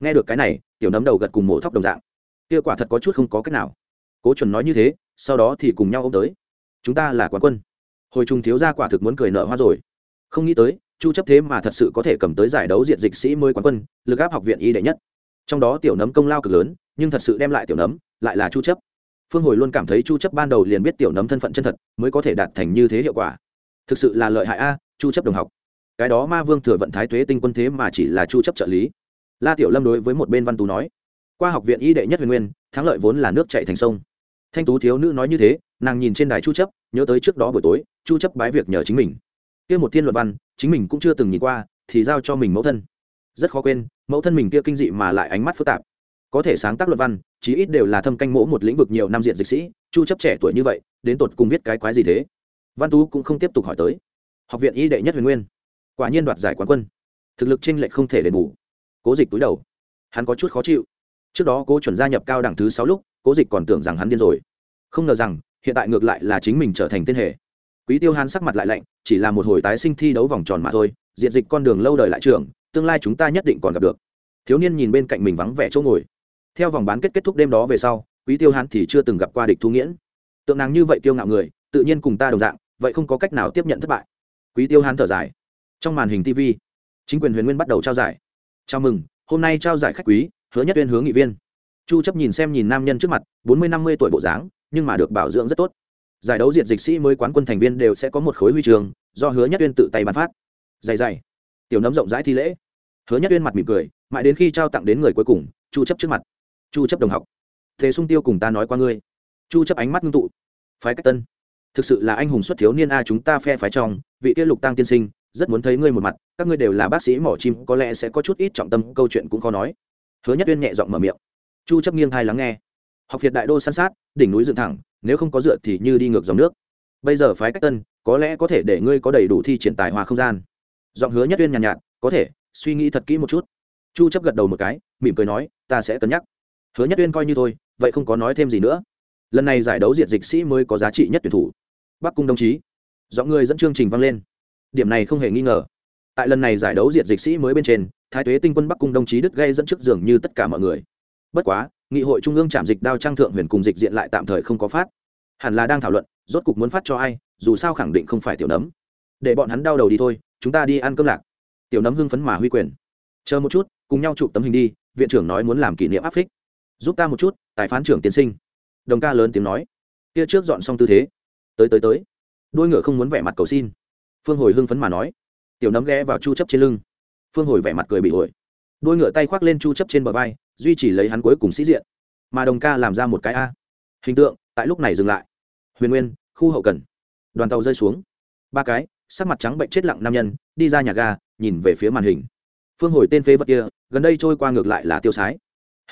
Nghe được cái này tiểu nấm đầu gật cùng mổ thóc đồng dạng. Kia quả thật có chút không có cách nào. Cố chuẩn nói như thế sau đó thì cùng nhau ôm tới. Chúng ta là quán quân. Hồi trung thiếu gia quả thực muốn cười nợ hoa rồi. Không nghĩ tới chu chấp thế mà thật sự có thể cầm tới giải đấu diện dịch sĩ mới quán quân lực áp học viện y đệ nhất trong đó tiểu nấm công lao cực lớn, nhưng thật sự đem lại tiểu nấm, lại là chu chấp. Phương hồi luôn cảm thấy chu chấp ban đầu liền biết tiểu nấm thân phận chân thật, mới có thể đạt thành như thế hiệu quả. Thực sự là lợi hại a, chu chấp đồng học. Cái đó ma vương thừa vận thái tuế tinh quân thế mà chỉ là chu chấp trợ lý. La tiểu lâm đối với một bên văn tú nói, qua học viện y đệ nhất huyền nguyên, thắng lợi vốn là nước chảy thành sông. Thanh tú thiếu nữ nói như thế, nàng nhìn trên đài chu chấp, nhớ tới trước đó buổi tối, chu chấp bái việc nhờ chính mình. Kia một thiên luận văn, chính mình cũng chưa từng nhìn qua, thì giao cho mình mẫu thân rất khó quên, mẫu thân mình kia kinh dị mà lại ánh mắt phức tạp. Có thể sáng tác luận văn, chí ít đều là thâm canh mỗ một lĩnh vực nhiều năm diện dịch sĩ, chu chấp trẻ tuổi như vậy, đến tột cùng viết cái quái gì thế? Văn tú cũng không tiếp tục hỏi tới. Học viện y đệ nhất huyền nguyên. Quả nhiên đoạt giải quán quân. Thực lực tranh lệch không thể đền bù. Cố dịch túi đầu. Hắn có chút khó chịu. Trước đó cố chuẩn gia nhập cao đẳng thứ sáu lúc, cố dịch còn tưởng rằng hắn điên rồi. Không ngờ rằng, hiện tại ngược lại là chính mình trở thành tên hệ quý tiêu hắn sắc mặt lại lạnh, chỉ là một hồi tái sinh thi đấu vòng tròn mà thôi, diện dịch con đường lâu đời lại trường tương lai chúng ta nhất định còn gặp được. Thiếu niên nhìn bên cạnh mình vắng vẻ chỗ ngồi. Theo vòng bán kết kết thúc đêm đó về sau, quý tiêu hán thì chưa từng gặp qua địch thu nghiễn. Tượng nàng như vậy tiêu ngạo người, tự nhiên cùng ta đồng dạng, vậy không có cách nào tiếp nhận thất bại. Quý tiêu hán thở dài. Trong màn hình tv chính quyền huyền nguyên bắt đầu trao giải. Chào mừng, hôm nay trao giải khách quý, hứa nhất tuyên hướng nghị viên. Chu chấp nhìn xem nhìn nam nhân trước mặt, bốn mươi năm mươi tuổi bộ dáng, nhưng mà được bảo dưỡng rất tốt. Giải đấu diệt dịch sĩ mới quán quân thành viên đều sẽ có một khối huy trường do hứa nhất tuyên tự tay bàn phát. Dày dày, tiểu nấm rộng rãi thi lễ hứa nhất Uyên mặt mỉm cười mãi đến khi trao tặng đến người cuối cùng chu chấp trước mặt. Chu chấp đồng học. Thế sung tiêu cùng ta nói qua ngươi. Chu chấp ánh mắt ngưng tụ. Phái cách tân. Thực sự là anh hùng xuất thiếu niên a chúng ta phe phái trong vị kia lục tăng tiên sinh rất muốn thấy ngươi một mặt các ngươi đều là bác sĩ mỏ chim có lẽ sẽ có chút ít trọng tâm câu chuyện cũng khó nói. Hứa nhất uyên nhẹ giọng mở miệng. Chu chấp nghiêng thai lắng nghe. Học việt đại đô san sát đỉnh núi dựng thẳng nếu không có dựa thì như đi ngược dòng nước. Bây giờ phái cách tân có lẽ có thể để ngươi có đầy đủ thi triển tài hòa không gian. Giọng hứa nhất uyên nhàn nhạt, nhạt có thể suy nghĩ thật kỹ một chút. Chu chấp gật đầu một cái, mỉm cười nói, ta sẽ cân nhắc. Hứa nhất uyên coi như thôi, vậy không có nói thêm gì nữa. Lần này giải đấu diệt dịch sĩ mới có giá trị nhất tuyển thủ. Bắc cung đồng chí. Do người dẫn chương trình vang lên. Điểm này không hề nghi ngờ. Tại lần này giải đấu diệt dịch sĩ mới bên trên, thái tuế tinh quân bắc cung đồng chí đứt gây dẫn trước giường như tất cả mọi người. Bất quá, nghị hội trung ương trạm dịch đao trang thượng huyền cùng dịch diện lại tạm thời không có phát. Hẳn là đang thảo luận, rốt cục muốn phát cho ai, dù sao khẳng định không phải tiểu nấm. Để bọn hắn đau đầu đi thôi, chúng ta đi ăn cơm lạc tiểu nấm hưng phấn mà huy quyền. Chờ một chút, cùng nhau chụp tấm hình đi, viện trưởng nói muốn làm kỷ niệm áp phích. Giúp ta một chút, tài phán trưởng tiến sinh. Đồng ca lớn tiếng nói. Kia trước dọn xong tư thế. Tới tới tới. Đôi ngựa không muốn vẻ mặt cầu xin. Phương hồi hưng phấn mà nói. Tiểu nấm ghé vào chu chấp trên lưng. Phương hồi vẻ mặt cười bị ổi. Đôi ngựa tay khoác lên chu chấp trên bờ vai, duy trì lấy hắn cuối cùng sĩ diện. Mà đồng ca làm ra một cái a. Hình tượng, tại lúc này dừng lại. Huyền nguyên, khu hậu cần. Đoàn tàu rơi xuống. Ba cái, sắc mặt trắng bệnh chết lặng nam nhân, đi ra nhà ga nhìn về phía màn hình. Phương hồi tên phế vật kia, gần đây trôi qua ngược lại là tiêu sái.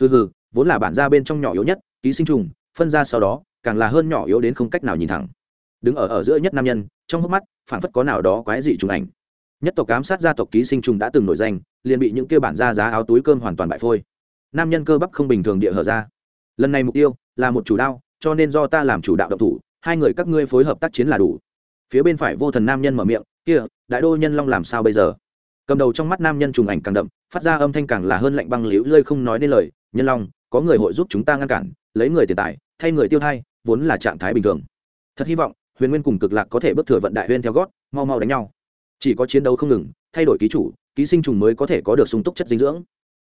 Hừ hừ, vốn là bản ra bên trong nhỏ yếu nhất, ký sinh trùng, phân ra sau đó, càng là hơn nhỏ yếu đến không cách nào nhìn thẳng. Đứng ở ở giữa nhất nam nhân, trong hốc mắt phản phất có nào đó quái dị trùng ảnh. Nhất tộc cám sát gia tộc ký sinh trùng đã từng nổi danh, liền bị những kia bản ra giá áo túi cơm hoàn toàn bại phôi. Nam nhân cơ bắp không bình thường địa hở ra. Lần này mục tiêu là một chủ đao, cho nên do ta làm chủ đạo động thủ, hai người các ngươi phối hợp tác chiến là đủ. Phía bên phải vô thần nam nhân mở miệng, kia, đại đô nhân long làm sao bây giờ? Cầm đầu trong mắt nam nhân trùng ảnh càng đậm, phát ra âm thanh càng là hơn lạnh băng liễu lơi không nói nên lời, nhân long, có người hội giúp chúng ta ngăn cản, lấy người tiền tài, thay người tiêu thay vốn là trạng thái bình thường. Thật hy vọng, huyền nguyên cùng cực lạc có thể bất thừa vận đại huyên theo gót, mau mau đánh nhau. Chỉ có chiến đấu không ngừng, thay đổi ký chủ, ký sinh trùng mới có thể có được sung túc chất dinh dưỡng.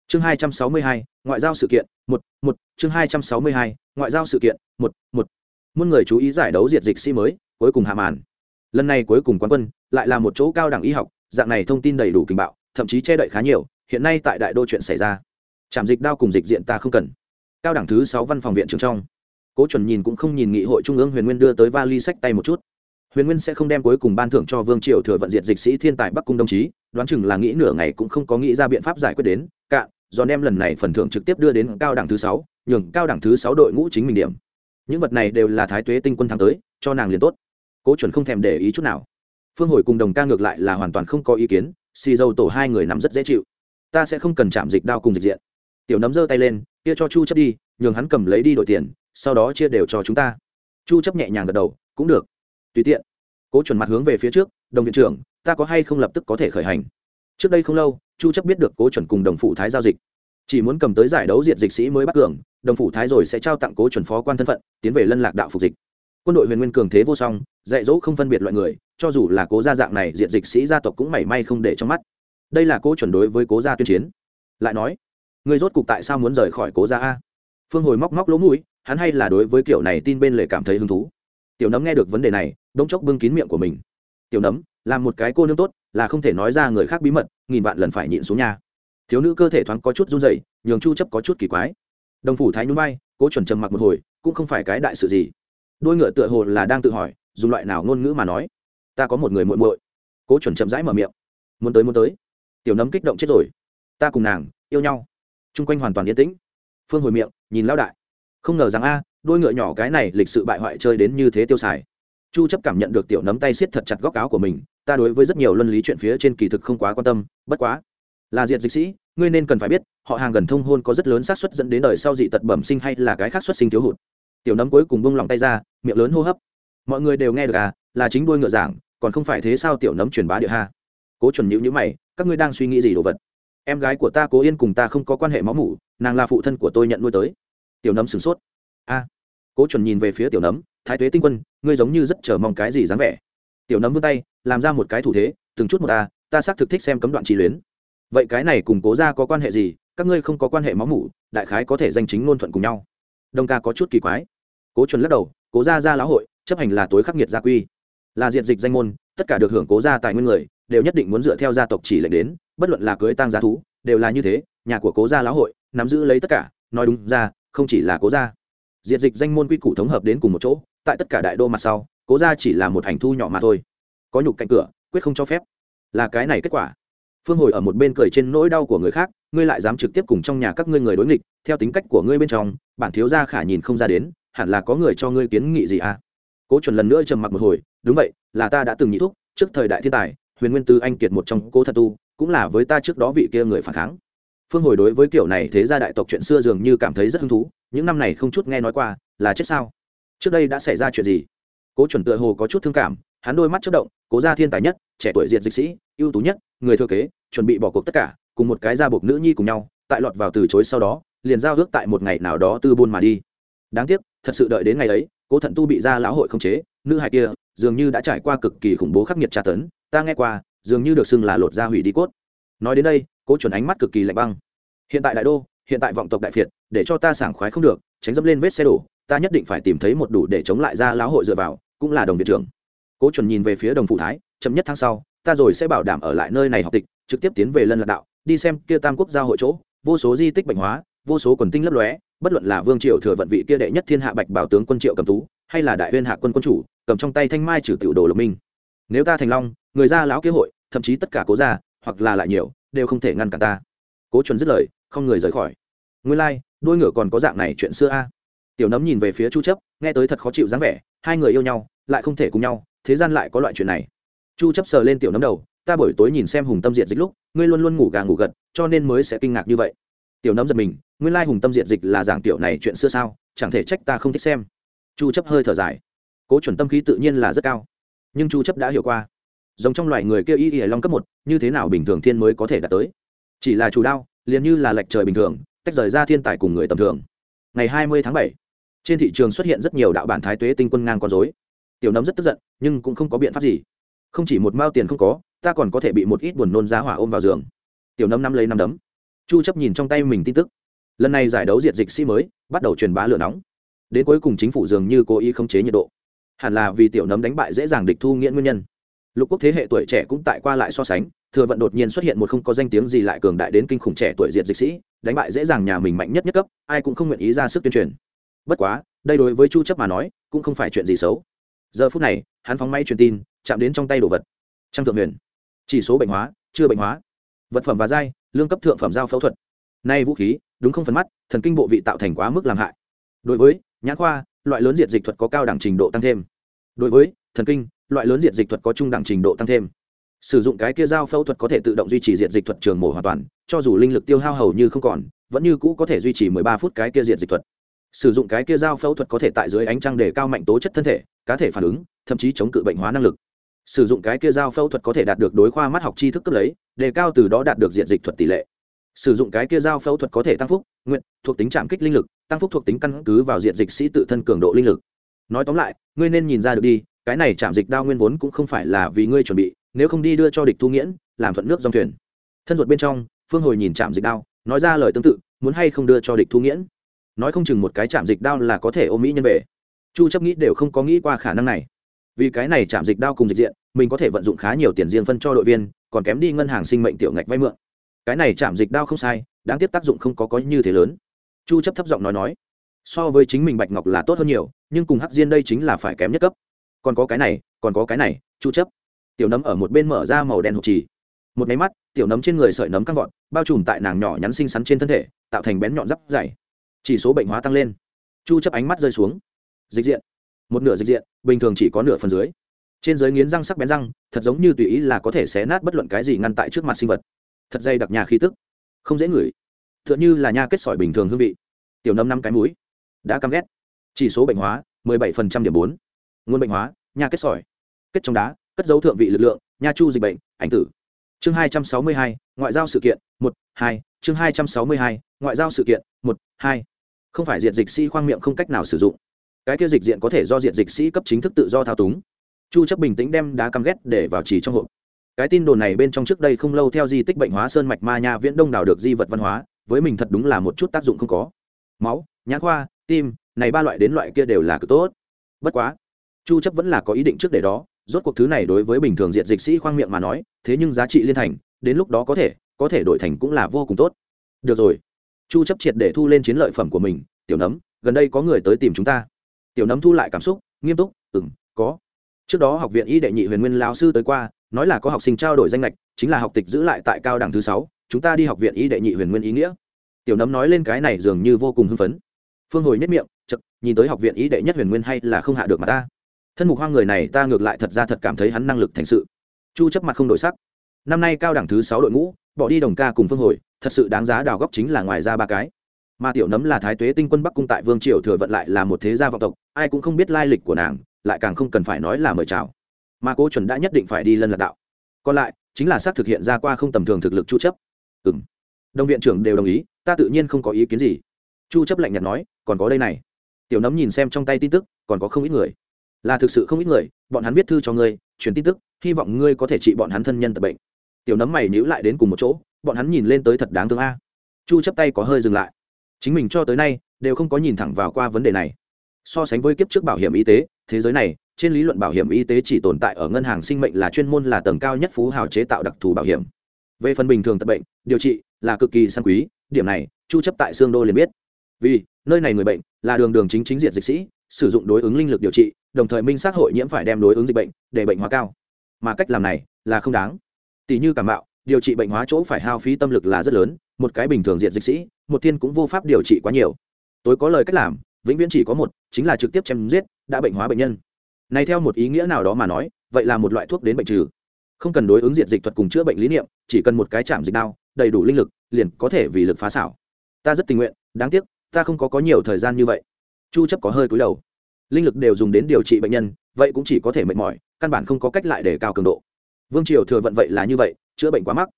Chương hai trăm sáu mươi hai, ngoại giao sự kiện, một một, chương hai trăm sáu mươi hai, ngoại giao sự kiện, một một. Muôn người chú ý giải đấu diệt dịch sĩ mới, cuối cùng hạ màn. Lần này cuối cùng quán quân, lại là một chỗ cao đẳng y học dạng này thông tin đầy đủ kinh bạo, thậm chí che đậy khá nhiều, hiện nay tại đại đô chuyện xảy ra. Trạm dịch đao cùng dịch diện ta không cần. Cao đẳng thứ sáu văn phòng viện trường trong. Cố chuẩn nhìn cũng không nhìn nghị hội trung ương huyền nguyên đưa tới vali sách tay một chút. Huyền nguyên sẽ không đem cuối cùng ban thưởng cho vương triều thừa vận diện dịch sĩ thiên tài bắc cung đồng chí, đoán chừng là nghĩ nửa ngày cũng không có nghĩ ra biện pháp giải quyết đến cạn do đem lần này phần thưởng trực tiếp đưa đến cao đẳng thứ sáu, nhường cao đẳng thứ sáu đội ngũ chính mình điểm. Những vật này đều là thái tuế tinh quân thắng tới, cho nàng liền tốt. Cố chuẩn không thèm để ý chút nào phương hồi cùng đồng ca ngược lại là hoàn toàn không có ý kiến, xì dâu tổ hai người nằm rất dễ chịu. Ta sẽ không cần chạm dịch đao cùng dịch diện. Tiểu nấm giơ tay lên, kia cho chu chấp đi, nhường hắn cầm lấy đi đổi tiền, sau đó chia đều cho chúng ta. Chu chấp nhẹ nhàng gật đầu, cũng được. Tùy tiện. Cố chuẩn mặt hướng về phía trước, đồng viện trưởng, ta có hay không lập tức có thể khởi hành? Trước đây không lâu, chu chấp biết được cố chuẩn cùng đồng phụ thái giao dịch. Chỉ muốn cầm tới giải đấu diệt dịch sĩ mới bắt cường, đồng phụ thái rồi sẽ trao tặng cố chuẩn phó quan thân phận, tiến về lân lạc đạo phục dịch quân đội huyền nguyên cường thế vô song, dạy dỗ không phân biệt loại người, cho dù là cố gia dạng này, diện dịch sĩ gia tộc cũng mảy may không để trong mắt. Đây là cố chuẩn đối với cố gia tuyên chiến. Lại nói, người rốt cục tại sao muốn rời khỏi cố gia a? Phương hồi móc móc lỗ mũi, hắn hay là đối với kiểu này tin bên lề cảm thấy hứng thú. Tiểu nấm nghe được vấn đề này đống chốc bưng kín miệng của mình. Tiểu nấm, làm một cái cô nương tốt, là không thể nói ra người khác bí mật, nghìn vạn lần phải nhịn xuống nhà thiếu nữ cơ thể thoáng có chút run dậy nhường chu chấp có chút kỳ quái. Đồng phủ thái nhún vai, cố chuẩn trầm mặc một hồi, cũng không phải cái đại sự gì đôi ngựa tựa hồ là đang tự hỏi, dùng loại nào ngôn ngữ mà nói. Ta có một người muội muội. Cố chuẩn chậm rãi mở miệng. Muốn tới muốn tới. Tiểu nấm kích động chết rồi. Ta cùng nàng, yêu nhau. Chung quanh hoàn toàn yên tĩnh. Phương hồi miệng, nhìn lao đại. Không ngờ rằng a, đôi ngựa nhỏ cái này lịch sự bại hoại chơi đến như thế tiêu xài chu chấp cảm nhận được tiểu nấm tay siết thật chặt góc áo của mình, ta đối với rất nhiều luân lý chuyện phía trên kỳ thực không quá quan tâm, bất quá. Là diệt dịch sĩ, ngươi nên cần phải biết, họ hàng gần thông hôn có rất lớn xác suất dẫn đến đời sau dị tật bẩm sinh hay là cái khác xuất sinh thiếu hụt tiểu nấm cuối cùng bung lòng tay ra, miệng lớn hô hấp. Mọi người đều nghe được à là chính đuôi ngựa giảng, còn không phải thế sao tiểu nấm truyền bá địa ha. Cố chuẩn nhữ nhữ mày, các ngươi đang suy nghĩ gì đồ vật? Em gái của ta cố yên cùng ta không có quan hệ máu mủ, nàng là phụ thân của tôi nhận nuôi tới. Tiểu nấm sửng sốt. A. Cố chuẩn nhìn về phía tiểu nấm, thái tuế tinh quân, ngươi giống như rất chờ mong cái gì dáng vẻ. Tiểu nấm vươn tay, làm ra một cái thủ thế, từng chút một ta ta xác thực thích xem cấm đoạn trì luyến. Vậy cái này cùng cố ra có quan hệ gì? Các ngươi không có quan hệ máu mủ, đại khái có thể danh chính ngôn thuận cùng nhau. Đông ca có chút kỳ quái cố chuẩn lắc đầu, cố ra ra lão hội, chấp hành là tối khắc nghiệt gia quy. Là diện dịch danh môn, tất cả được hưởng cố gia tài nguyên người, đều nhất định muốn dựa theo gia tộc chỉ lệnh đến, bất luận là cưới tăng giá thú, đều là như thế, nhà của cố gia lão hội, nắm giữ lấy tất cả, nói đúng ra, không chỉ là cố gia. Diệt dịch danh môn quy củ thống hợp đến cùng một chỗ, tại tất cả đại đô mặt sau, cố gia chỉ là một hành thu nhỏ mà thôi. Có nhục cạnh cửa, quyết không cho phép. Là cái này kết quả. Phương hồi ở một bên cười trên nỗi đau của người khác, ngươi lại dám trực tiếp cùng trong nhà các ngươi người đối nghịch, theo tính cách của ngươi bên trong, bản thiếu gia khả nhìn không ra đến hẳn là có người cho ngươi kiến nghị gì à? Cố chuẩn lần nữa trầm mặc một hồi, đúng vậy, là ta đã từng nhị thúc, trước thời đại thiên tài, huyền nguyên tư anh kiệt một trong cố thật tu, cũng là với ta trước đó vị kia người phản kháng. Phương hồi đối với kiểu này thế gia đại tộc chuyện xưa dường như cảm thấy rất hứng thú, những năm này không chút nghe nói qua, là chết sao? Trước đây đã xảy ra chuyện gì? Cố chuẩn tựa hồ có chút thương cảm, hắn đôi mắt chất động, cố gia thiên tài nhất, trẻ tuổi diện dịch sĩ, ưu tú nhất, người thừa kế, chuẩn bị bỏ cuộc tất cả, cùng một cái gia buộc nữ nhi cùng nhau, tại lọt vào từ chối sau đó, liền giao ước tại một ngày nào đó tư buôn mà đi đáng tiếc, thật sự đợi đến ngày ấy, cố thận tu bị gia lão hội không chế, nữ hài kia, dường như đã trải qua cực kỳ khủng bố khắc nghiệt tra tấn, ta nghe qua, dường như được xưng là lột ra hủy đi cốt. Nói đến đây, cố chuẩn ánh mắt cực kỳ lạnh băng. Hiện tại đại đô, hiện tại vọng tộc đại phiệt, để cho ta sảng khoái không được, tránh dẫm lên vết xe đổ, ta nhất định phải tìm thấy một đủ để chống lại gia lão hội dựa vào, cũng là đồng viện trưởng. Cố chuẩn nhìn về phía đồng phụ thái, chậm nhất tháng sau, ta rồi sẽ bảo đảm ở lại nơi này học tịch, trực tiếp tiến về lân lạc đạo, đi xem kia tam quốc gia hội chỗ, vô số di tích bệnh hóa, vô số quần tinh lấp lóe bất luận là vương triều thừa vận vị kia đệ nhất thiên hạ bạch bảo tướng quân triệu cầm tú hay là đại huyên hạ quân quân chủ cầm trong tay thanh mai trừ tiểu đồ lộc minh. Nếu ta thành long người ra lão kế hội thậm chí tất cả cố gia hoặc là lại nhiều đều không thể ngăn cản ta. Cố chuẩn dứt lời không người rời khỏi. Nguyên lai、like, đôi ngựa còn có dạng này chuyện xưa a. Tiểu nấm nhìn về phía chu chấp nghe tới thật khó chịu dáng vẻ hai người yêu nhau lại không thể cùng nhau thế gian lại có loại chuyện này. Chu chấp sờ lên tiểu nấm đầu ta buổi tối nhìn xem hùng tâm diện dịch lúc ngươi luôn luôn ngủ gà ngủ gật cho nên mới sẽ kinh ngạc như vậy tiểu nấm giật mình nguyên lai hùng tâm diện dịch là giảng tiểu này chuyện xưa sao chẳng thể trách ta không thích xem. Chu chấp hơi thở dài. Cố chuẩn tâm khí tự nhiên là rất cao. Nhưng chu chấp đã hiểu qua. Giống trong loài người kia y y long cấp một như thế nào bình thường thiên mới có thể đạt tới? Chỉ là chủ đao liền như là lệch trời bình thường tách rời ra thiên tài cùng người tầm thường. Ngày 20 tháng 7, trên thị trường xuất hiện rất nhiều đạo bản thái tuế tinh quân ngang con rối. Tiểu nấm rất tức giận nhưng cũng không có biện pháp gì. Không chỉ một mao tiền không có ta còn có thể bị một ít buồn nôn giá hỏa ôm vào giường. Tiểu nấm nắm lấy năm đấm chu chấp nhìn trong tay mình tin tức. Lần này giải đấu diệt dịch sĩ mới, bắt đầu truyền bá lửa nóng. Đến cuối cùng chính phủ dường như cố ý khống chế nhiệt độ. Hẳn là vì tiểu nấm đánh bại dễ dàng địch thu nghiễn nguyên nhân. Lục quốc thế hệ tuổi trẻ cũng tại qua lại so sánh, thừa vận đột nhiên xuất hiện một không có danh tiếng gì lại cường đại đến kinh khủng trẻ tuổi diệt dịch sĩ, đánh bại dễ dàng nhà mình mạnh nhất nhất cấp, ai cũng không nguyện ý ra sức tuyên truyền. Bất quá, đây đối với chu chấp mà nói, cũng không phải chuyện gì xấu. Giờ phút này, hắn phóng máy truyền tin, chạm đến trong tay đồ vật. Trang thượng huyền. Chỉ số bệnh hóa, chưa bệnh hóa. Vật phẩm và dai lương cấp thượng phẩm giao phẫu thuật. Nay vũ khí, đúng không phần mắt, thần kinh bộ vị tạo thành quá mức làm hại. Đối với, nhãn khoa, loại lớn diệt dịch thuật có cao đẳng trình độ tăng thêm. Đối với, thần kinh, loại lớn diệt dịch thuật có trung đẳng trình độ tăng thêm. Sử dụng cái kia dao phẫu thuật có thể tự động duy trì diệt dịch thuật trường mổ hoàn toàn, cho dù linh lực tiêu hao hầu như không còn, vẫn như cũ có thể duy trì 13 phút cái kia diệt dịch thuật. Sử dụng cái kia dao phẫu thuật có thể tại dưới ánh trăng để cao mạnh tố chất thân thể, cá thể phản ứng, thậm chí chống cự bệnh hóa năng lực sử dụng cái kia dao phẫu thuật có thể đạt được đối khoa mắt học tri thức cấp lấy, đề cao từ đó đạt được diện dịch thuật tỷ lệ. Sử dụng cái kia dao phẫu thuật có thể tăng phúc, nguyện, thuộc tính trạm kích linh lực, tăng phúc thuộc tính căn cứ vào diện dịch sĩ tự thân cường độ linh lực. Nói tóm lại, ngươi nên nhìn ra được đi, cái này chạm dịch đao nguyên vốn cũng không phải là vì ngươi chuẩn bị, nếu không đi đưa cho địch thu nghiễn, làm thuận nước dòng thuyền. Thân ruột bên trong, phương hồi nhìn chạm dịch đao, nói ra lời tương tự, muốn hay không đưa cho địch thu nghiễn? Nói không chừng một cái chạm dịch đao là có thể ôm mỹ nhân về. Chu chấp nghĩ đều không có nghĩ qua khả năng này vì cái này chạm dịch đao cùng dịch diện, mình có thể vận dụng khá nhiều tiền riêng phân cho đội viên, còn kém đi ngân hàng sinh mệnh tiểu ngạch vay mượn. Cái này chạm dịch đao không sai, đáng tiếc tác dụng không có có như thế lớn. Chu chấp thấp giọng nói nói, so với chính mình bạch ngọc là tốt hơn nhiều, nhưng cùng hắc diên đây chính là phải kém nhất cấp. Còn có cái này, còn có cái này, chu chấp. Tiểu nấm ở một bên mở ra màu đen hộp trì một máy mắt, tiểu nấm trên người sợi nấm căng vọt, bao trùm tại nàng nhỏ nhắn xinh xắn trên thân thể, tạo thành bén nhọn giáp dày. Chỉ số bệnh hóa tăng lên. Chu chấp ánh mắt rơi xuống. Dịch diện một nửa dịch diện bình thường chỉ có nửa phần dưới. Trên dưới nghiến răng sắc bén răng thật giống như tùy ý là có thể xé nát bất luận cái gì ngăn tại trước mặt sinh vật. Thật dây đặc nhà khí tức. Không dễ ngửi. Tựa như là nha kết sỏi bình thường hương vị. Tiểu nâm năm cái mũi. Đã căm ghét. Chỉ số bệnh hóa 17% điểm bốn. nguồn bệnh hóa nha kết sỏi. Kết trong đá cất dấu thượng vị lực lượng nha chu dịch bệnh ảnh tử. Chương 262, ngoại giao sự kiện một hai. Chương 262, ngoại giao sự kiện một hai. Không phải diệt dịch sĩ khoang miệng không cách nào sử dụng cái kia dịch diện có thể do diện dịch sĩ cấp chính thức tự do thao túng. Chu chấp bình tĩnh đem đá căm ghét để vào chỉ trong hộp. Cái tin đồn này bên trong trước đây không lâu theo di tích bệnh hóa sơn mạch ma nha viễn đông đào được di vật văn hóa, với mình thật đúng là một chút tác dụng không có. Máu, nhãn khoa, tim, này ba loại đến loại kia đều là cực tốt. Bất quá, chu chấp vẫn là có ý định trước để đó, rốt cuộc thứ này đối với bình thường diện dịch sĩ khoang miệng mà nói, thế nhưng giá trị liên thành, đến lúc đó có thể có thể đổi thành cũng là vô cùng tốt. Được rồi. Chu chấp triệt để thu lên chiến lợi phẩm của mình, tiểu nấm, gần đây có người tới tìm chúng ta tiểu nấm thu lại cảm xúc, nghiêm túc, ừm, có. Trước đó học viện y đệ nhị huyền nguyên lão sư tới qua, nói là có học sinh trao đổi danh lệch chính là học tịch giữ lại tại cao đẳng thứ sáu, chúng ta đi học viện y đệ nhị huyền nguyên ý nghĩa. Tiểu nấm nói lên cái này dường như vô cùng hưng phấn. Phương hồi nhất miệng chật nhìn tới học viện y đệ nhất huyền nguyên hay là không hạ được mà ta. Thân mục hoang người này ta ngược lại thật ra thật cảm thấy hắn năng lực thành sự. Chu chấp mặt không đổi sắc. Năm nay cao đẳng thứ sáu đội ngũ, bỏ đi đồng ca cùng phương hồi, thật sự đáng giá đào góc chính là ngoài ra ba cái mà tiểu nấm là thái tuế tinh quân bắc cung tại vương triều thừa vận lại là một thế gia vọng tộc, ai cũng không biết lai lịch của nàng, lại càng không cần phải nói là mời chào. Mà cô chuẩn đã nhất định phải đi lân lạc đạo. Còn lại, chính là xác thực hiện ra qua không tầm thường thực lực chu chấp. Ừ m đồng viện trưởng đều đồng ý, ta tự nhiên không có ý kiến gì. Chu chấp lạnh nhạt nói, còn có đây này. Tiểu nấm nhìn xem trong tay tin tức, còn có không ít người. Là thực sự không ít người, bọn hắn viết thư cho ngươi, truyền tin tức, hy vọng ngươi có thể trị bọn hắn thân nhân tập bệnh. Tiểu nấm mày nhíu lại đến cùng một chỗ, bọn hắn nhìn lên tới thật đáng thương a. Chu chấp tay có hơi dừng lại chính mình cho tới nay đều không có nhìn thẳng vào qua vấn đề này. So sánh với kiếp trước bảo hiểm y tế, thế giới này, trên lý luận bảo hiểm y tế chỉ tồn tại ở ngân hàng sinh mệnh là chuyên môn là tầng cao nhất phú hào chế tạo đặc thù bảo hiểm. Về phần bình thường tập bệnh, điều trị là cực kỳ sang quý, điểm này, chu chấp tại xương đô liền biết. Vì, nơi này người bệnh là đường đường chính chính diện dịch sĩ, sử dụng đối ứng linh lực điều trị, đồng thời minh xác hội nhiễm phải đem đối ứng dịch bệnh để bệnh hóa cao. Mà cách làm này là không đáng. Tỷ như cảm mạo, điều trị bệnh hóa chỗ phải hao phí tâm lực là rất lớn một cái bình thường diện dịch sĩ, một thiên cũng vô pháp điều trị quá nhiều. Tôi có lời cách làm, vĩnh viễn chỉ có một, chính là trực tiếp chém giết, đã bệnh hóa bệnh nhân. Này theo một ý nghĩa nào đó mà nói, vậy là một loại thuốc đến bệnh trừ. Không cần đối ứng diện dịch thuật cùng chữa bệnh lý niệm, chỉ cần một cái chạm dịch đao, đầy đủ linh lực, liền có thể vì lực phá xảo. Ta rất tình nguyện, đáng tiếc, ta không có có nhiều thời gian như vậy. Chu chấp có hơi cúi đầu. Linh lực đều dùng đến điều trị bệnh nhân, vậy cũng chỉ có thể mệt mỏi, căn bản không có cách lại để cao cường độ. Vương triều thừa vận vậy là như vậy, chữa bệnh quá mắc.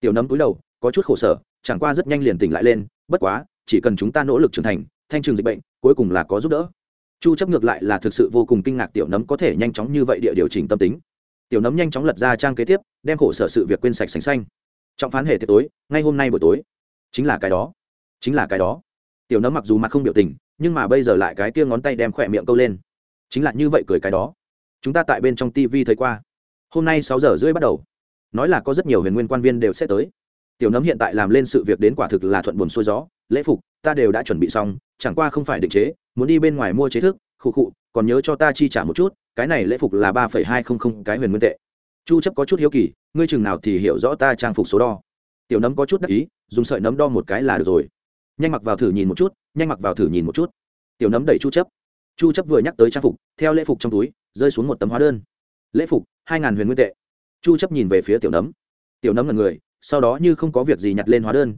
Tiểu nấm cúi đầu có chút khổ sở, chẳng qua rất nhanh liền tỉnh lại lên, bất quá, chỉ cần chúng ta nỗ lực trưởng thành, thanh trừng dịch bệnh, cuối cùng là có giúp đỡ. Chu chấp ngược lại là thực sự vô cùng kinh ngạc tiểu nấm có thể nhanh chóng như vậy địa điều chỉnh tâm tính. Tiểu nấm nhanh chóng lật ra trang kế tiếp, đem khổ sở sự việc quên sạch sành xanh. Trọng phán hệ tiệc tối, ngay hôm nay buổi tối. Chính là cái đó. Chính là cái đó. Tiểu nấm mặc dù mặt không biểu tình, nhưng mà bây giờ lại cái kia ngón tay đem khỏe miệng câu lên. Chính là như vậy cười cái đó. Chúng ta tại bên trong tv thấy qua. Hôm nay sáu giờ rưỡi bắt đầu. Nói là có rất nhiều huyền nguyên quan viên đều sẽ tới tiểu nấm hiện tại làm lên sự việc đến quả thực là thuận buồn xuôi gió. Lễ phục, ta đều đã chuẩn bị xong, chẳng qua không phải định chế, muốn đi bên ngoài mua chế thức, khụ khụ, còn nhớ cho ta chi trả một chút, cái này lễ phục là ba phẩy hai không không cái huyền nguyên tệ. Chu chấp có chút hiếu kỳ, ngươi chừng nào thì hiểu rõ ta trang phục số đo. Tiểu nấm có chút đắc ý, dùng sợi nấm đo một cái là được rồi. Nhanh mặc vào thử nhìn một chút, nhanh mặc vào thử nhìn một chút. Tiểu nấm đẩy chu chấp. Chu chấp vừa nhắc tới trang phục, theo lễ phục trong túi, rơi xuống một tấm hóa đơn. Lễ phục, hai ngàn huyền nguyên tệ. Chu chấp nhìn về phía tiểu nấm. Tiểu nấm là người sau đó như không có việc gì nhặt lên hóa đơn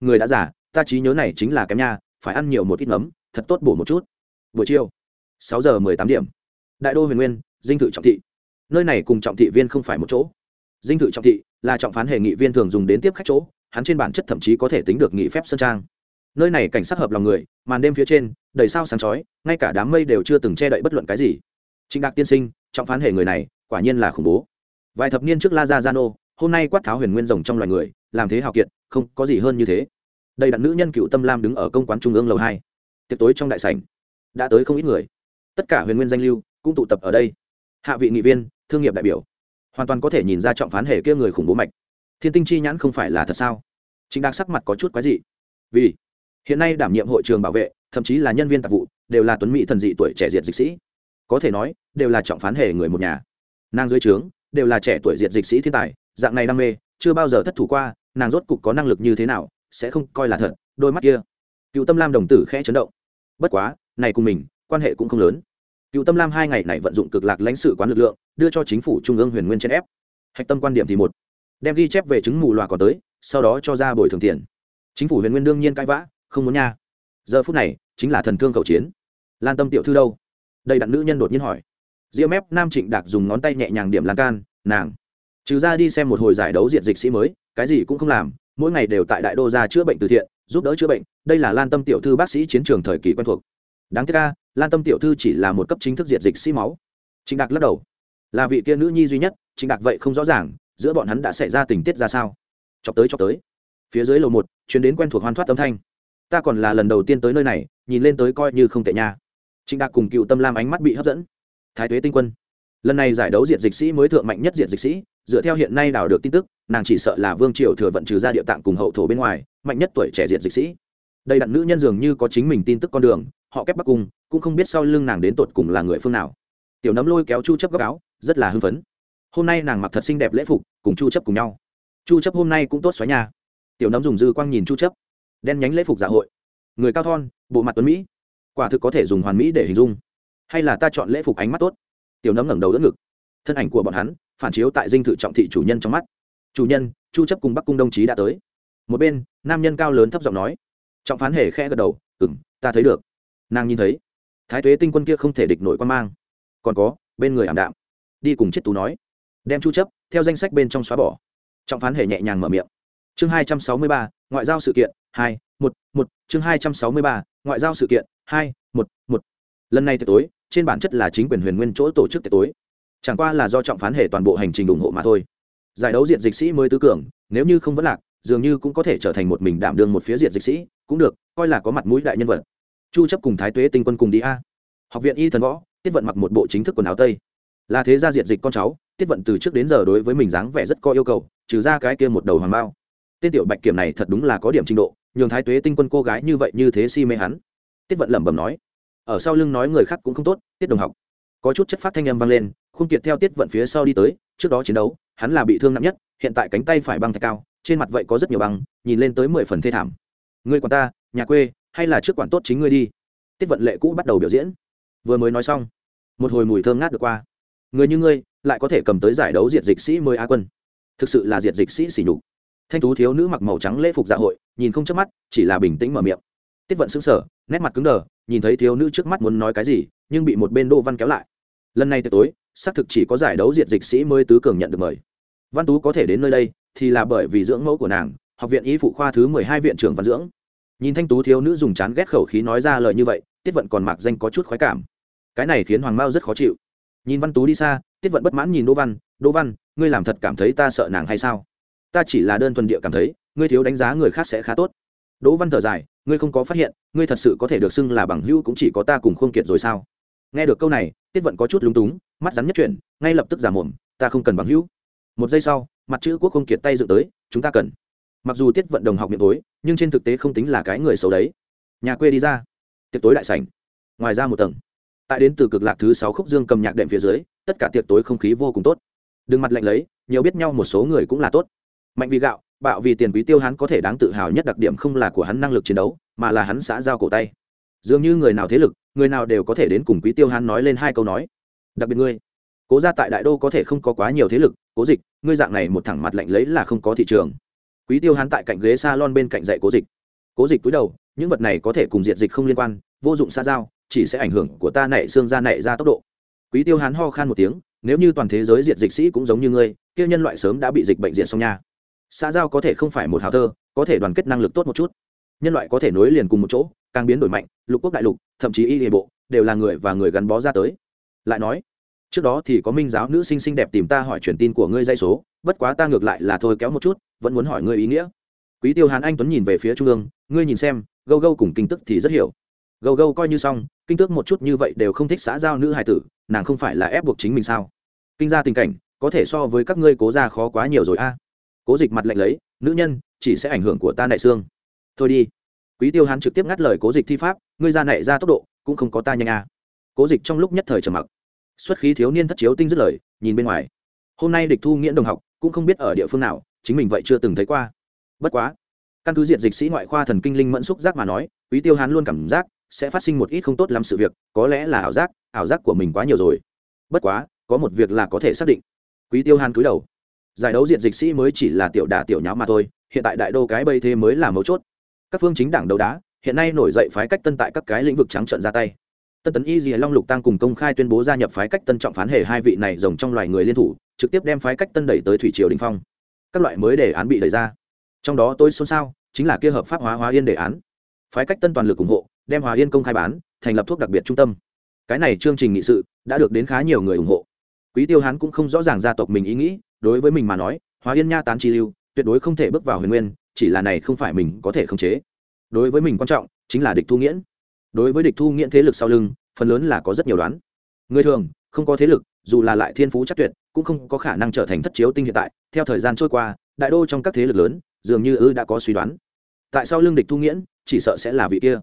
người đã giả ta trí nhớ này chính là kém nha, phải ăn nhiều một ít nấm thật tốt bổ một chút. Buổi chiều, sáu giờ mười tám điểm. Đại đô huyền nguyên, dinh thự trọng thị. Nơi này cùng trọng thị viên không phải một chỗ. Dinh thự trọng thị là trọng phán hệ nghị viên thường dùng đến tiếp khách chỗ, hắn trên bản chất thậm chí có thể tính được nghị phép sân trang. Nơi này cảnh sát hợp lòng người, màn đêm phía trên, đầy sao sáng chói, ngay cả đám mây đều chưa từng che đậy bất luận cái gì. Trịnh đạc tiên sinh, trọng phán hệ người này, quả nhiên là khủng bố. Vài thập niên trước la gia giano hôm nay quát tháo huyền nguyên rồng trong loài người, làm thế hào kiệt, không có gì hơn như thế. Đây đặt nữ nhân cựu tâm lam đứng ở công quán trung ương lầu hai. Tiệc tối trong đại sảnh, đã tới không ít người. Tất cả huyền nguyên danh lưu cũng tụ tập ở đây. Hạ vị nghị viên, thương nghiệp đại biểu, hoàn toàn có thể nhìn ra trọng phán hề kia người khủng bố mạch. Thiên tinh chi nhãn không phải là thật sao? Chính đang sắc mặt có chút quái dị. Vì, hiện nay đảm nhiệm hội trường bảo vệ, thậm chí là nhân viên tạp vụ, đều là tuấn mỹ thần dị tuổi trẻ diệt dịch sĩ. Có thể nói, đều là trọng phán hề người một nhà. Nàng dưới trướng, đều là trẻ tuổi diệt dịch sĩ thiên tài dạng này đam mê, chưa bao giờ thất thủ qua, nàng rốt cục có năng lực như thế nào, sẽ không coi là thật, đôi mắt kia. Cựu tâm lam đồng tử khẽ chấn động. Bất quá, này cùng mình, quan hệ cũng không lớn. Cựu tâm lam hai ngày này vận dụng cực lạc lãnh sự quán lực lượng, đưa cho chính phủ trung ương huyền nguyên trên ép. Hạch tâm quan điểm thì một. Đem ghi chép về chứng mù loà còn tới, sau đó cho ra bồi thường tiền. Chính phủ huyền nguyên đương nhiên cãi vã, không muốn nha. Giờ phút này, chính là thần thương khẩu chiến. Lan tâm tiểu thư đâu? Đây đặn nữ nhân đột nhiên hỏi. Diễm mép nam trịnh đạc dùng ngón tay nhẹ nhàng điểm lan can, nàng trừ ra đi xem một hồi giải đấu diện dịch sĩ mới, cái gì cũng không làm, mỗi ngày đều tại đại đô ra chữa bệnh từ thiện, giúp đỡ chữa bệnh, đây là lan tâm tiểu thư bác sĩ chiến trường thời kỳ quen thuộc. Đáng tiếc ca lan tâm tiểu thư chỉ là một cấp chính thức diện dịch sĩ máu. Trịnh đạc lắc đầu. Là vị kia nữ nhi duy nhất, trịnh đạc vậy không rõ ràng, giữa bọn hắn đã xảy ra tình tiết ra sao? Chọc tới chọc tới. Phía dưới lầu một chuyến đến quen thuộc hoan thoát âm thanh. Ta còn là lần đầu tiên tới nơi này, nhìn lên tới coi như không tệ nha. Trịnh đạc cùng cựu tâm lam ánh mắt bị hấp dẫn. Thái tuế tinh quân lần này giải đấu diện dịch sĩ mới thượng mạnh nhất diện dịch sĩ, dựa theo hiện nay đào được tin tức, nàng chỉ sợ là vương triều thừa vận trừ ra địa tạng cùng hậu thổ bên ngoài, mạnh nhất tuổi trẻ diện dịch sĩ. Đây đặn nữ nhân dường như có chính mình tin tức con đường, họ kép bắc cung, cũng không biết sau lưng nàng đến tột cùng là người phương nào. Tiểu nấm lôi kéo chu chấp góc áo, rất là hưng phấn. Hôm nay nàng mặc thật xinh đẹp lễ phục, cùng chu chấp cùng nhau. Chu chấp hôm nay cũng tốt xóa nhà. Tiểu nấm dùng dư quang nhìn chu chấp. Đen nhánh lễ phục dạ hội. Người cao thon, bộ mặt tuấn mỹ. Quả thực có thể dùng hoàn mỹ để hình dung. Hay là ta chọn lễ phục ánh mắt tốt tiểu nấm ngẩng đầu đỡ ngực. Thân ảnh của bọn hắn phản chiếu tại dinh thự trọng thị chủ nhân trong mắt. Chủ nhân chu chấp cùng bắc cung đồng chí đã tới. Một bên nam nhân cao lớn thấp giọng nói. Trọng phán hề khẽ gật đầu. Ừm ta thấy được. Nàng nhìn thấy thái tuế tinh quân kia không thể địch nổi quan mang. Còn có bên người ảm đạm. Đi cùng chết tú nói. Đem chu chấp theo danh sách bên trong xóa bỏ. Trọng phán hề nhẹ nhàng mở miệng. Chương 263, ngoại giao sự kiện hai một một. Chương 263, ngoại giao sự kiện hai một một. Lần này tiệc tối trên bản chất là chính quyền huyền nguyên chỗ tổ chức tối. Chẳng qua là do trọng phán hệ toàn bộ hành trình ủng hộ mà thôi. Giải đấu diện dịch sĩ mới tứ cường, nếu như không vẫn lạc, dường như cũng có thể trở thành một mình đảm đương một phía diện dịch sĩ, cũng được, coi là có mặt mũi đại nhân vật. Chu chấp cùng thái tuế tinh quân cùng đi a. Học viện y thần võ, tiết vận mặc một bộ chính thức quần áo tây. Là thế gia diện dịch con cháu, tiết vận từ trước đến giờ đối với mình dáng vẻ rất có yêu cầu, trừ ra cái kia một đầu hoàng bao. Tên tiểu bạch kiểm này thật đúng là có điểm trình độ, nhường thái tuế tinh quân cô gái như vậy như thế si mê hắn. Tiết vận lẩm bẩm nói ở sau lưng nói người khác cũng không tốt, tiết đồng học. Có chút chất phát thanh âm vang lên, khung kiệt theo tiết vận phía sau đi tới, trước đó chiến đấu, hắn là bị thương nặng nhất, hiện tại cánh tay phải băng thạch cao, trên mặt vậy có rất nhiều băng, nhìn lên tới mười phần thê thảm. Ngươi quản ta, nhà quê, hay là trước quản tốt chính ngươi đi? Tiết vận lệ cũ bắt đầu biểu diễn. Vừa mới nói xong, một hồi mùi thơm ngát được qua. Người như ngươi, lại có thể cầm tới giải đấu diệt dịch sĩ mười a quân. Thực sự là diệt dịch sĩ xỉ nhục. Thanh tú thiếu nữ mặc màu trắng lễ phục dạ hội, nhìn không chớp mắt, chỉ là bình tĩnh mở miệng tiết vận xứng sở nét mặt cứng đờ, nhìn thấy thiếu nữ trước mắt muốn nói cái gì, nhưng bị một bên đô văn kéo lại. Lần này tối, xác thực chỉ có giải đấu diệt dịch sĩ mới tứ cường nhận được mời. Văn tú có thể đến nơi đây, thì là bởi vì dưỡng mẫu của nàng, học viện y phụ khoa thứ mười hai viện trưởng văn dưỡng. Nhìn thanh tú thiếu nữ dùng chán ghét khẩu khí nói ra lời như vậy, tiết vận còn mặc danh có chút khoái cảm. Cái này khiến hoàng mao rất khó chịu. Nhìn văn tú đi xa, tiết vận bất mãn nhìn đỗ văn đỗ văn, ngươi làm thật cảm thấy ta sợ nàng hay sao? Ta chỉ là đơn thuần địa cảm thấy, ngươi thiếu đánh giá người khác sẽ khá tốt đỗ văn thở dài, ngươi không có phát hiện, ngươi thật sự có thể được xưng là bằng hữu cũng chỉ có ta cùng Khương kiệt rồi sao? Nghe được câu này, tiết vận có chút lúng túng, mắt rắn nhất chuyển, ngay lập tức giả mồm, ta không cần bằng hữu. Một giây sau, mặt chữ quốc Khương kiệt tay dựng tới, chúng ta cần. Mặc dù tiết vận đồng học miệng tối, nhưng trên thực tế không tính là cái người xấu đấy. Nhà quê đi ra, tiệc tối đại sảnh, ngoài ra một tầng. Tại đến từ cực lạc thứ sáu khúc dương cầm nhạc đệm phía dưới, tất cả tiệc tối không khí vô cùng tốt. Đừng mặt lạnh lấy, nhiều biết nhau một số người cũng là tốt. Mạnh vì gạo bạo vì tiền quý tiêu hắn có thể đáng tự hào nhất đặc điểm không là của hắn năng lực chiến đấu, mà là hắn xã giao cổ tay. Dường như người nào thế lực, người nào đều có thể đến cùng quý tiêu hắn nói lên hai câu nói. Đặc biệt ngươi, cố ra tại đại đô có thể không có quá nhiều thế lực, cố dịch, ngươi dạng này một thẳng mặt lạnh lấy là không có thị trường. Quý tiêu hắn tại cạnh ghế s a lon bên cạnh dạy cố dịch. Cố dịch túi đầu, những vật này có thể cùng diệt dịch không liên quan, vô dụng xa giao, chỉ sẽ ảnh hưởng của ta nảy xương ra nảy ra tốc độ. Quý tiêu hắn ho khan một tiếng, nếu như toàn thế giới diệt dịch sĩ cũng giống như ngươi, kia nhân loại sớm đã bị dịch bệnh diệt xong nha xã giao có thể không phải một hào thơ, có thể đoàn kết năng lực tốt một chút. Nhân loại có thể nối liền cùng một chỗ, càng biến đổi mạnh, lục quốc đại lục, thậm chí y hệ bộ, đều là người và người gắn bó ra tới. Lại nói, trước đó thì có minh giáo nữ sinh xinh đẹp tìm ta hỏi truyền tin của ngươi dây số, bất quá ta ngược lại là thôi kéo một chút, vẫn muốn hỏi ngươi ý nghĩa. Quý tiêu hán anh tuấn nhìn về phía trung ương, ngươi nhìn xem, gâu gâu cùng kinh tức thì rất hiểu. Gâu gâu coi như xong, kinh tước một chút như vậy đều không thích xã giao nữ hài tử, nàng không phải là ép buộc chính mình sao? Kinh ra tình cảnh, có thể so với các ngươi cố ra khó quá nhiều rồi a cố dịch mặt lạnh lấy, nữ nhân, chỉ sẽ ảnh hưởng của ta nại xương. Thôi đi. Quý tiêu hán trực tiếp ngắt lời cố dịch thi pháp, ngươi ra nảy ra tốc độ, cũng không có ta nhanh à? cố dịch trong lúc nhất thời trầm mặc. Xuất khí thiếu niên thất chiếu tinh dứt lời, nhìn bên ngoài. Hôm nay địch thu nghĩa đồng học, cũng không biết ở địa phương nào, chính mình vậy chưa từng thấy qua. Bất quá, căn cứ diện dịch sĩ ngoại khoa thần kinh linh mẫn xúc giác mà nói, quý tiêu hán luôn cảm giác sẽ phát sinh một ít không tốt lắm sự việc, có lẽ là ảo giác ảo giác của mình quá nhiều rồi. Bất quá, có một việc là có thể xác định. Quý tiêu hán cúi đầu giải đấu diện dịch sĩ mới chỉ là tiểu đà tiểu nháo mà thôi, hiện tại đại đô cái bây thế mới là mấu chốt. Các phương chính đảng đấu đá, hiện nay nổi dậy phái cách tân tại các cái lĩnh vực trắng trợn ra tay. Tân tấn y dìa long lục tăng cùng công khai tuyên bố gia nhập phái cách tân trọng phán hề hai vị này rồng trong loài người liên thủ, trực tiếp đem phái cách tân đẩy tới thủy triều đình phong. Các loại mới đề án bị đẩy ra. Trong đó tôi xôn xao chính là kia hợp pháp hóa hóa yên đề án. Phái cách tân toàn lực ủng hộ, đem hóa yên công khai bán, thành lập thuốc đặc biệt trung tâm. Cái này chương trình nghị sự đã được đến khá nhiều người ủng hộ. Quý tiêu hán cũng không rõ ràng gia tộc mình ý nghĩ đối với mình mà nói, hóa yên nha tán chi lưu, tuyệt đối không thể bước vào huyền nguyên, chỉ là này không phải mình có thể khống chế. Đối với mình quan trọng, chính là địch thu nghiễn. Đối với địch thu nghiễn thế lực sau lưng, phần lớn là có rất nhiều đoán. Người thường, không có thế lực, dù là lại thiên phú chắc tuyệt, cũng không có khả năng trở thành thất chiếu tinh hiện tại. Theo thời gian trôi qua, đại đô trong các thế lực lớn, dường như ư đã có suy đoán. Tại sao lương địch thu nghiễn, chỉ sợ sẽ là vị kia.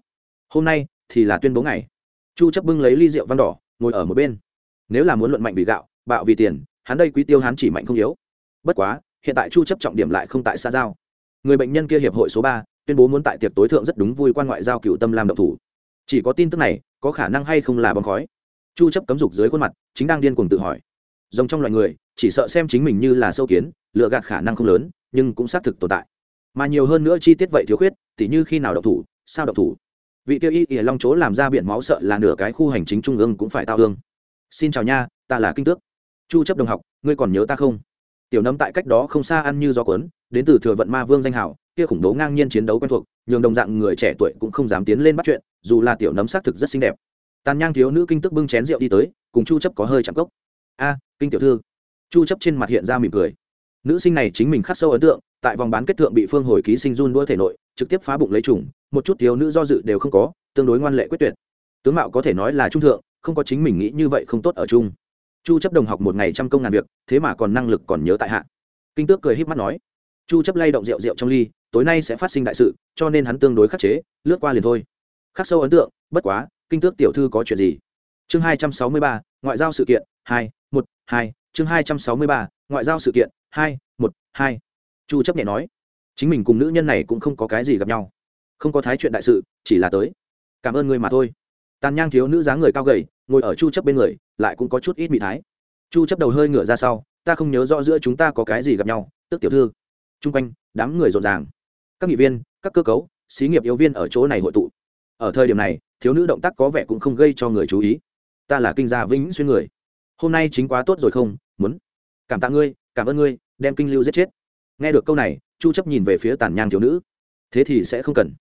Hôm nay, thì là tuyên bố ngày. Chu chấp bưng lấy ly rượu vang đỏ, ngồi ở một bên. Nếu là muốn luận mạnh vì gạo, bạo vì tiền hắn đây quý tiêu hắn chỉ mạnh không yếu. Bất quá hiện tại chu chấp trọng điểm lại không tại xa giao. Người bệnh nhân kia hiệp hội số 3, tuyên bố muốn tại tiệc tối thượng rất đúng vui quan ngoại giao cựu tâm làm động thủ. Chỉ có tin tức này có khả năng hay không là bóng khói. Chu chấp cấm dục dưới khuôn mặt chính đang điên cuồng tự hỏi. Rồng trong loài người chỉ sợ xem chính mình như là sâu kiến lựa gạt khả năng không lớn nhưng cũng xác thực tồn tại. Mà nhiều hơn nữa chi tiết vậy thiếu khuyết tỉ như khi nào động thủ sao động thủ. Vị tiêu y ỉa long chỗ làm ra biển máu sợ là nửa cái khu hành chính trung ương cũng phải tao ương xin chào nha ta là kinh tước chu chấp đồng học, ngươi còn nhớ ta không? Tiểu nấm tại cách đó không xa ăn như gió cuốn, đến từ thừa vận ma vương danh hảo kia khủng bố ngang nhiên chiến đấu quen thuộc, nhường đồng dạng người trẻ tuổi cũng không dám tiến lên bắt chuyện, dù là tiểu nấm xác thực rất xinh đẹp. Tàn nhang thiếu nữ kinh tức bưng chén rượu đi tới, cùng chu chấp có hơi chạm cốc. A, kinh tiểu thư. Chu chấp trên mặt hiện ra mỉm cười. Nữ sinh này chính mình khắc sâu ấn tượng, tại vòng bán kết thượng bị phương hồi ký sinh run đua thể nội, trực tiếp phá bụng lấy trùng một chút thiếu nữ do dự đều không có, tương đối ngoan lệ quyết tuyệt. Tướng mạo có thể nói là trung thượng, không có chính mình nghĩ như vậy không tốt ở chung chu chấp đồng học một ngày trăm công ngàn việc thế mà còn năng lực còn nhớ tại hạ. Kinh tước cười híp mắt nói chu chấp lay động rượu rượu trong ly tối nay sẽ phát sinh đại sự cho nên hắn tương đối khắc chế lướt qua liền thôi. Khắc sâu ấn tượng bất quá kinh tước tiểu thư có chuyện gì? Chương 263, ngoại giao sự kiện 2, 1, 2, chương 263, ngoại giao sự kiện 2, 1, 2. chu chấp nhẹ nói chính mình cùng nữ nhân này cũng không có cái gì gặp nhau. Không có thái chuyện đại sự chỉ là tới. Cảm ơn ngươi mà thôi tàn nhang thiếu nữ dáng người cao gầy, ngồi ở chu chấp bên người, lại cũng có chút ít bị thái. Chu chấp đầu hơi ngửa ra sau, ta không nhớ rõ giữa chúng ta có cái gì gặp nhau, tức tiểu thư. Trung quanh, đám người rộn ràng. Các nghị viên, các cơ cấu, xí nghiệp yếu viên ở chỗ này hội tụ. Ở thời điểm này, thiếu nữ động tác có vẻ cũng không gây cho người chú ý. Ta là kinh gia vĩnh xuyên người. Hôm nay chính quá tốt rồi không? Muốn. Cảm tạ ngươi, cảm ơn ngươi, đem kinh lưu giết chết. Nghe được câu này, chu chấp nhìn về phía tàn nhang thiếu nữ. Thế thì sẽ không cần.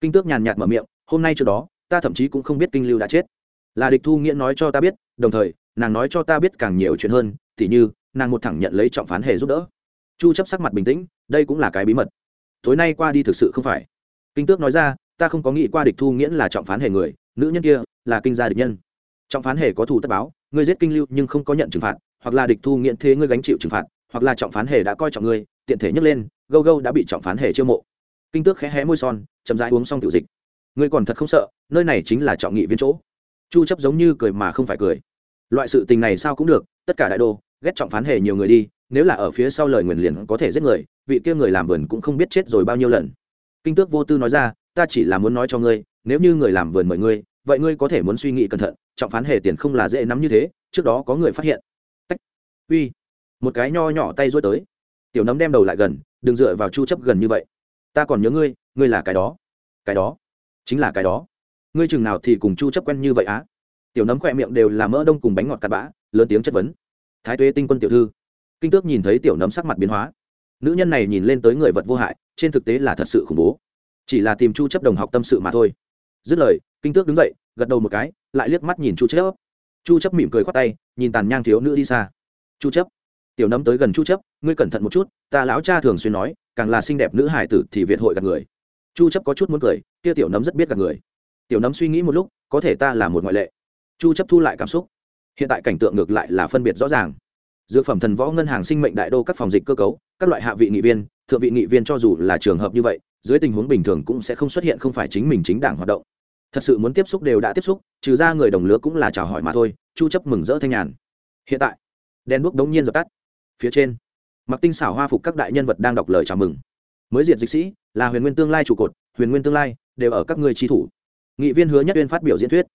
Kinh tước nhàn nhạt mở miệng, hôm nay trước đó ta thậm chí cũng không biết kinh lưu đã chết. Là địch thu nghĩa nói cho ta biết, đồng thời, nàng nói cho ta biết càng nhiều chuyện hơn, tỉ như, nàng một thẳng nhận lấy trọng phán hề giúp đỡ. Chu chấp sắc mặt bình tĩnh, đây cũng là cái bí mật. Tối nay qua đi thực sự không phải. Kinh tước nói ra, ta không có nghĩ qua địch thu nghĩa là trọng phán hề người, nữ nhân kia là kinh gia địch nhân. Trọng phán hề có thù tất báo, ngươi giết kinh lưu nhưng không có nhận trừng phạt, hoặc là địch thu nghiện thế ngươi gánh chịu trừng phạt, hoặc là trọng phán hề đã coi trọng ngươi, tiện thể nhấc lên, gâu gâu đã bị trọng phán hề chiêu mộ. Kinh tước khẽ hé môi son, chậm rãi uống xong tiểu dịch ngươi còn thật không sợ, nơi này chính là trọng nghị viên chỗ. Chu chấp giống như cười mà không phải cười. Loại sự tình này sao cũng được, tất cả đại đô, ghét trọng phán hề nhiều người đi, nếu là ở phía sau lời nguyền liền có thể giết người, vị kia người làm vườn cũng không biết chết rồi bao nhiêu lần. Kinh tước vô tư nói ra, ta chỉ là muốn nói cho ngươi, nếu như người làm vườn mời ngươi, vậy ngươi có thể muốn suy nghĩ cẩn thận, trọng phán hề tiền không là dễ nắm như thế, trước đó có người phát hiện. Tách. Uy. Một cái nho nhỏ tay rối tới. Tiểu nấm đem đầu lại gần, đừng dựa vào chu chấp gần như vậy. Ta còn nhớ ngươi ngươi là cái đó. Cái đó chính là cái đó. Ngươi chừng nào thì cùng chu chấp quen như vậy á? Tiểu nấm khỏe miệng đều là mỡ đông cùng bánh ngọt cát bã, lớn tiếng chất vấn. Thái tuế tinh quân tiểu thư. Kinh tước nhìn thấy tiểu nấm sắc mặt biến hóa. Nữ nhân này nhìn lên tới người vật vô hại, trên thực tế là thật sự khủng bố. Chỉ là tìm chu chấp đồng học tâm sự mà thôi. Dứt lời, kinh tước đứng dậy, gật đầu một cái, lại liếc mắt nhìn chu chấp. Chu chấp mỉm cười khoát tay, nhìn tàn nhang thiếu nữ đi xa. Chu chấp, tiểu nấm tới gần chu chấp, ngươi cẩn thận một chút, ta lão cha thường xuyên nói, càng là xinh đẹp nữ hải tử thì việt hội gạt người chu chấp có chút muốn cười, kia tiểu nấm rất biết cả người. Tiểu nấm suy nghĩ một lúc, có thể ta là một ngoại lệ. Chu chấp thu lại cảm xúc. Hiện tại cảnh tượng ngược lại là phân biệt rõ ràng. Dược phẩm thần võ ngân hàng sinh mệnh đại đô các phòng dịch cơ cấu, các loại hạ vị nghị viên, thượng vị nghị viên cho dù là trường hợp như vậy, dưới tình huống bình thường cũng sẽ không xuất hiện không phải chính mình chính đảng hoạt động. Thật sự muốn tiếp xúc đều đã tiếp xúc, trừ ra người đồng lứa cũng là chào hỏi mà thôi, chu chấp mừng rỡ thanh nhàn. Hiện tại, đèn đuốc đống nhiên dập tắt. Phía trên mặc tinh xảo hoa phục các đại nhân vật đang đọc lời chào mừng mới diệt dịch sĩ, là huyền nguyên tương lai trụ cột, huyền nguyên tương lai đều ở các ngươi tri thủ. Nghị viên hứa nhất uyên phát biểu diễn thuyết,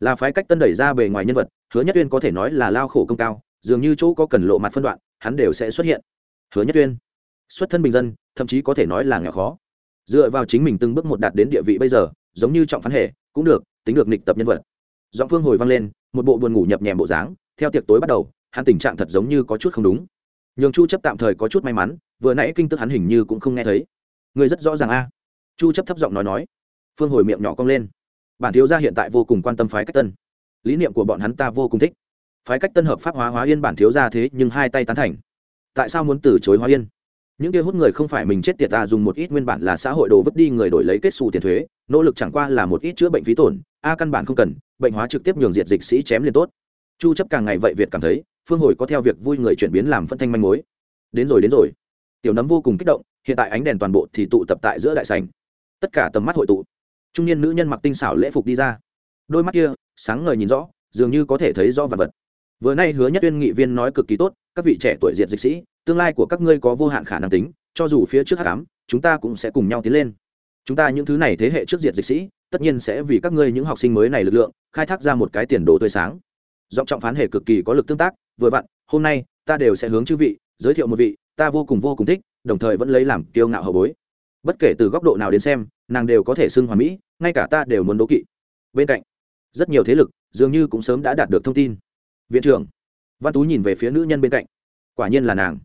là phái cách tân đẩy ra bề ngoài nhân vật, hứa nhất uyên có thể nói là lao khổ công cao, dường như chỗ có cần lộ mặt phân đoạn, hắn đều sẽ xuất hiện. Hứa nhất uyên, xuất thân bình dân, thậm chí có thể nói là nghèo khó. Dựa vào chính mình từng bước một đạt đến địa vị bây giờ, giống như trọng phán hệ, cũng được, tính được nịch tập nhân vật. Giọng phương hồi vang lên, một bộ buồn ngủ nhập nhèm bộ dáng, theo tiệc tối bắt đầu, hắn tình trạng thật giống như có chút không đúng. Nhường chu chấp tạm thời có chút may mắn vừa nãy kinh tức hắn hình như cũng không nghe thấy. Người rất rõ ràng a. À. Chu chấp thấp giọng nói nói. Phương hồi miệng nhỏ cong lên. Bản thiếu gia hiện tại vô cùng quan tâm phái cách tân. Lý niệm của bọn hắn ta vô cùng thích. Phái cách tân hợp pháp hóa hóa yên bản thiếu gia thế nhưng hai tay tán thành. Tại sao muốn từ chối hóa yên? Những kia hút người không phải mình chết tiệt ta dùng một ít nguyên bản là xã hội đồ vứt đi người đổi lấy kết xù tiền thuế, nỗ lực chẳng qua là một ít chữa bệnh phí tổn, a căn bản không cần, bệnh hóa trực tiếp nhường diện dịch sĩ chém liền tốt. Chu chấp càng ngày vậy việt cảm thấy, phương hồi có theo việc vui người chuyển biến làm phân thanh manh mối. Đến rồi đến rồi tiểu nấm vô cùng kích động, hiện tại ánh đèn toàn bộ thì tụ tập tại giữa đại sảnh. Tất cả tầm mắt hội tụ. Trung niên nữ nhân mặc tinh xảo lễ phục đi ra. Đôi mắt kia, sáng ngời nhìn rõ, dường như có thể thấy rõ vật vật. Vừa nay hứa nhất tuyên nghị viên nói cực kỳ tốt, các vị trẻ tuổi diệt dịch sĩ, tương lai của các ngươi có vô hạn khả năng tính, cho dù phía trước hắc ám, chúng ta cũng sẽ cùng nhau tiến lên. Chúng ta những thứ này thế hệ trước diệt dịch sĩ, tất nhiên sẽ vì các ngươi những học sinh mới này lực lượng, khai thác ra một cái tiền đồ tươi sáng. Giọng trọng phán hệ cực kỳ có lực tương tác, vừa vặn, hôm nay, ta đều sẽ hướng chư vị, giới thiệu một vị ta vô cùng vô cùng thích, đồng thời vẫn lấy làm kiêu ngạo hậu bối. Bất kể từ góc độ nào đến xem, nàng đều có thể xưng hoàn mỹ, ngay cả ta đều muốn đố kỵ. Bên cạnh, rất nhiều thế lực, dường như cũng sớm đã đạt được thông tin. Viện trưởng, văn tú nhìn về phía nữ nhân bên cạnh. Quả nhiên là nàng.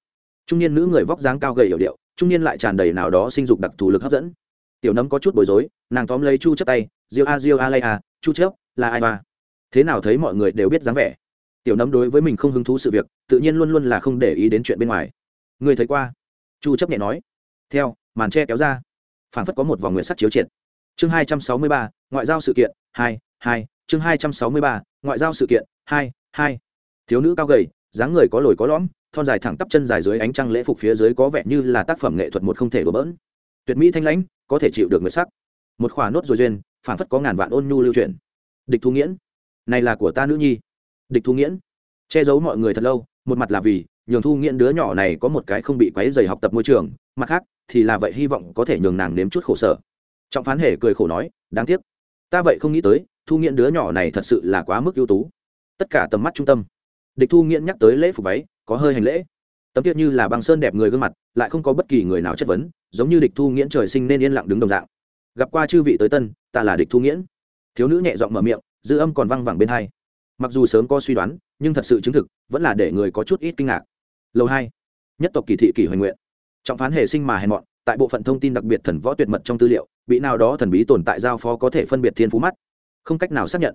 Trung niên nữ người vóc dáng cao gầy hiểu điệu, trung niên lại tràn đầy nào đó sinh dục đặc thù lực hấp dẫn. Tiểu nấm có chút bối rối, nàng tóm lấy chu chấp tay, diêu a diêu a lay a, chu chấp là ai ba thế nào thấy mọi người đều biết dáng vẻ. Tiểu nấm đối với mình không hứng thú sự việc, tự nhiên luôn luôn là không để ý đến chuyện bên ngoài ngươi thấy qua? Chu chấp nhẹ nói. Theo màn che kéo ra. Phảng phất có một vòng nguyện sắc chiếu triệt. Chương 263, ngoại giao sự kiện 2, 2, chương 263, ngoại giao sự kiện 2, 2. thiếu nữ cao gầy dáng người có lồi có lõm thon dài thẳng tắp chân dài dưới ánh trăng lễ phục phía dưới có vẻ như là tác phẩm nghệ thuật một không thể đổ bỡn. Tuyệt mỹ thanh lãnh có thể chịu được nguyệt sắc. Một khỏa nốt rồi duyên phảng phất có ngàn vạn ôn nhu lưu truyền địch thu nghiễn này là của ta nữ nhi. Địch thu nghiễn che giấu mọi người thật lâu một mặt là vì nhường thu nghiện đứa nhỏ này có một cái không bị quấy dày học tập môi trường, mặt khác, thì là vậy hy vọng có thể nhường nàng nếm chút khổ sở. Trọng phán hề cười khổ nói, đáng tiếc, ta vậy không nghĩ tới, thu nghiện đứa nhỏ này thật sự là quá mức ưu tú. Tất cả tầm mắt trung tâm. Địch thu nghiễn nhắc tới lễ phục váy, có hơi hành lễ. Tấm tiết như là băng sơn đẹp người gương mặt, lại không có bất kỳ người nào chất vấn, giống như địch thu nghiễn trời sinh nên yên lặng đứng đồng dạng. Gặp qua chư vị tới tân, ta là địch thu nghiễn. Thiếu nữ nhẹ giọng mở miệng, dư âm còn văng vẳng bên hai. Mặc dù sớm có suy đoán, nhưng thật sự chứng thực, vẫn là để người có chút ít kinh ngạc lâu hai. Nhất tộc kỳ thị kỳ hoành nguyện. Trọng phán hệ sinh mà hèn mọn, tại bộ phận thông tin đặc biệt thần võ tuyệt mật trong tư liệu, bị nào đó thần bí tồn tại giao phó có thể phân biệt thiên phú mắt. Không cách nào xác nhận.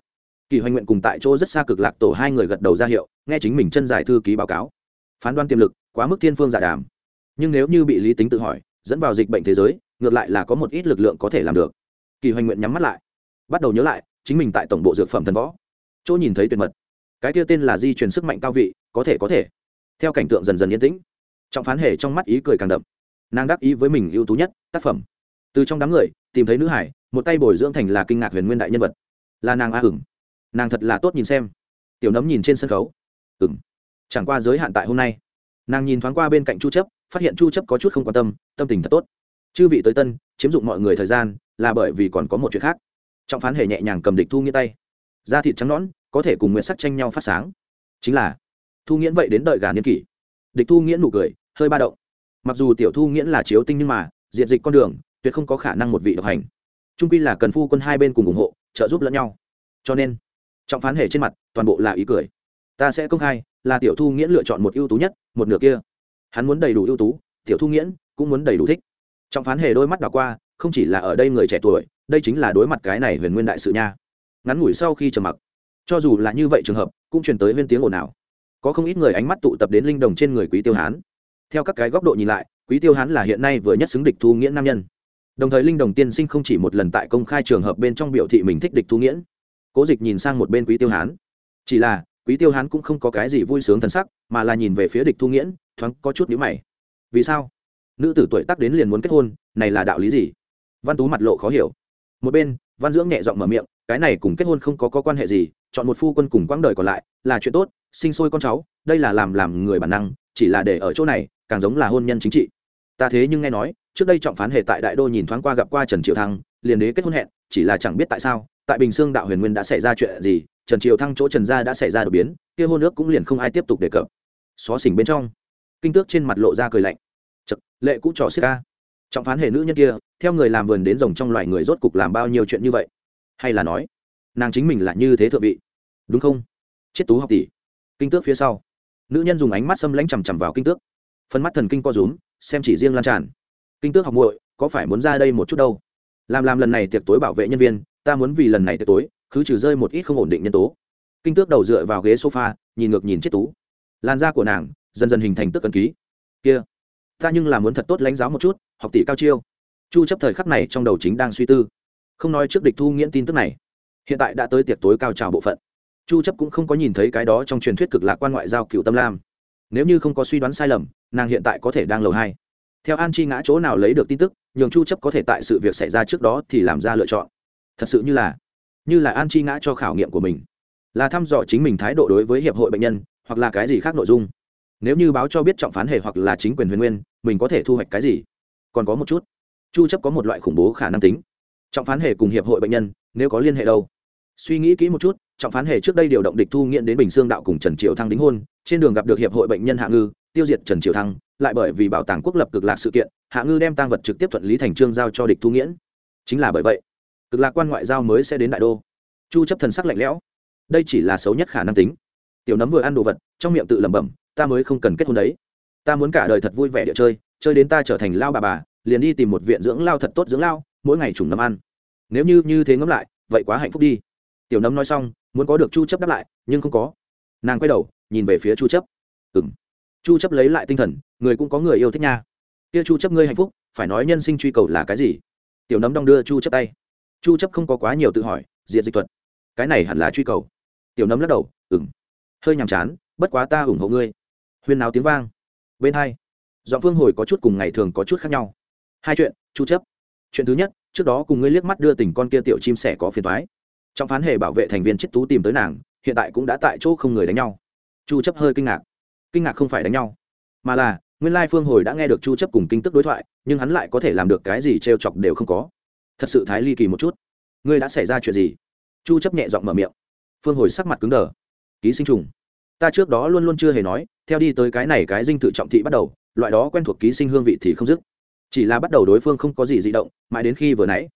Kỳ hoành nguyện cùng tại chỗ rất xa cực lạc tổ hai người gật đầu ra hiệu, nghe chính mình chân giải thư ký báo cáo. Phán đoán tiềm lực, quá mức thiên phương giả đàm. Nhưng nếu như bị lý tính tự hỏi, dẫn vào dịch bệnh thế giới, ngược lại là có một ít lực lượng có thể làm được. Kỳ hoành nguyện nhắm mắt lại. Bắt đầu nhớ lại, chính mình tại tổng bộ dược phẩm thần võ. Chỗ nhìn thấy tuyệt mật. Cái kia tên là di truyền sức mạnh cao vị, có thể có thể theo cảnh tượng dần dần yên tĩnh trọng phán hề trong mắt ý cười càng đậm. Nàng đắc ý với mình ưu tú nhất tác phẩm. Từ trong đám người tìm thấy nữ hải một tay bồi dưỡng thành là kinh ngạc huyền nguyên đại nhân vật. Là nàng a hửng, nàng thật là tốt nhìn xem. Tiểu nấm nhìn trên sân khấu. Ừng chẳng qua giới hạn tại hôm nay. Nàng nhìn thoáng qua bên cạnh chu chấp phát hiện chu chấp có chút không quan tâm tâm tình thật tốt. Chư vị tới tân chiếm dụng mọi người thời gian là bởi vì còn có một chuyện khác. Trọng phán hề nhẹ nhàng cầm địch thu nghĩa tay. Da thịt trắng nõn có thể cùng nguyện sắc tranh nhau phát sáng. Chính là thu nghiễn vậy đến đợi gà niên kỷ. Địch thu nghiễn nụ cười, hơi ba động. Mặc dù tiểu thu nghiễn là chiếu tinh nhưng mà diện dịch con đường, tuyệt không có khả năng một vị độc hành. Trung quy là cần phu quân hai bên cùng ủng hộ, trợ giúp lẫn nhau. Cho nên, trọng phán hề trên mặt, toàn bộ là ý cười. Ta sẽ công khai, là tiểu thu nghiễn lựa chọn một ưu tú nhất, một nửa kia. Hắn muốn đầy đủ ưu tú, tiểu thu nghiễn cũng muốn đầy đủ thích. Trọng phán hề đôi mắt đảo qua, không chỉ là ở đây người trẻ tuổi, đây chính là đối mặt cái này huyền nguyên đại sự nha. Ngắn ngủi sau khi trầm mặc, cho dù là như vậy trường hợp, cũng truyền tới viên tiếng ồn ào có không ít người ánh mắt tụ tập đến linh đồng trên người quý tiêu hán. Theo các cái góc độ nhìn lại quý tiêu hán là hiện nay vừa nhất xứng địch thu nghĩa nam nhân. Đồng thời linh đồng tiên sinh không chỉ một lần tại công khai trường hợp bên trong biểu thị mình thích địch thu nghĩa cố dịch nhìn sang một bên quý tiêu hán. Chỉ là quý tiêu hán cũng không có cái gì vui sướng thân sắc mà là nhìn về phía địch thu nghĩa thoáng có chút nhữ mày. Vì sao? Nữ tử tuổi tác đến liền muốn kết hôn này là đạo lý gì? Văn tú mặt lộ khó hiểu. Một bên văn dưỡng nhẹ giọng mở miệng cái này cùng kết hôn không có, có quan hệ gì chọn một phu quân cùng quãng đời còn lại là chuyện tốt sinh sôi con cháu đây là làm làm người bản năng chỉ là để ở chỗ này càng giống là hôn nhân chính trị. Ta thế nhưng nghe nói trước đây trọng phán hệ tại đại đô nhìn thoáng qua gặp qua trần triệu thăng liền đế kết hôn hẹn chỉ là chẳng biết tại sao tại bình sương đạo huyền nguyên đã xảy ra chuyện gì trần triều thăng chỗ trần gia đã xảy ra đột biến kia hôn ước cũng liền không ai tiếp tục đề cập. Xó xỉnh bên trong kinh tước trên mặt lộ ra cười lạnh. Chật, lệ cũ trò xích ca. Trọng phán hệ nữ nhân kia theo người làm vườn đến rồng trong loài người rốt cục làm bao nhiêu chuyện như vậy? Hay là nói nàng chính mình là như thế thượng vị? Đúng không? Chết tú học tỷ kinh tước phía sau. Nữ nhân dùng ánh mắt xâm lãnh chằm chằm vào kinh tước. Phân mắt thần kinh co rúm, xem chỉ riêng lan tràn. Kinh tước học muội, có phải muốn ra đây một chút đâu? Làm làm lần này tiệc tối bảo vệ nhân viên, ta muốn vì lần này tiệc tối cứ trừ rơi một ít không ổn định nhân tố. Kinh tước đầu dựa vào ghế sofa, nhìn ngược nhìn chết tú. Làn da của nàng dần dần hình thành tức cần ký. Kia, ta nhưng là muốn thật tốt lãnh giáo một chút, học tỷ cao chiêu. Chu chấp thời khắc này trong đầu chính đang suy tư. Không nói trước địch thu nghiễn tin tức này. Hiện tại đã tới tiệc tối cao trào bộ phận chu chấp cũng không có nhìn thấy cái đó trong truyền thuyết cực lạc quan ngoại giao cựu tâm lam. Nếu như không có suy đoán sai lầm, nàng hiện tại có thể đang lầu hai. Theo an chi ngã chỗ nào lấy được tin tức, nhường chu chấp có thể tại sự việc xảy ra trước đó thì làm ra lựa chọn. Thật sự như là như là an chi ngã cho khảo nghiệm của mình. Là thăm dò chính mình thái độ đối với hiệp hội bệnh nhân, hoặc là cái gì khác nội dung. Nếu như báo cho biết trọng phán hệ hoặc là chính quyền huyền nguyên, mình có thể thu hoạch cái gì? Còn có một chút. Chu chấp có một loại khủng bố khả năng tính. Trọng phán hệ cùng hiệp hội bệnh nhân, nếu có liên hệ đâu? Suy nghĩ kỹ một chút trọng phán Hề trước đây điều động địch thu nghiện đến bình xương đạo cùng trần triệu thăng đính hôn, trên đường gặp được hiệp hội bệnh nhân hạ ngư, tiêu diệt trần triệu thăng, lại bởi vì bảo tàng quốc lập cực lạc sự kiện, hạ ngư đem tăng vật trực tiếp thuận lý thành trương giao cho địch thu nghiễn chính là bởi vậy, cực lạc quan ngoại giao mới sẽ đến đại đô. Chu chấp thần sắc lạnh lẽo. Đây chỉ là xấu nhất khả năng tính. Tiểu nấm vừa ăn đồ vật, trong miệng tự lẩm bẩm, ta mới không cần kết hôn đấy. Ta muốn cả đời thật vui vẻ địa chơi chơi đến ta trở thành lao bà bà, liền đi tìm một viện dưỡng lao thật tốt dưỡng lao, mỗi ngày trùng nấm ăn. Nếu như như thế ngẫm lại, vậy quá hạnh phúc đi tiểu nấm nói xong, muốn có được chu chấp đáp lại, nhưng không có. Nàng quay đầu, nhìn về phía chu chấp. Ừm. Chu chấp lấy lại tinh thần, người cũng có người yêu thích nha. Kia chu chấp ngươi hạnh phúc, phải nói nhân sinh truy cầu là cái gì? Tiểu nấm đong đưa chu chấp tay. Chu chấp không có quá nhiều tự hỏi diện dịch thuật. Cái này hẳn là truy cầu. Tiểu nấm lắc đầu, ừm. Hơi nhàm chán, bất quá ta ủng hộ ngươi. Huyên náo tiếng vang. Bên hai, giọng phương hồi có chút cùng ngày thường có chút khác nhau. Hai chuyện, chu chấp. Chuyện thứ nhất, trước đó cùng ngươi liếc mắt đưa tình con kia tiểu chim sẻ có phiền toái trong phán hề bảo vệ thành viên chết tú tìm tới nàng, hiện tại cũng đã tại chỗ không người đánh nhau. Chu chấp hơi kinh ngạc. Kinh ngạc không phải đánh nhau, mà là, nguyên lai phương hồi đã nghe được chu chấp cùng kinh tức đối thoại, nhưng hắn lại có thể làm được cái gì trêu chọc đều không có. Thật sự thái ly kỳ một chút. Ngươi đã xảy ra chuyện gì? Chu chấp nhẹ giọng mở miệng. Phương hồi sắc mặt cứng đờ. Ký sinh trùng. Ta trước đó luôn luôn chưa hề nói, theo đi tới cái này cái dinh tự trọng thị bắt đầu, loại đó quen thuộc ký sinh hương vị thì không dứt. Chỉ là bắt đầu đối phương không có gì dị động, mãi đến khi vừa nãy,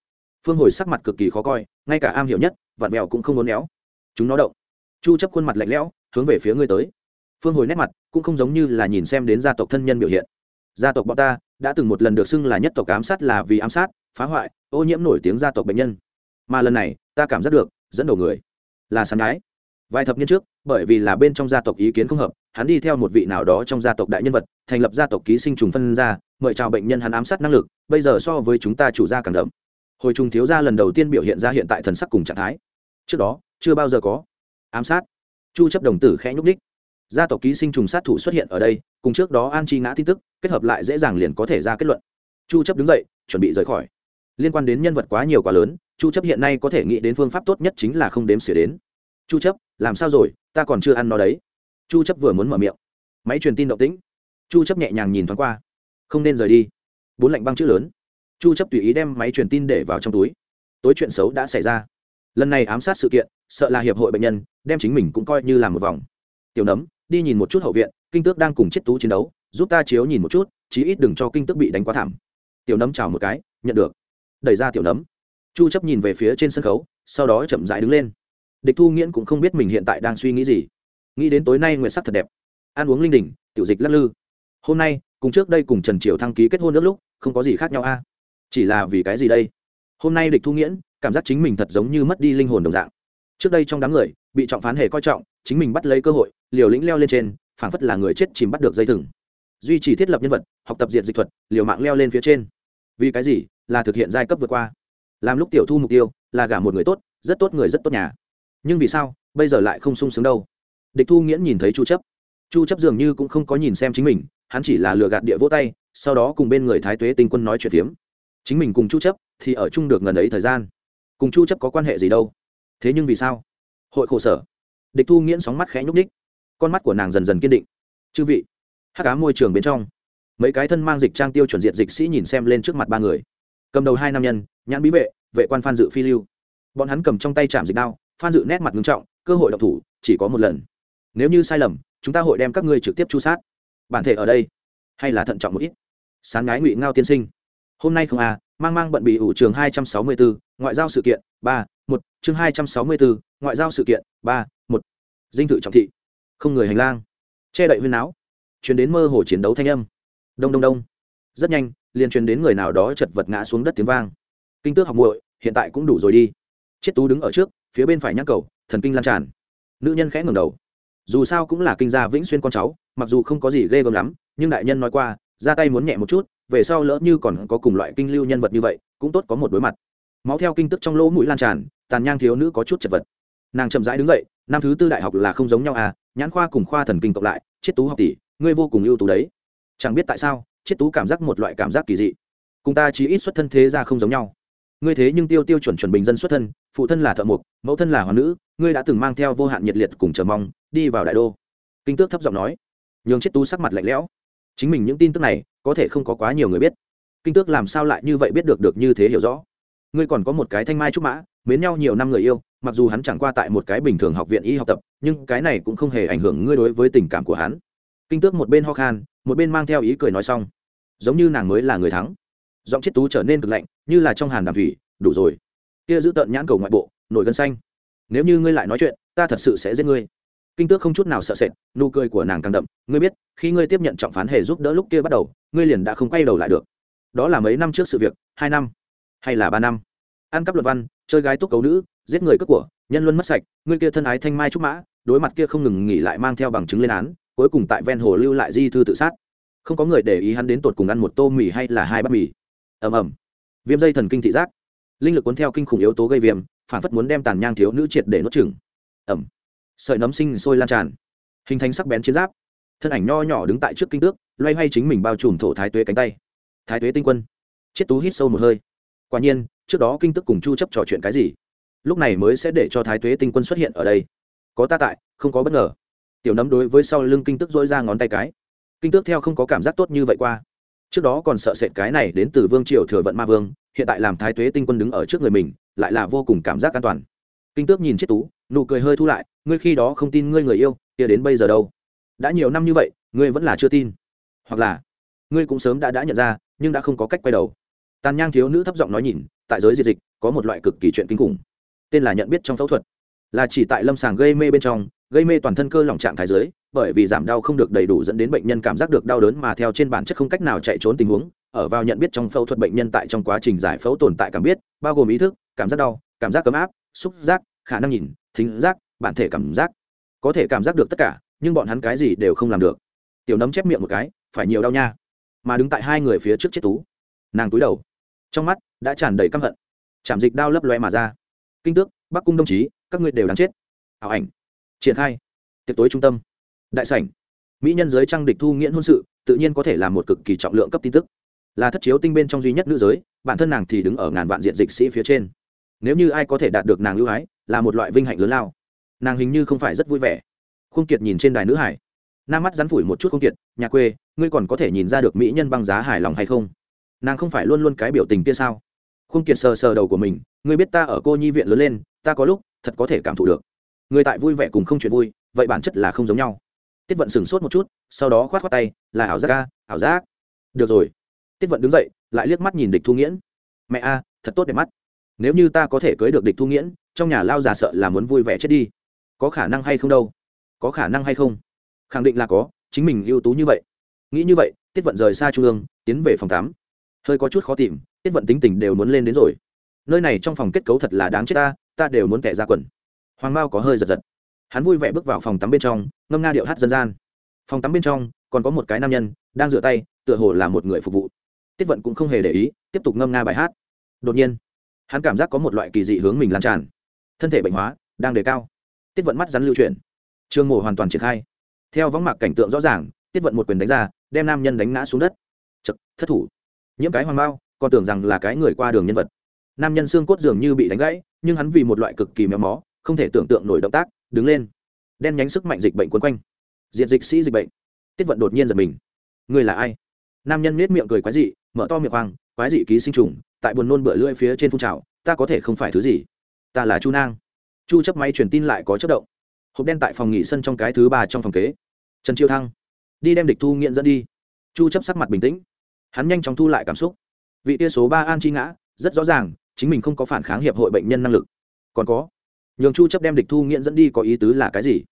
phương hồi sắc mặt cực kỳ khó coi, ngay cả am hiểu nhất vạn mèo cũng không muốn néo. Chúng nó động. Chu chấp khuôn mặt lạnh lẽo, hướng về phía ngươi tới. Phương hồi nét mặt cũng không giống như là nhìn xem đến gia tộc thân nhân biểu hiện. Gia tộc bọn ta đã từng một lần được xưng là nhất tộc ám sát là vì ám sát, phá hoại, ô nhiễm nổi tiếng gia tộc bệnh nhân. Mà lần này, ta cảm giác được, dẫn đầu người là sán đái vài thập niên trước, bởi vì là bên trong gia tộc ý kiến không hợp, hắn đi theo một vị nào đó trong gia tộc đại nhân vật, thành lập gia tộc ký sinh trùng phân ra, mời chào bệnh nhân hắn ám sát năng lực, bây giờ so với chúng ta chủ gia càng đậm. Hồi trùng thiếu gia lần đầu tiên biểu hiện ra hiện tại thần sắc cùng trạng thái trước đó, chưa bao giờ có. Ám sát. Chu chấp đồng tử khẽ nhúc đích gia tộc ký sinh trùng sát thủ xuất hiện ở đây, cùng trước đó an chi ngã tin tức, kết hợp lại dễ dàng liền có thể ra kết luận. Chu chấp đứng dậy, chuẩn bị rời khỏi. Liên quan đến nhân vật quá nhiều quá lớn, chu chấp hiện nay có thể nghĩ đến phương pháp tốt nhất chính là không đếm xỉa đến. Chu chấp, làm sao rồi? Ta còn chưa ăn nó đấy. Chu chấp vừa muốn mở miệng. Máy truyền tin động tĩnh. Chu chấp nhẹ nhàng nhìn thoáng qua. Không nên rời đi. Bốn lạnh băng chữ lớn. Chu chấp tùy ý đem máy truyền tin để vào trong túi. Tối chuyện xấu đã xảy ra lần này ám sát sự kiện, sợ là hiệp hội bệnh nhân, đem chính mình cũng coi như là một vòng. Tiểu nấm, đi nhìn một chút hậu viện, kinh tước đang cùng chết tú chiến đấu, giúp ta chiếu nhìn một chút, chí ít đừng cho kinh tước bị đánh quá thảm. Tiểu nấm chào một cái, nhận được. Đẩy ra tiểu nấm. Chu chấp nhìn về phía trên sân khấu, sau đó chậm rãi đứng lên. Địch thu nghiễn cũng không biết mình hiện tại đang suy nghĩ gì. Nghĩ đến tối nay nguyện sắc thật đẹp. Ăn uống linh đình, tiểu dịch lắc lư. Hôm nay, cùng trước đây cùng trần triều thăng ký kết hôn nước lúc, không có gì khác nhau a. Chỉ là vì cái gì đây? Hôm nay địch thu nghiễn cảm giác chính mình thật giống như mất đi linh hồn đồng dạng. Trước đây trong đám người, bị trọng phán hề coi trọng, chính mình bắt lấy cơ hội, liều lĩnh leo lên trên, phảng phất là người chết chìm bắt được dây thừng. Duy trì thiết lập nhân vật, học tập diệt dịch thuật, liều mạng leo lên phía trên. Vì cái gì? Là thực hiện giai cấp vượt qua. Làm lúc tiểu thu mục tiêu, là gả một người tốt, rất tốt người rất tốt nhà. Nhưng vì sao, bây giờ lại không sung sướng đâu? Địch thu nghiễn nhìn thấy chu chấp. Chu chấp dường như cũng không có nhìn xem chính mình, hắn chỉ là lừa gạt địa vỗ tay, sau đó cùng bên người thái tuế tinh quân nói chuyện tiếm chính mình cùng chu chấp thì ở chung được gần ấy thời gian cùng chu chấp có quan hệ gì đâu? Thế nhưng vì sao? Hội khổ sở. Địch thu nghiễn sóng mắt khẽ nhúc đích, con mắt của nàng dần dần kiên định. Chư vị hắc ám môi trường bên trong mấy cái thân mang dịch trang tiêu chuẩn diện dịch sĩ nhìn xem lên trước mặt ba người. Cầm đầu hai nam nhân nhãn bí vệ vệ quan phan dự phi lưu. Bọn hắn cầm trong tay chạm dịch đao phan dự nét mặt nghiêm trọng cơ hội độc thủ chỉ có một lần. Nếu như sai lầm chúng ta hội đem các ngươi trực tiếp chu sát. Bản thể ở đây hay là thận trọng một ít. Sán ngái ngụy ngao tiên sinh. Hôm nay không à mang mang bận bị ủ trường hai trăm sáu mươi bốn ngoại giao sự kiện, ba, một, chương hai trăm sáu mươi bốn, ngoại giao sự kiện, ba, một. Dinh thự trọng thị. Không người hành lang. Che đậy huyên áo. Chuyển đến mơ hồ chiến đấu thanh âm. Đông đông đông. Rất nhanh, liền truyền đến người nào đó chật vật ngã xuống đất tiếng vang. Kinh tước học muội, hiện tại cũng đủ rồi đi. Chiết tú đứng ở trước, phía bên phải nhắc cầu, thần kinh lan tràn. Nữ nhân khẽ ngẩng đầu. Dù sao cũng là kinh gia vĩnh xuyên con cháu, mặc dù không có gì ghê gớm lắm, nhưng đại nhân nói qua, ra tay muốn nhẹ một chút, về sau lỡ như còn có cùng loại kinh lưu nhân vật như vậy, cũng tốt có một đối mặt máu theo kinh tức trong lỗ mũi lan tràn, tàn nhang thiếu nữ có chút chật vật. Nàng chậm rãi đứng dậy, năm thứ tư đại học là không giống nhau à nhãn khoa cùng khoa thần kinh cộng lại chiết tú học tỷ, ngươi vô cùng ưu tú đấy. Chẳng biết tại sao chiết tú cảm giác một loại cảm giác kỳ dị. Cùng ta chỉ ít xuất thân thế ra không giống nhau. Ngươi thế nhưng tiêu tiêu chuẩn chuẩn bình dân xuất thân, phụ thân là thợ mộc, mẫu thân là hoàng nữ, ngươi đã từng mang theo vô hạn nhiệt liệt cùng chờ mong, đi vào đại đô. Kinh tước thấp giọng nói. Nhường chiết tú sắc mặt lạnh lẽo. Chính mình những tin tức này, có thể không có quá nhiều người biết. Kinh tước làm sao lại như vậy biết được được như thế hiểu rõ? Ngươi còn có một cái thanh mai trúc mã, mến nhau nhiều năm người yêu, mặc dù hắn chẳng qua tại một cái bình thường học viện y học tập, nhưng cái này cũng không hề ảnh hưởng ngươi đối với tình cảm của hắn. Kinh tước một bên ho khan, một bên mang theo ý cười nói xong. Giống như nàng mới là người thắng. Giọng chiết tú trở nên cực lạnh, như là trong hàn đàm thủy, đủ rồi. Kia giữ tận nhãn cầu ngoại bộ, nổi gân xanh. Nếu như ngươi lại nói chuyện, ta thật sự sẽ giết ngươi. Kinh tước không chút nào sợ sệt, nụ cười của nàng càng đậm, ngươi biết, khi ngươi tiếp nhận trọng phán hề giúp đỡ lúc kia bắt đầu, ngươi liền đã không quay đầu lại được. Đó là mấy năm trước sự việc, hai năm hay là ba năm? Ăn cắp luật văn, chơi gái túc cấu nữ, giết người cướp của, nhân luân mất sạch, ngươi kia thân ái thanh mai trúc mã, đối mặt kia không ngừng nghỉ lại mang theo bằng chứng lên án, cuối cùng tại ven hồ lưu lại di thư tự sát. Không có người để ý hắn đến tột cùng ăn một tô mì hay là hai bát mì. Ầm ầm. Viêm dây thần kinh thị giác. Linh lực cuốn theo kinh khủng yếu tố gây viêm, phản phất muốn đem tàn nhang thiếu nữ triệt để nuốt chừng ẩm sợi nấm sinh sôi lan tràn. Hình thành sắc bén chiến giáp. Thân ảnh nho nhỏ đứng tại trước kinh tước, loay hoay chính mình bao trùm thổ thái tuế cánh tay. Thái tuế tinh quân. Chiết tú hít sâu một hơi quả nhiên, trước đó kinh tức cùng chu chấp trò chuyện cái gì? Lúc này mới sẽ để cho thái tuế tinh quân xuất hiện ở đây. Có ta tại, không có bất ngờ. Tiểu nấm đối với sau lưng kinh tức dỗi ra ngón tay cái. Kinh tước theo không có cảm giác tốt như vậy qua. Trước đó còn sợ sệt cái này đến từ vương triều thừa vận ma vương, hiện tại làm thái tuế tinh quân đứng ở trước người mình, lại là vô cùng cảm giác an toàn. Kinh tước nhìn chiếc tú, nụ cười hơi thu lại, ngươi khi đó không tin ngươi người yêu, kia đến bây giờ đâu? Đã nhiều năm như vậy, ngươi vẫn là chưa tin. Hoặc là, ngươi cũng sớm đã đã nhận ra, nhưng đã không có cách quay đầu tàn nhang thiếu nữ thấp giọng nói nhìn, tại giới diệt dịch, có một loại cực kỳ chuyện kinh khủng. Tên là nhận biết trong phẫu thuật. Là chỉ tại lâm sàng gây mê bên trong, gây mê toàn thân cơ lỏng trạng thái giới bởi vì giảm đau không được đầy đủ dẫn đến bệnh nhân cảm giác được đau đớn mà theo trên bản chất không cách nào chạy trốn tình huống, ở vào nhận biết trong phẫu thuật bệnh nhân tại trong quá trình giải phẫu tồn tại cảm biết, bao gồm ý thức, cảm giác đau, cảm giác cấm áp, xúc giác, khả năng nhìn, thính giác, bản thể cảm giác. Có thể cảm giác được tất cả, nhưng bọn hắn cái gì đều không làm được. Tiểu nấm chép miệng một cái, phải nhiều đau nha. Mà đứng tại hai người phía trước chết tú. Nàng túi đầu trong mắt đã tràn đầy căm hận. Chạm dịch đao lấp loe mà ra. Kinh tước, bắc cung đồng chí, các ngươi đều đáng chết. Ảo ảnh. Triển khai. Tiệc tối trung tâm. Đại sảnh. Mỹ nhân giới trang địch thu nghiễn hôn sự, tự nhiên có thể là một cực kỳ trọng lượng cấp tin tức. Là thất chiếu tinh bên trong duy nhất nữ giới, bản thân nàng thì đứng ở ngàn vạn diện dịch sĩ phía trên. Nếu như ai có thể đạt được nàng ưu ái, là một loại vinh hạnh lớn lao. Nàng hình như không phải rất vui vẻ. Khung kiệt nhìn trên đài nữ hải. Nam mắt rắn phủi một chút khung kiệt, nhà quê, ngươi còn có thể nhìn ra được mỹ nhân băng giá hài lòng hay không? Nàng không phải luôn luôn cái biểu tình kia sao? Khung kiệt sờ sờ đầu của mình, ngươi biết ta ở cô nhi viện lớn lên, ta có lúc thật có thể cảm thụ được. Người tại vui vẻ cùng không chuyện vui, vậy bản chất là không giống nhau. Tiết vận sửng sốt một chút, sau đó khoát khoát tay, là ảo giác ca ảo giác. Được rồi. Tiết vận đứng dậy, lại liếc mắt nhìn địch thu nghiễn. Mẹ a, thật tốt đẹp mắt. Nếu như ta có thể cưới được địch thu nghiễn, trong nhà lao già sợ là muốn vui vẻ chết đi. Có khả năng hay không đâu? Có khả năng hay không? Khẳng định là có, chính mình ưu tú như vậy. Nghĩ như vậy, tiết vận rời xa trung ương, tiến về phòng tám hơi có chút khó tìm, tiết vận tính tình đều muốn lên đến rồi. Nơi này trong phòng kết cấu thật là đáng chết ta ta đều muốn kẻ ra quần. Hoàng mao có hơi giật giật. Hắn vui vẻ bước vào phòng tắm bên trong, ngâm nga điệu hát dân gian. Phòng tắm bên trong, còn có một cái nam nhân, đang rửa tay, tựa hồ là một người phục vụ. Tiết vận cũng không hề để ý, tiếp tục ngâm nga bài hát. Đột nhiên, hắn cảm giác có một loại kỳ dị hướng mình lan tràn. Thân thể bệnh hóa, đang đề cao. Tiết vận mắt rắn lưu chuyển. Trương mổ hoàn toàn triển khai. Theo võng mạc cảnh tượng rõ ràng, tiết vận một quyền đánh ra, đem nam nhân đánh ngã xuống đất. Chật, thất thủ nhiễm cái hoàng bao còn tưởng rằng là cái người qua đường nhân vật. Nam nhân xương cốt dường như bị đánh gãy, nhưng hắn vì một loại cực kỳ méo mó, không thể tưởng tượng nổi động tác, đứng lên. Đen nhánh sức mạnh dịch bệnh quấn quanh. Diện dịch sĩ dịch bệnh. Tiết vận đột nhiên giật mình. Người là ai? Nam nhân nết miệng cười quái dị, mở to miệng hoàng quái dị ký sinh trùng, tại buồn nôn bựa lưỡi phía trên phun trào, ta có thể không phải thứ gì? Ta là chu nang. Chu chấp máy truyền tin lại có chất động. Hộp đen tại phòng nghỉ sân trong cái thứ ba trong phòng kế. Trần chiêu thăng. Đi đem địch thu nghiện dẫn đi. Chu chấp sắc mặt bình tĩnh hắn nhanh chóng thu lại cảm xúc. Vị tia số ba an chi ngã, rất rõ ràng, chính mình không có phản kháng hiệp hội bệnh nhân năng lực. Còn có, nhường chu chấp đem địch thu nghiện dẫn đi có ý tứ là cái gì?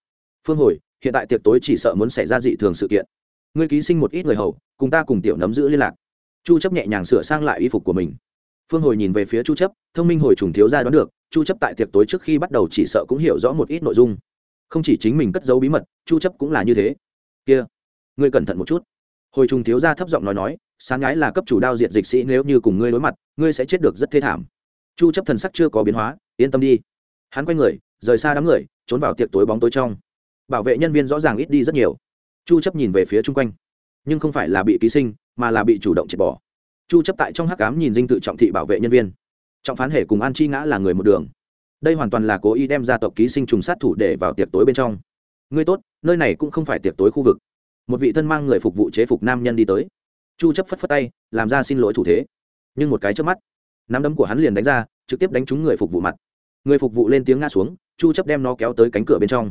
Phương hồi, hiện tại tiệc tối chỉ sợ muốn xảy ra dị thường sự kiện. Ngươi ký sinh một ít người hầu, cùng ta cùng tiểu nắm giữ liên lạc. Chu chấp nhẹ nhàng sửa sang lại y phục của mình. Phương hồi nhìn về phía chu chấp, thông minh hồi trùng thiếu gia đoán được, chu chấp tại tiệc tối trước khi bắt đầu chỉ sợ cũng hiểu rõ một ít nội dung. Không chỉ chính mình cất giấu bí mật, chu chấp cũng là như thế. Kia, ngươi cẩn thận một chút. Hồi trùng thiếu gia thấp giọng nói nói Sán ngái là cấp chủ đao diệt dịch sĩ, nếu như cùng ngươi đối mặt, ngươi sẽ chết được rất thê thảm. Chu chấp thần sắc chưa có biến hóa, yên tâm đi. Hắn quay người, rời xa đám người, trốn vào tiệc tối bóng tối trong. Bảo vệ nhân viên rõ ràng ít đi rất nhiều. Chu chấp nhìn về phía chung quanh. Nhưng không phải là bị ký sinh, mà là bị chủ động triệt bỏ. Chu chấp tại trong hắc ám nhìn dinh tự trọng thị bảo vệ nhân viên. Trọng phán hệ cùng an chi ngã là người một đường. Đây hoàn toàn là cố ý đem gia tộc ký sinh trùng sát thủ để vào tiệc tối bên trong. Ngươi tốt, nơi này cũng không phải tiệc tối khu vực. Một vị thân mang người phục vụ chế phục nam nhân đi tới chu chấp phất phất tay làm ra xin lỗi thủ thế. Nhưng một cái trước mắt nắm đấm của hắn liền đánh ra trực tiếp đánh trúng người phục vụ mặt. Người phục vụ lên tiếng ngã xuống chu chấp đem nó kéo tới cánh cửa bên trong.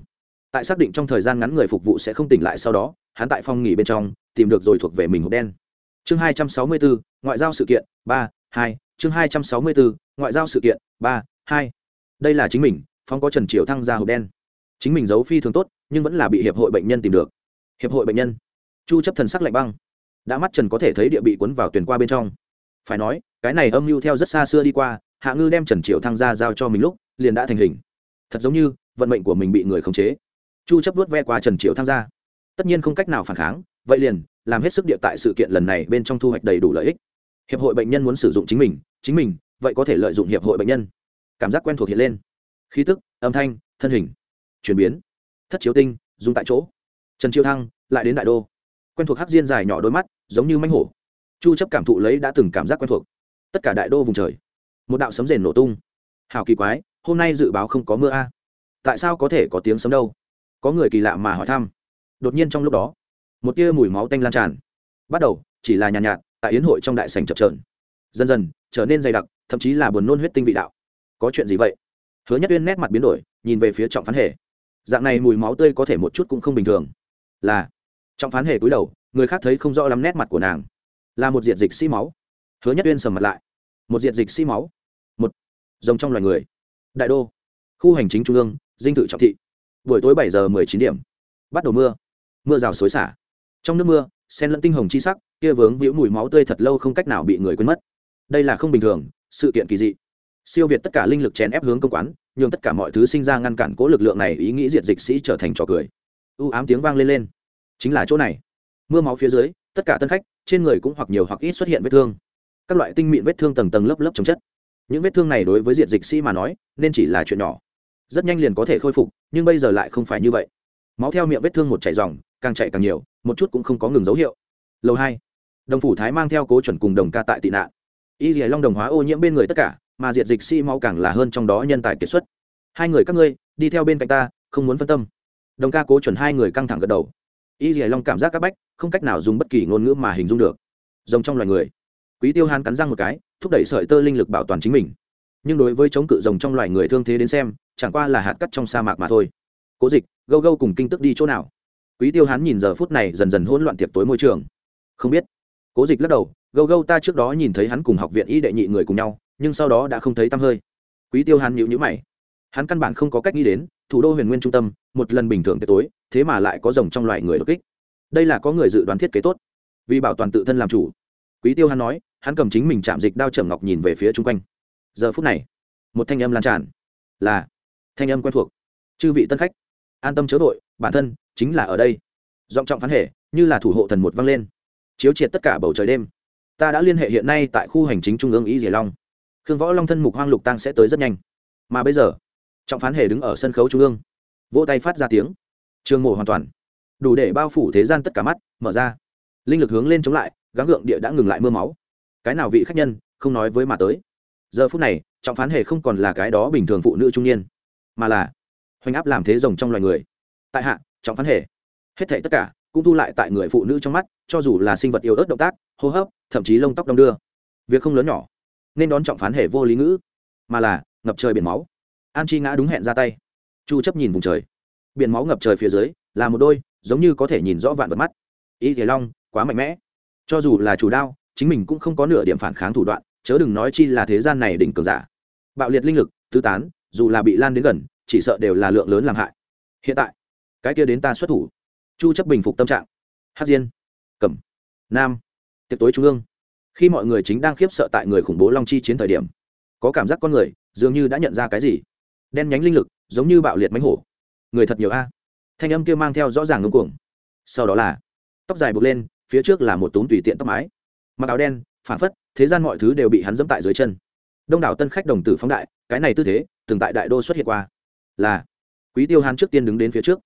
Tại xác định trong thời gian ngắn người phục vụ sẽ không tỉnh lại sau đó hắn tại phòng nghỉ bên trong tìm được rồi thuộc về mình hộp đen. Chương 264, ngoại giao sự kiện ba hai. Chương 264, ngoại giao sự kiện ba hai. Đây là chính mình phong có trần triều thăng ra hộp đen. Chính mình giấu phi thường tốt nhưng vẫn là bị hiệp hội bệnh nhân tìm được. Hiệp hội bệnh nhân. Chu chấp thần sắc lạnh băng đã mắt trần có thể thấy địa bị cuốn vào tuyển qua bên trong. Phải nói, cái này âm mưu theo rất xa xưa đi qua, hạ ngư đem trần triều thăng ra giao cho mình lúc, liền đã thành hình. Thật giống như, vận mệnh của mình bị người khống chế. Chu chấp vuốt ve qua trần triều thăng ra tất nhiên không cách nào phản kháng, vậy liền, làm hết sức địa tại sự kiện lần này bên trong thu hoạch đầy đủ lợi ích. Hiệp hội bệnh nhân muốn sử dụng chính mình chính mình, vậy có thể lợi dụng hiệp hội bệnh nhân. Cảm giác quen thuộc hiện lên. Khí tức, âm thanh, thân hình, chuyển biến. Thất chiếu tinh, dùng tại chỗ. Trần chiêu thăng, lại đến đại đô quen thuộc hắc diên dài nhỏ đôi mắt giống như manh hổ. Chu chấp cảm thụ lấy đã từng cảm giác quen thuộc. Tất cả đại đô vùng trời một đạo sấm rền nổ tung. Hào kỳ quái hôm nay dự báo không có mưa a. Tại sao có thể có tiếng sấm đâu? Có người kỳ lạ mà hỏi thăm. Đột nhiên trong lúc đó một tia mùi máu tanh lan tràn. Bắt đầu chỉ là nhàn nhạt, nhạt tại yến hội trong đại sảnh chập chờn. Dần dần trở nên dày đặc thậm chí là buồn nôn huyết tinh vị đạo. Có chuyện gì vậy? Hứa nhất uyên nét mặt biến đổi nhìn về phía trọng phán hề. Dạng này mùi máu tươi có thể một chút cũng không bình thường. Là trọng phán hề cúi đầu, người khác thấy không rõ lắm nét mặt của nàng. Là một diện dịch sĩ máu. Hứa nhất uyên sầm mặt lại. Một diện dịch sĩ máu. Một. Rồng trong loài người. Đại đô. Khu hành chính trung ương, dinh thự trọng thị. Buổi tối bảy giờ mười chín điểm. Bắt đầu mưa. Mưa rào xối xả. Trong nước mưa, sen lẫn tinh hồng chi sắc, kia vướng víu mùi máu tươi thật lâu không cách nào bị người quên mất. Đây là không bình thường, sự kiện kỳ dị. Siêu việt tất cả linh lực chèn ép hướng công quán, nhường tất cả mọi thứ sinh ra ngăn cản cố lực lượng này ý nghĩ diệt dịch sĩ trở thành trò cười. U ám tiếng vang lên lên chính là chỗ này. Mưa máu phía dưới, tất cả tân khách, trên người cũng hoặc nhiều hoặc ít xuất hiện vết thương. Các loại tinh mịn vết thương tầng tầng lớp lớp chống chất. Những vết thương này đối với diệt dịch sĩ mà nói, nên chỉ là chuyện nhỏ. Rất nhanh liền có thể khôi phục, nhưng bây giờ lại không phải như vậy. Máu theo miệng vết thương một chảy dòng, càng chạy càng nhiều, một chút cũng không có ngừng dấu hiệu. Lâu hai, đồng phủ thái mang theo cố chuẩn cùng đồng ca tại tị nạn. Y dì long đồng hóa ô nhiễm bên người tất cả, mà diệt dịch sĩ máu càng là hơn trong đó nhân tài kiệt xuất. Hai người các ngươi, đi theo bên cạnh ta, không muốn phân tâm. Đồng ca cố chuẩn hai người căng thẳng gật đầu y dì long cảm giác các bách không cách nào dùng bất kỳ ngôn ngữ mà hình dung được. Giống trong loài người, quý tiêu hàn cắn răng một cái, thúc đẩy sợi tơ linh lực bảo toàn chính mình. Nhưng đối với chống cự rồng trong loài người thương thế đến xem, chẳng qua là hạt cắt trong sa mạc mà thôi. Cố dịch, gâu gâu cùng kinh tức đi chỗ nào? Quý tiêu hán nhìn giờ phút này dần dần hỗn loạn tiệc tối môi trường. Không biết. Cố dịch lắc đầu, gâu gâu ta trước đó nhìn thấy hắn cùng học viện y đệ nhị người cùng nhau, nhưng sau đó đã không thấy tăm hơi. Quý tiêu hán nhịu nhữ mày. Hắn căn bản không có cách nghĩ đến thủ đô huyền nguyên trung tâm, một lần bình thường tối, thế mà lại có rồng trong loài người đột kích. Đây là có người dự đoán thiết kế tốt. Vì bảo toàn tự thân làm chủ, quý tiêu hắn nói, hắn cầm chính mình chạm dịch đao trầm ngọc nhìn về phía chung quanh. Giờ phút này, một thanh âm lan tràn, là thanh âm quen thuộc. Chư vị tân khách, an tâm chớ vội, bản thân chính là ở đây. Giọng trọng phán hệ, như là thủ hộ thần một vang lên. Chiếu triệt tất cả bầu trời đêm. Ta đã liên hệ hiện nay tại khu hành chính trung ương ý dìa long. Khương võ long thân mục hoang lục tăng sẽ tới rất nhanh. Mà bây giờ trọng phán hề đứng ở sân khấu trung ương. Vỗ tay phát ra tiếng. Trường mổ hoàn toàn. Đủ để bao phủ thế gian tất cả mắt, mở ra. Linh lực hướng lên chống lại, gắng gượng địa đã ngừng lại mưa máu. Cái nào vị khách nhân, không nói với mà tới. Giờ phút này, trọng phán hề không còn là cái đó bình thường phụ nữ trung niên, mà là hoành áp làm thế rồng trong loài người. Tại hạ, trọng phán hề. Hết thảy tất cả cũng thu lại tại người phụ nữ trong mắt, cho dù là sinh vật yếu ớt động tác, hô hấp, thậm chí lông tóc đong đưa. Việc không lớn nhỏ, nên đón trọng phán hề vô lý ngữ, mà là ngập trời biển máu an chi ngã đúng hẹn ra tay. Chu chấp nhìn vùng trời. Biển máu ngập trời phía dưới, là một đôi, giống như có thể nhìn rõ vạn vật mắt. Y thế long, quá mạnh mẽ. Cho dù là chủ đao, chính mình cũng không có nửa điểm phản kháng thủ đoạn, chớ đừng nói chi là thế gian này đỉnh cường giả. Bạo liệt linh lực, tứ tán, dù là bị lan đến gần, chỉ sợ đều là lượng lớn làm hại. Hiện tại, cái kia đến ta xuất thủ. Chu chấp bình phục tâm trạng. Hát diên, cẩm, nam, tiệc tối trung ương. Khi mọi người chính đang khiếp sợ tại người khủng bố long chi chiến thời điểm, có cảm giác con người dường như đã nhận ra cái gì đen nhánh linh lực, giống như bạo liệt mánh hổ. Người thật nhiều a. Thanh âm kia mang theo rõ ràng ngưng cuồng. Sau đó là, tóc dài buộc lên, phía trước là một túm tùy tiện tóc mái. Mặc áo đen phản phất, thế gian mọi thứ đều bị hắn dẫm tại dưới chân. Đông đảo tân khách đồng tử phóng đại, cái này tư thế, từng tại đại đô xuất hiện qua. Là, quý tiêu hán trước tiên đứng đến phía trước.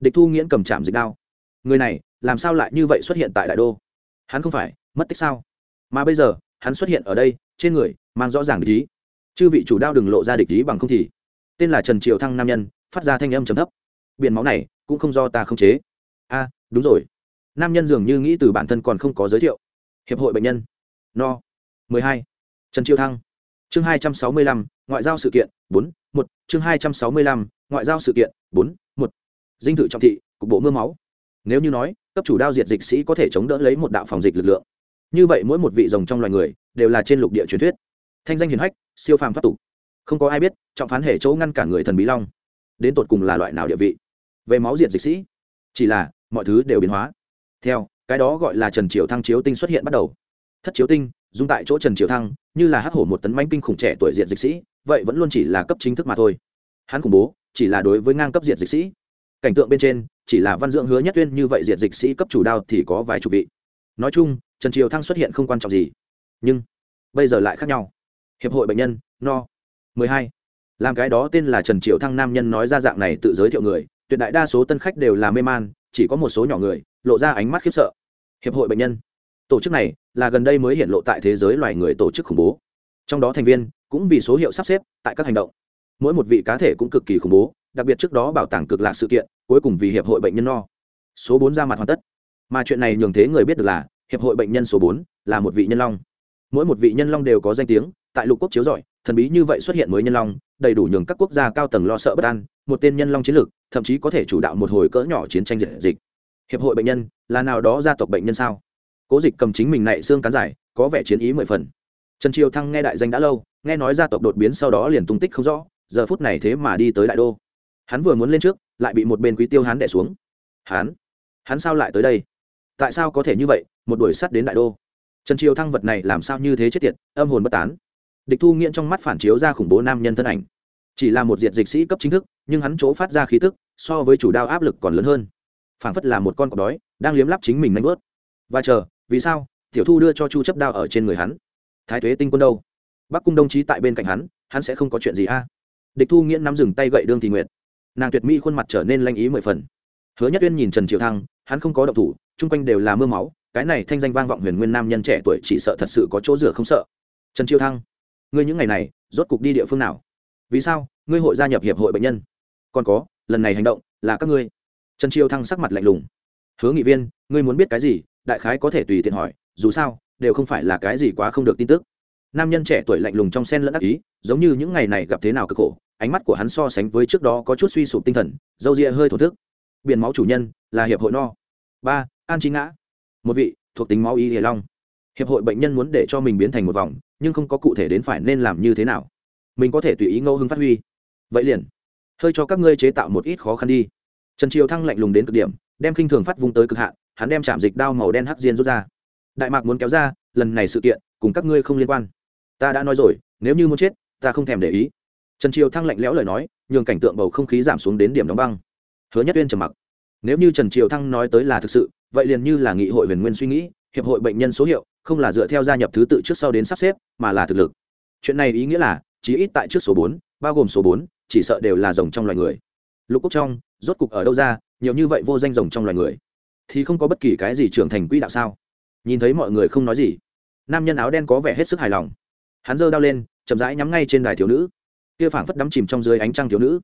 Địch thu nghiễn cầm chạm dịch đao. Người này, làm sao lại như vậy xuất hiện tại đại đô? Hắn không phải, mất tích sao? Mà bây giờ, hắn xuất hiện ở đây, trên người, mang rõ ràng địch ý. Chư vị chủ đao đừng lộ ra địch ý bằng không thì tên là trần Triệu thăng nam nhân phát ra thanh âm trầm thấp. Biển máu này cũng không do ta không chế. A đúng rồi. Nam nhân dường như nghĩ từ bản thân còn không có giới thiệu. Hiệp hội bệnh nhân. No. 12. trần Triệu thăng. Chương 265, ngoại giao sự kiện 4, 1, chương 265, ngoại giao sự kiện 4, 1. dinh thự trọng thị cục bộ mưa máu. Nếu như nói cấp chủ đao diệt dịch sĩ có thể chống đỡ lấy một đạo phòng dịch lực lượng. Như vậy mỗi một vị rồng trong loài người đều là trên lục địa truyền thuyết. Thanh danh hiền hách siêu phàm thoát tục không có ai biết, trọng phán hệ chỗ ngăn cả người thần bí long. Đến tột cùng là loại nào địa vị? Về máu diệt dịch sĩ. Chỉ là, mọi thứ đều biến hóa. Theo, cái đó gọi là trần triều thăng chiếu tinh xuất hiện bắt đầu. Thất chiếu tinh, dung tại chỗ trần triều thăng, như là hắc hổ một tấn manh kinh khủng trẻ tuổi diện dịch sĩ, vậy vẫn luôn chỉ là cấp chính thức mà thôi. Hắn khủng bố, chỉ là đối với ngang cấp diện dịch sĩ. Cảnh tượng bên trên, chỉ là văn dưỡng hứa nhất tuyên như vậy diện dịch sĩ cấp chủ đao thì có vài chục vị. Nói chung, trần triều thăng xuất hiện không quan trọng gì. Nhưng, bây giờ lại khác nhau. Hiệp hội bệnh nhân, no. 12. làm cái đó tên là trần Triệu thăng nam nhân nói ra dạng này tự giới thiệu người, tuyệt đại đa số tân khách đều là mê man, chỉ có một số nhỏ người, lộ ra ánh mắt khiếp sợ. Hiệp hội bệnh nhân. Tổ chức này là gần đây mới hiện lộ tại thế giới loài người tổ chức khủng bố. Trong đó thành viên cũng vì số hiệu sắp xếp tại các hành động. Mỗi một vị cá thể cũng cực kỳ khủng bố, đặc biệt trước đó bảo tàng cực lạc sự kiện, cuối cùng vì hiệp hội bệnh nhân no. Số bốn ra mặt hoàn tất. Mà chuyện này nhường thế người biết được là hiệp hội bệnh nhân số bốn là một vị nhân long. Mỗi một vị nhân long đều có danh tiếng, tại lục quốc chiếu giỏi thần bí như vậy xuất hiện mới nhân long, đầy đủ nhường các quốc gia cao tầng lo sợ bất an, một tên nhân long chiến lược, thậm chí có thể chủ đạo một hồi cỡ nhỏ chiến tranh dịch dịch. Hiệp hội bệnh nhân, là nào đó gia tộc bệnh nhân sao? Cố dịch cầm chính mình nảy xương cán giải, có vẻ chiến ý mười phần. Trần triều thăng nghe đại danh đã lâu, nghe nói gia tộc đột biến sau đó liền tung tích không rõ, giờ phút này thế mà đi tới đại đô. Hắn vừa muốn lên trước, lại bị một bên quý tiêu hắn đẻ xuống. Hắn hắn sao lại tới đây? Tại sao có thể như vậy, một đuổi sắt đến đại đô? Trần triều thăng vật này làm sao như thế chết tiệt, âm hồn bất tán địch thu nghiện trong mắt phản chiếu ra khủng bố nam nhân thân ảnh. Chỉ là một diệt dịch sĩ cấp chính thức, nhưng hắn chỗ phát ra khí tức, so với chủ đao áp lực còn lớn hơn. Phảng phất là một con cọp đói, đang liếm lắp chính mình nanh vớt và chờ, vì sao? Tiểu thu đưa cho chu chấp đao ở trên người hắn. Thái thuế tinh quân đâu? Bắc cung đồng chí tại bên cạnh hắn hắn sẽ không có chuyện gì a? Địch thu nghiễn nắm dừng tay gậy đương thì nguyệt nàng tuyệt mỹ khuôn mặt trở nên lanh ý mười phần. Hứa nhất uyên nhìn trần triệu thăng, hắn không có động thủ, chung quanh đều là mưa máu, cái này thanh danh vang vọng huyền nguyên nam nhân trẻ tuổi chỉ sợ thật sự có chỗ rửa không sợ. Trần triệu thăng ngươi những ngày này rốt cục đi địa phương nào? Vì sao? Ngươi hội gia nhập hiệp hội bệnh nhân. Còn có, lần này hành động là các ngươi. Trần triều thăng sắc mặt lạnh lùng. Hứa nghị viên, ngươi muốn biết cái gì? Đại khái có thể tùy tiện hỏi, dù sao, đều không phải là cái gì quá không được tin tức. Nam nhân trẻ tuổi lạnh lùng trong sen lẫn ác ý, giống như những ngày này gặp thế nào cực khổ, ánh mắt của hắn so sánh với trước đó có chút suy sụp tinh thần, dâu ria hơi thổ thức. Biển máu chủ nhân, là hiệp hội no. Ba, an trí ngã. Một vị, thuộc tính máu y hề long. Hiệp hội bệnh nhân muốn để cho mình biến thành một vòng nhưng không có cụ thể đến phải nên làm như thế nào. Mình có thể tùy ý ngẫu hứng phát huy. Vậy liền. Hơi cho các ngươi chế tạo một ít khó khăn đi. Trần triều thăng lạnh lùng đến cực điểm, đem khinh thường phát vung tới cực hạn, hắn đem chạm dịch đao màu đen hắc diên rút ra. Đại mạc muốn kéo ra, lần này sự kiện, cùng các ngươi không liên quan. Ta đã nói rồi, nếu như muốn chết, ta không thèm để ý. Trần triều thăng lạnh lẽo lời nói, nhường cảnh tượng bầu không khí giảm xuống đến điểm đóng băng. Hứa nhất uyên trầm mặc. Nếu như trần triều thăng nói tới là thực sự, vậy liền như là nghị hội huyền nguyên suy nghĩ, hiệp hội bệnh nhân số hiệu không là dựa theo gia nhập thứ tự trước sau đến sắp xếp, mà là thực lực. Chuyện này ý nghĩa là, chí ít tại trước số bốn, bao gồm số bốn, chỉ sợ đều là rồng trong loài người. Lục quốc trong, rốt cục ở đâu ra, nhiều như vậy vô danh rồng trong loài người? Thì không có bất kỳ cái gì trưởng thành quỹ đạo sao? Nhìn thấy mọi người không nói gì. Nam nhân áo đen có vẻ hết sức hài lòng. Hắn giơ đao lên, chậm rãi nhắm ngay trên đài thiếu nữ. Kia phảng phất đắm chìm trong dưới ánh trăng thiếu nữ.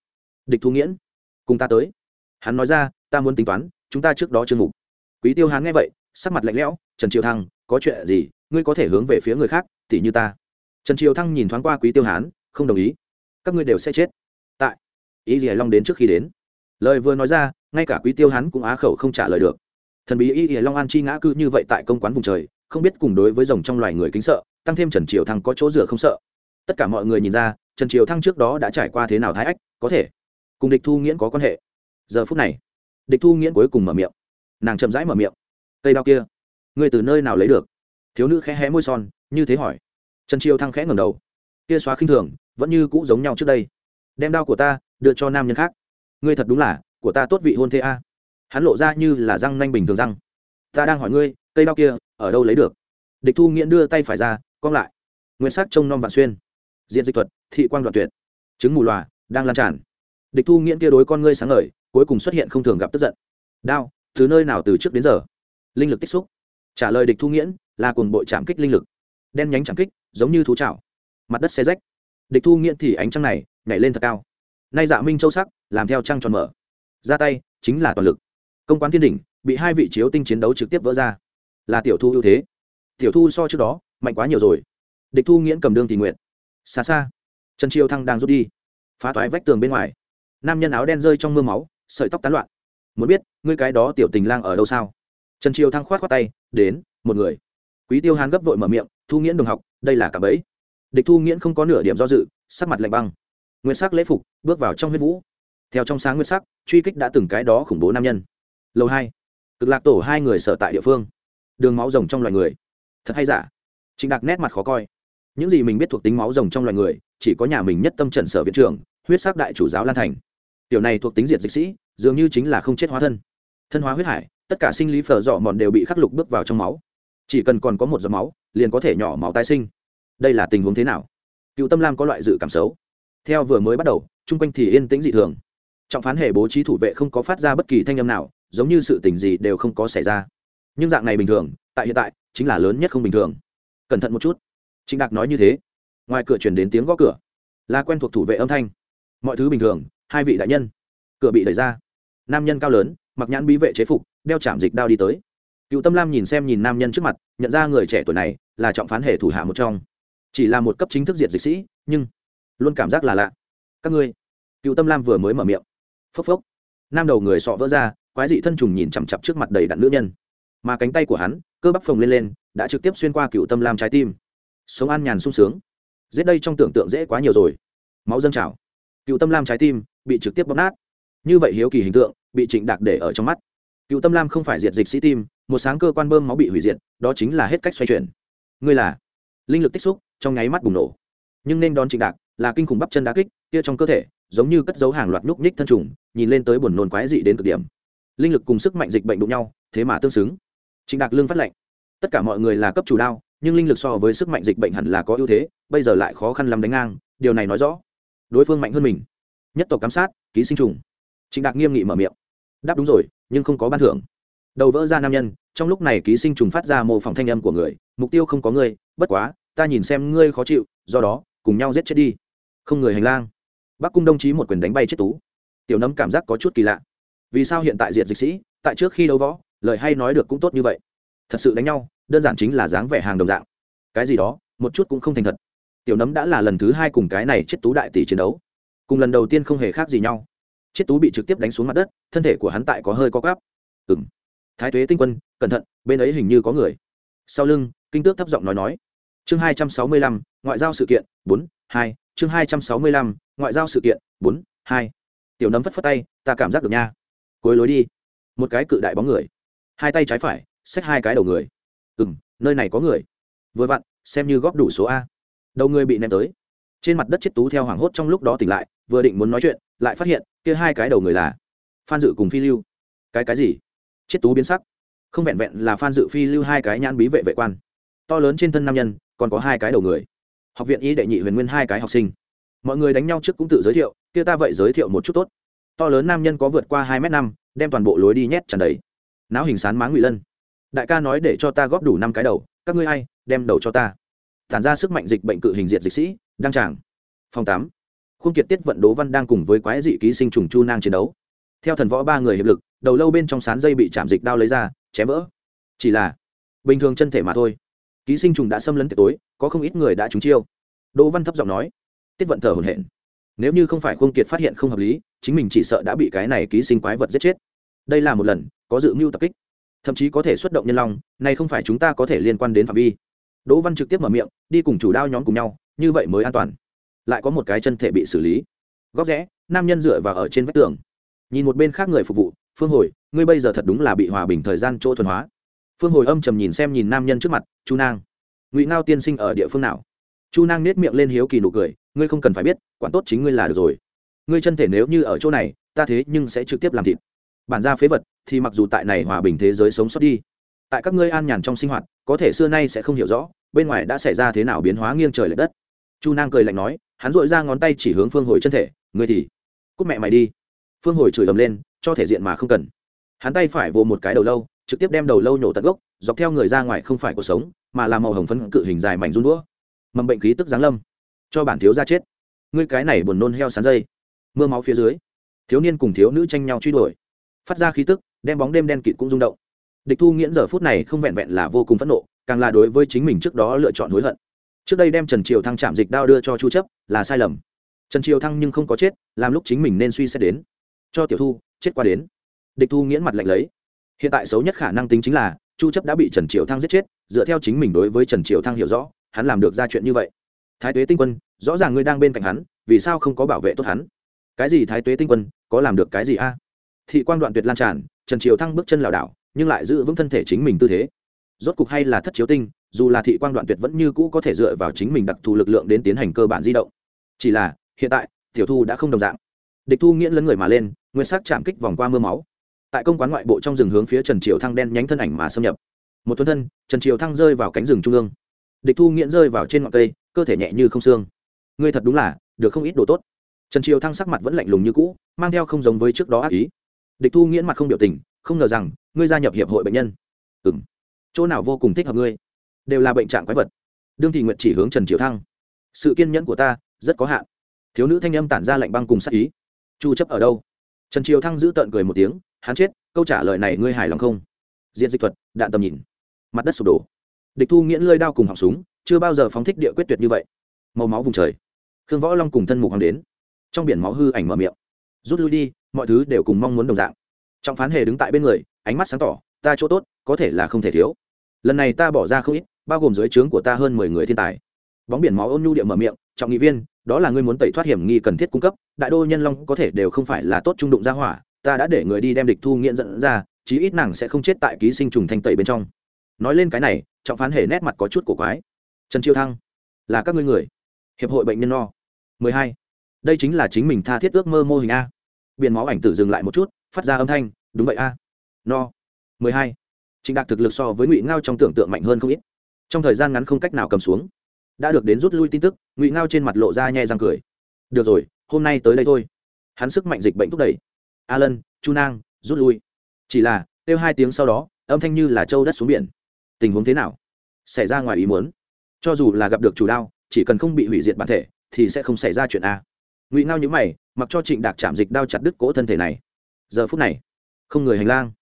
Địch thu nghiễn, cùng ta tới. Hắn nói ra, ta muốn tính toán, chúng ta trước đó chưa ngủ. Quý tiêu hán nghe vậy sắc mặt lạnh lẽo, trần triều thăng, có chuyện gì, ngươi có thể hướng về phía người khác, tỉ như ta. Trần triều thăng nhìn thoáng qua quý tiêu hán, không đồng ý. Các ngươi đều sẽ chết. Tại, ý gì long đến trước khi đến. Lời vừa nói ra, ngay cả quý tiêu hán cũng á khẩu không trả lời được. Thần bí y ỉa long an chi ngã cư như vậy tại công quán vùng trời, không biết cùng đối với rồng trong loài người kính sợ, tăng thêm trần triều thăng có chỗ dựa không sợ. Tất cả mọi người nhìn ra, trần triều thăng trước đó đã trải qua thế nào thái ách, có thể. Cùng địch thu nghiễn có quan hệ. Giờ phút này, địch thu nghiễn cuối cùng mở miệng. Nàng chậm rãi mở miệng cây đao kia. Ngươi từ nơi nào lấy được? Thiếu nữ khẽ hé môi son, như thế hỏi. Trần triều thăng khẽ ngầm đầu. Kia xóa khinh thường, vẫn như cũ giống nhau trước đây. Đem đao của ta đưa cho nam nhân khác. Ngươi thật đúng là, của ta tốt vị hôn thế a. Hắn lộ ra như là răng nanh bình thường răng. Ta đang hỏi ngươi, cây đao kia, ở đâu lấy được? Địch thu nghiễn đưa tay phải ra, cong lại. Nguyên sắc trông nom vạn xuyên. Diện dịch thuật, thị quang đoạn tuyệt. Chứng mù loà, đang lan tràn. Địch thu nghiễn kia đối con ngươi sáng ngời, cuối cùng xuất hiện không thường gặp tức giận. Đao, từ nơi nào từ trước đến giờ? Linh lực tích xúc. Trả lời địch thu nghiễn, là cuồng bội chạm kích linh lực. Đen nhánh chạm kích, giống như thú chảo. Mặt đất xe rách. Địch thu nghiễn thì ánh trăng này nhảy lên thật cao. Nay dạ minh châu sắc, làm theo trăng tròn mở. Ra tay, chính là toàn lực. Công quán thiên đỉnh, bị hai vị chiếu tinh chiến đấu trực tiếp vỡ ra. Là tiểu thu ưu thế. Tiểu thu so trước đó, mạnh quá nhiều rồi. Địch thu nghiễn cầm đương tình nguyện. Xa xa. Trần triều thăng đang rút đi. Phá toái vách tường bên ngoài. Nam nhân áo đen rơi trong mưa máu, sợi tóc tán loạn. Muốn biết, ngươi cái đó tiểu tình lang ở đâu sao? Trần triều thăng khoát khoát tay, đến, một người. Quý tiêu hán gấp vội mở miệng, thu nghiễn đồng học, đây là cả bẫy. Địch thu nghiễn không có nửa điểm do dự, sắc mặt lạnh băng. Nguyên sắc lễ phục, bước vào trong huyết vũ. Theo trong sáng nguyên sắc, truy kích đã từng cái đó khủng bố nam nhân. Lâu hai. Cực lạc tổ hai người sở tại địa phương. Đường máu rồng trong loài người. Thật hay giả? Trịnh đặc nét mặt khó coi. Những gì mình biết thuộc tính máu rồng trong loài người, chỉ có nhà mình nhất tâm trận sở viện trưởng, huyết sắc đại chủ giáo lan thành. Tiểu này thuộc tính diệt dịch sĩ, dường như chính là không chết hóa thân thân hóa huyết hải, tất cả sinh lý phở dọ mòn đều bị khắc lục bước vào trong máu. Chỉ cần còn có một giọt máu, liền có thể nhỏ máu tái sinh. Đây là tình huống thế nào? Cựu tâm lam có loại dự cảm xấu. Theo vừa mới bắt đầu, chung quanh thì yên tĩnh dị thường. Trọng phán hệ bố trí thủ vệ không có phát ra bất kỳ thanh âm nào, giống như sự tình gì đều không có xảy ra. Nhưng dạng này bình thường, tại hiện tại, chính là lớn nhất không bình thường. Cẩn thận một chút. Trịnh đạc nói như thế. Ngoài cửa chuyển đến tiếng gõ cửa. Là quen thuộc thủ vệ âm thanh. Mọi thứ bình thường, hai vị đại nhân. Cửa bị đẩy ra. Nam nhân cao lớn mặc nhãn bí vệ chế phục, đeo chạm dịch đao đi tới. Cựu tâm lam nhìn xem nhìn nam nhân trước mặt, nhận ra người trẻ tuổi này là trọng phán hệ thủ hạ một trong. Chỉ là một cấp chính thức diệt dịch sĩ, nhưng luôn cảm giác là lạ. Các ngươi. Cựu tâm lam vừa mới mở miệng. Phốc phốc. Nam đầu người sọ vỡ ra, quái dị thân trùng nhìn chằm chặp trước mặt đầy đặn nữ nhân. Mà cánh tay của hắn, cơ bắp phồng lên lên, đã trực tiếp xuyên qua cựu tâm lam trái tim. Sống an nhàn sung sướng. Giết đây trong tưởng tượng dễ quá nhiều rồi. Máu dâng trào. Cựu tâm lam trái tim bị trực tiếp bóp nát. Như vậy hiếu kỳ hình tượng bị trịnh đạc để ở trong mắt. Cựu tâm lam không phải diệt dịch sĩ tim, một sáng cơ quan bơm máu bị hủy diệt, đó chính là hết cách xoay chuyển. Ngươi là linh lực tích xúc, trong nháy mắt bùng nổ. Nhưng nên đón trịnh đạc là kinh khủng bắp chân đá kích, kia trong cơ thể, giống như cất dấu hàng loạt nhúc nhích thân trùng, nhìn lên tới buồn nôn quái dị đến cực điểm. Linh lực cùng sức mạnh dịch bệnh đụng nhau, thế mà tương xứng. Trịnh đạc lương phát lệnh tất cả mọi người là cấp chủ đao, nhưng linh lực so với sức mạnh dịch bệnh hẳn là có ưu thế, bây giờ lại khó khăn lắm đánh ngang, điều này nói rõ. Đối phương mạnh hơn mình. Nhất tộc giám sát, ký sinh trùng. Trịnh đạc nghiêm nghị mở miệng đáp đúng rồi, nhưng không có ban thưởng. Đầu vỡ ra nam nhân, trong lúc này ký sinh trùng phát ra mô phỏng thanh âm của người, mục tiêu không có ngươi, bất quá, ta nhìn xem ngươi khó chịu, do đó, cùng nhau giết chết đi. Không người hành lang. Bắc cung đồng chí một quyền đánh bay chết tú. Tiểu nấm cảm giác có chút kỳ lạ. Vì sao hiện tại diện dịch sĩ, tại trước khi đấu võ, lời hay nói được cũng tốt như vậy. Thật sự đánh nhau, đơn giản chính là dáng vẻ hàng đồng dạng. Cái gì đó, một chút cũng không thành thật. Tiểu nấm đã là lần thứ hai cùng cái này chết tú đại tỷ chiến đấu. Cùng lần đầu tiên không hề khác gì nhau. Chiết tú bị trực tiếp đánh xuống mặt đất, thân thể của hắn tại có hơi có gáp ừng thái tuế tinh quân, cẩn thận, bên ấy hình như có người. Sau lưng, kinh tước thấp giọng nói nói. Chương hai trăm sáu mươi lăm, ngoại giao sự kiện, bốn, hai. Chương hai trăm sáu mươi lăm, ngoại giao sự kiện, bốn, hai. Tiểu nấm phất phất tay, ta cảm giác được nha. Cuối lối đi. Một cái cự đại bóng người. Hai tay trái phải, xách hai cái đầu người. Ừ m nơi này có người. Vừa vặn, xem như góp đủ số a. Đầu người bị ném tới. Trên mặt đất chết tú theo hoảng hốt trong lúc đó tỉnh lại, vừa định muốn nói chuyện, lại phát hiện kia hai cái đầu người là phan dự cùng phi lưu. Cái cái gì? Chết tú biến sắc. Không vẹn vẹn là phan dự, phi lưu hai cái nhãn bí vệ vệ quan. To lớn trên thân nam nhân, còn có hai cái đầu người. Học viện y đệ nhị huyền nguyên hai cái học sinh. Mọi người đánh nhau trước cũng tự giới thiệu, kia ta vậy giới thiệu một chút tốt. To lớn nam nhân có vượt qua hai m năm, đem toàn bộ lối đi nhét tràn đầy. Não hình sán má ngụy lân. Đại ca nói để cho ta góp đủ năm cái đầu, các ngươi ai, đem đầu cho ta. Tản ra sức mạnh dịch bệnh cự hình diệt dịch sĩ, đăng tràng. Phòng tám khuôn kiệt tiết vận đố văn đang cùng với quái dị ký sinh trùng chu nang chiến đấu. Theo thần võ ba người hiệp lực, đầu lâu bên trong sán dây bị chạm dịch đao lấy ra, chém vỡ. Chỉ là, bình thường chân thể mà thôi. Ký sinh trùng đã xâm lấn tiệc tối, có không ít người đã trúng chiêu. Đỗ văn thấp giọng nói, tiết vận thở hổn hển. Nếu như không phải khuôn kiệt phát hiện không hợp lý, chính mình chỉ sợ đã bị cái này ký sinh quái vật giết chết. Đây là một lần, có dự mưu tập kích. Thậm chí có thể xuất động nhân long, này không phải chúng ta có thể liên quan đến phạm vi. Đỗ văn trực tiếp mở miệng, đi cùng chủ đao nhóm cùng nhau, như vậy mới an toàn lại có một cái chân thể bị xử lý. Góc rẽ, nam nhân dựa vào ở trên vách tường. Nhìn một bên khác người phục vụ, phương hồi, ngươi bây giờ thật đúng là bị hòa bình thời gian chỗ thuần hóa. Phương hồi âm trầm nhìn xem nhìn nam nhân trước mặt, chu nang. Ngụy ngao tiên sinh ở địa phương nào? Chu nang nết miệng lên hiếu kỳ nụ cười, ngươi không cần phải biết, quản tốt chính ngươi là được rồi. Ngươi chân thể nếu như ở chỗ này, ta thế nhưng sẽ trực tiếp làm thịt. Bản ra phế vật, thì mặc dù tại này hòa bình thế giới sống sót đi, tại các ngươi an nhàn trong sinh hoạt, có thể xưa nay sẽ không hiểu rõ, bên ngoài đã xảy ra thế nào biến hóa nghiêng trời l ệ đất chu nang cười lạnh nói, hắn dội ra ngón tay chỉ hướng phương hồi chân thể, ngươi thì cúc mẹ mày đi. Phương hồi chửi ầm lên, cho thể diện mà không cần. Hắn tay phải vô một cái đầu lâu, trực tiếp đem đầu lâu nhổ tận gốc, dọc theo người ra ngoài không phải cuộc sống, mà là màu hồng phấn cự hình dài mảnh run đũa. Mầm bệnh khí tức giáng lâm. Cho bản thiếu ra chết. Ngươi cái này buồn nôn heo sán dây. Mưa máu phía dưới, thiếu niên cùng thiếu nữ tranh nhau truy đuổi. Phát ra khí tức, đem bóng đêm đen kịt cũng rung động. Địch thu nghiễn giờ phút này không vẹn vẹn là vô cùng phẫn nộ, càng là đối với chính mình trước đó lựa chọn hối hận trước đây đem trần triều thăng chạm dịch đao đưa cho chu chấp, là sai lầm. Trần triều thăng nhưng không có chết, làm lúc chính mình nên suy xét đến. Cho tiểu thu, chết qua đến. Địch thu nghiễn mặt lạnh lấy. Hiện tại xấu nhất khả năng tính chính là, chu chấp đã bị trần triều thăng giết chết, dựa theo chính mình đối với trần triều thăng hiểu rõ, hắn làm được ra chuyện như vậy. Thái tuế tinh quân, rõ ràng ngươi đang bên cạnh hắn, vì sao không có bảo vệ tốt hắn? Cái gì thái tuế tinh quân, có làm được cái gì a? À? Thị quan đoạn tuyệt lan tràn, trần triều thăng bước chân lảo đảo, nhưng lại giữ vững thân thể chính mình tư thế. Rốt cục hay là thất chiếu tinh dù là thị quang đoạn tuyệt vẫn như cũ có thể dựa vào chính mình đặc thù lực lượng đến tiến hành cơ bản di động. Chỉ là, hiện tại, tiểu thu đã không đồng dạng. Địch thu nghiễn lấn người mà lên, nguyên sắc chạm kích vòng qua mưa máu. Tại công quán ngoại bộ trong rừng hướng phía trần triều thăng đen nhánh thân ảnh mà xâm nhập. Một thuần thân, trần triều thăng rơi vào cánh rừng trung ương. Địch thu nghiễn rơi vào trên ngọn cây, cơ thể nhẹ như không xương. Ngươi thật đúng là, được không ít đồ tốt. Trần triều thăng sắc mặt vẫn lạnh lùng như cũ, mang theo không giống với trước đó ác ý. Địch thu nghiễn mặt không biểu tình, không ngờ rằng, ngươi gia nhập hiệp hội bệnh nhân. Ừ m chỗ nào vô cùng thích hợp ngươi? Đều là bệnh trạng quái vật. Đương thị nguyện chỉ hướng trần triệu thăng. Sự kiên nhẫn của ta rất có hạn. Thiếu nữ thanh âm tản ra lạnh băng cùng sắc ý. Chu chấp ở đâu? Trần triều thăng giữ tợn cười một tiếng, hắn chết, câu trả lời này ngươi hài lòng không? Diện dịch thuật, đạn tầm nhìn. Mặt đất sụp đổ. Địch thu nghiễn lơi đao cùng họng súng, chưa bao giờ phóng thích địa quyết tuyệt như vậy. Màu máu vùng trời. Khương võ long cùng thân mục hoàng đến. Trong biển máu hư ảnh mở miệng. Rút lui đi, mọi thứ đều cùng mong muốn đồng dạng. Trọng phán hề đứng tại bên người, ánh mắt sáng tỏ, ta chỗ tốt, có thể là không thể thiếu. Lần này ta bỏ ra không ít bao gồm dưới trướng của ta hơn mười người thiên tài. Bóng biển máu ôn nhu địa mở miệng, trọng nghị viên, đó là ngươi muốn tẩy thoát hiểm nghi cần thiết cung cấp, đại đô nhân long có thể đều không phải là tốt trung đụng ra hỏa, ta đã để người đi đem địch thu nghiện dẫn ra, chí ít nàng sẽ không chết tại ký sinh trùng thanh tẩy bên trong. Nói lên cái này, trọng phán hề nét mặt có chút cổ quái. Trần chiêu thăng, là các ngươi người. Hiệp hội bệnh nhân no. mười hai. Đây chính là chính mình tha thiết ước mơ mô hình a. Biển máu ảnh tử dừng lại một chút, phát ra âm thanh, đúng vậy a. No. mười hai. Trịnh đạt thực lực so với ngụy ngao trong tưởng tượng mạnh hơn không ít trong thời gian ngắn không cách nào cầm xuống. Đã được đến rút lui tin tức, ngụy ngao trên mặt lộ ra nhẹ răng cười. Được rồi, hôm nay tới đây thôi. Hắn sức mạnh dịch bệnh thúc đẩy. A lân chu nang, rút lui. Chỉ là, kêu hai tiếng sau đó, âm thanh như là trâu đất xuống biển. Tình huống thế nào? Xảy ra ngoài ý muốn. Cho dù là gặp được chủ đao, chỉ cần không bị hủy diệt bản thể, thì sẽ không xảy ra chuyện a. Ngụy ngao nhữ mày, mặc cho trịnh đạc chạm dịch đao chặt đứt cỗ thân thể này. Giờ phút này, không người hành lang.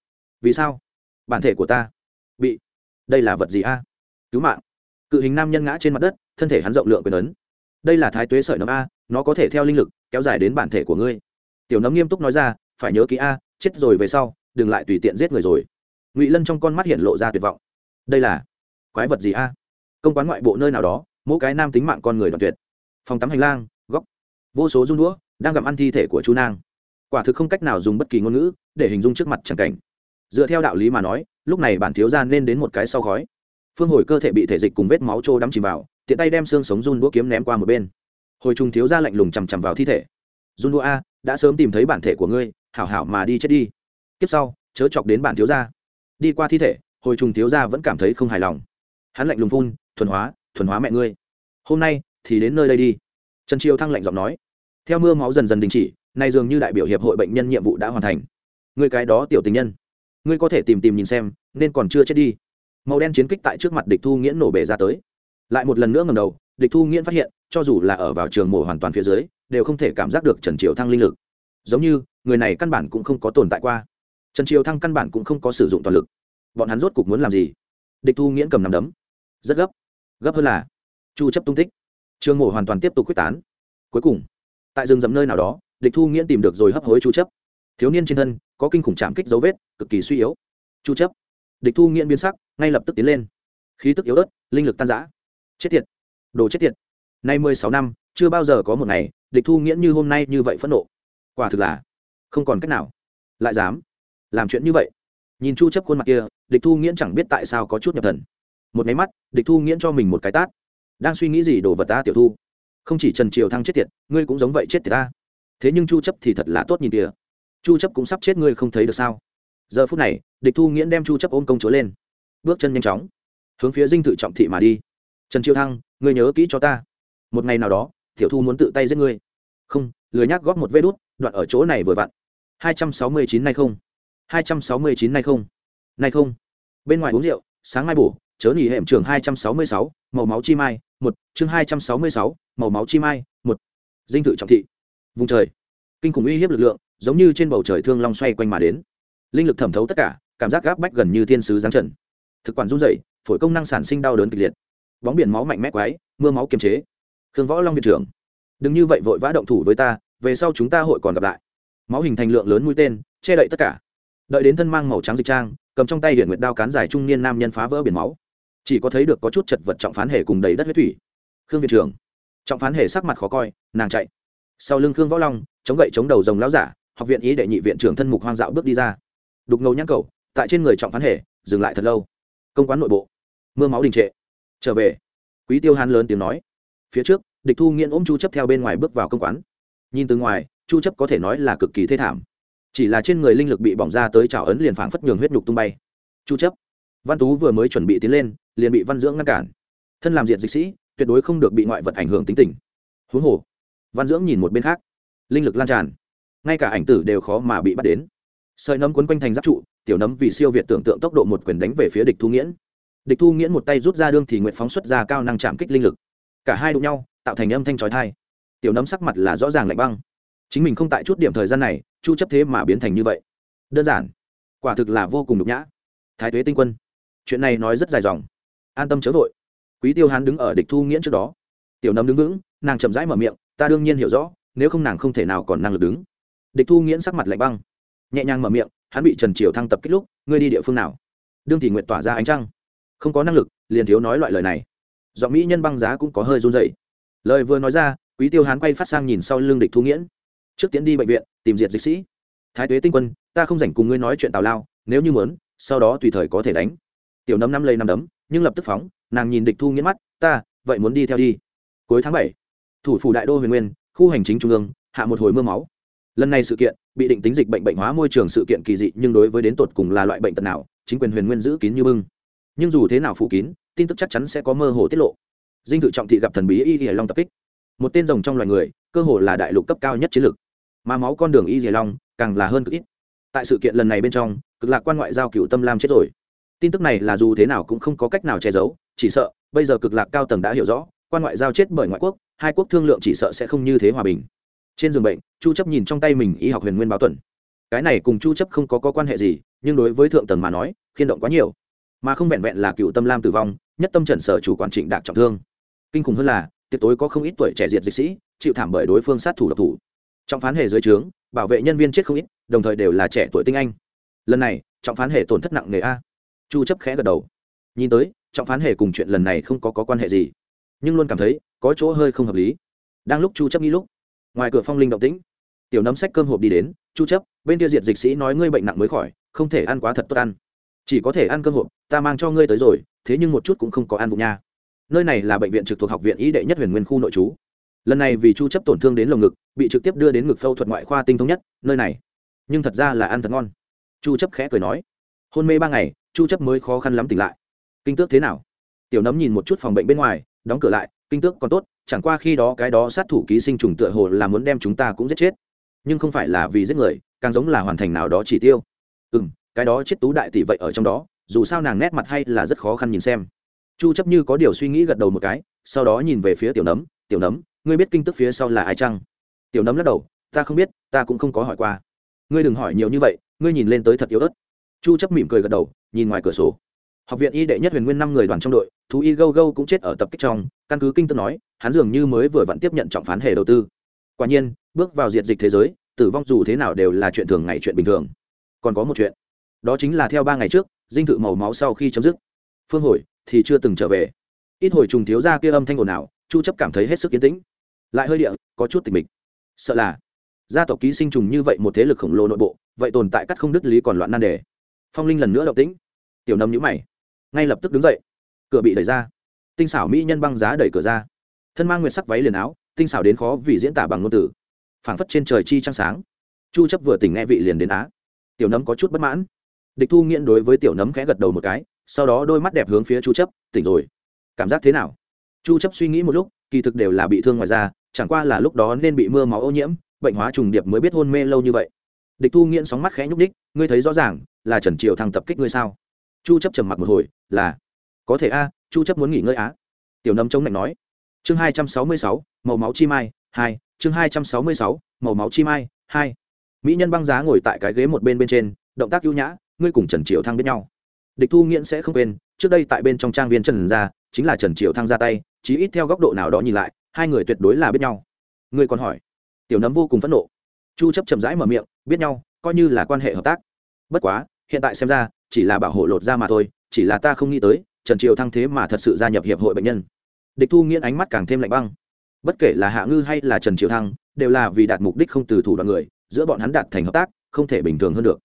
Vì sao? Bản thể của ta bị đây là vật gì a? Cứu mạng. Cự hình nam nhân ngã trên mặt đất, thân thể hắn rộng lượng quyền ấn. Đây là thái tuế sợi nấm a, nó có thể theo linh lực kéo dài đến bản thể của ngươi. Tiểu nấm nghiêm túc nói ra, phải nhớ ký a, chết rồi về sau, đừng lại tùy tiện giết người rồi. Ngụy lân trong con mắt hiện lộ ra tuyệt vọng. Đây là quái vật gì a? Công quán ngoại bộ nơi nào đó, mỗi cái nam tính mạng con người đoạn tuyệt. Phòng tắm hành lang, góc. Vô số run đũa đang gặm ăn thi thể của chú nang. Quả thực không cách nào dùng bất kỳ ngôn ngữ để hình dung trước mặt chẳng cảnh. Dựa theo đạo lý mà nói, lúc này bản thiếu gia nên đến một cái sau khói phương hồi cơ thể bị thể dịch cùng vết máu trô đắm chìm vào, tiện tay đem xương sống run đũa kiếm ném qua một bên. Hồi trùng thiếu gia lạnh lùng chằm chằm vào thi thể. Run đũa a, đã sớm tìm thấy bản thể của ngươi, hảo hảo mà đi chết đi. Tiếp sau, chớ chọc đến bản thiếu gia. Đi qua thi thể, hồi trùng thiếu gia vẫn cảm thấy không hài lòng. Hắn lạnh lùng phun, thuần hóa thuần hóa mẹ ngươi. Hôm nay thì đến nơi đây đi. Trần triều thăng lạnh giọng nói. Theo mưa máu dần dần đình chỉ, nay dường như đại biểu hiệp hội bệnh nhân nhiệm vụ đã hoàn thành. Người cái đó tiểu tình nhân, ngươi có thể tìm tìm nhìn xem, nên còn chưa chết đi màu đen chiến kích tại trước mặt địch thu nghiễn nổ bể ra tới. Lại một lần nữa ngầm đầu, địch thu nghiễn phát hiện, cho dù là ở vào trường mổ hoàn toàn phía dưới, đều không thể cảm giác được trần triều thăng linh lực. Giống như, người này căn bản cũng không có tồn tại qua. Trần triều thăng căn bản cũng không có sử dụng toàn lực. Bọn hắn rốt cục muốn làm gì? Địch thu nghiễn cầm nằm đấm. Rất gấp. Gấp hơn là, chu chấp tung tích. Trường mổ hoàn toàn tiếp tục quyết tán. Cuối cùng, tại rừng rậm nơi nào đó, địch thu nghiễn tìm được rồi hấp hối chu chấp. Thiếu niên trên thân, có kinh khủng chạm kích dấu vết, cực kỳ suy yếu. Chu chấp. Địch thu nghiễn biến sắc ngay lập tức tiến lên. Khí tức yếu ớt, linh lực tan rã. Chết tiệt! Đồ chết tiệt! Nay mười sáu năm, chưa bao giờ có một ngày, địch thu nghiễn như hôm nay như vậy phẫn nộ. Quả thực là, không còn cách nào. Lại dám làm chuyện như vậy. Nhìn chu chấp khuôn mặt kia, địch thu nghiễn chẳng biết tại sao có chút nhập thần. Một máy mắt, địch thu nghiễn cho mình một cái tát. Đang suy nghĩ gì đồ vật ta tiểu thu? Không chỉ trần triều thăng chết tiệt, ngươi cũng giống vậy chết tiệt ta. Thế nhưng chu chấp thì thật là tốt nhìn kìa. Chu chấp cũng sắp chết ngươi không thấy được sao? Giờ phút này, địch thu nghiễn đem chu chấp ôm công chúa lên bước chân nhanh chóng hướng phía dinh thự trọng thị mà đi. Trần triệu thăng ngươi nhớ kỹ cho ta. Một ngày nào đó tiểu thu muốn tự tay giết ngươi. Không lười nhác góp một vê đút đoạn ở chỗ này vừa vặn. 269 nay không. 269 nay không. Nay không. Bên ngoài uống rượu sáng mai bổ chớ nghỉ hẻm trường 266, màu máu chi mai một chương 266, màu máu chi mai một. Dinh thự trọng thị. Vùng trời. Kinh khủng uy hiếp lực lượng giống như trên bầu trời thương long xoay quanh mà đến. Linh lực thẩm thấu tất cả cảm giác gáp bách gần như thiên sứ giáng trần thực quản run dậy phổi công năng sản sinh đau đớn kịch liệt. Bóng biển máu mạnh mẽ quái, mưa máu kiềm chế. Khương võ long viện trưởng, đừng như vậy vội vã động thủ với ta, về sau chúng ta hội còn gặp lại. Máu hình thành lượng lớn mũi tên, che đậy tất cả. Đợi đến thân mang màu trắng dịch trang, cầm trong tay hiện nguyệt đao cán dài trung niên nam nhân phá vỡ biển máu. Chỉ có thấy được có chút chật vật trọng phán hề cùng đầy đất huyết thủy. Khương viện trưởng, trọng phán hề sắc mặt khó coi, nàng chạy. Sau lưng khương võ long, chống gậy chống đầu rồng lão giả, học viện ý đệ nhị viện trưởng thân mục hoang dạo bước đi ra. Đục ngầu nhãn cầu, tại trên người trọng phán hề, dừng lại thật lâu công quán nội bộ. Mưa máu đình trệ. Trở về. Quý tiêu hán lớn tiếng nói. Phía trước, địch thu nghiện ôm chu chấp theo bên ngoài bước vào công quán. Nhìn từ ngoài, chu chấp có thể nói là cực kỳ thê thảm. Chỉ là trên người linh lực bị bỏng ra tới trào ấn liền phảng phất nhường huyết nhục tung bay. Chu chấp, văn tú vừa mới chuẩn bị tiến lên, liền bị văn dưỡng ngăn cản. Thân làm diện dịch sĩ, tuyệt đối không được bị ngoại vật ảnh hưởng tính tình. Huống hồ, văn dưỡng nhìn một bên khác. Linh lực lan tràn. Ngay cả ảnh tử đều khó mà bị bắt đến. Sợi nấm quấn quanh thành giáp trụ tiểu nấm vì siêu việt tưởng tượng tốc độ một quyền đánh về phía địch thu nghiễn. Địch thu nghiễn một tay rút ra đương thì nguyện phóng xuất ra cao năng chạm kích linh lực. Cả hai đụng nhau, tạo thành âm thanh trói thai tiểu nấm sắc mặt là rõ ràng lạnh băng. Chính mình không tại chút điểm thời gian này, chu chấp thế mà biến thành như vậy. Đơn giản, quả thực là vô cùng nhục nhã. Thái tuế tinh quân. Chuyện này nói rất dài dòng. An tâm chớ vội. Quý tiêu hán đứng ở địch thu nghiễn trước đó. Tiểu nấm đứng vững, nàng chậm rãi mở miệng, ta đương nhiên hiểu rõ, nếu không nàng không thể nào còn năng lực đứng. Địch thu nghiễn sắc mặt lạnh băng, nhẹ nhàng mở miệng hắn bị trần triều thăng tập kích lúc, ngươi đi địa phương nào? Đương thì nguyện tỏa ra ánh trăng. Không có năng lực, liền thiếu nói loại lời này. Giọng mỹ nhân băng giá cũng có hơi run dậy lời vừa nói ra, quý tiêu hán quay phát sang nhìn sau lưng địch thu nghiễn. Trước tiến đi bệnh viện, tìm diệt dịch sĩ. Thái tuế tinh quân, ta không rảnh cùng ngươi nói chuyện tào lao, nếu như mớn sau đó tùy thời có thể đánh. Tiểu nấm năm lây năm đấm, nhưng lập tức phóng, nàng nhìn địch thu nghiễn mắt, ta, vậy muốn đi theo đi. Cuối tháng bảy, thủ phủ đại đô huyền nguyên, khu hành chính trung ương, hạ một hồi mưa máu lần này sự kiện bị định tính dịch bệnh bệnh hóa môi trường sự kiện kỳ dị, nhưng đối với đến tột cùng là loại bệnh tật nào, chính quyền huyền nguyên giữ kín như bưng. Nhưng dù thế nào phủ kín, tin tức chắc chắn sẽ có mơ hồ tiết lộ. Dinh thự trọng thị gặp thần bí y y long tập kích. Một tên rồng trong loài người, cơ hồ là đại lục cấp cao nhất chiến lược. Mà máu con đường y y long càng là hơn cực ít. Tại sự kiện lần này bên trong, cực lạc quan ngoại giao cựu tâm lam chết rồi. Tin tức này là dù thế nào cũng không có cách nào che giấu, chỉ sợ bây giờ cực lạc cao tầng đã hiểu rõ, quan ngoại giao chết bởi ngoại quốc, hai quốc thương lượng chỉ sợ sẽ không như thế hòa bình trên giường bệnh chu chấp nhìn trong tay mình y học huyền nguyên báo tuần. Cái này cùng chu chấp không có, có quan hệ gì nhưng đối với thượng tầng mà nói khiên động quá nhiều. Mà không vẹn vẹn là cựu tâm lam tử vong nhất tâm trần sở chủ quản trịnh đạc trọng thương. Kinh khủng hơn là tiệc tối có không ít tuổi trẻ diệt dịch sĩ chịu thảm bởi đối phương sát thủ độc thủ. Trọng phán hệ dưới trướng bảo vệ nhân viên chết không ít đồng thời đều là trẻ tuổi tinh anh. Lần này trọng phán hệ tổn thất nặng nề a. Chu chấp khẽ gật đầu. Nhìn tới trọng phán hệ cùng chuyện lần này không có, có quan hệ gì. Nhưng luôn cảm thấy có chỗ hơi không hợp lý. Đang lúc chu chấp nghĩ lúc ngoài cửa phong linh động tĩnh, tiểu nấm sách cơm hộp đi đến, chu chấp, bên kia diệt dịch sĩ nói ngươi bệnh nặng mới khỏi, không thể ăn quá thật tốt ăn. Chỉ có thể ăn cơm hộp, ta mang cho ngươi tới rồi, thế nhưng một chút cũng không có ăn vụ nha. Nơi này là bệnh viện trực thuộc học viện y đệ nhất huyền nguyên khu nội trú. Lần này vì chu chấp tổn thương đến lồng ngực, bị trực tiếp đưa đến ngực phẫu thuật ngoại khoa tinh thông nhất, nơi này. Nhưng thật ra là ăn thật ngon. Chu chấp khẽ cười nói, hôn mê ba ngày, chu chấp mới khó khăn lắm tỉnh lại. Kinh tước thế nào? Tiểu nấm nhìn một chút phòng bệnh bên ngoài, đóng cửa lại kinh tước còn tốt, chẳng qua khi đó cái đó sát thủ ký sinh trùng tựa hồ là muốn đem chúng ta cũng giết chết. Nhưng không phải là vì giết người, càng giống là hoàn thành nào đó chỉ tiêu. Ừ m cái đó chết tú đại tỷ vậy ở trong đó, dù sao nàng nét mặt hay là rất khó khăn nhìn xem. Chu chấp như có điều suy nghĩ gật đầu một cái, sau đó nhìn về phía tiểu nấm tiểu nấm, ngươi biết kinh tức phía sau là ai chăng? Tiểu nấm lắc đầu, ta không biết, ta cũng không có hỏi qua. Ngươi đừng hỏi nhiều như vậy, ngươi nhìn lên tới thật yếu ớt. Chu chấp mỉm cười gật đầu, nhìn ngoài cửa sổ. Học viện y đệ nhất huyền nguyên năm người đoàn trong đội, thú y gâu gâu cũng chết ở tập kích trong căn cứ kinh tức nói, hắn dường như mới vừa vẫn tiếp nhận trọng phán hề đầu tư. Quả nhiên, bước vào diệt dịch thế giới, tử vong dù thế nào đều là chuyện thường ngày chuyện bình thường. Còn có một chuyện. Đó chính là theo ba ngày trước, dinh thự màu máu sau khi chấm dứt. Phương hồi thì chưa từng trở về. Ít hồi trùng thiếu ra kia âm thanh ồn ào, chu chấp cảm thấy hết sức yên tĩnh. Lại hơi địa, có chút tình mịch. Sợ là, gia tộc ký sinh trùng như vậy một thế lực khổng lồ nội bộ, vậy tồn tại cắt không đứt lý còn loạn nan đề. Phong linh lần nữa động tĩnh. Tiểu nâm nhíu mày, ngay lập tức đứng dậy. Cửa bị đẩy ra tinh xảo mỹ nhân băng giá đẩy cửa ra. Thân mang nguyệt sắc váy liền áo, tinh xảo đến khó vì diễn tả bằng ngôn từ. Phảng phất trên trời chi trăng sáng. Chu chấp vừa tỉnh nghe vị liền đến á. Tiểu nấm có chút bất mãn. Địch thu nghiện đối với tiểu nấm khẽ gật đầu một cái, sau đó đôi mắt đẹp hướng phía chu chấp, tỉnh rồi. Cảm giác thế nào? Chu chấp suy nghĩ một lúc, kỳ thực đều là bị thương ngoài da, chẳng qua là lúc đó nên bị mưa máu ô nhiễm, bệnh hóa trùng điệp mới biết hôn mê lâu như vậy. Địch thu nghiện sóng mắt khẽ nhúc đích ngươi thấy rõ ràng, là trần triều thăng tập kích ngươi sao? Chu chấp trầm mặc một hồi, là. Có thể a chu chấp muốn nghỉ ngơi á. Tiểu nấm chống lạnh nói. Chương 266, màu máu chi mai hai chương 266, màu máu chi mai hai. Mỹ nhân băng giá ngồi tại cái ghế một bên bên trên động tác ưu nhã ngươi cùng trần triều thăng biết nhau. Địch thu nghiễn sẽ không quên trước đây tại bên trong trang viên trần gia chính là trần triều thăng ra tay chí ít theo góc độ nào đó nhìn lại hai người tuyệt đối là biết nhau. Ngươi còn hỏi. Tiểu nấm vô cùng phẫn nộ. Chu chấp chậm rãi mở miệng biết nhau coi như là quan hệ hợp tác. Bất quá hiện tại xem ra chỉ là bảo hộ lột ra mà thôi chỉ là ta không nghĩ tới trần triều thăng thế mà thật sự gia nhập hiệp hội bệnh nhân. Địch thu nghiễn ánh mắt càng thêm lạnh băng. Bất kể là hạ ngư hay là trần triều thăng, đều là vì đạt mục đích không từ thủ đoạn người, giữa bọn hắn đạt thành hợp tác, không thể bình thường hơn được.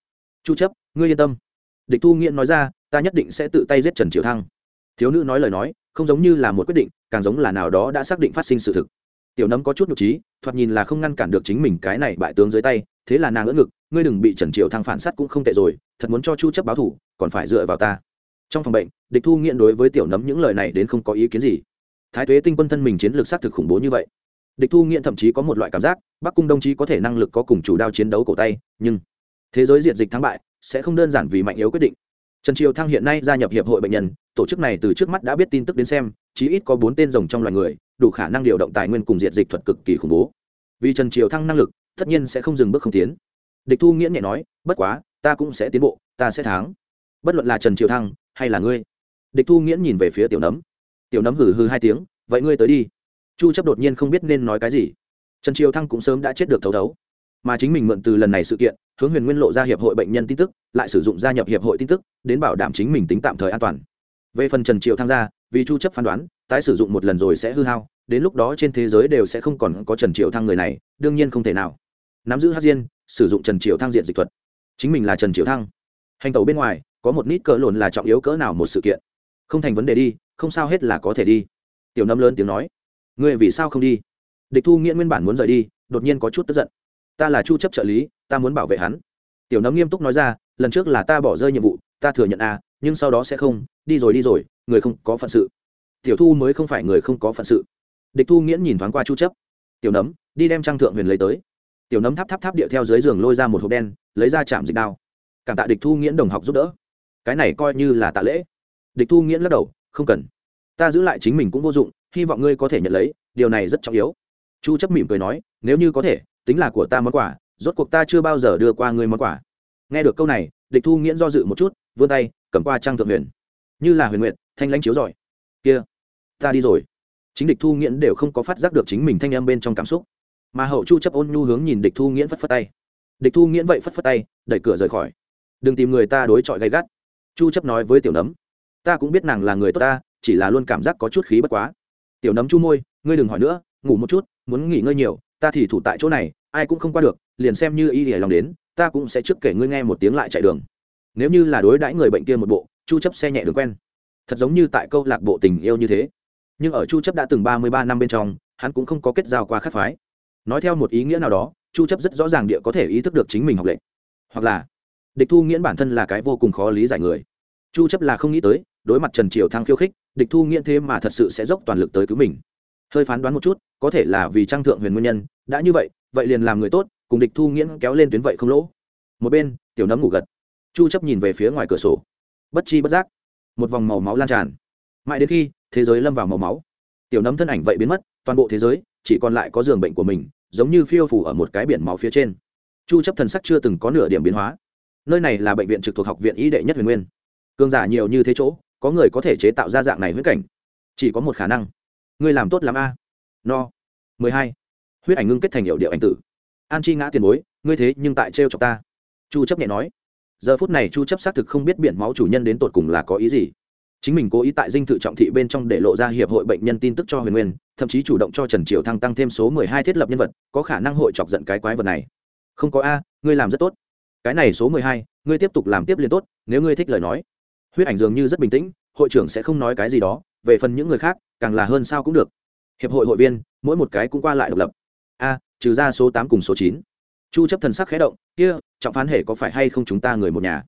Chu chấp, ngươi yên tâm. Địch thu nghiễn nói ra, ta nhất định sẽ tự tay giết trần triều thăng. Thiếu nữ nói lời nói, không giống như là một quyết định, càng giống là nào đó đã xác định phát sinh sự thực. Tiểu nấm có chút nhục trí, thoạt nhìn là không ngăn cản được chính mình cái này bại tướng dưới tay, thế là nàng ngỡ ngực, ngươi đừng bị trần triều thăng phản sát cũng không tệ rồi, thật muốn cho chu chấp báo thủ, còn phải dựa vào ta trong phòng bệnh, địch thu nghiện đối với tiểu nấm những lời này đến không có ý kiến gì. Thái tuế tinh quân thân mình chiến lược xác thực khủng bố như vậy. Địch thu nghiện thậm chí có một loại cảm giác, bắc cung đồng chí có thể năng lực có cùng chủ đao chiến đấu cổ tay, nhưng thế giới diện dịch thắng bại sẽ không đơn giản vì mạnh yếu quyết định. Trần triều thăng hiện nay gia nhập hiệp hội bệnh nhân, tổ chức này từ trước mắt đã biết tin tức đến xem, chí ít có bốn tên rồng trong loài người, đủ khả năng điều động tài nguyên cùng diệt dịch thuật cực kỳ khủng bố. Vì trần triều thăng năng lực, tất nhiên sẽ không dừng bước không tiến. Địch thu nghiễn nhẹ nói, bất quá, ta cũng sẽ tiến bộ, ta sẽ thắng. Bất luận là trần triều thăng hay là ngươi? Địch thu nghiễn nhìn về phía tiểu nấm. Tiểu nấm hừ hừ hai tiếng, vậy ngươi tới đi. Chu chấp đột nhiên không biết nên nói cái gì. Trần triều thăng cũng sớm đã chết được thấu thấu. Mà chính mình mượn từ lần này sự kiện, hướng huyền nguyên lộ ra hiệp hội bệnh nhân tin tức, lại sử dụng gia nhập hiệp hội tin tức, đến bảo đảm chính mình tính tạm thời an toàn. Về phần trần triều tham gia vì chu chấp phán đoán, tái sử dụng một lần rồi sẽ hư hao, đến lúc đó trên thế giới đều sẽ không còn có trần triều thăng người này, đương nhiên không thể nào. Nắm giữ hắc diên, sử dụng trần triều thăng diện dịch thuật. Chính mình là trần triều thăng. Hành tẩu bên ngoài có một nít cỡ lồn là trọng yếu cỡ nào một sự kiện. Không thành vấn đề đi không sao hết là có thể đi. Tiểu nấm lớn tiếng nói. Ngươi vì sao không đi? Địch thu nghĩa nguyên bản muốn rời đi đột nhiên có chút tức giận. Ta là chu chấp trợ lý ta muốn bảo vệ hắn. Tiểu nấm nghiêm túc nói ra lần trước là ta bỏ rơi nhiệm vụ ta thừa nhận a à, nhưng sau đó sẽ không đi rồi đi rồi người không có phận sự. Tiểu thu mới không phải người không có phận sự. Địch thu nghiễn nhìn thoáng qua chu chấp. Tiểu nấm đi đem trang thượng huyền lấy tới. Tiểu nấm tháp tháp tháp điệu theo dưới giường lôi ra một hộp đen lấy ra chạm dịch đao. Cảm tạ địch thu nghiễn đồng học giúp đỡ cái này coi như là tạ lễ. Địch thu nghiễn lắc đầu, không cần. Ta giữ lại chính mình cũng vô dụng, hy vọng ngươi có thể nhận lấy, điều này rất trọng yếu. Chu chấp mỉm cười nói, nếu như có thể, tính là của ta món quà, rốt cuộc ta chưa bao giờ đưa qua ngươi món quà. Nghe được câu này, địch thu nghiễn do dự một chút, vươn tay, cầm qua trang thượng huyền. Như là huyền nguyện thanh lãnh chiếu giỏi kia, ta đi rồi. Chính địch thu nghiễn đều không có phát giác được chính mình thanh âm bên trong cảm xúc. Mà hậu chu chấp ôn nhu hướng nhìn địch thu nghiễn phất phất tay. Địch thu nghiễn vậy phất phất tay, đẩy cửa rời khỏi. Đừng tìm người ta đối chọi gay gắt chu chấp nói với tiểu nấm, ta cũng biết nàng là người tốt ta, chỉ là luôn cảm giác có chút khí bất quá. Tiểu nấm chu môi, ngươi đừng hỏi nữa, ngủ một chút, muốn nghỉ ngơi nhiều, ta thì thủ tại chỗ này, ai cũng không qua được, liền xem như y hề lòng đến, ta cũng sẽ trước kể ngươi nghe một tiếng lại chạy đường. Nếu như là đối đãi người bệnh kia một bộ, chu chấp xe nhẹ đường quen. Thật giống như tại câu lạc bộ tình yêu như thế. Nhưng ở chu chấp đã từng 33 năm bên trong, hắn cũng không có kết giao qua khác phái. Nói theo một ý nghĩa nào đó, chu chấp rất rõ ràng địa có thể ý thức được chính mình học lệnh. Hoặc là, địch thu nghiễn bản thân là cái vô cùng khó lý giải người chu chấp là không nghĩ tới, đối mặt trần triều thăng khiêu khích, địch thu nghiện thế mà thật sự sẽ dốc toàn lực tới cứu mình. Hơi phán đoán một chút, có thể là vì trang thượng huyền nguyên nhân, đã như vậy vậy liền làm người tốt, cùng địch thu nghiễn kéo lên tuyến vậy không lỗ. Một bên, tiểu nấm ngủ gật. Chu chấp nhìn về phía ngoài cửa sổ. Bất chi bất giác, một vòng màu máu lan tràn. Mãi đến khi thế giới lâm vào màu máu, tiểu nấm thân ảnh vậy biến mất, toàn bộ thế giới chỉ còn lại có giường bệnh của mình, giống như phiêu phủ ở một cái biển máu phía trên. Chu chấp thần sắc chưa từng có nửa điểm biến hóa. Nơi này là bệnh viện trực thuộc học viện y đệ nhất huyền nguyên cương giả nhiều như thế chỗ có người có thể chế tạo ra dạng này huyết cảnh. Chỉ có một khả năng. Ngươi làm tốt lắm a. No. 12. huyết ảnh ngưng kết thành hiệu điệu ảnh tử. An chi ngã tiền bối ngươi thế nhưng tại trêu chọc ta. Chu chấp nhẹ nói. Giờ phút này chu chấp xác thực không biết biển máu chủ nhân đến tột cùng là có ý gì. Chính mình cố ý tại dinh thự trọng thị bên trong để lộ ra hiệp hội bệnh nhân tin tức cho huyền nguyên thậm chí chủ động cho trần triều thăng tăng thêm số 12 thiết lập nhân vật có khả năng hội chọc giận cái quái vật này. Không có a ngươi làm rất tốt. Cái này số 12, ngươi tiếp tục làm tiếp liên tốt nếu ngươi thích lời nói huyết ảnh dường như rất bình tĩnh, hội trưởng sẽ không nói cái gì đó, về phần những người khác, càng là hơn sao cũng được. Hiệp hội hội viên, mỗi một cái cũng qua lại độc lập. A, trừ ra số tám cùng số chín. Chu chấp thần sắc khẽ động, kia, trọng phán hệ có phải hay không chúng ta người một nhà?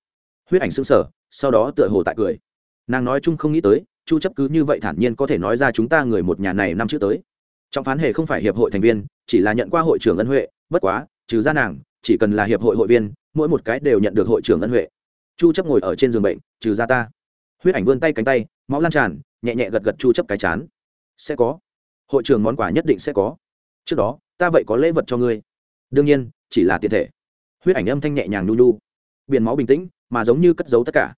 Huyết ảnh sững sờ, sau đó tựa hồ tại cười. Nàng nói chung không nghĩ tới, chu chấp cứ như vậy thản nhiên có thể nói ra chúng ta người một nhà này năm trước tới. Trọng phán hệ không phải hiệp hội thành viên, chỉ là nhận qua hội trưởng ân huệ, bất quá, trừ ra nàng, chỉ cần là hiệp hội hội viên, mỗi một cái đều nhận được hội trưởng ân huệ chu chấp ngồi ở trên giường bệnh, trừ ra ta. Huyết ảnh vươn tay cánh tay, máu lan tràn, nhẹ nhẹ gật gật chu chấp cái chán. Sẽ có. Hội trường món quà nhất định sẽ có. Trước đó, ta vậy có lễ vật cho ngươi. Đương nhiên, chỉ là tiền thể. Huyết ảnh âm thanh nhẹ nhàng nhu nhu. Biển máu bình tĩnh, mà giống như cất giấu tất cả.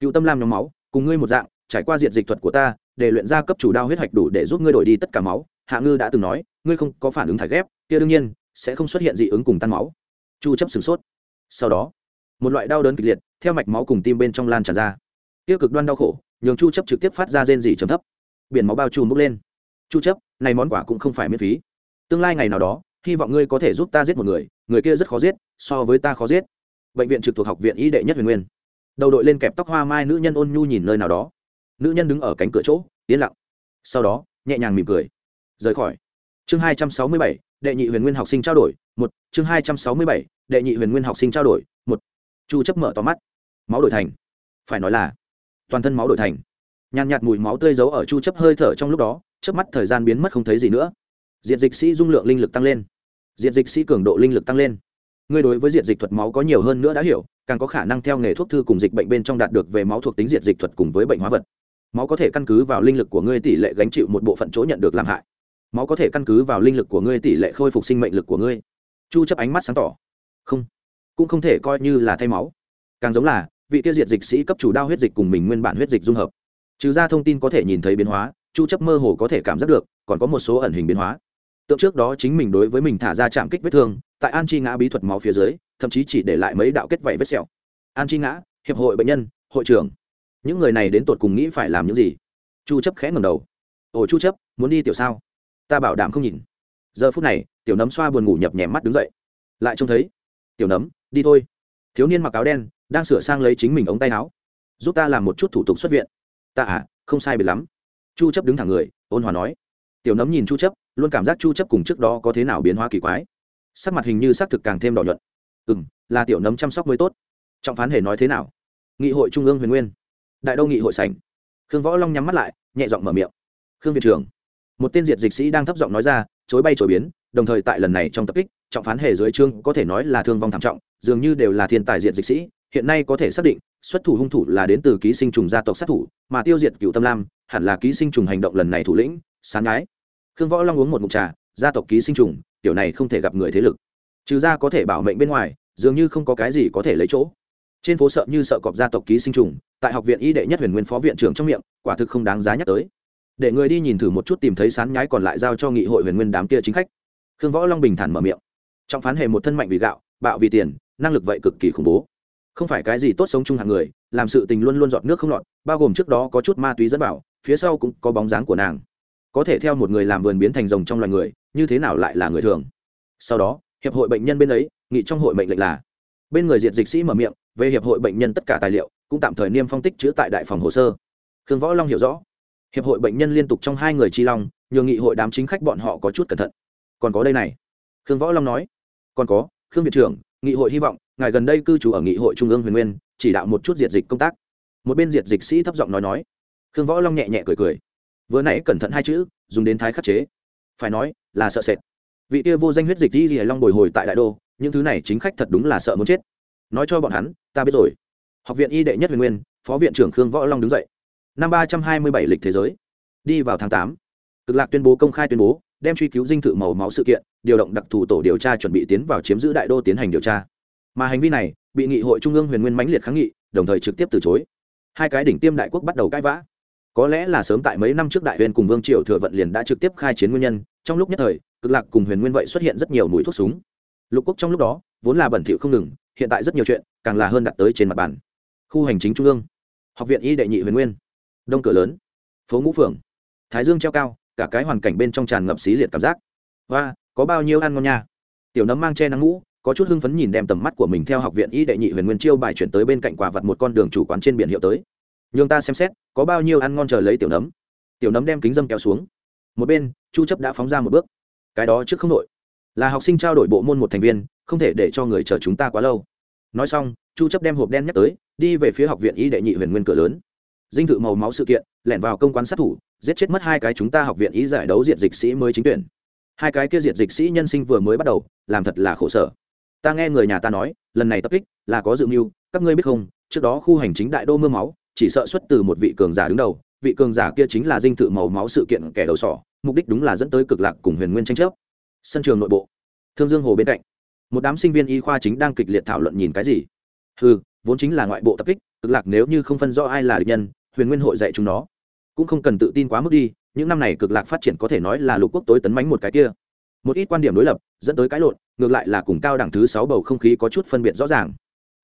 Cựu tâm lam nhóm máu, cùng ngươi một dạng, trải qua diện dịch thuật của ta, để luyện ra cấp chủ đao huyết hạch đủ để giúp ngươi đổi đi tất cả máu. Hạ ngư đã từng nói, ngươi không có phản ứng thải ghép, kia đương nhiên, sẽ không xuất hiện dị ứng cùng tan máu. Chu chấp sửng sốt. Sau đó một loại đau đớn kịch liệt, theo mạch máu cùng tim bên trong lan tràn ra. Tiêu cực đoan đau khổ, nhường chu chấp trực tiếp phát ra rên rỉ trầm thấp. Biển máu bao trùm bốc lên. Chu chấp, này món quà cũng không phải miễn phí. Tương lai ngày nào đó, hy vọng ngươi có thể giúp ta giết một người người kia rất khó giết, so với ta khó giết. Bệnh viện trực thuộc học viện y đệ nhất huyền nguyên. Đầu đội lên kẹp tóc hoa mai nữ nhân ôn nhu nhìn nơi nào đó. Nữ nhân đứng ở cánh cửa chỗ, yên lặng. Sau đó, nhẹ nhàng mỉm cười. Rời khỏi. Chương hai trăm sáu mươi bảy, đệ nhị huyền nguyên học sinh trao đổi, một. Chương hai trăm sáu mươi bảy, đệ nhị huyền nguyên học sinh trao đổi, một chu chấp mở to mắt. Máu đổi thành. Phải nói là, toàn thân máu đổi thành. Nhàn nhạt mùi máu tươi giấu ở chu chấp hơi thở trong lúc đó, chớp mắt thời gian biến mất không thấy gì nữa. Diện dịch sĩ dung lượng linh lực tăng lên. Diện dịch sĩ cường độ linh lực tăng lên. Ngươi đối với diện dịch thuật máu có nhiều hơn nữa đã hiểu, càng có khả năng theo nghề thuốc thư cùng dịch bệnh bên trong đạt được về máu thuộc tính diện dịch thuật cùng với bệnh hóa vật. Máu có thể căn cứ vào linh lực của ngươi tỷ lệ gánh chịu một bộ phận chỗ nhận được làm hại. Máu có thể căn cứ vào linh lực của ngươi tỷ lệ khôi phục sinh mệnh lực của ngươi. Chu chấp ánh mắt sáng tỏ. Không cũng không thể coi như là thay máu. Càng giống là, vị tiêu diệt dịch sĩ cấp chủ đao huyết dịch cùng mình nguyên bản huyết dịch dung hợp. Trừ ra thông tin có thể nhìn thấy biến hóa, chu chấp mơ hồ có thể cảm giác được, còn có một số ẩn hình biến hóa. Tượng trước đó chính mình đối với mình thả ra chạm kích vết thương, tại an chi ngã bí thuật máu phía dưới, thậm chí chỉ để lại mấy đạo kết vảy vết sẹo. An chi ngã, hiệp hội bệnh nhân, hội trưởng. Những người này đến tột cùng nghĩ phải làm những gì? Chu chấp khẽ ngẩng đầu. Ồ, chu chấp, muốn đi tiểu sao? Ta bảo đảm không nhìn. Giờ phút này, tiểu nấm xoa buồn ngủ nhập nhèm mắt đứng dậy. Lại trông thấy, tiểu nấm đi thôi. Thiếu niên mặc áo đen, đang sửa sang lấy chính mình ống tay áo. Giúp ta làm một chút thủ tục xuất viện. Ta à không sai biệt lắm. Chu chấp đứng thẳng người, ôn hòa nói. Tiểu nấm nhìn chu chấp, luôn cảm giác chu chấp cùng trước đó có thế nào biến hóa kỳ quái. Sắc mặt hình như sắc thực càng thêm đỏ nhuận. Ừm, là tiểu nấm chăm sóc mới tốt. Trọng phán hề nói thế nào? Nghị hội trung ương huyền nguyên. Đại đô nghị hội sảnh. Khương võ long nhắm mắt lại, nhẹ giọng mở miệng. Khương viện trưởng. Một tên diệt dịch sĩ đang thấp giọng nói ra, chối bay chối biến, đồng thời tại lần này trong tập kích, trọng phán hề dưới trương có thể nói là thương vong thảm trọng dường như đều là thiên tài diện dịch sĩ, hiện nay có thể xác định, xuất thủ hung thủ là đến từ ký sinh trùng gia tộc sát thủ, mà tiêu diệt cựu tâm lam, hẳn là ký sinh trùng hành động lần này thủ lĩnh, sán ngái khương võ long uống một mục trà, gia tộc ký sinh trùng, tiểu này không thể gặp người thế lực. Trừ ra có thể bảo mệnh bên ngoài, dường như không có cái gì có thể lấy chỗ. Trên phố sợ như sợ cọp gia tộc ký sinh trùng, tại học viện y đệ nhất huyền nguyên phó viện trưởng trong miệng, quả thực không đáng giá nhắc tới. Để người đi nhìn thử một chút tìm thấy sán nhái còn lại giao cho nghị hội huyền nguyên đám kia chính khách. Khương võ long bình thản mở miệng. Trong phán hề một thân mạnh vì gạo, bạo vì tiền năng lực vậy cực kỳ khủng bố. Không phải cái gì tốt sống chung hàng người, làm sự tình luôn luôn giọt nước không lọt, bao gồm trước đó có chút ma túy dẫn bảo, phía sau cũng có bóng dáng của nàng. Có thể theo một người làm vườn biến thành rồng trong loài người, như thế nào lại là người thường? Sau đó, hiệp hội bệnh nhân bên ấy, nghị trong hội mệnh lệnh là, bên người diệt dịch sĩ mở miệng, về hiệp hội bệnh nhân tất cả tài liệu, cũng tạm thời niêm phong tích chữ tại đại phòng hồ sơ. Khương võ long hiểu rõ, hiệp hội bệnh nhân liên tục trong hai người chi long, nhường nghị hội đám chính khách bọn họ có chút cẩn thận. Còn có đây này. Khương võ long nói, còn có, khương viện trưởng nghị hội hy vọng, ngài gần đây cư trú ở nghị hội trung ương huyền nguyên, chỉ đạo một chút diệt dịch công tác. Một bên diệt dịch sĩ thấp giọng nói nói. Khương võ long nhẹ nhẹ cười cười. Vừa nãy cẩn thận hai chữ, dùng đến thái khắc chế. Phải nói, là sợ sệt. Vị kia vô danh huyết dịch đi rìa long bồi hồi tại đại đô, những thứ này chính khách thật đúng là sợ muốn chết. Nói cho bọn hắn, ta biết rồi. Học viện y đệ nhất huyền nguyên, phó viện trưởng khương võ long đứng dậy. Năm ba trăm hai mươi bảy lịch thế giới. Đi vào tháng tám. Cực lạc tuyên bố công khai tuyên bố đem truy cứu dinh thự màu máu sự kiện, điều động đặc thù tổ điều tra chuẩn bị tiến vào chiếm giữ đại đô tiến hành điều tra. Mà hành vi này bị nghị hội trung ương huyền nguyên mãnh liệt kháng nghị, đồng thời trực tiếp từ chối. Hai cái đỉnh tiêm đại quốc bắt đầu cãi vã. Có lẽ là sớm tại mấy năm trước đại huyền cùng vương triều thừa vận liền đã trực tiếp khai chiến nguyên nhân, trong lúc nhất thời, cực lạc cùng huyền nguyên vậy xuất hiện rất nhiều mùi thuốc súng. Lục quốc trong lúc đó, vốn là bẩn thỉu không ngừng, hiện tại rất nhiều chuyện, càng là hơn đặt tới trên mặt bàn. Khu hành chính trung ương, học viện y đệ nhị huyền nguyên, đông cửa lớn, phố ngũ phường thái dương treo cao cả cái hoàn cảnh bên trong tràn ngập xí liệt cảm giác. Và có bao nhiêu ăn ngon nha? Tiểu nấm mang che nắng ngũ, có chút hưng phấn nhìn đem tầm mắt của mình theo học viện y đệ nhị huyền nguyên chiêu bài chuyển tới bên cạnh quả vật một con đường chủ quán trên biển hiệu tới. Nhường ta xem xét, có bao nhiêu ăn ngon chờ lấy tiểu nấm. Tiểu nấm đem kính dâm kéo xuống. Một bên, chu chấp đã phóng ra một bước. Cái đó trước không nội là học sinh trao đổi bộ môn một thành viên, không thể để cho người chờ chúng ta quá lâu. Nói xong, chu chấp đem hộp đen nhắc tới, đi về phía học viện y đệ nhị huyền nguyên cửa lớn dinh thự màu máu sự kiện, lẻn vào công quán sát thủ, giết chết mất hai cái chúng ta học viện ý giải đấu diện dịch sĩ mới chính tuyển. Hai cái kia diện dịch sĩ nhân sinh vừa mới bắt đầu, làm thật là khổ sở. Ta nghe người nhà ta nói, lần này tập kích là có dự mưu, các ngươi biết không, trước đó khu hành chính đại đô mưa máu, chỉ sợ xuất từ một vị cường giả đứng đầu, vị cường giả kia chính là dinh thự màu máu sự kiện kẻ đầu sỏ, mục đích đúng là dẫn tới cực lạc cùng huyền nguyên tranh chấp. Sân trường nội bộ, thương dương hồ bên cạnh, một đám sinh viên y khoa chính đang kịch liệt thảo luận nhìn cái gì. Ừ vốn chính là ngoại bộ tập kích, cực lạc nếu như không phân rõ ai là địch nhân huyền nguyên hội dạy chúng nó. Cũng không cần tự tin quá mức đi, những năm này cực lạc phát triển có thể nói là lục quốc tối tấn mánh một cái kia. Một ít quan điểm đối lập, dẫn tới cái lộn, ngược lại là cùng cao đẳng thứ sáu bầu không khí có chút phân biệt rõ ràng.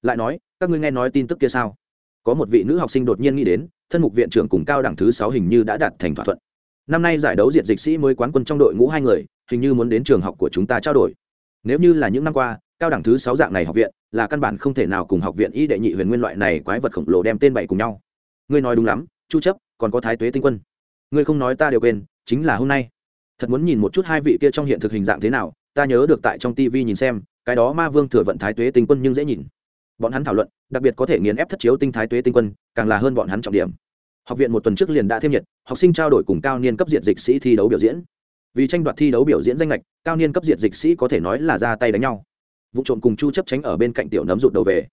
Lại nói, các ngươi nghe nói tin tức kia sao? Có một vị nữ học sinh đột nhiên nghĩ đến, thân mục viện trưởng cùng cao đẳng thứ sáu hình như đã đạt thành thỏa thuận. Năm nay giải đấu diệt dịch sĩ mới quán quân trong đội ngũ hai người, hình như muốn đến trường học của chúng ta trao đổi. Nếu như là những năm qua, cao đẳng thứ sáu dạng này học viện, là căn bản không thể nào cùng học viện y đệ nhị huyền nguyên loại này quái vật khổng lồ đem tên bảy cùng nhau ngươi nói đúng lắm, chu chấp, còn có thái tuế tinh quân. Ngươi không nói ta đều quên, chính là hôm nay. Thật muốn nhìn một chút hai vị kia trong hiện thực hình dạng thế nào, ta nhớ được tại trong tivi nhìn xem, cái đó ma vương thừa vận thái tuế tinh quân nhưng dễ nhìn. Bọn hắn thảo luận, đặc biệt có thể nghiền ép thất chiếu tinh thái tuế tinh quân, càng là hơn bọn hắn trọng điểm. Học viện một tuần trước liền đã thêm nhiệt, học sinh trao đổi cùng cao niên cấp diện dịch sĩ thi đấu biểu diễn. Vì tranh đoạt thi đấu biểu diễn danh lệch cao niên cấp diện dịch sĩ có thể nói là ra tay đánh nhau. Vụ trộm cùng chu chấp tránh ở bên cạnh tiểu nấm rụt đầu về.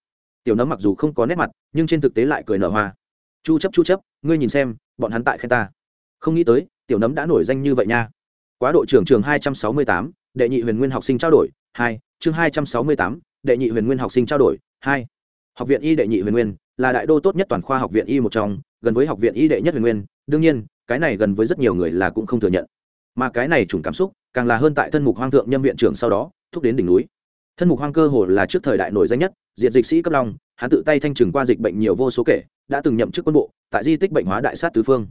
Tiểu nấm mặc dù không có nét mặt, nhưng trên thực tế lại cười nở hoa chu chấp chu chấp ngươi nhìn xem bọn hắn tại khen ta. Không nghĩ tới tiểu nấm đã nổi danh như vậy nha. Quá độ trưởng trường 268, đệ nhị huyền nguyên học sinh trao đổi 2, chương 268, đệ nhị huyền nguyên học sinh trao đổi 2. học viện y đệ nhị huyền nguyên là đại đô tốt nhất toàn khoa học viện y một trong gần với học viện y đệ nhất huyền nguyên. Đương nhiên cái này gần với rất nhiều người là cũng không thừa nhận. Mà cái này trùng cảm xúc càng là hơn tại thân mục hoang thượng nhâm viện trưởng sau đó thúc đến đỉnh núi. Thân mục hoang cơ hồ là trước thời đại nổi danh nhất diệt dịch sĩ cấp long hắn tự tay thanh trừng qua dịch bệnh nhiều vô số kể, đã từng nhậm chức quân bộ, tại di tích bệnh hóa đại sát tứ phương.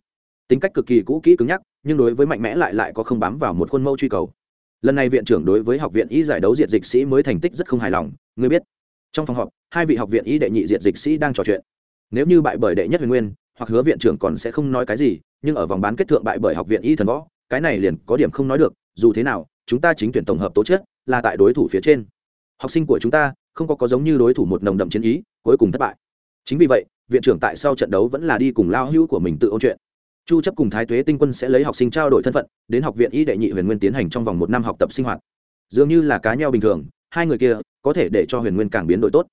Tính cách cực kỳ cũ kỹ cứng nhắc, nhưng đối với mạnh mẽ lại lại có không bám vào một khuôn mẫu truy cầu. Lần này viện trưởng đối với học viện y giải đấu diện dịch sĩ mới thành tích rất không hài lòng người biết. Trong phòng họp, hai vị học viện y đệ nhị diện dịch sĩ đang trò chuyện. Nếu như bại bởi đệ nhất huyền nguyên, hoặc hứa viện trưởng còn sẽ không nói cái gì, nhưng ở vòng bán kết thượng bại bởi học viện y thần võ, cái này liền có điểm không nói được, dù thế nào, chúng ta chính tuyển tổng hợp tố chất là tại đối thủ phía trên. Học sinh của chúng ta không có có giống như đối thủ một nồng đậm chiến ý, cuối cùng thất bại. Chính vì vậy, viện trưởng tại sau trận đấu vẫn là đi cùng lao hữu của mình tự ôn chuyện. Chu chấp cùng thái tuế tinh quân sẽ lấy học sinh trao đổi thân phận, đến học viện y đệ nhị huyền nguyên tiến hành trong vòng một năm học tập sinh hoạt. Dường như là cá nhau bình thường, hai người kia có thể để cho huyền nguyên càng biến đổi tốt.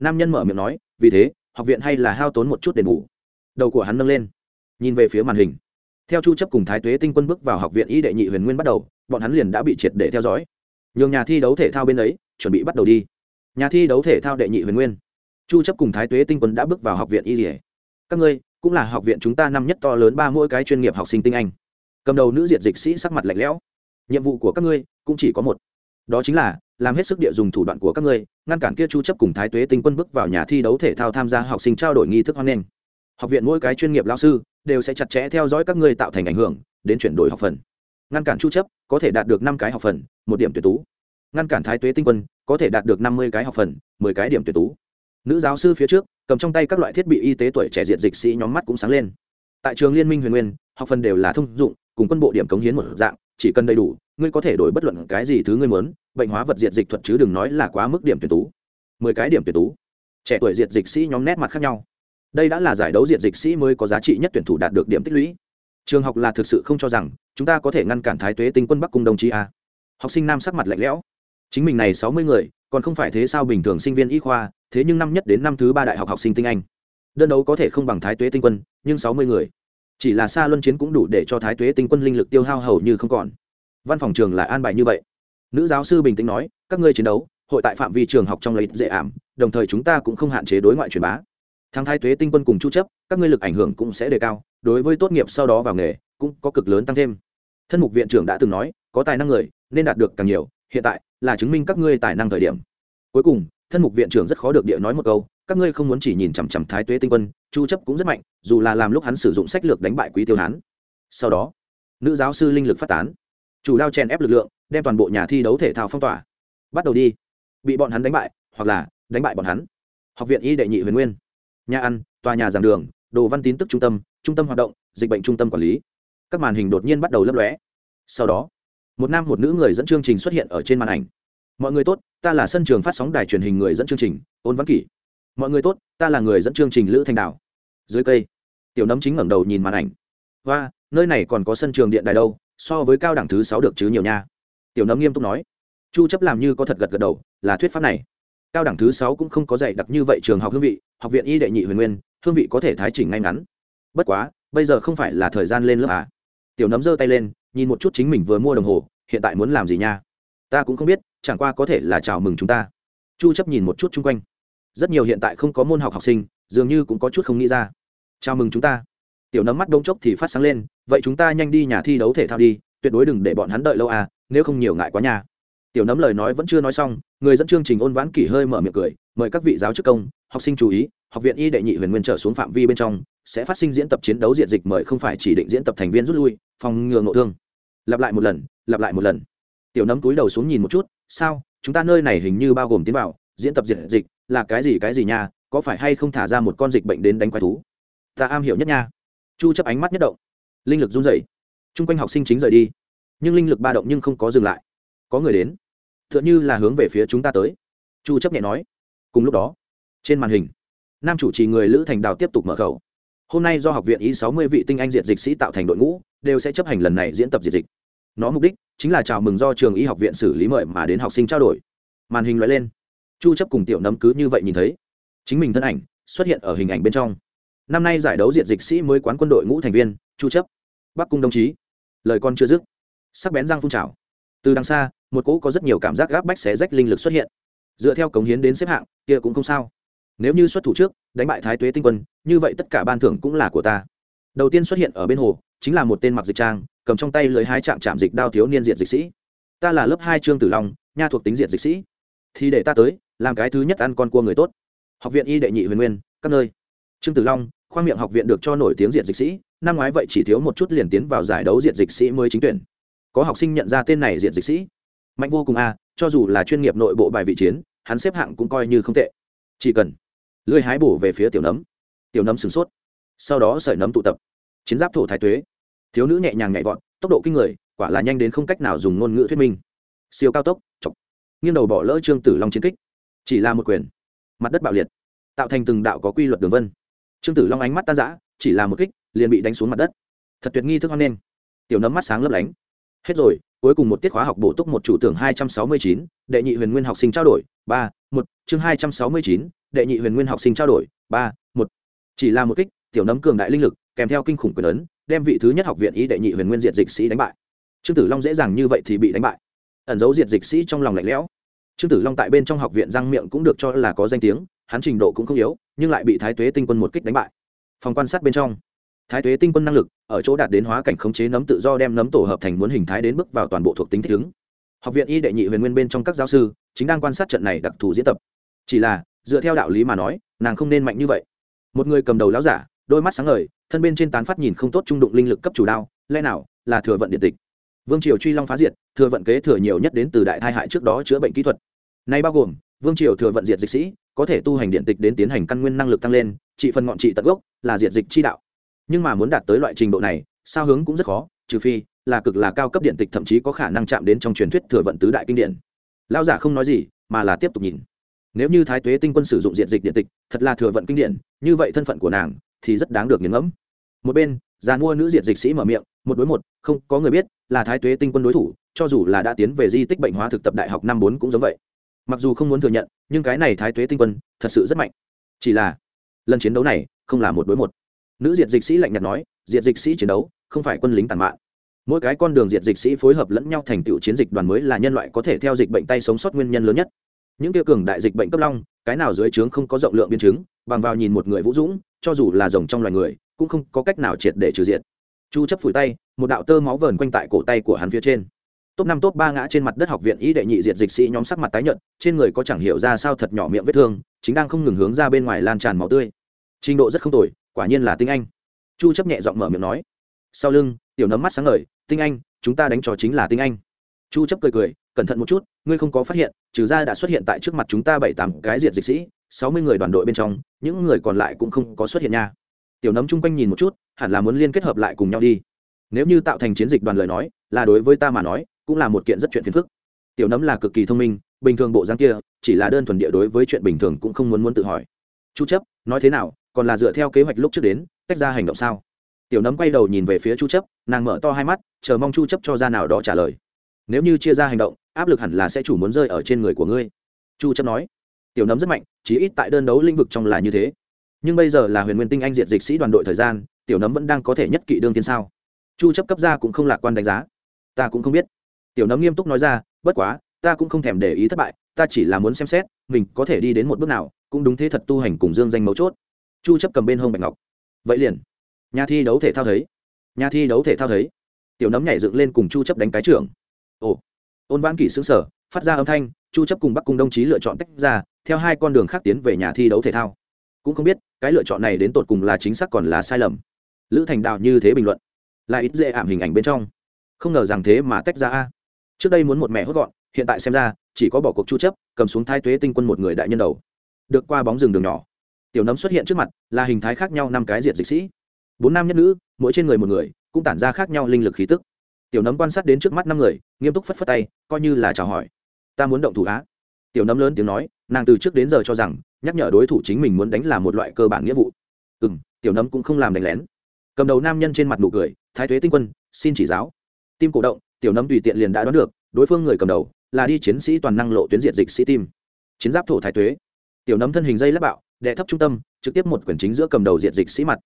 Nam nhân mở miệng nói, vì thế, học viện hay là hao tốn một chút đền bù. Đầu của hắn nâng lên. Nhìn về phía màn hình. Theo chu chấp cùng thái tuế tinh quân bước vào học viện y đệ nhị huyền nguyên bắt đầu, bọn hắn liền đã bị triệt để theo dõi. Nhường nhà thi đấu thể thao bên ấy, chuẩn bị bắt đầu đi nhà thi đấu thể thao đệ nhị huyền nguyên. Chu chấp cùng thái tuế tinh quân đã bước vào học viện y dỉa các ngươi, cũng là học viện chúng ta năm nhất to lớn ba mỗi cái chuyên nghiệp học sinh tinh anh. Cầm đầu nữ diệt dịch sĩ sắc mặt lạnh lẽo. Nhiệm vụ của các ngươi cũng chỉ có một. Đó chính là làm hết sức địa dùng thủ đoạn của các ngươi, ngăn cản kia chu chấp cùng thái tuế tinh quân bước vào nhà thi đấu thể thao tham gia học sinh trao đổi nghi thức hoan nghênh. Học viện mỗi cái chuyên nghiệp lao sư đều sẽ chặt chẽ theo dõi các ngươi tạo thành ảnh hưởng, đến chuyển đổi học phần. Ngăn cản chu chấp có thể đạt được năm cái học phần, một điểm tuyệt tú. Ngăn cản thái tuế tinh quân có thể đạt được năm mươi cái học phần, mười cái điểm tuyệt tú. Nữ giáo sư phía trước, cầm trong tay các loại thiết bị y tế tuổi trẻ diệt dịch sĩ nhóm mắt cũng sáng lên. Tại trường liên minh huyền nguyên, học phần đều là thông dụng, cùng quân bộ điểm cống hiến một dạng, chỉ cần đầy đủ, ngươi có thể đổi bất luận cái gì thứ ngươi muốn, bệnh hóa vật diệt dịch thuật chứ đừng nói là quá mức điểm tuyệt tú. Mười cái điểm tuyệt tú. Trẻ tuổi diệt dịch sĩ nhóm nét mặt khác nhau. Đây đã là giải đấu diệt dịch sĩ mới có giá trị nhất tuyển thủ đạt được điểm tích lũy. Trường học là thực sự không cho rằng, chúng ta có thể ngăn cản thái tuế tinh quân bắc cung đồng chí a. Học sinh nam sắc mặt lạnh lẽo chính mình này sáu mươi người, còn không phải thế sao bình thường sinh viên y khoa, thế nhưng năm nhất đến năm thứ ba đại học học sinh tinh anh. Đơn đấu có thể không bằng thái tuế tinh quân, nhưng sáu mươi người. Chỉ là xa luân chiến cũng đủ để cho thái tuế tinh quân linh lực tiêu hao hầu như không còn. Văn phòng trường lại an bài như vậy. Nữ giáo sư bình tĩnh nói, các ngươi chiến đấu, hội tại phạm vi trường học trong lấy dễ ảm, đồng thời chúng ta cũng không hạn chế đối ngoại truyền bá. Thắng thái tuế tinh quân cùng chu chấp, các ngươi lực ảnh hưởng cũng sẽ đề cao, đối với tốt nghiệp sau đó vào nghề, cũng có cực lớn tăng thêm. Thân mục viện trưởng đã từng nói, có tài năng người, nên đạt được càng nhiều hiện tại là chứng minh các ngươi tài năng thời điểm. Cuối cùng, thân mục viện trưởng rất khó được địa nói một câu, các ngươi không muốn chỉ nhìn chằm chằm thái tuế tinh quân, chu chấp cũng rất mạnh, dù là làm lúc hắn sử dụng sách lược đánh bại quý tiêu hán. Sau đó, nữ giáo sư linh lực phát tán. Chủ đao chèn ép lực lượng, đem toàn bộ nhà thi đấu thể thao phong tỏa. Bắt đầu đi. Bị bọn hắn đánh bại, hoặc là đánh bại bọn hắn. Học viện y đệ nhị huyền nguyên. Nhà ăn, tòa nhà giảng đường, đồ văn tín tức trung tâm trung tâm hoạt động, dịch bệnh trung tâm quản lý. Các màn hình đột nhiên bắt đầu lấp lóe. Sau đó một nam một nữ người dẫn chương trình xuất hiện ở trên màn ảnh. Mọi người tốt, ta là sân trường phát sóng đài truyền hình người dẫn chương trình, ôn văn kỷ. Mọi người tốt, ta là người dẫn chương trình lữ thanh đào. Dưới cây, tiểu nấm chính ngẩng đầu nhìn màn ảnh. Và nơi này còn có sân trường điện đài đâu, so với cao đẳng thứ sáu được chứ nhiều nha. Tiểu nấm nghiêm túc nói. Chu chấp làm như có thật gật gật đầu, là thuyết pháp này. Cao đẳng thứ sáu cũng không có dạy đặc như vậy trường học hương vị, học viện y đệ nhị huyền nguyên, hương vị có thể thái chỉnh ngay ngắn. Bất quá, bây giờ không phải là thời gian lên lớp à. Tiểu nấm giơ tay lên nhìn một chút chính mình vừa mua đồng hồ, hiện tại muốn làm gì nha? Ta cũng không biết, chẳng qua có thể là chào mừng chúng ta. Chu chấp nhìn một chút chung quanh. Rất nhiều hiện tại không có môn học học sinh, dường như cũng có chút không nghĩ ra. Chào mừng chúng ta. Tiểu nấm mắt đông chốc thì phát sáng lên, vậy chúng ta nhanh đi nhà thi đấu thể thao đi, tuyệt đối đừng để bọn hắn đợi lâu à nếu không nhiều ngại quá nha. Tiểu nấm lời nói vẫn chưa nói xong, người dẫn chương trình ôn vãn kỷ hơi mở miệng cười, mời các vị giáo chức công, học sinh chú ý, học viện y đệ nhị huyền nguyên trở xuống phạm vi bên trong, sẽ phát sinh diễn tập chiến đấu diện dịch mời không phải chỉ định diễn tập thành viên rút lui, phòng ngừa ngộ thương lặp lại một lần, lặp lại một lần. Tiểu nấm túi đầu xuống nhìn một chút, sao? Chúng ta nơi này hình như bao gồm tiến vào, diễn tập diện dịch, là cái gì cái gì nha? Có phải hay không thả ra một con dịch bệnh đến đánh quái thú? Ta am hiểu nhất nha. Chu chấp ánh mắt nhất động. Linh lực run rẩy. Chung quanh học sinh chính rời đi. Nhưng linh lực ba động nhưng không có dừng lại. Có người đến. Tựa như là hướng về phía chúng ta tới. Chu chấp nhẹ nói. Cùng lúc đó, trên màn hình, nam chủ trì người lữ thành đào tiếp tục mở khẩu. Hôm nay do học viện ý 60 vị tinh anh diệt dịch sĩ tạo thành đội ngũ đều sẽ chấp hành lần này diễn tập diệt dịch. Nó mục đích chính là chào mừng do trường y học viện xử lý mời mà đến học sinh trao đổi. Màn hình loại lên. Chu chấp cùng tiểu nấm cứ như vậy nhìn thấy. Chính mình thân ảnh xuất hiện ở hình ảnh bên trong. Năm nay giải đấu diệt dịch sĩ mới quán quân đội ngũ thành viên, chu chấp. Bắc cung đồng chí. Lời con chưa dứt. Sắc bén răng phun trào. Từ đằng xa, một cỗ có rất nhiều cảm giác gáp bách xé rách linh lực xuất hiện. Dựa theo cống hiến đến xếp hạng, kia cũng không sao. Nếu như xuất thủ trước, đánh bại thái tuế tinh quân, như vậy tất cả ban thưởng cũng là của ta. Đầu tiên xuất hiện ở bên hồ chính là một tên mặc dịch trang, cầm trong tay lưới hái chạm chạm dịch đao thiếu niên diện dịch sĩ. Ta là lớp hai trương tử long, nha thuộc tính diện dịch sĩ. Thì để ta tới, làm cái thứ nhất ăn con cua người tốt. Học viện y đệ nhị huyền nguyên, các nơi. Trương tử long, khoang miệng học viện được cho nổi tiếng diện dịch sĩ, năm ngoái vậy chỉ thiếu một chút liền tiến vào giải đấu diện dịch sĩ mới chính tuyển. Có học sinh nhận ra tên này diện dịch sĩ. Mạnh vô cùng a cho dù là chuyên nghiệp nội bộ bài vị chiến, hắn xếp hạng cũng coi như không tệ. Chỉ cần lưới hái bổ về phía tiểu nấm. Tiểu nấm sửng sốt. Sau đó sợi nấm tụ tập chiến giáp thổ thái tuế. Thiếu nữ nhẹ nhàng nhảy vọt, tốc độ kinh người, quả là nhanh đến không cách nào dùng ngôn ngữ thuyết minh. Siêu cao tốc, chọc. Nghiêng đầu bỏ lỡ trương tử long chiến kích. Chỉ là một quyền. Mặt đất bạo liệt. Tạo thành từng đạo có quy luật đường vân. Trương tử long ánh mắt tan rã, chỉ là một kích, liền bị đánh xuống mặt đất. Thật tuyệt nghi thức hoan nên tiểu nấm mắt sáng lấp lánh. Hết rồi, cuối cùng một tiết khóa học bổ túc một chủ tưởng hai trăm sáu mươi chín, đệ nhị huyền nguyên học sinh trao đổi, ba, một, chương hai trăm sáu mươi chín, đệ nhị huyền nguyên học sinh trao đổi, ba, một. Chỉ là một kích, tiểu nấm cường đại linh lực kèm theo kinh khủng quyền ấn, đem vị thứ nhất học viện ý đệ nhị huyền nguyên diệt dịch sĩ đánh bại. Trương tử long dễ dàng như vậy thì bị đánh bại. Ẩn dấu diệt dịch sĩ trong lòng lạnh lẽo. Trương tử long tại bên trong học viện răng miệng cũng được cho là có danh tiếng, hắn trình độ cũng không yếu, nhưng lại bị thái tuế tinh quân một kích đánh bại. Phòng quan sát bên trong, thái tuế tinh quân năng lực ở chỗ đạt đến hóa cảnh khống chế nấm tự do đem nấm tổ hợp thành muốn hình thái đến bước vào toàn bộ thuộc tính thích ứng. Học viện y đệ nhị huyền nguyên bên trong các giáo sư chính đang quan sát trận này đặc thù diễn tập. Chỉ là, dựa theo đạo lý mà nói, nàng không nên mạnh như vậy. Một người cầm đầu láo giả, đôi mắt sáng ngời thân bên trên tán phát nhìn không tốt trung đụng linh lực cấp chủ đao, lẽ nào là thừa vận điện tịch? Vương triều truy long phá diệt, thừa vận kế thừa nhiều nhất đến từ đại thai hại trước đó chữa bệnh kỹ thuật. Nay bao gồm, vương triều thừa vận diệt dịch sĩ, có thể tu hành điện tịch đến tiến hành căn nguyên năng lực tăng lên, trị phần ngọn trị tận gốc, là diệt dịch chi đạo. Nhưng mà muốn đạt tới loại trình độ này, sao hướng cũng rất khó, trừ phi là cực là cao cấp điện tịch thậm chí có khả năng chạm đến trong truyền thuyết thừa vận tứ đại kinh điển. Lao giả không nói gì, mà là tiếp tục nhìn. Nếu như thái tuế tinh quân sử dụng diện dịch điện tịch, thật là thừa vận kinh điển, như vậy thân phận của nàng thì rất đáng được nghiền ngẫm. Một bên, già mua nữ diệt dịch sĩ mở miệng, một đối một, không, có người biết, là thái tuế tinh quân đối thủ, cho dù là đã tiến về di tích bệnh hóa thực tập đại học năm bốn cũng giống vậy. Mặc dù không muốn thừa nhận, nhưng cái này thái tuế tinh quân, thật sự rất mạnh. Chỉ là, lần chiến đấu này, không là một đối một. Nữ diệt dịch sĩ lạnh nhạt nói, diệt dịch sĩ chiến đấu, không phải quân lính tàn mạng mỗi cái con đường diệt dịch sĩ phối hợp lẫn nhau thành tựu chiến dịch đoàn mới là nhân loại có thể theo dịch bệnh tay sống sót nguyên nhân lớn nhất. Những tiêu cường đại dịch bệnh cấp long, cái nào dưới trướng không có rộng lượng biến chứng bằng vào nhìn một người vũ dũng, cho dù là rồng trong loài người, cũng không có cách nào triệt để trừ diệt. Chu chấp phủi tay, một đạo tơ máu vờn quanh tại cổ tay của hắn phía trên. Top năm, top ba ngã trên mặt đất học viện y đệ nhị diệt dịch sĩ nhóm sắc mặt tái nhợt, trên người có chẳng hiểu ra sao thật nhỏ miệng vết thương, chính đang không ngừng hướng ra bên ngoài lan tràn máu tươi. Trình độ rất không tồi, quả nhiên là tinh anh. Chu chấp nhẹ giọng mở miệng nói. Sau lưng, tiểu nấm mắt sáng ngời, tinh anh, chúng ta đánh trò chính là tinh anh. Chu chấp cười cười, cẩn thận một chút, ngươi không có phát hiện, trừ ra đã xuất hiện tại trước mặt chúng ta bảy tám cái diệt dịch sĩ sáu mươi người đoàn đội bên trong, những người còn lại cũng không có xuất hiện nha. Tiểu nấm chung quanh nhìn một chút, hẳn là muốn liên kết hợp lại cùng nhau đi. Nếu như tạo thành chiến dịch đoàn lời nói, là đối với ta mà nói, cũng là một kiện rất chuyện phiền phức. Tiểu nấm là cực kỳ thông minh, bình thường bộ dáng kia, chỉ là đơn thuần địa đối với chuyện bình thường cũng không muốn muốn tự hỏi. Chu chấp, nói thế nào, còn là dựa theo kế hoạch lúc trước đến cách ra hành động sao? Tiểu nấm quay đầu nhìn về phía chu chấp, nàng mở to hai mắt, chờ mong chu chấp cho ra nào đó trả lời. Nếu như chia ra hành động, áp lực hẳn là sẽ chủ muốn rơi ở trên người của ngươi. Chu chấp nói. Tiểu nấm rất mạnh chỉ ít tại đơn đấu lĩnh vực trong là như thế. Nhưng bây giờ là huyền nguyên tinh anh diệt dịch sĩ đoàn đội thời gian, tiểu nấm vẫn đang có thể nhất kỵ đương tiên sao? Chu chấp cấp ra cũng không lạc quan đánh giá. Ta cũng không biết. Tiểu nấm nghiêm túc nói ra, bất quá, ta cũng không thèm để ý thất bại, ta chỉ là muốn xem xét, mình có thể đi đến một bước nào, cũng đúng thế thật tu hành cùng dương danh mấu chốt. Chu chấp cầm bên hông bạch ngọc. Vậy liền. Nhà thi đấu thể thao thấy. Nhà thi đấu thể thao thấy. Tiểu nấm nhảy dựng lên cùng chu chấp đánh cái trưởng. Ồ. Ôn vãn kỷ sững sở phát ra âm thanh, chu chấp cùng bắc cung đồng chí lựa chọn tách ra theo hai con đường khác tiến về nhà thi đấu thể thao. Cũng không biết, cái lựa chọn này đến tột cùng là chính xác còn là sai lầm. Lữ thành đạo như thế bình luận là ít dễ ảm hình ảnh bên trong. Không ngờ rằng thế mà tách ra a. Trước đây muốn một mẹ hốt gọn, hiện tại xem ra, chỉ có bỏ cuộc chu chấp, cầm xuống thái tuế tinh quân một người đại nhân đầu. Được qua bóng rừng đường nhỏ. Tiểu nấm xuất hiện trước mặt, là hình thái khác nhau năm cái diệt dịch sĩ. Bốn nam nhất nữ, mỗi trên người một người, cũng tản ra khác nhau linh lực khí tức. Tiểu nấm quan sát đến trước mắt năm người, nghiêm túc phất phất tay, coi như là chào hỏi. Ta muốn động thủ á tiểu nấm lớn tiếng nói, nàng từ trước đến giờ cho rằng, nhắc nhở đối thủ chính mình muốn đánh là một loại cơ bản nghĩa vụ. Ừ m tiểu nấm cũng không làm đánh lén. Cầm đầu nam nhân trên mặt nụ cười, thái thuế tinh quân, xin chỉ giáo. Tim cổ động, tiểu nấm tùy tiện liền đã đoán được, đối phương người cầm đầu là đi chiến sĩ toàn năng lộ tuyến diện dịch sĩ tim. Chiến giáp thổ thái thuế tiểu nấm thân hình dây lắp bạo đệ thấp trung tâm, trực tiếp một quyển chính giữa cầm đầu diện dịch sĩ mặt.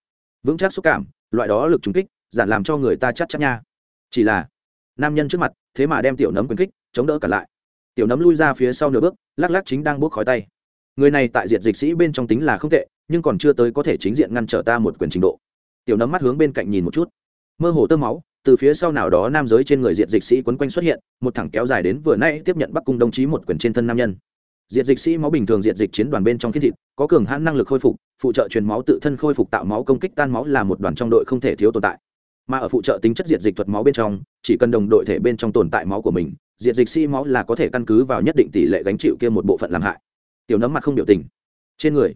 Vững chắc xúc cảm, loại đó lực trúng kích, giản làm cho người ta chắc chắc nha. Chỉ là, nam nhân trước mặt, thế mà đem tiểu nấm quyền kích, chống đỡ cả lại tiểu nấm lui ra phía sau nửa bước, lắc lắc chính đang bốc khói tay. Người này tại diện dịch sĩ bên trong tính là không tệ, nhưng còn chưa tới có thể chính diện ngăn trở ta một quyền trình độ. Tiểu nấm mắt hướng bên cạnh nhìn một chút. Mơ hồ tơ máu, từ phía sau nào đó nam giới trên người diện dịch sĩ quấn quanh xuất hiện, một thẳng kéo dài đến vừa nay tiếp nhận bắc cung đồng chí một quyền trên thân nam nhân. Diện dịch sĩ máu bình thường diện dịch chiến đoàn bên trong thiết thịt, có cường hãn năng lực khôi phục, phụ trợ truyền máu tự thân khôi phục tạo máu công kích tan máu là một đoàn trong đội không thể thiếu tồn tại. Mà ở phụ trợ tính chất diện dịch thuật máu bên trong, chỉ cần đồng đội thể bên trong tồn tại máu của mình diệt dịch sĩ máu là có thể căn cứ vào nhất định tỷ lệ gánh chịu kia một bộ phận làm hại. Tiểu nấm mặt không biểu tình. Trên người,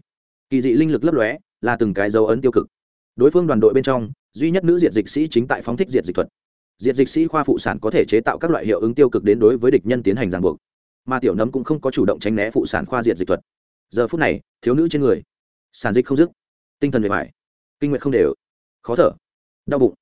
kỳ dị linh lực lấp lóe, là từng cái dấu ấn tiêu cực. Đối phương đoàn đội bên trong, duy nhất nữ diệt dịch sĩ chính tại phóng thích diệt dịch thuật. Diệt dịch sĩ khoa phụ sản có thể chế tạo các loại hiệu ứng tiêu cực đến đối với địch nhân tiến hành ràng buộc. Mà tiểu nấm cũng không có chủ động tránh né phụ sản khoa diệt dịch thuật. Giờ phút này, thiếu nữ trên người, sản dịch không dứt. Tinh thần bề mại kinh nguyện không đều, khó thở, đau bụng.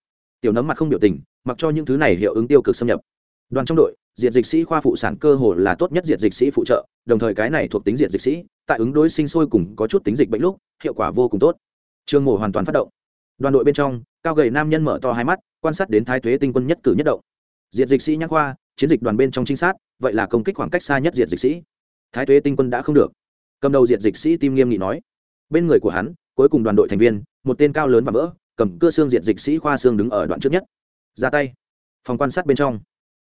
Tiểu nấm mặt không biểu tình, mặc cho những thứ này hiệu ứng tiêu cực xâm nhập. Đoàn trong đội diệt dịch sĩ khoa phụ sản cơ hồ là tốt nhất diệt dịch sĩ phụ trợ, đồng thời cái này thuộc tính diệt dịch sĩ, tại ứng đối sinh sôi cùng có chút tính dịch bệnh lúc, hiệu quả vô cùng tốt. Trương mổ hoàn toàn phát động. Đoàn đội bên trong, cao gầy nam nhân mở to hai mắt, quan sát đến thái thuế tinh quân nhất cử nhất động. Diệt dịch sĩ nhắc khoa, chiến dịch đoàn bên trong trinh sát, vậy là công kích khoảng cách xa nhất diệt dịch sĩ. Thái thuế tinh quân đã không được. Cầm đầu diệt dịch sĩ tim nghiêm nghị nói. Bên người của hắn, cuối cùng đoàn đội thành viên, một tên cao lớn và vỡ, cầm cưa xương diệt dịch sĩ khoa xương đứng ở đoạn trước nhất. Ra tay. Phòng quan sát bên trong.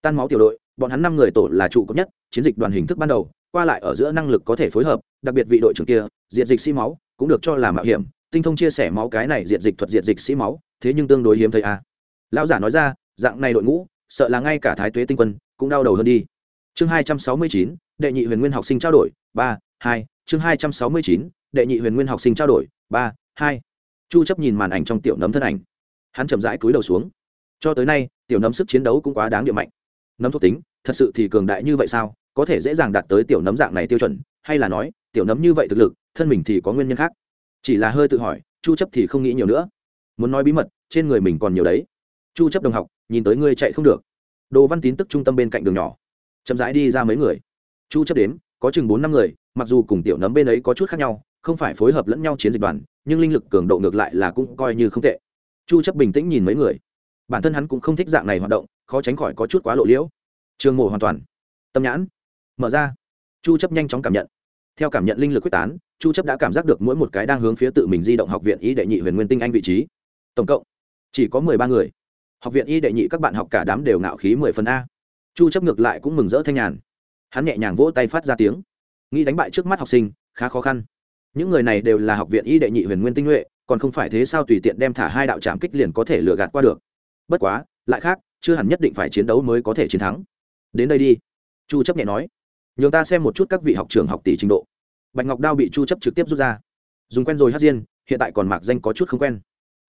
Tan máu tiểu đội bọn hắn năm người tổ là trụ cấp nhất, chiến dịch đoàn hình thức ban đầu, qua lại ở giữa năng lực có thể phối hợp, đặc biệt vị đội trưởng kia diện dịch sĩ máu, cũng được cho là mạo hiểm. Tinh thông chia sẻ máu cái này diện dịch thuật diện dịch sĩ máu, thế nhưng tương đối hiếm thấy à. lão giả nói ra, dạng này đội ngũ, sợ là ngay cả thái tuế tinh quân cũng đau đầu hơn đi. Chương hai trăm sáu mươi chín, đệ nhị huyền nguyên học sinh trao đổi, ba, hai. Chương hai trăm sáu mươi chín, đệ nhị huyền nguyên học sinh trao đổi, ba, hai. Chu chấp nhìn màn ảnh trong tiểu nấm thân ảnh. Hắn chậm rãi cúi đầu xuống. Cho tới nay, tiểu nấm sức chiến đấu cũng quá đáng địa mạnh. Nấm thuộc tính thật sự thì cường đại như vậy sao? Có thể dễ dàng đạt tới tiểu nấm dạng này tiêu chuẩn, hay là nói, tiểu nấm như vậy thực lực, thân mình thì có nguyên nhân khác? Chỉ là hơi tự hỏi, chu chấp thì không nghĩ nhiều nữa. Muốn nói bí mật, trên người mình còn nhiều đấy. Chu chấp đồng học, nhìn tới ngươi chạy không được. Đồ văn tín tức trung tâm bên cạnh đường nhỏ. Chậm rãi đi ra mấy người. Chu chấp đến có chừng bốn năm người, mặc dù cùng tiểu nấm bên ấy có chút khác nhau, không phải phối hợp lẫn nhau chiến dịch đoàn, nhưng linh lực cường độ ngược lại là cũng coi như không tệ. Chu chấp bình tĩnh nhìn mấy người. Bản thân hắn cũng không thích dạng này hoạt động, khó tránh khỏi có chút quá lộ liễu trường mổ hoàn toàn. Tâm nhãn. Mở ra. Chu chấp nhanh chóng cảm nhận. Theo cảm nhận linh lực quyết tán, chu chấp đã cảm giác được mỗi một cái đang hướng phía tự mình di động học viện y đệ nhị huyền nguyên tinh anh vị trí. Tổng cộng, chỉ có 13 người. Học viện y đệ nhị các bạn học cả đám đều ngạo khí 10 phần a. Chu chấp ngược lại cũng mừng rỡ thanh nhàn. Hắn nhẹ nhàng vỗ tay phát ra tiếng. Nghĩ đánh bại trước mắt học sinh, khá khó khăn. Những người này đều là học viện y đệ nhị huyền nguyên tinh nhuệ còn không phải thế sao tùy tiện đem thả hai đạo trạm kích liền có thể lừa gạt qua được. Bất quá, lại khác, chưa hẳn nhất định phải chiến đấu mới có thể chiến thắng đến đây đi. Chu chấp nhẹ nói. Nhường ta xem một chút các vị học trường học tỷ trình độ. Bạch ngọc đao bị chu chấp trực tiếp rút ra. Dùng quen rồi hát diên hiện tại còn mạc danh có chút không quen.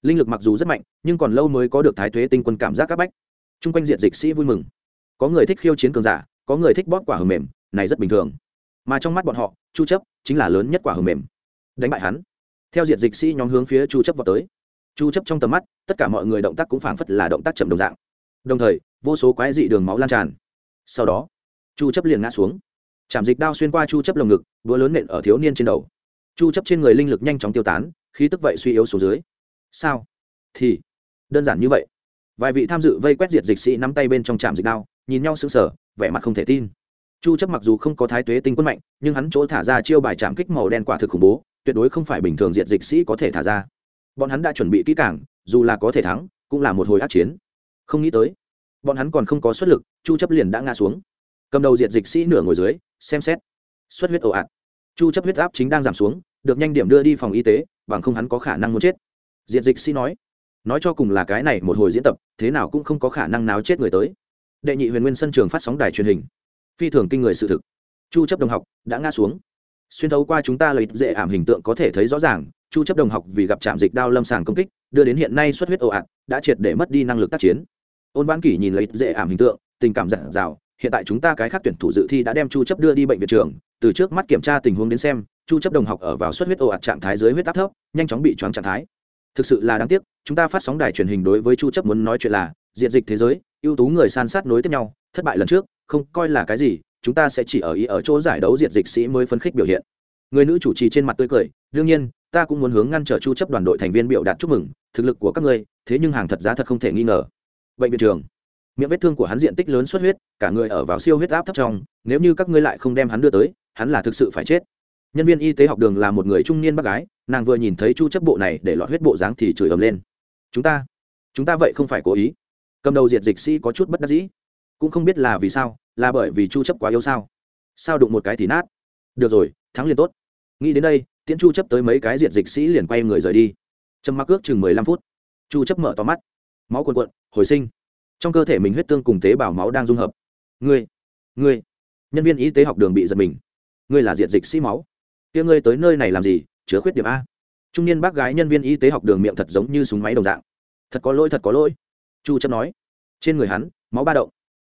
Linh lực mặc dù rất mạnh, nhưng còn lâu mới có được thái thuế tinh quân cảm giác các bách. Chung quanh diện dịch sĩ vui mừng. Có người thích khiêu chiến cường giả, có người thích bóp quả hờ mềm, này rất bình thường. Mà trong mắt bọn họ, chu chấp chính là lớn nhất quả hờ mềm. Đánh bại hắn. Theo diện dịch sĩ nhóm hướng phía chu chấp vào tới. Chu chấp trong tầm mắt, tất cả mọi người động tác cũng phảng phất là động tác chậm đồng dạng. Đồng thời, vô số quái dị đường máu lan tràn sau đó, chu chấp liền ngã xuống. Chạm dịch đao xuyên qua chu chấp lồng ngực, búa lớn nện ở thiếu niên trên đầu. Chu chấp trên người linh lực nhanh chóng tiêu tán, khí tức vậy suy yếu xuống dưới. Sao? Thì, đơn giản như vậy. Vài vị tham dự vây quét diệt dịch sĩ nắm tay bên trong chạm dịch đao, nhìn nhau sững sờ, vẻ mặt không thể tin. Chu chấp mặc dù không có thái tuế tinh quân mạnh, nhưng hắn chỗ thả ra chiêu bài chạm kích màu đen quả thực khủng bố, tuyệt đối không phải bình thường diệt dịch sĩ có thể thả ra. Bọn hắn đã chuẩn bị kỹ càng, dù là có thể thắng, cũng là một hồi ác chiến. Không nghĩ tới bọn hắn còn không có xuất lực, chu chấp liền đã ngã xuống. Cầm đầu diệt dịch sĩ nửa ngồi dưới, xem xét. Xuất huyết ồ ạt. Chu chấp huyết áp chính đang giảm xuống, được nhanh điểm đưa đi phòng y tế, bằng không hắn có khả năng muốn chết. Diệt dịch sĩ nói nói cho cùng là cái này một hồi diễn tập, thế nào cũng không có khả năng náo chết người tới. Đệ nhị huyền nguyên sân trường phát sóng đài truyền hình. Phi thường kinh người sự thực. Chu chấp đồng học đã ngã xuống. Xuyên thấu qua chúng ta lợi dễ ảm hình tượng có thể thấy rõ ràng, chu chấp đồng học vì gặp chạm dịch đao lâm sàng công kích, đưa đến hiện nay xuất huyết ồ ạt, đã triệt để mất đi năng lực tác chiến ôn vãn kỷ nhìn lấy dễ ảm hình tượng, tình cảm giận dào. Hiện tại chúng ta cái khác tuyển thủ dự thi đã đem chu chấp đưa đi bệnh viện trường. Từ trước mắt kiểm tra tình huống đến xem, chu chấp đồng học ở vào suất huyết ồ ạt trạng thái dưới huyết áp thấp, nhanh chóng bị choáng trạng thái. Thực sự là đáng tiếc, chúng ta phát sóng đài truyền hình đối với chu chấp muốn nói chuyện là, diện dịch thế giới, ưu tú người san sát nối tiếp nhau, thất bại lần trước, không coi là cái gì, chúng ta sẽ chỉ ở ý ở chỗ giải đấu diện dịch sĩ mới phấn khích biểu hiện. Người nữ chủ trì trên mặt tươi cười, đương nhiên, ta cũng muốn hướng ngăn trở chu chấp đoàn đội thành viên biểu đạt chúc mừng, thực lực của các ngươi, thế nhưng hàng thật giá thật không thể nghi ngờ bệnh viện trường. Miệng vết thương của hắn diện tích lớn xuất huyết, cả người ở vào siêu huyết áp thấp trong, nếu như các ngươi lại không đem hắn đưa tới, hắn là thực sự phải chết. Nhân viên y tế học đường là một người trung niên bác gái, nàng vừa nhìn thấy chu chấp bộ này để lọt huyết bộ dáng thì chửi ầm lên. Chúng ta chúng ta vậy không phải cố ý. Cầm đầu diệt dịch sĩ có chút bất đắc dĩ. Cũng không biết là vì sao, là bởi vì chu chấp quá yếu sao? Sao đụng một cái thì nát? Được rồi, thắng liền tốt. Nghĩ đến đây, tiễn chu chấp tới mấy cái diệt dịch sĩ liền quay người rời đi. Trầm mặc ước chừng 15 phút. Chu chấp mở to mắt máu cuồn cuộn, hồi sinh. Trong cơ thể mình huyết tương cùng tế bào máu đang dung hợp. Ngươi ngươi, nhân viên y tế học đường bị giật mình. Ngươi là diệt dịch sĩ máu. Kia ngươi tới nơi này làm gì? Chứa khuyết điểm a. Trung niên bác gái nhân viên y tế học đường miệng thật giống như súng máy đồng dạng. Thật có lỗi, thật có lỗi. Chu chấp nói. Trên người hắn, máu ba động.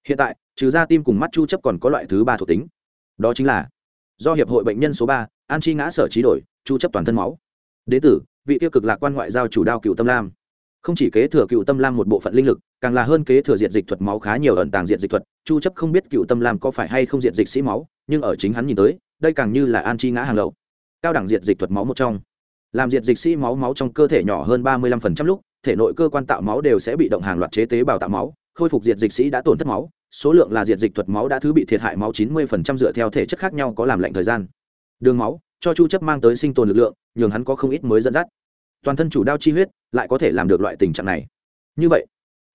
Hiện tại, trừ ra tim cùng mắt chu chấp còn có loại thứ ba thuộc tính. Đó chính là, do hiệp hội bệnh nhân số ba, an chi ngã sở trí đổi, chu chấp toàn thân máu. Đế tử, vị tiêu cực lạc quan ngoại giao chủ đao cựu tâm lam không chỉ kế thừa cựu tâm lam một bộ phận linh lực, càng là hơn kế thừa diện dịch thuật máu khá nhiều ẩn tàng diện dịch thuật. Chu chấp không biết cựu tâm lam có phải hay không diện dịch sĩ máu, nhưng ở chính hắn nhìn tới, đây càng như là an chi ngã hàng lậu. Cao đẳng diện dịch thuật máu một trong. Làm diện dịch sĩ máu máu trong cơ thể nhỏ hơn 35% lúc, thể nội cơ quan tạo máu đều sẽ bị động hàng loạt chế tế bào tạo máu, khôi phục diện dịch sĩ đã tổn thất máu, số lượng là diện dịch thuật máu đã thứ bị thiệt hại máu 90% dựa theo thể chất khác nhau có làm lạnh thời gian. Đường máu, cho chu chấp mang tới sinh tồn lực lượng, nhường hắn có không ít mới dẫn dắt toàn thân chủ đao chi huyết lại có thể làm được loại tình trạng này. Như vậy,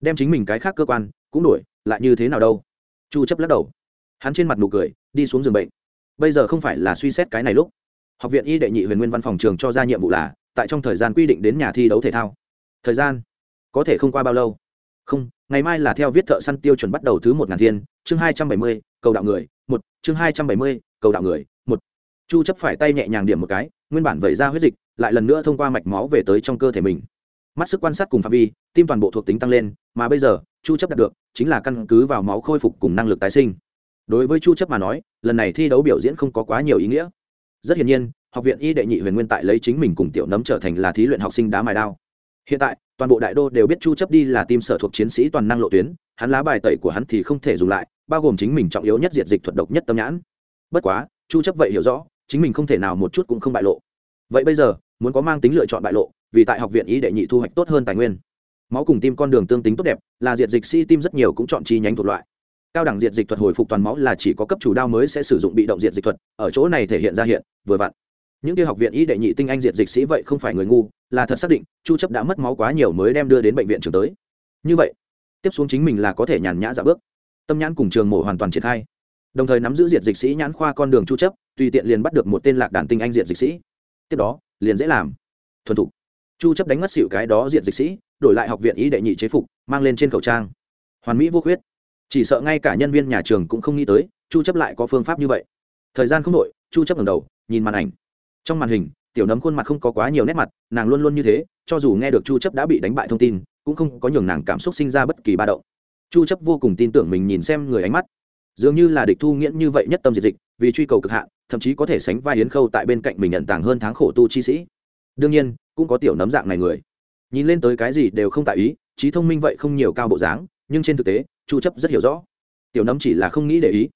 đem chính mình cái khác cơ quan cũng đổi, lại như thế nào đâu? Chu chấp lắc đầu. Hắn trên mặt nụ cười, đi xuống giường bệnh. Bây giờ không phải là suy xét cái này lúc. Học viện y đệ nhị huyền nguyên văn phòng trường cho ra nhiệm vụ là, tại trong thời gian quy định đến nhà thi đấu thể thao. Thời gian, có thể không qua bao lâu? Không, ngày mai là theo viết thợ săn tiêu chuẩn bắt đầu thứ một ngàn thiên, chương hai trăm bảy mươi, cầu đạo người, một, chương hai trăm bảy mươi, cầu đạo người, một. Chu chấp phải tay nhẹ nhàng điểm một cái, nguyên bản vẩy ra huyết dịch lại lần nữa thông qua mạch máu về tới trong cơ thể mình. Mắt sức quan sát cùng phạm vi, tim toàn bộ thuộc tính tăng lên, mà bây giờ, chu chấp đạt được, chính là căn cứ vào máu khôi phục cùng năng lực tái sinh. Đối với chu chấp mà nói, lần này thi đấu biểu diễn không có quá nhiều ý nghĩa. Rất hiển nhiên, học viện y đệ nhị huyền nguyên tại lấy chính mình cùng tiểu nấm trở thành là thí luyện học sinh đá mài đao. Hiện tại, toàn bộ đại đô đều biết chu chấp đi là tim sở thuộc chiến sĩ toàn năng lộ tuyến, hắn lá bài tẩy của hắn thì không thể dùng lại, bao gồm chính mình trọng yếu nhất diệt dịch thuật độc nhất tâm nhãn. Bất quá, chu chấp vậy hiểu rõ, chính mình không thể nào một chút cũng không bại lộ. Vậy bây giờ muốn có mang tính lựa chọn bại lộ, vì tại học viện y đệ nhị thu hoạch tốt hơn tài nguyên. Máu cùng tim con đường tương tính tốt đẹp, là diệt dịch si tim rất nhiều cũng chọn chi nhánh thuộc loại. Cao đẳng diệt dịch thuật hồi phục toàn máu là chỉ có cấp chủ đao mới sẽ sử dụng bị động diệt dịch thuật, ở chỗ này thể hiện ra hiện, vừa vặn. Những kia học viện y đệ nhị tinh anh diệt dịch sĩ vậy không phải người ngu, là thật xác định, chu chấp đã mất máu quá nhiều mới đem đưa đến bệnh viện trường tới. Như vậy, tiếp xuống chính mình là có thể nhàn nhã dạ bước. Tâm nhãn cùng trường mổ hoàn toàn triển khai. Đồng thời nắm giữ diệt dịch sĩ nhãn khoa con đường chu chấp, tùy tiện liền bắt được một tên lạc đàn tinh anh diệt dịch sĩ. Tiếp đó liền dễ làm. Thuần thục. Chu chấp đánh mất xỉu cái đó diện dịch sĩ, đổi lại học viện y đệ nhị chế phục, mang lên trên khẩu trang. Hoàn mỹ vô khuyết. Chỉ sợ ngay cả nhân viên nhà trường cũng không nghĩ tới, chu chấp lại có phương pháp như vậy. Thời gian không đổi chu chấp ngẩng đầu, nhìn màn ảnh. Trong màn hình, tiểu nấm khuôn mặt không có quá nhiều nét mặt, nàng luôn luôn như thế, cho dù nghe được chu chấp đã bị đánh bại thông tin, cũng không có nhường nàng cảm xúc sinh ra bất kỳ ba động. Chu chấp vô cùng tin tưởng mình nhìn xem người ánh mắt. Dường như là địch thu nghiễn như vậy nhất tâm diệt dịch, vì truy cầu cực hạn thậm chí có thể sánh vai hiến khâu tại bên cạnh mình nhận tàng hơn tháng khổ tu chi sĩ. Đương nhiên, cũng có tiểu nấm dạng này người. Nhìn lên tới cái gì đều không tại ý, trí thông minh vậy không nhiều cao bộ dáng, nhưng trên thực tế, chu chấp rất hiểu rõ. Tiểu nấm chỉ là không nghĩ để ý.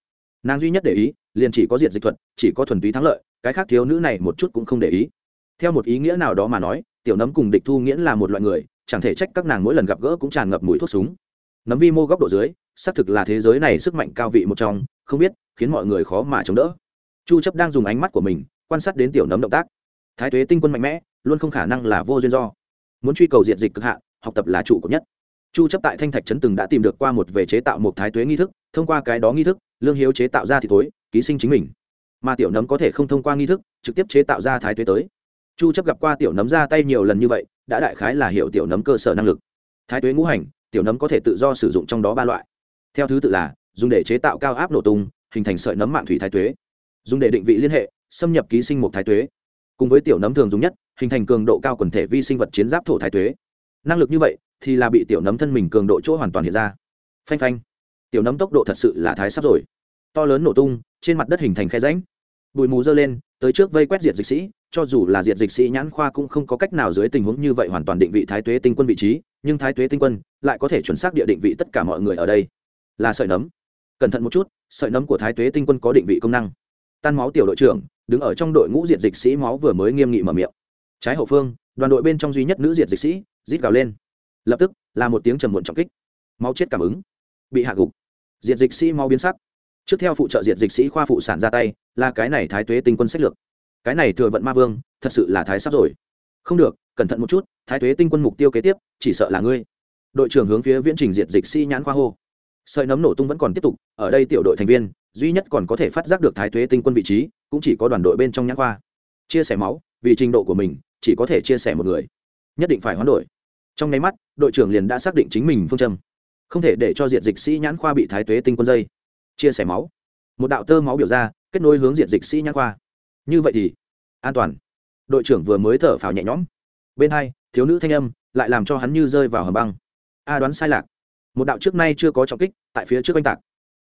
Nàng duy nhất để ý, liền chỉ có diệt dịch thuật, chỉ có thuần túy thắng lợi, cái khác thiếu nữ này một chút cũng không để ý. Theo một ý nghĩa nào đó mà nói, tiểu nấm cùng địch thu nghiễn là một loại người, chẳng thể trách các nàng mỗi lần gặp gỡ cũng tràn ngập mùi thuốc súng. Nấm vi mô góc độ dưới, xác thực là thế giới này sức mạnh cao vị một trong, không biết, khiến mọi người khó mà chống đỡ chu chấp đang dùng ánh mắt của mình quan sát đến tiểu nấm động tác. Thái tuế tinh quân mạnh mẽ, luôn không khả năng là vô duyên do. Muốn truy cầu diện dịch cực hạn, học tập là trụ cột nhất. Chu chấp tại thanh thạch trấn từng đã tìm được qua một về chế tạo một thái tuế nghi thức, thông qua cái đó nghi thức, lương hiếu chế tạo ra thì thối, ký sinh chính mình. Mà tiểu nấm có thể không thông qua nghi thức, trực tiếp chế tạo ra thái tuế tới. Chu chấp gặp qua tiểu nấm ra tay nhiều lần như vậy, đã đại khái là hiểu tiểu nấm cơ sở năng lực. Thái tuế ngũ hành, tiểu nấm có thể tự do sử dụng trong đó ba loại. Theo thứ tự là, dùng để chế tạo cao áp nổ tung, hình thành sợi nấm mạng thủy thái tuế dùng để định vị liên hệ, xâm nhập ký sinh một thái tuế. Cùng với tiểu nấm thường dùng nhất, hình thành cường độ cao quần thể vi sinh vật chiến giáp thổ thái tuế. Năng lực như vậy, thì là bị tiểu nấm thân mình cường độ chỗ hoàn toàn hiện ra. Phanh phanh. Tiểu nấm tốc độ thật sự là thái sắp rồi. To lớn nổ tung, trên mặt đất hình thành khe rãnh. Bụi mù dơ lên, tới trước vây quét diệt dịch sĩ, cho dù là diệt dịch sĩ nhãn khoa cũng không có cách nào dưới tình huống như vậy hoàn toàn định vị thái tuế tinh quân vị trí, nhưng thái tuế tinh quân lại có thể chuẩn xác địa định vị tất cả mọi người ở đây. Là sợi nấm. Cẩn thận một chút, sợi nấm của thái tuế tinh quân có định vị công năng tan máu tiểu đội trưởng, đứng ở trong đội ngũ diệt dịch sĩ máu vừa mới nghiêm nghị mở miệng. Trái hậu phương, đoàn đội bên trong duy nhất nữ diệt dịch sĩ, rít gào lên. Lập tức, là một tiếng trầm muộn trọng kích. Máu chết cảm ứng. Bị hạ gục. Diệt dịch sĩ máu biến sắc. Trước theo phụ trợ diệt dịch sĩ khoa phụ sản ra tay, là cái này thái tuế tinh quân sách lược. Cái này thừa vận ma vương, thật sự là thái sắp rồi. Không được, cẩn thận một chút, thái tuế tinh quân mục tiêu kế tiếp, chỉ sợ là ngươi. Đội trưởng hướng phía viễn trình diệt dịch sĩ nhãn khoa hô. Sợi nấm nổ tung vẫn còn tiếp tục, ở đây tiểu đội thành viên duy nhất còn có thể phát giác được thái tuế tinh quân vị trí, cũng chỉ có đoàn đội bên trong nhãn khoa. Chia sẻ máu, vì trình độ của mình, chỉ có thể chia sẻ một người. Nhất định phải hoán đổi. Trong nháy mắt, đội trưởng liền đã xác định chính mình phương châm. Không thể để cho diện dịch sĩ nhãn khoa bị thái tuế tinh quân dây. Chia sẻ máu. Một đạo tơ máu biểu ra, kết nối hướng diện dịch sĩ nhãn khoa. Như vậy thì, an toàn. Đội trưởng vừa mới thở phào nhẹ nhõm. Bên hai, thiếu nữ thanh âm, lại làm cho hắn như rơi vào hầm băng. A đoán sai lạc. Một đạo trước nay chưa có trọng kích, tại phía trước oanh tạc.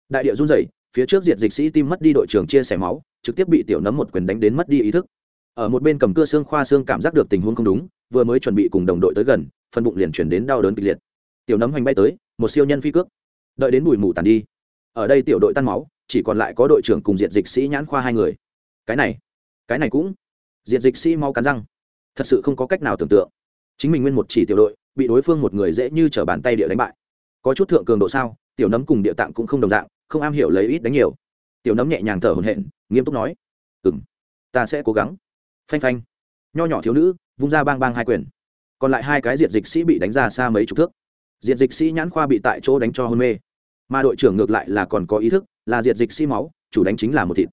Đại địa run rẩy phía trước diệt dịch sĩ tim mất đi đội trưởng chia sẻ máu, trực tiếp bị tiểu nấm một quyền đánh đến mất đi ý thức. Ở một bên cầm cưa xương khoa xương cảm giác được tình huống không đúng, vừa mới chuẩn bị cùng đồng đội tới gần, phần bụng liền chuyển đến đau đớn kịch liệt. Tiểu nấm hoành bay tới, một siêu nhân phi cước. Đợi đến bụi mù tàn đi. Ở đây tiểu đội tan máu, chỉ còn lại có đội trưởng cùng diện dịch sĩ nhãn khoa hai người. Cái này cái này cũng. Diện dịch sĩ mau cắn răng. Thật sự không có cách nào tưởng tượng. Chính mình nguyên một chỉ tiểu đội, bị đối phương một người dễ như t bàn tay địa đánh bại. Có chút thượng cường độ sao, tiểu nấm cùng địa tạng cũng không đồng dạng không am hiểu lấy ít đánh nhiều. Tiểu nấm nhẹ nhàng thở hồn hện nghiêm túc nói ừ m ta sẽ cố gắng. Phanh phanh, nho nhỏ thiếu nữ vung ra bang bang hai quyền. Còn lại hai cái diệt dịch sĩ bị đánh ra xa mấy chục thước. Diệt dịch sĩ nhãn khoa bị tại chỗ đánh cho hôn mê. Mà đội trưởng ngược lại là còn có ý thức, là diệt dịch sĩ máu, chủ đánh chính là một thịt.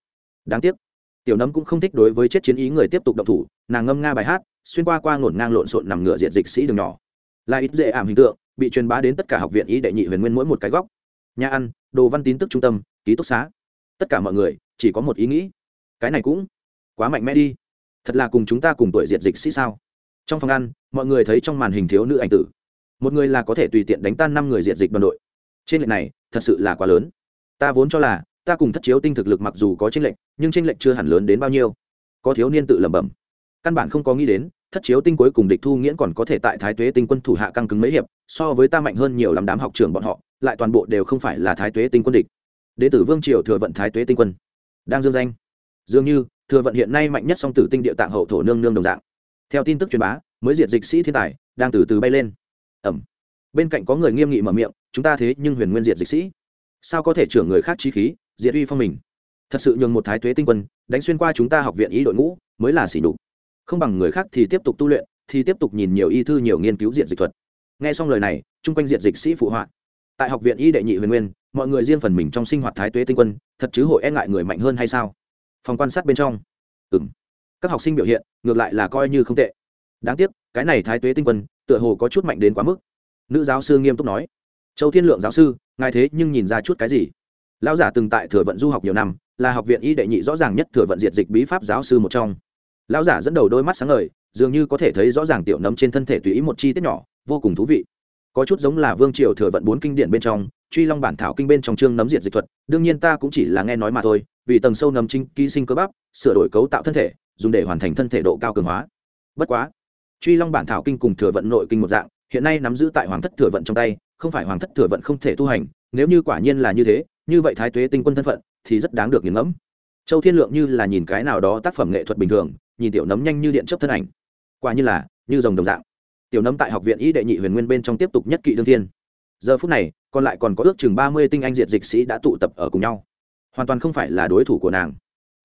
Đáng tiếc, tiểu nấm cũng không thích đối với chết chiến ý người tiếp tục động thủ, nàng ngâm nga bài hát, xuyên qua qua ngổn ngang lộn xộn nằm ngựa diệt dịch sĩ đường nhỏ. Là ít dễ ảm hình tượng, bị truyền bá đến tất cả học viện ý đệ nhị huyền nguyên mỗi một cái góc. Nhà ăn đồ văn tín tức trung tâm, ký túc xá. Tất cả mọi người, chỉ có một ý nghĩ. Cái này cũng quá mạnh mẽ đi. Thật là cùng chúng ta cùng tuổi diệt dịch sĩ sao? Trong phòng ăn, mọi người thấy trong màn hình thiếu nữ ảnh tử. Một người là có thể tùy tiện đánh tan năm người diệt dịch đoàn đội. Trên lệnh này, thật sự là quá lớn. Ta vốn cho là, ta cùng thất chiếu tinh thực lực mặc dù có tranh lệnh nhưng tranh lệnh chưa hẳn lớn đến bao nhiêu. Có thiếu niên tự lẩm bẩm. Căn bản không có nghĩ đến, thất chiếu tinh cuối cùng địch thu nghiễn còn có thể tại thái tuế tinh quân thủ hạ căng cứng mấy hiệp, so với ta mạnh hơn nhiều lắm đám học trường bọn họ lại toàn bộ đều không phải là thái tuế tinh quân địch. Đế tử vương triều thừa vận thái tuế tinh quân. Đang dương danh. Dường như, thừa vận hiện nay mạnh nhất song tử tinh địa tạng hậu thổ nương nương đồng dạng. Theo tin tức truyền bá, mới diệt dịch sĩ thiên tài, đang từ từ bay lên. Ẩm. Bên cạnh có người nghiêm nghị mở miệng, chúng ta thế nhưng huyền nguyên diệt dịch sĩ. Sao có thể trưởng người khác chi khí, diệt uy phong mình? Thật sự nhường một thái tuế tinh quân, đánh xuyên qua chúng ta học viện y đội ngũ, mới là xỉ đục không bằng người khác thì tiếp tục tu luyện, thì tiếp tục nhìn nhiều y thư nhiều nghiên cứu diện dịch thuật. Nghe xong lời này, chung quanh diện dịch sĩ phụ họa tại học viện y đệ nhị huyền nguyên, mọi người riêng phần mình trong sinh hoạt thái tuế tinh quân, thật chứ hội e ngại người mạnh hơn hay sao? Phòng quan sát bên trong. Ừ m các học sinh biểu hiện, ngược lại là coi như không tệ. Đáng tiếc, cái này thái tuế tinh quân, tựa hồ có chút mạnh đến quá mức. Nữ giáo sư nghiêm túc nói. Châu thiên lượng giáo sư, ngài thế nhưng nhìn ra chút cái gì? Lão giả từng tại thừa vận du học nhiều năm, là học viện y đệ nhị rõ ràng nhất thừa vận diệt dịch bí pháp giáo sư một trong. Lão giả dẫn đầu đôi mắt sáng ngời, dường như có thể thấy rõ ràng tiểu nấm trên thân thể tùy ý một chi tiết nhỏ, vô cùng thú vị có chút giống là vương triều thừa vận bốn kinh điển bên trong, truy long bản thảo kinh bên trong chương nấm diệt dịch thuật, đương nhiên ta cũng chỉ là nghe nói mà thôi, vì tầng sâu nấm chính, ký sinh cơ bắp, sửa đổi cấu tạo thân thể, dùng để hoàn thành thân thể độ cao cường hóa. Bất quá, truy long bản thảo kinh cùng thừa vận nội kinh một dạng, hiện nay nắm giữ tại hoàng thất thừa vận trong tay, không phải hoàng thất thừa vận không thể tu hành, nếu như quả nhiên là như thế, như vậy thái tuế tinh quân thân phận thì rất đáng được nghiền ngẫm. Châu thiên lượng như là nhìn cái nào đó tác phẩm nghệ thuật bình thường, nhìn tiểu nấm nhanh như điện chấp thân ảnh. Quả như là, như dòng đồng dạng tiểu nấm tại học viện y đệ nhị huyền nguyên bên trong tiếp tục nhất kỵ đương thiên. Giờ phút này, còn lại còn có ước chừng ba mươi tinh anh diệt dịch sĩ đã tụ tập ở cùng nhau. Hoàn toàn không phải là đối thủ của nàng.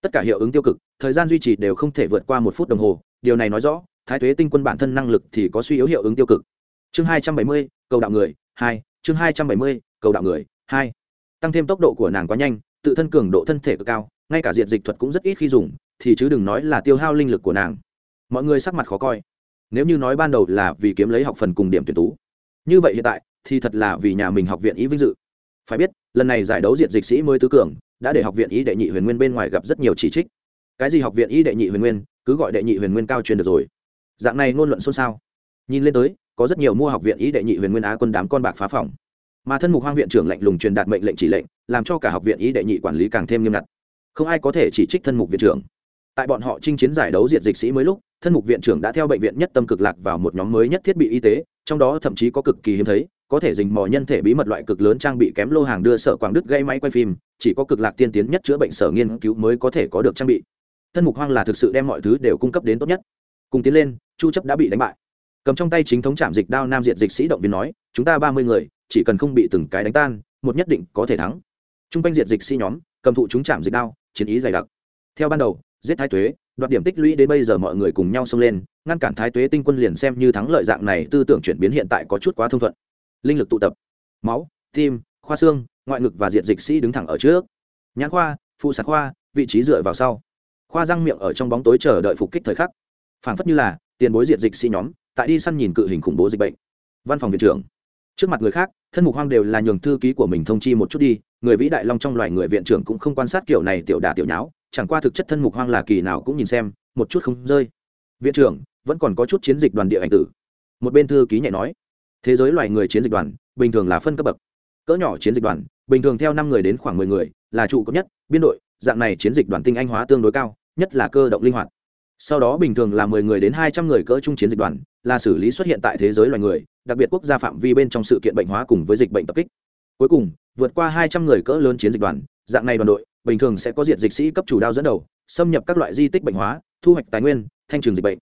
Tất cả hiệu ứng tiêu cực, thời gian duy trì đều không thể vượt qua một phút đồng hồ, điều này nói rõ, thái thuế tinh quân bản thân năng lực thì có suy yếu hiệu ứng tiêu cực. Chương hai trăm bảy mươi, cầu đạo người, hai, chương hai trăm bảy mươi, cầu đạo người, hai. Tăng thêm tốc độ của nàng quá nhanh, tự thân cường độ thân thể cực cao, ngay cả diện dịch thuật cũng rất ít khi dùng, thì chứ đừng nói là tiêu hao linh lực của nàng. Mọi người sắc mặt khó coi nếu như nói ban đầu là vì kiếm lấy học phần cùng điểm tuyển tú, như vậy hiện tại thì thật là vì nhà mình học viện ý vinh dự. Phải biết, lần này giải đấu diện dịch sĩ mới tứ cường, đã để học viện ý đệ nhị huyền nguyên bên ngoài gặp rất nhiều chỉ trích. Cái gì học viện ý đệ nhị huyền nguyên, cứ gọi đệ nhị huyền nguyên cao truyền được rồi. Dạng này ngôn luận xôn xao. Nhìn lên tới, có rất nhiều mua học viện ý đệ nhị huyền nguyên á quân đám con bạc phá phòng. Mà thân mục hoang viện trưởng lạnh lùng truyền đạt mệnh lệnh chỉ lệnh, làm cho cả học viện ý đệ nhị quản lý càng thêm nghiêm ngặt. Không ai có thể chỉ trích thân mục viện trưởng tại bọn họ chinh chiến giải đấu diệt dịch sĩ mới lúc, thân mục viện trưởng đã theo bệnh viện nhất tâm cực lạc vào một nhóm mới nhất thiết bị y tế, trong đó thậm chí có cực kỳ hiếm thấy, có thể dình mò nhân thể bí mật loại cực lớn trang bị kém lô hàng đưa sở quảng đức gây máy quay phim, chỉ có cực lạc tiên tiến nhất chữa bệnh sở nghiên cứu mới có thể có được trang bị. Thân mục hoang là thực sự đem mọi thứ đều cung cấp đến tốt nhất. Cùng tiến lên, chu chấp đã bị đánh bại. Cầm trong tay chính thống trạm dịch đao nam diện dịch sĩ động viên nói, chúng ta ba mươi người, chỉ cần không bị từng cái đánh tan, một nhất định có thể thắng. Trung quanh diện dịch sĩ nhóm, cầm thụ chúng trạm dịch đao, chiến ý dày đặc. Theo ban đầu giết thái tuế, đoạt điểm tích lũy đến bây giờ mọi người cùng nhau xông lên, ngăn cản thái tuế tinh quân liền xem như thắng lợi dạng này tư tưởng chuyển biến hiện tại có chút quá thông thuận. Linh lực tụ tập, máu, tim, khoa xương, ngoại ngực và diện dịch sĩ đứng thẳng ở trước. Nhãn khoa, phụ sản khoa, vị trí dựa vào sau. Khoa răng miệng ở trong bóng tối chờ đợi phục kích thời khắc. Phảng phất như là tiền bối diện dịch sĩ nhóm, tại đi săn nhìn cự hình khủng bố dịch bệnh. Văn phòng viện trưởng trước mặt người khác, thân mục hoang đều là nhường thư ký của mình thông chi một chút đi, người vĩ đại long trong loài người viện trưởng cũng không quan sát kiểu này tiểu đà tiểu nháo, chẳng qua thực chất thân mục hoang là kỳ nào cũng nhìn xem, một chút không rơi. Viện trưởng, vẫn còn có chút chiến dịch đoàn địa ảnh tử. Một bên thư ký nhẹ nói, thế giới loài người chiến dịch đoàn, bình thường là phân cấp bậc. Cỡ nhỏ chiến dịch đoàn, bình thường theo năm người đến khoảng mười người, là trụ cấp nhất, biên đội, dạng này chiến dịch đoàn tinh anh hóa tương đối cao, nhất là cơ động linh hoạt sau đó bình thường là mười người đến hai trăm người cỡ trung chiến dịch đoàn, là xử lý xuất hiện tại thế giới loài người, đặc biệt quốc gia phạm vi bên trong sự kiện bệnh hóa cùng với dịch bệnh tập kích. Cuối cùng, vượt qua hai trăm người cỡ lớn chiến dịch đoàn, dạng này đoàn đội, bình thường sẽ có diện dịch sĩ cấp chủ đao dẫn đầu, xâm nhập các loại di tích bệnh hóa, thu hoạch tài nguyên, thanh trường dịch bệnh.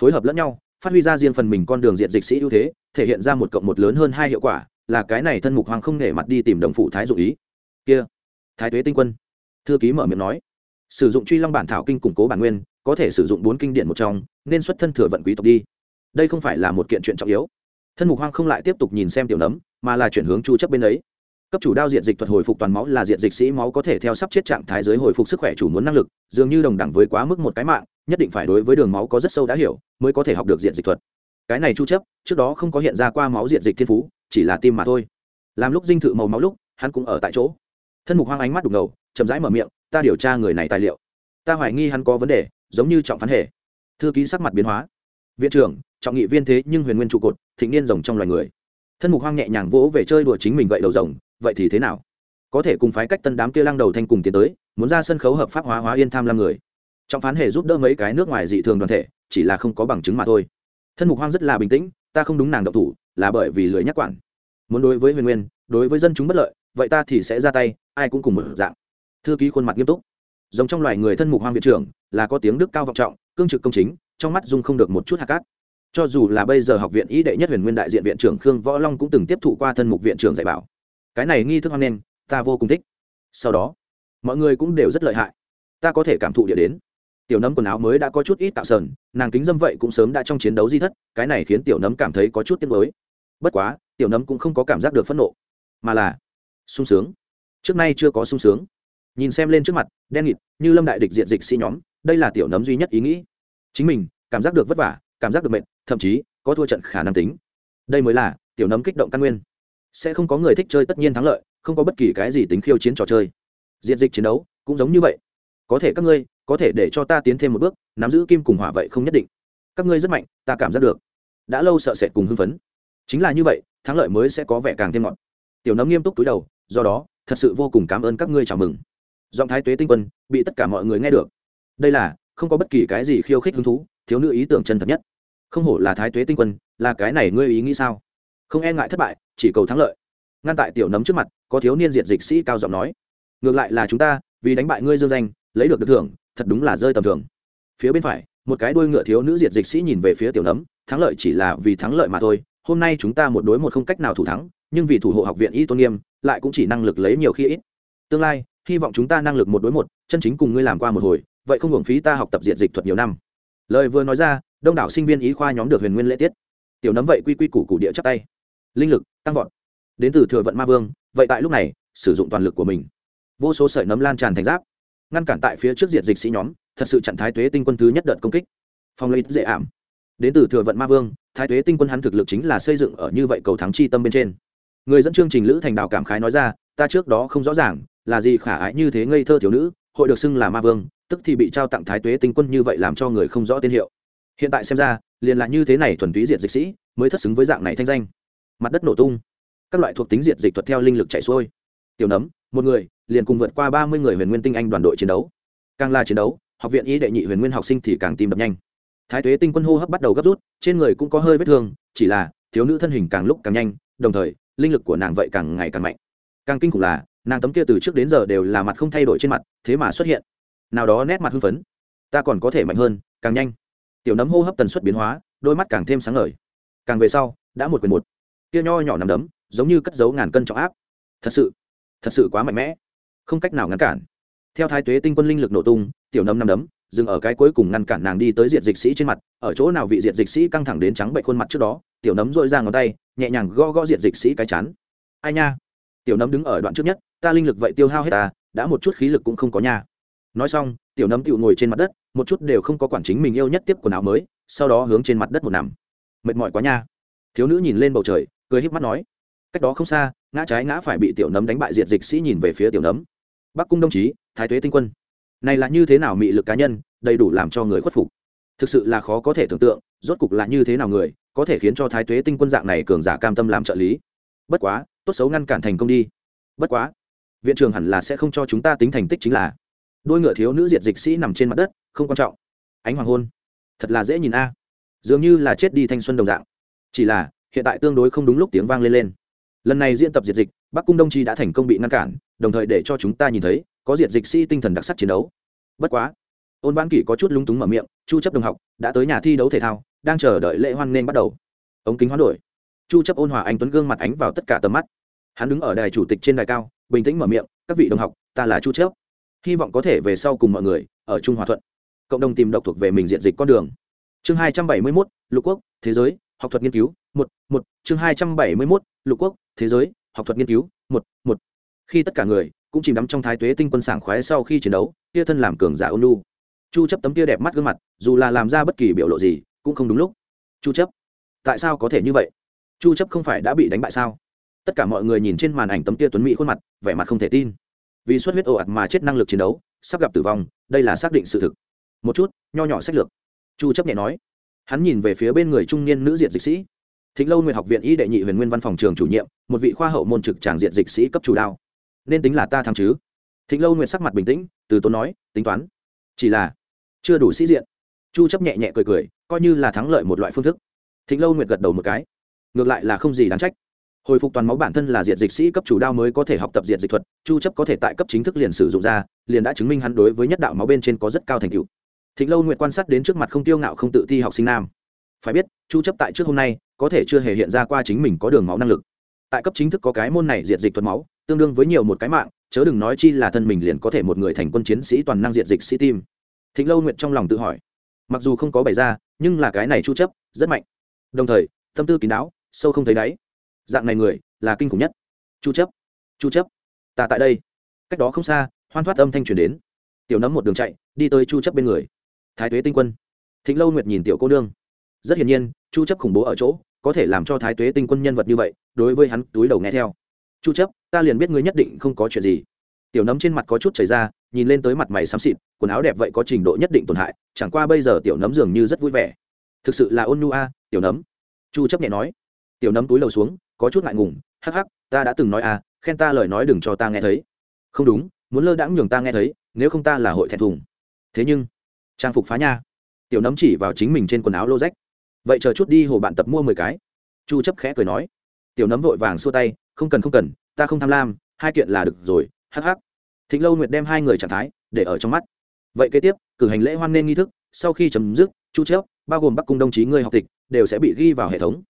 Phối hợp lẫn nhau, phát huy ra riêng phần mình con đường diện dịch sĩ ưu thế, thể hiện ra một cộng một lớn hơn hai hiệu quả, là cái này thân mục hoàng không nể mặt đi tìm đồng phụ thái dụ ý. Kia, thái tuế tinh quân. Thư ký mở miệng nói, sử dụng truy long bản thảo kinh củng cố bản nguyên có thể sử dụng bốn kinh điển một trong, nên xuất thân thừa vận quý tộc đi. Đây không phải là một kiện chuyện trọng yếu. Thân mục hoang không lại tiếp tục nhìn xem tiểu nấm, mà là chuyển hướng chu chấp bên ấy. Cấp chủ đao diện dịch thuật hồi phục toàn máu là diện dịch sĩ máu có thể theo sắp chết trạng thái giới hồi phục sức khỏe chủ muốn năng lực, dường như đồng đẳng với quá mức một cái mạng, nhất định phải đối với đường máu có rất sâu đã hiểu, mới có thể học được diện dịch thuật. Cái này chu chấp, trước đó không có hiện ra qua máu diện dịch thiên phú, chỉ là tim mà thôi. Làm lúc dinh thự màu máu lúc, hắn cũng ở tại chỗ. Thân mục hoang ánh mắt đục ngầu, chậm rãi mở miệng, ta điều tra người này tài liệu. Ta hoài nghi hắn có vấn đề giống như trọng phán hệ. Thư ký sắc mặt biến hóa. Viện trưởng, trọng nghị viên thế nhưng huyền nguyên trụ cột, thịnh niên rồng trong loài người. Thân mục hoang nhẹ nhàng vỗ về chơi đùa chính mình gậy đầu rồng, vậy thì thế nào? Có thể cùng phái cách tân đám kia lăng đầu thanh cùng tiến tới, muốn ra sân khấu hợp pháp hóa hóa yên tham lam người. Trọng phán hệ giúp đỡ mấy cái nước ngoài dị thường đoàn thể, chỉ là không có bằng chứng mà thôi. Thân mục hoang rất là bình tĩnh, ta không đúng nàng độc thủ, là bởi vì lười nhắc quản. Muốn đối với huyền nguyên, đối với dân chúng bất lợi, vậy ta thì sẽ ra tay, ai cũng cùng một dạng. Thư ký khuôn mặt nghiêm túc giống trong loài người thân mục hoang viện trưởng, là có tiếng đức cao vọng trọng, cương trực công chính, trong mắt dung không được một chút hạt cát. Cho dù là bây giờ học viện ý đệ nhất huyền nguyên đại diện viện trưởng khương võ long cũng từng tiếp thụ qua thân mục viện trưởng dạy bảo. Cái này nghi thức hoang nên ta vô cùng thích. Sau đó, mọi người cũng đều rất lợi hại. Ta có thể cảm thụ địa đến. Tiểu nấm quần áo mới đã có chút ít tạo sờn, nàng kính dâm vậy cũng sớm đã trong chiến đấu di thất, cái này khiến tiểu nấm cảm thấy có chút tiếc mới bất quá, tiểu nấm cũng không có cảm giác được phẫn nộ, mà là sung sướng. Trước nay chưa có sung sướng nhìn xem lên trước mặt, đen nghịt, như lâm đại địch diện dịch sĩ nhóm, đây là tiểu nấm duy nhất ý nghĩ. Chính mình, cảm giác được vất vả, cảm giác được mệt, thậm chí, có thua trận khả năng tính. Đây mới là, tiểu nấm kích động căn nguyên. Sẽ không có người thích chơi tất nhiên thắng lợi, không có bất kỳ cái gì tính khiêu chiến trò chơi. Diện dịch chiến đấu, cũng giống như vậy. Có thể các ngươi, có thể để cho ta tiến thêm một bước, nắm giữ kim cùng hỏa vậy không nhất định. Các ngươi rất mạnh, ta cảm giác được. Đã lâu sợ sệt cùng hưng phấn. Chính là như vậy, thắng lợi mới sẽ có vẻ càng thêm ngọt. Tiểu nấm nghiêm túc túi đầu, do đó, thật sự vô cùng cảm ơn các ngươi chào mừng giọng thái tuế tinh quân bị tất cả mọi người nghe được. Đây là, không có bất kỳ cái gì khiêu khích hứng thú, thiếu nữ ý tưởng chân thật nhất. Không hổ là thái tuế tinh quân, là cái này ngươi ý nghĩ sao? Không e ngại thất bại, chỉ cầu thắng lợi. Ngăn tại tiểu nấm trước mặt, có thiếu niên diệt dịch sĩ cao giọng nói. Ngược lại là chúng ta, vì đánh bại ngươi dương danh, lấy được được thưởng, thật đúng là rơi tầm thường. Phía bên phải, một cái đuôi ngựa thiếu nữ diệt dịch sĩ nhìn về phía tiểu nấm, thắng lợi chỉ là vì thắng lợi mà thôi, hôm nay chúng ta một đối một không cách nào thủ thắng, nhưng vì thủ hộ học viện y tôn nghiêm, lại cũng chỉ năng lực lấy nhiều khi ít. Tương lai hy vọng chúng ta năng lực một đối một, chân chính cùng ngươi làm qua một hồi, vậy không hưởng phí ta học tập diện dịch thuật nhiều năm. Lời vừa nói ra, đông đảo sinh viên ý khoa nhóm được huyền nguyên lễ tiết. Tiểu nấm vậy quy quy củ củ địa chắc tay. Linh lực, tăng vọt. Đến từ thừa vận ma vương, vậy tại lúc này, sử dụng toàn lực của mình. Vô số sợi nấm lan tràn thành giáp, ngăn cản tại phía trước diện dịch sĩ nhóm, thật sự chặn thái tuế tinh quân thứ nhất đợt công kích. Phong lấy dễ ảm. Đến từ thừa vận ma vương, thái tuế tinh quân hắn thực lực chính là xây dựng ở như vậy cầu thắng chi tâm bên trên. Người dẫn chương trình lữ thành đào cảm khái nói ra, ta trước đó không rõ ràng là gì khả ái như thế ngây thơ thiếu nữ, hội được xưng là ma vương, tức thì bị trao tặng thái tuế tinh quân như vậy làm cho người không rõ tên hiệu. Hiện tại xem ra, liền là như thế này thuần túy diệt dịch sĩ, mới thất xứng với dạng này thanh danh. Mặt đất nổ tung. Các loại thuộc tính diệt dịch thuật theo linh lực chạy xuôi. Tiểu nấm, một người, liền cùng vượt qua ba mươi người huyền nguyên tinh anh đoàn đội chiến đấu. Càng là chiến đấu, học viện y đệ nhị huyền nguyên học sinh thì càng tìm đập nhanh. Thái tuế tinh quân hô hấp bắt đầu gấp rút, trên người cũng có hơi vết thương, chỉ là thiếu nữ thân hình càng lúc càng nhanh, đồng thời, linh lực của nàng vậy càng ngày càng mạnh. Càng kinh khủng là nàng tấm kia từ trước đến giờ đều là mặt không thay đổi trên mặt, thế mà xuất hiện. Nào đó nét mặt hưng phấn. Ta còn có thể mạnh hơn, càng nhanh. Tiểu nấm hô hấp tần suất biến hóa, đôi mắt càng thêm sáng ngời. Càng về sau, đã một quyền một. Kia nho nhỏ nằm đấm, giống như cất giấu ngàn cân trọng áp. Thật sự thật sự quá mạnh mẽ. Không cách nào ngăn cản. Theo thái tuế tinh quân linh lực nổ tung, tiểu nấm nằm đấm, dừng ở cái cuối cùng ngăn cản nàng đi tới diện dịch sĩ trên mặt, ở chỗ nào vị diện dịch sĩ căng thẳng đến trắng bệnh khuôn mặt trước đó, tiểu nấm dội ra ngón tay, nhẹ nhàng gõ gõ diện dịch sĩ cái chán. Ai nha? Tiểu nấm đứng ở đoạn trước nhất, ta linh lực vậy tiêu hao hết ta, đã một chút khí lực cũng không có nha. Nói xong, tiểu nấm tựu ngồi trên mặt đất, một chút đều không có quản chính mình yêu nhất tiếp quần áo mới, sau đó hướng trên mặt đất một nằm. Mệt mỏi quá nha. Thiếu nữ nhìn lên bầu trời, cười híp mắt nói, cách đó không xa, ngã trái ngã phải bị tiểu nấm đánh bại diệt dịch sĩ nhìn về phía tiểu nấm. Bắc cung đồng chí, thái tuế tinh quân. Này là như thế nào mị lực cá nhân, đầy đủ làm cho người khuất phục. Thực sự là khó có thể tưởng tượng, rốt cục là như thế nào người, có thể khiến cho thái tuế tinh quân dạng này cường giả cam tâm làm trợ lý. Bất quá tốt xấu ngăn cản thành công đi. Bất quá, viện trưởng hẳn là sẽ không cho chúng ta tính thành tích chính là đôi ngựa thiếu nữ diệt dịch sĩ nằm trên mặt đất, không quan trọng. Ánh hoàng hôn, thật là dễ nhìn a. Dường như là chết đi thanh xuân đồng dạng. Chỉ là, hiện tại tương đối không đúng lúc tiếng vang lên lên. Lần này diễn tập diệt dịch, bắc cung đông chi đã thành công bị ngăn cản, đồng thời để cho chúng ta nhìn thấy, có diệt dịch sĩ tinh thần đặc sắc chiến đấu. Bất quá, ôn văn kỷ có chút lúng túng mở miệng, chu chấp đồng học đã tới nhà thi đấu thể thao, đang chờ đợi lễ hoan nên bắt đầu. Ống kính hoán đổi. Chu chấp ôn hòa anh tuấn gương mặt ánh vào tất cả tầm mắt hắn đứng ở đài chủ tịch trên đài cao bình tĩnh mở miệng các vị đồng học ta là chu chấp hy vọng có thể về sau cùng mọi người ở trung hòa thuận cộng đồng tìm độc thuộc về mình diện dịch con đường. Chương 271, lục quốc thế giới học thuật nghiên cứu một một. Chương 271, lục quốc thế giới học thuật nghiên cứu một một. Khi tất cả người cũng chìm đắm trong thái tuế tinh quân sảng khoái sau khi chiến đấu kia thân làm cường giả ôn lu chu chấp tấm kia đẹp mắt gương mặt dù là làm ra bất kỳ biểu lộ gì cũng không đúng lúc. Chu chấp tại sao có thể như vậy? Chu chấp không phải đã bị đánh bại sao? Tất cả mọi người nhìn trên màn ảnh tấm kia tuấn mỹ khuôn mặt, vẻ mặt không thể tin. Vì xuất huyết ồ ạt mà chết năng lực chiến đấu, sắp gặp tử vong, đây là xác định sự thực. Một chút, nho nhỏ sách lược. Chu chấp nhẹ nói. Hắn nhìn về phía bên người trung niên nữ diện dịch sĩ. Thịnh lâu nguyện học viện y đệ nhị huyền nguyên văn phòng trường chủ nhiệm, một vị khoa hậu môn trực tràng diện dịch sĩ cấp chủ đao. Nên tính là ta thắng chứ? Thịnh lâu nguyện sắc mặt bình tĩnh, từ tốn nói, tính toán. Chỉ là, chưa đủ sĩ diện. Chu chấp nhẹ nhẹ cười cười, coi như là thắng lợi một loại phương thức. Thịnh lâu nguyện gật đầu một cái. Ngược lại là không gì đáng trách hồi phục toàn máu bản thân là diệt dịch sĩ cấp chủ đao mới có thể học tập diệt dịch thuật, chu chấp có thể tại cấp chính thức liền sử dụng ra, liền đã chứng minh hắn đối với nhất đạo máu bên trên có rất cao thành tựu. Thịnh lâu nguyện quan sát đến trước mặt không tiêu ngạo không tự ti học sinh nam. Phải biết, chu chấp tại trước hôm nay, có thể chưa hề hiện ra qua chính mình có đường máu năng lực. Tại cấp chính thức có cái môn này diệt dịch thuật máu, tương đương với nhiều một cái mạng, chớ đừng nói chi là thân mình liền có thể một người thành quân chiến sĩ toàn năng diệt dịch sĩ tim. Thịnh lâu nguyện trong lòng tự hỏi. Mặc dù không có bày ra, nhưng là cái này chu chấp rất mạnh. Đồng thời, tâm tư kín đáo, sâu không thấy đáy dạng này người, là kinh khủng nhất. Chu chấp chu chấp, ta tại đây. Cách đó không xa, hoan thoát âm thanh truyền đến. Tiểu nấm một đường chạy, đi tới chu chấp bên người. Thái tuế tinh quân. Thịnh lâu nguyệt nhìn tiểu cô nương. Rất hiển nhiên, chu chấp khủng bố ở chỗ, có thể làm cho thái tuế tinh quân nhân vật như vậy, đối với hắn túi đầu nghe theo. Chu chấp, ta liền biết ngươi nhất định không có chuyện gì. Tiểu nấm trên mặt có chút chảy ra, nhìn lên tới mặt mày xám xịt, quần áo đẹp vậy có trình độ nhất định tổn hại, chẳng qua bây giờ tiểu nấm dường như rất vui vẻ. Thực sự là ôn nhu a, tiểu nấm. Chu chấp nhẹ nói. Tiểu nấm túi lầu xuống có chút ngại ngùng, hắc hắc, ta đã từng nói a khen ta lời nói đừng cho ta nghe thấy. Không đúng, muốn lơ đãng nhường ta nghe thấy, nếu không ta là hội thẹn thùng. Thế nhưng, trang phục phá nha. Tiểu nấm chỉ vào chính mình trên quần áo lô rách vậy chờ chút đi, hồ bạn tập mua mười cái. Chu chấp khẽ cười nói. Tiểu nấm vội vàng xua tay, không cần không cần, ta không tham lam, hai kiện là được rồi, hắc hắc. Thịnh lâu nguyệt đem hai người trạng thái để ở trong mắt. Vậy kế tiếp, cử hành lễ hoan nghênh nghi thức, sau khi chấm dứt, chu chấp, bao gồm bắc cung đồng chí người học tịch, đều sẽ bị ghi vào hệ thống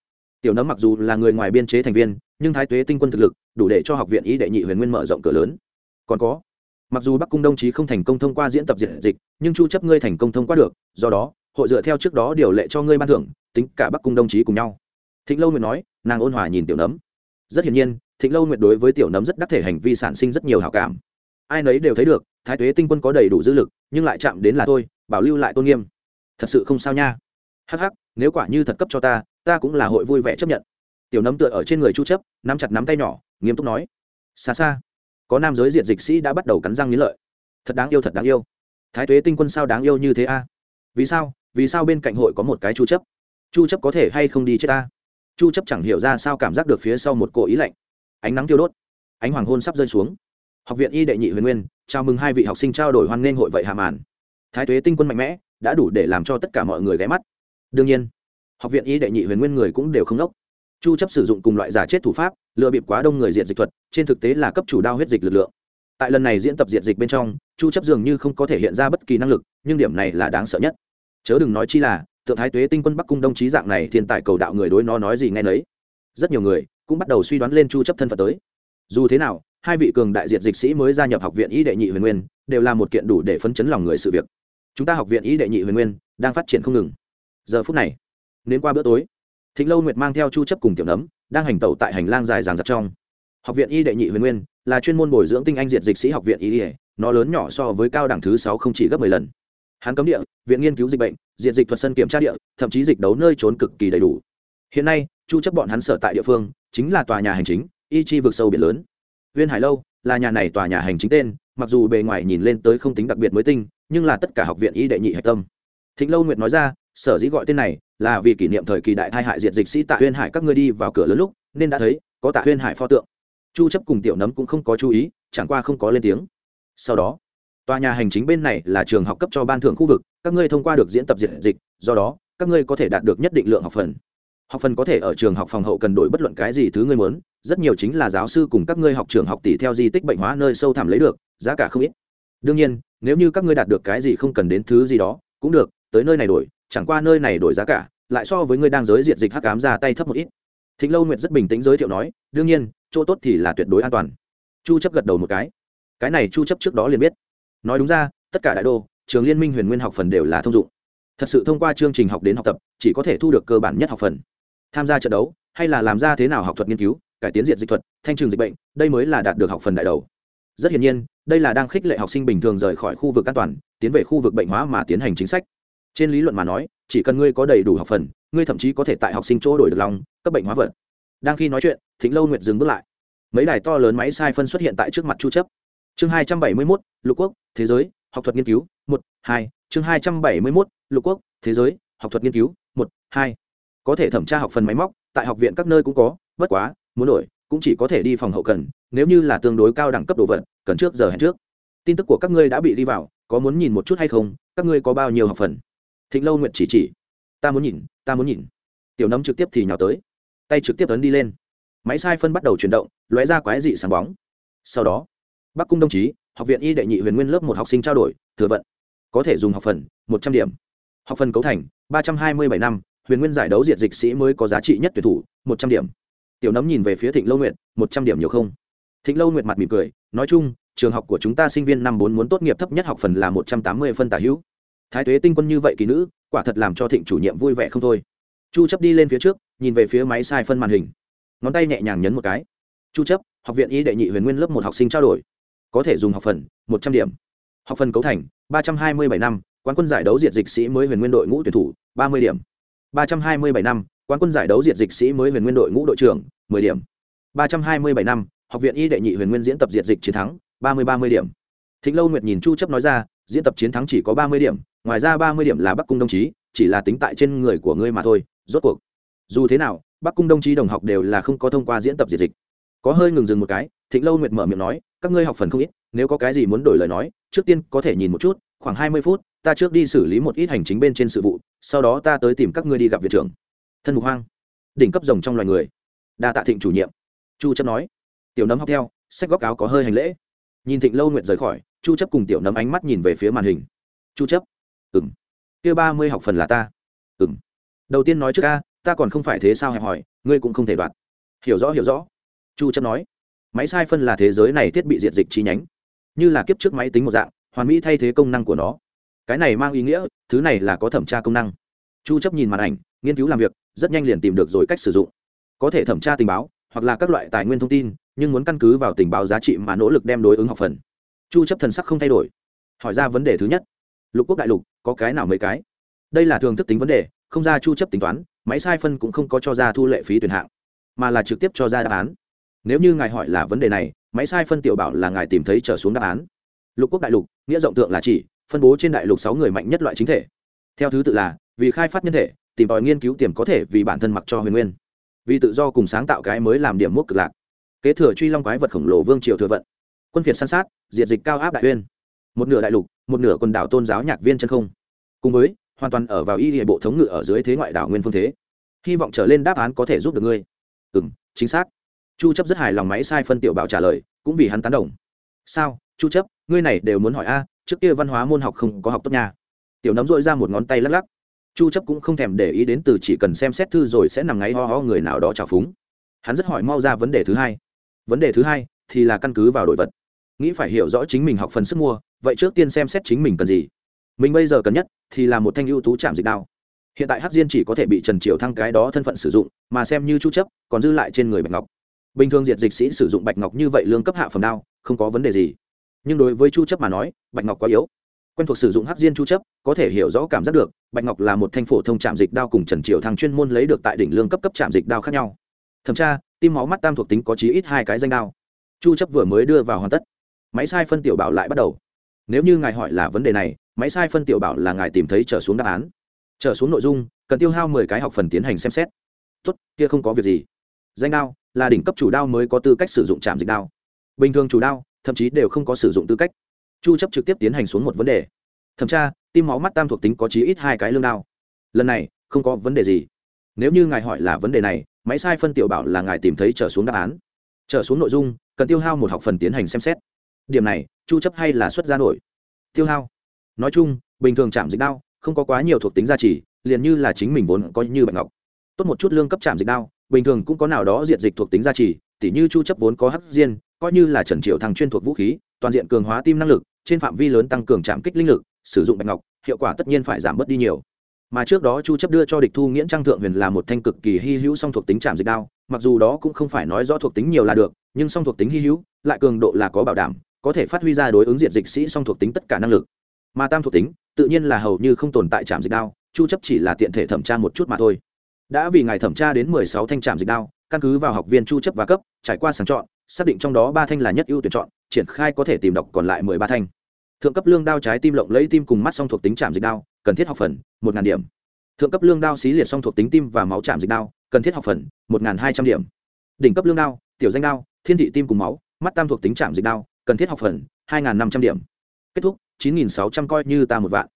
tiểu nấm mặc dù là người ngoài biên chế thành viên, nhưng thái tuế tinh quân thực lực đủ để cho học viện y đệ nhị huyền nguyên mở rộng cửa lớn. Còn có, mặc dù bắc cung đồng chí không thành công thông qua diễn tập diện dịch, nhưng chu chấp ngươi thành công thông qua được, do đó, hội dựa theo trước đó điều lệ cho ngươi ban thưởng, tính cả bắc cung đồng chí cùng nhau. Thịnh lâu nguyệt nói, nàng ôn hòa nhìn tiểu nấm. Rất hiển nhiên, thịnh lâu nguyệt đối với tiểu nấm rất đắc thể hành vi sản sinh rất nhiều hảo cảm. Ai nấy đều thấy được, thái tuế tinh quân có đầy đủ dư lực, nhưng lại chạm đến là tôi, bảo lưu lại tôn nghiêm. Thật sự không sao nha. Hắc hắc, nếu quả như thật cấp cho ta ta cũng là hội vui vẻ chấp nhận. Tiểu nấm tựa ở trên người chu chấp, nắm chặt nắm tay nhỏ, nghiêm túc nói, xa xa, có nam giới diệt dịch sĩ đã bắt đầu cắn răng nghiến lợi. Thật đáng yêu, thật đáng yêu. Thái tuế tinh quân sao đáng yêu như thế a? Vì sao vì sao bên cạnh hội có một cái chu chấp? Chu chấp có thể hay không đi chết ta? Chu chấp chẳng hiểu ra sao cảm giác được phía sau một cỗ ý lạnh. Ánh nắng tiêu đốt, ánh hoàng hôn sắp rơi xuống. Học viện y đệ nhị huyền nguyên, chào mừng hai vị học sinh trao đổi hoan nghênh hội vậy hà màn. Thái tuế tinh quân mạnh mẽ, đã đủ để làm cho tất cả mọi người ghé mắt. Đương nhiên học viện y đệ nhị huyền nguyên người cũng đều không đốc chu chấp sử dụng cùng loại giả chết thủ pháp, lừa bịp quá đông người diện dịch thuật, trên thực tế là cấp chủ đao huyết dịch lực lượng. Tại lần này diễn tập diện dịch bên trong, chu chấp dường như không có thể hiện ra bất kỳ năng lực, nhưng điểm này là đáng sợ nhất. Chớ đừng nói chi là tượng thái tuế tinh quân bắc cung đông chí dạng này thiên tài cầu đạo người đối nó nói gì nghe nấy. Rất nhiều người cũng bắt đầu suy đoán lên chu chấp thân phận tới. Dù thế nào, hai vị cường đại diện dịch sĩ mới gia nhập học viện y đệ nhị huyền nguyên, đều là một kiện đủ để phấn chấn lòng người sự việc. Chúng ta học viện y đệ nhị huyền nguyên đang phát triển không ngừng. Giờ phút này nên qua bữa tối. Thịnh lâu nguyệt mang theo chu chấp cùng tiểu nấm, đang hành tẩu tại hành lang dài dàng dặc trong. Học viện y đệ nhị huyền nguyên là chuyên môn bồi dưỡng tinh anh diệt dịch sĩ học viện y nó lớn nhỏ so với cao đẳng thứ sáu không chỉ gấp 10 lần. Hắn cấm địa, viện nghiên cứu dịch bệnh diện dịch thuật sân kiểm tra địa, thậm chí dịch đấu nơi trốn cực kỳ đầy đủ. Hiện nay, chu chấp bọn hắn sở tại địa phương, chính là tòa nhà hành chính, y chi vực sâu biển lớn. Viên hải lâu là nhà này tòa nhà hành chính tên, mặc dù bề ngoài nhìn lên tới không tính đặc biệt mới tinh, nhưng là tất cả học viện y đệ nhị hạch tâm. Thịnh lâu nguyệt nói ra, sở dĩ gọi tên này là vì kỷ niệm thời kỳ đại thai hại diệt dịch sĩ tạ huyên hải các ngươi đi vào cửa lớn lúc, nên đã thấy, có tạ huyên hải pho tượng. Chu chấp cùng tiểu nấm cũng không có chú ý, chẳng qua không có lên tiếng. Sau đó, tòa nhà hành chính bên này là trường học cấp cho ban thưởng khu vực, các ngươi thông qua được diễn tập diệt dịch, do đó, các ngươi có thể đạt được nhất định lượng học phần. Học phần có thể ở trường học phòng hậu cần đổi bất luận cái gì thứ ngươi muốn, rất nhiều chính là giáo sư cùng các ngươi học trường học tỷ theo di tích bệnh hóa nơi sâu thẳm lấy được, giá cả không ít. Đương nhiên, nếu như các ngươi đạt được cái gì không cần đến thứ gì đó, cũng được, tới nơi này đổi chẳng qua nơi này đổi giá cả, lại so với ngươi đang giới diện dịch hắc ám ra tay thấp một ít. Thịnh lâu nguyệt rất bình tĩnh giới thiệu nói, đương nhiên, chỗ tốt thì là tuyệt đối an toàn. Chu chấp gật đầu một cái. Cái này chu chấp trước đó liền biết. Nói đúng ra, tất cả đại đô, trường liên minh huyền nguyên học phần đều là thông dụng. Thật sự thông qua chương trình học đến học tập, chỉ có thể thu được cơ bản nhất học phần. Tham gia trận đấu, hay là làm ra thế nào học thuật nghiên cứu, cải tiến diện dịch thuật, thanh trừng dịch bệnh, đây mới là đạt được học phần đại đầu. Rất hiển nhiên, đây là đang khích lệ học sinh bình thường rời khỏi khu vực an toàn, tiến về khu vực bệnh hóa mà tiến hành chính sách trên lý luận mà nói chỉ cần ngươi có đầy đủ học phần ngươi thậm chí có thể tại học sinh chỗ đổi được lòng cấp bệnh hóa vật. Đang khi nói chuyện thịnh lâu nguyệt dừng bước lại. Mấy đài to lớn máy sai phân xuất hiện tại trước mặt chu chấp. Chương 271, lục quốc thế giới học thuật nghiên cứu một hai. Chương 271, lục quốc thế giới học thuật nghiên cứu một hai. Có thể thẩm tra học phần máy móc tại học viện các nơi cũng có bất quá muốn đổi cũng chỉ có thể đi phòng hậu cần nếu như là tương đối cao đẳng cấp đồ vật cần trước giờ hẹn trước. Tin tức của các ngươi đã bị đi vào có muốn nhìn một chút hay không? Các ngươi có bao nhiêu học phần? Thịnh lâu Nguyệt chỉ chỉ. Ta muốn nhìn ta muốn nhìn. Tiểu nấm trực tiếp thì nhào tới. Tay trực tiếp ấn đi lên. Máy sai phân bắt đầu chuyển động lóe ra quái dị sáng bóng. Sau đó bắc cung đồng chí học viện y đệ nhị huyền nguyên lớp một học sinh trao đổi thừa vận. Có thể dùng học phần một trăm điểm. Học phần cấu thành ba trăm hai mươi bảy năm huyền nguyên giải đấu diệt dịch sĩ mới có giá trị nhất tuyển thủ một trăm điểm. Tiểu nấm nhìn về phía thịnh lâu Nguyệt, một trăm điểm nhiều không? Thịnh lâu Nguyệt mặt mỉm cười nói chung trường học của chúng ta sinh viên năm bốn muốn tốt nghiệp thấp nhất học phần là một trăm tám mươi phân tả hữu thái tuế tinh quân như vậy kỳ nữ, quả thật làm cho thịnh chủ nhiệm vui vẻ không thôi. Chu chấp đi lên phía trước, nhìn về phía máy sai phân màn hình. Ngón tay nhẹ nhàng nhấn một cái. Chu chấp, học viện y đệ nhị huyền nguyên lớp một học sinh trao đổi. Có thể dùng học phần, một trăm điểm. Học phần cấu thành, ba trăm hai mươi bảy năm, quán quân giải đấu diệt dịch sĩ mới huyền nguyên đội ngũ tuyển thủ, ba mươi điểm. Ba trăm hai mươi bảy năm, quán quân giải đấu diệt dịch sĩ mới huyền nguyên đội ngũ đội trưởng, mười điểm. Ba trăm hai mươi bảy năm, học viện y đệ nhị huyền nguyên diễn tập diệt dịch chiến thắng, ba mươi ba mươi điểm. Thịnh lâu nguyệt nhìn chu chấp nói ra, diễn tập chiến thắng chỉ có ba mươi điểm ngoài ra ba mươi điểm là bắc cung đồng chí, chỉ là tính tại trên người của ngươi mà thôi, rốt cuộc. Dù thế nào, bắc cung đồng chí đồng học đều là không có thông qua diễn tập diệt dịch. Có hơi ngừng dừng một cái, thịnh lâu nguyệt mở miệng nói, các ngươi học phần không ít, nếu có cái gì muốn đổi lời nói, trước tiên có thể nhìn một chút, khoảng hai mươi phút, ta trước đi xử lý một ít hành chính bên trên sự vụ, sau đó ta tới tìm các ngươi đi gặp viện trưởng. Thân mục hoang, đỉnh cấp rồng trong loài người. Đa tạ thịnh chủ nhiệm. Chu chấp nói, tiểu nấm học theo, sách góc áo có hơi hành lễ. Nhìn thịnh lâu nguyện rời khỏi, chu chấp cùng tiểu nấm ánh mắt nhìn về phía màn hình. Chu chấp ừm. Kia ba mươi học phần là ta. Ừm. Đầu tiên nói trước ca, ta còn không phải thế sao hẹp hỏi, ngươi cũng không thể đoạt. Hiểu rõ hiểu rõ. Chu chấp nói. Máy sai phân là thế giới này thiết bị diện dịch chi nhánh. Như là kiếp trước máy tính một dạng, hoàn mỹ thay thế công năng của nó. Cái này mang ý nghĩa, thứ này là có thẩm tra công năng. Chu chấp nhìn màn ảnh, nghiên cứu làm việc, rất nhanh liền tìm được rồi cách sử dụng. Có thể thẩm tra tình báo, hoặc là các loại tài nguyên thông tin, nhưng muốn căn cứ vào tình báo giá trị mà nỗ lực đem đối ứng học phần. Chu chấp thần sắc không thay đổi. Hỏi ra vấn đề thứ nhất. Lục quốc đại lục có cái nào mấy cái. Đây là thường thức tính vấn đề, không ra chu chấp tính toán, máy sai phân cũng không có cho ra thu lệ phí tuyển hạng, mà là trực tiếp cho ra đáp án. Nếu như ngài hỏi là vấn đề này, máy sai phân tiểu bảo là ngài tìm thấy trở xuống đáp án. Lục quốc đại lục, nghĩa rộng tượng là chỉ, phân bố trên đại lục sáu người mạnh nhất loại chính thể. Theo thứ tự là, vì khai phát nhân thể, tìm tòi nghiên cứu tiềm có thể vì bản thân mặc cho huyền nguyên. Vì tự do cùng sáng tạo cái mới làm điểm mốc cực lạc. Kế thừa truy long quái vật khổng lồ vương triều thừa vận. Quân phiệt săn sát, diệt dịch cao áp đại uyên một nửa đại lục, một nửa quần đảo tôn giáo nhạc viên chân không. Cùng với, hoàn toàn ở vào y hệ bộ thống ngự ở dưới thế ngoại đảo nguyên phương thế. Hy vọng trở lên đáp án có thể giúp được ngươi. Ừ m chính xác. Chu chấp rất hài lòng máy sai phân tiểu bảo trả lời, cũng vì hắn tán đồng. Sao, chu chấp, ngươi này đều muốn hỏi a, trước kia văn hóa môn học không có học tốt nha. Tiểu nấm dội ra một ngón tay lắc lắc. Chu chấp cũng không thèm để ý đến từ chỉ cần xem xét thư rồi sẽ nằm ngáy ho ho người nào đó trào phúng. Hắn rất hỏi mau ra vấn đề thứ hai. Vấn đề thứ hai thì là căn cứ vào đội vật. Nghĩ phải hiểu rõ chính mình học phần sức mua vậy trước tiên xem xét chính mình cần gì. Mình bây giờ cần nhất thì là một thanh ưu tú chạm dịch đao. Hiện tại hắc diên chỉ có thể bị trần triều thăng cái đó thân phận sử dụng, mà xem như chu chấp, còn dư lại trên người bạch ngọc. Bình thường diệt dịch sĩ sử dụng bạch ngọc như vậy lương cấp hạ phẩm đao, không có vấn đề gì. Nhưng đối với chu chấp mà nói, bạch ngọc quá yếu. Quen thuộc sử dụng hắc diên chu chấp, có thể hiểu rõ cảm giác được, bạch ngọc là một thanh phổ thông chạm dịch đao cùng trần triều thăng chuyên môn lấy được tại đỉnh lương cấp cấp chạm dịch đao khác nhau. Thẩm tra, tim máu mắt tam thuộc tính có chí ít hai cái danh đao. Chu chấp vừa mới đưa vào hoàn tất. Máy sai phân tiểu bảo lại bắt đầu nếu như ngài hỏi là vấn đề này, máy sai phân tiểu bảo là ngài tìm thấy trở xuống đáp án. Trở xuống nội dung, cần tiêu hao 10 cái học phần tiến hành xem xét. Tốt, kia không có việc gì. Danh đao, là đỉnh cấp chủ đao mới có tư cách sử dụng chạm dịch đao. Bình thường chủ đao, thậm chí đều không có sử dụng tư cách. Chu chấp trực tiếp tiến hành xuống một vấn đề. Thẩm tra, tim máu mắt tam thuộc tính có chí ít hai cái lương đao. Lần này, không có vấn đề gì. Nếu như ngài hỏi là vấn đề này, máy sai phân tiểu bảo là ngài tìm thấy trở xuống đáp án. Trở xuống nội dung, cần tiêu hao một học phần tiến hành xem xét điểm này, chu chấp hay là xuất ra nổi? Tiêu hao. Nói chung, bình thường chạm dịch đao, không có quá nhiều thuộc tính gia trì, liền như là chính mình vốn có như bạch ngọc. Tốt một chút lương cấp chạm dịch đao, bình thường cũng có nào đó diện dịch thuộc tính gia trì, tỉ như chu chấp vốn có hắc diên, coi như là trần triệu thằng chuyên thuộc vũ khí, toàn diện cường hóa tim năng lực, trên phạm vi lớn tăng cường chạm kích linh lực, sử dụng bạch ngọc, hiệu quả tất nhiên phải giảm bớt đi nhiều. Mà trước đó chu chấp đưa cho địch thu nghiễn trang thượng huyền là một thanh cực kỳ hy hữu song thuộc tính chạm dịch đao, mặc dù đó cũng không phải nói rõ thuộc tính nhiều là được, nhưng song thuộc tính hy hữu, lại cường độ là có bảo đảm có thể phát huy ra đối ứng diện dịch sĩ song thuộc tính tất cả năng lực. Mà tam thuộc tính, tự nhiên là hầu như không tồn tại chạm dịch đao, chu chấp chỉ là tiện thể thẩm tra một chút mà thôi. Đã vì ngài thẩm tra đến 16 thanh chạm dịch đao, căn cứ vào học viên chu chấp và cấp, trải qua sàng chọn, xác định trong đó ba thanh là nhất ưu tuyển chọn, triển khai có thể tìm đọc còn lại 13 thanh. Thượng cấp lương đao trái tim lộng lấy tim cùng mắt song thuộc tính chạm dịch đao, cần thiết học phần, một ngàn điểm. Thượng cấp lương đao xí liệt song thuộc tính tim và máu chạm dịch đao, cần thiết học phần, một ngàn hai trăm điểm. Đỉnh cấp lương đao, tiểu danh đao, thiên thị tim cùng máu, mắt tam thuộc tính chạm dịch đao cần thiết học phần, hai ngàn năm trăm điểm. Kết thúc, chín nghìn sáu trăm coi như ta một vạn.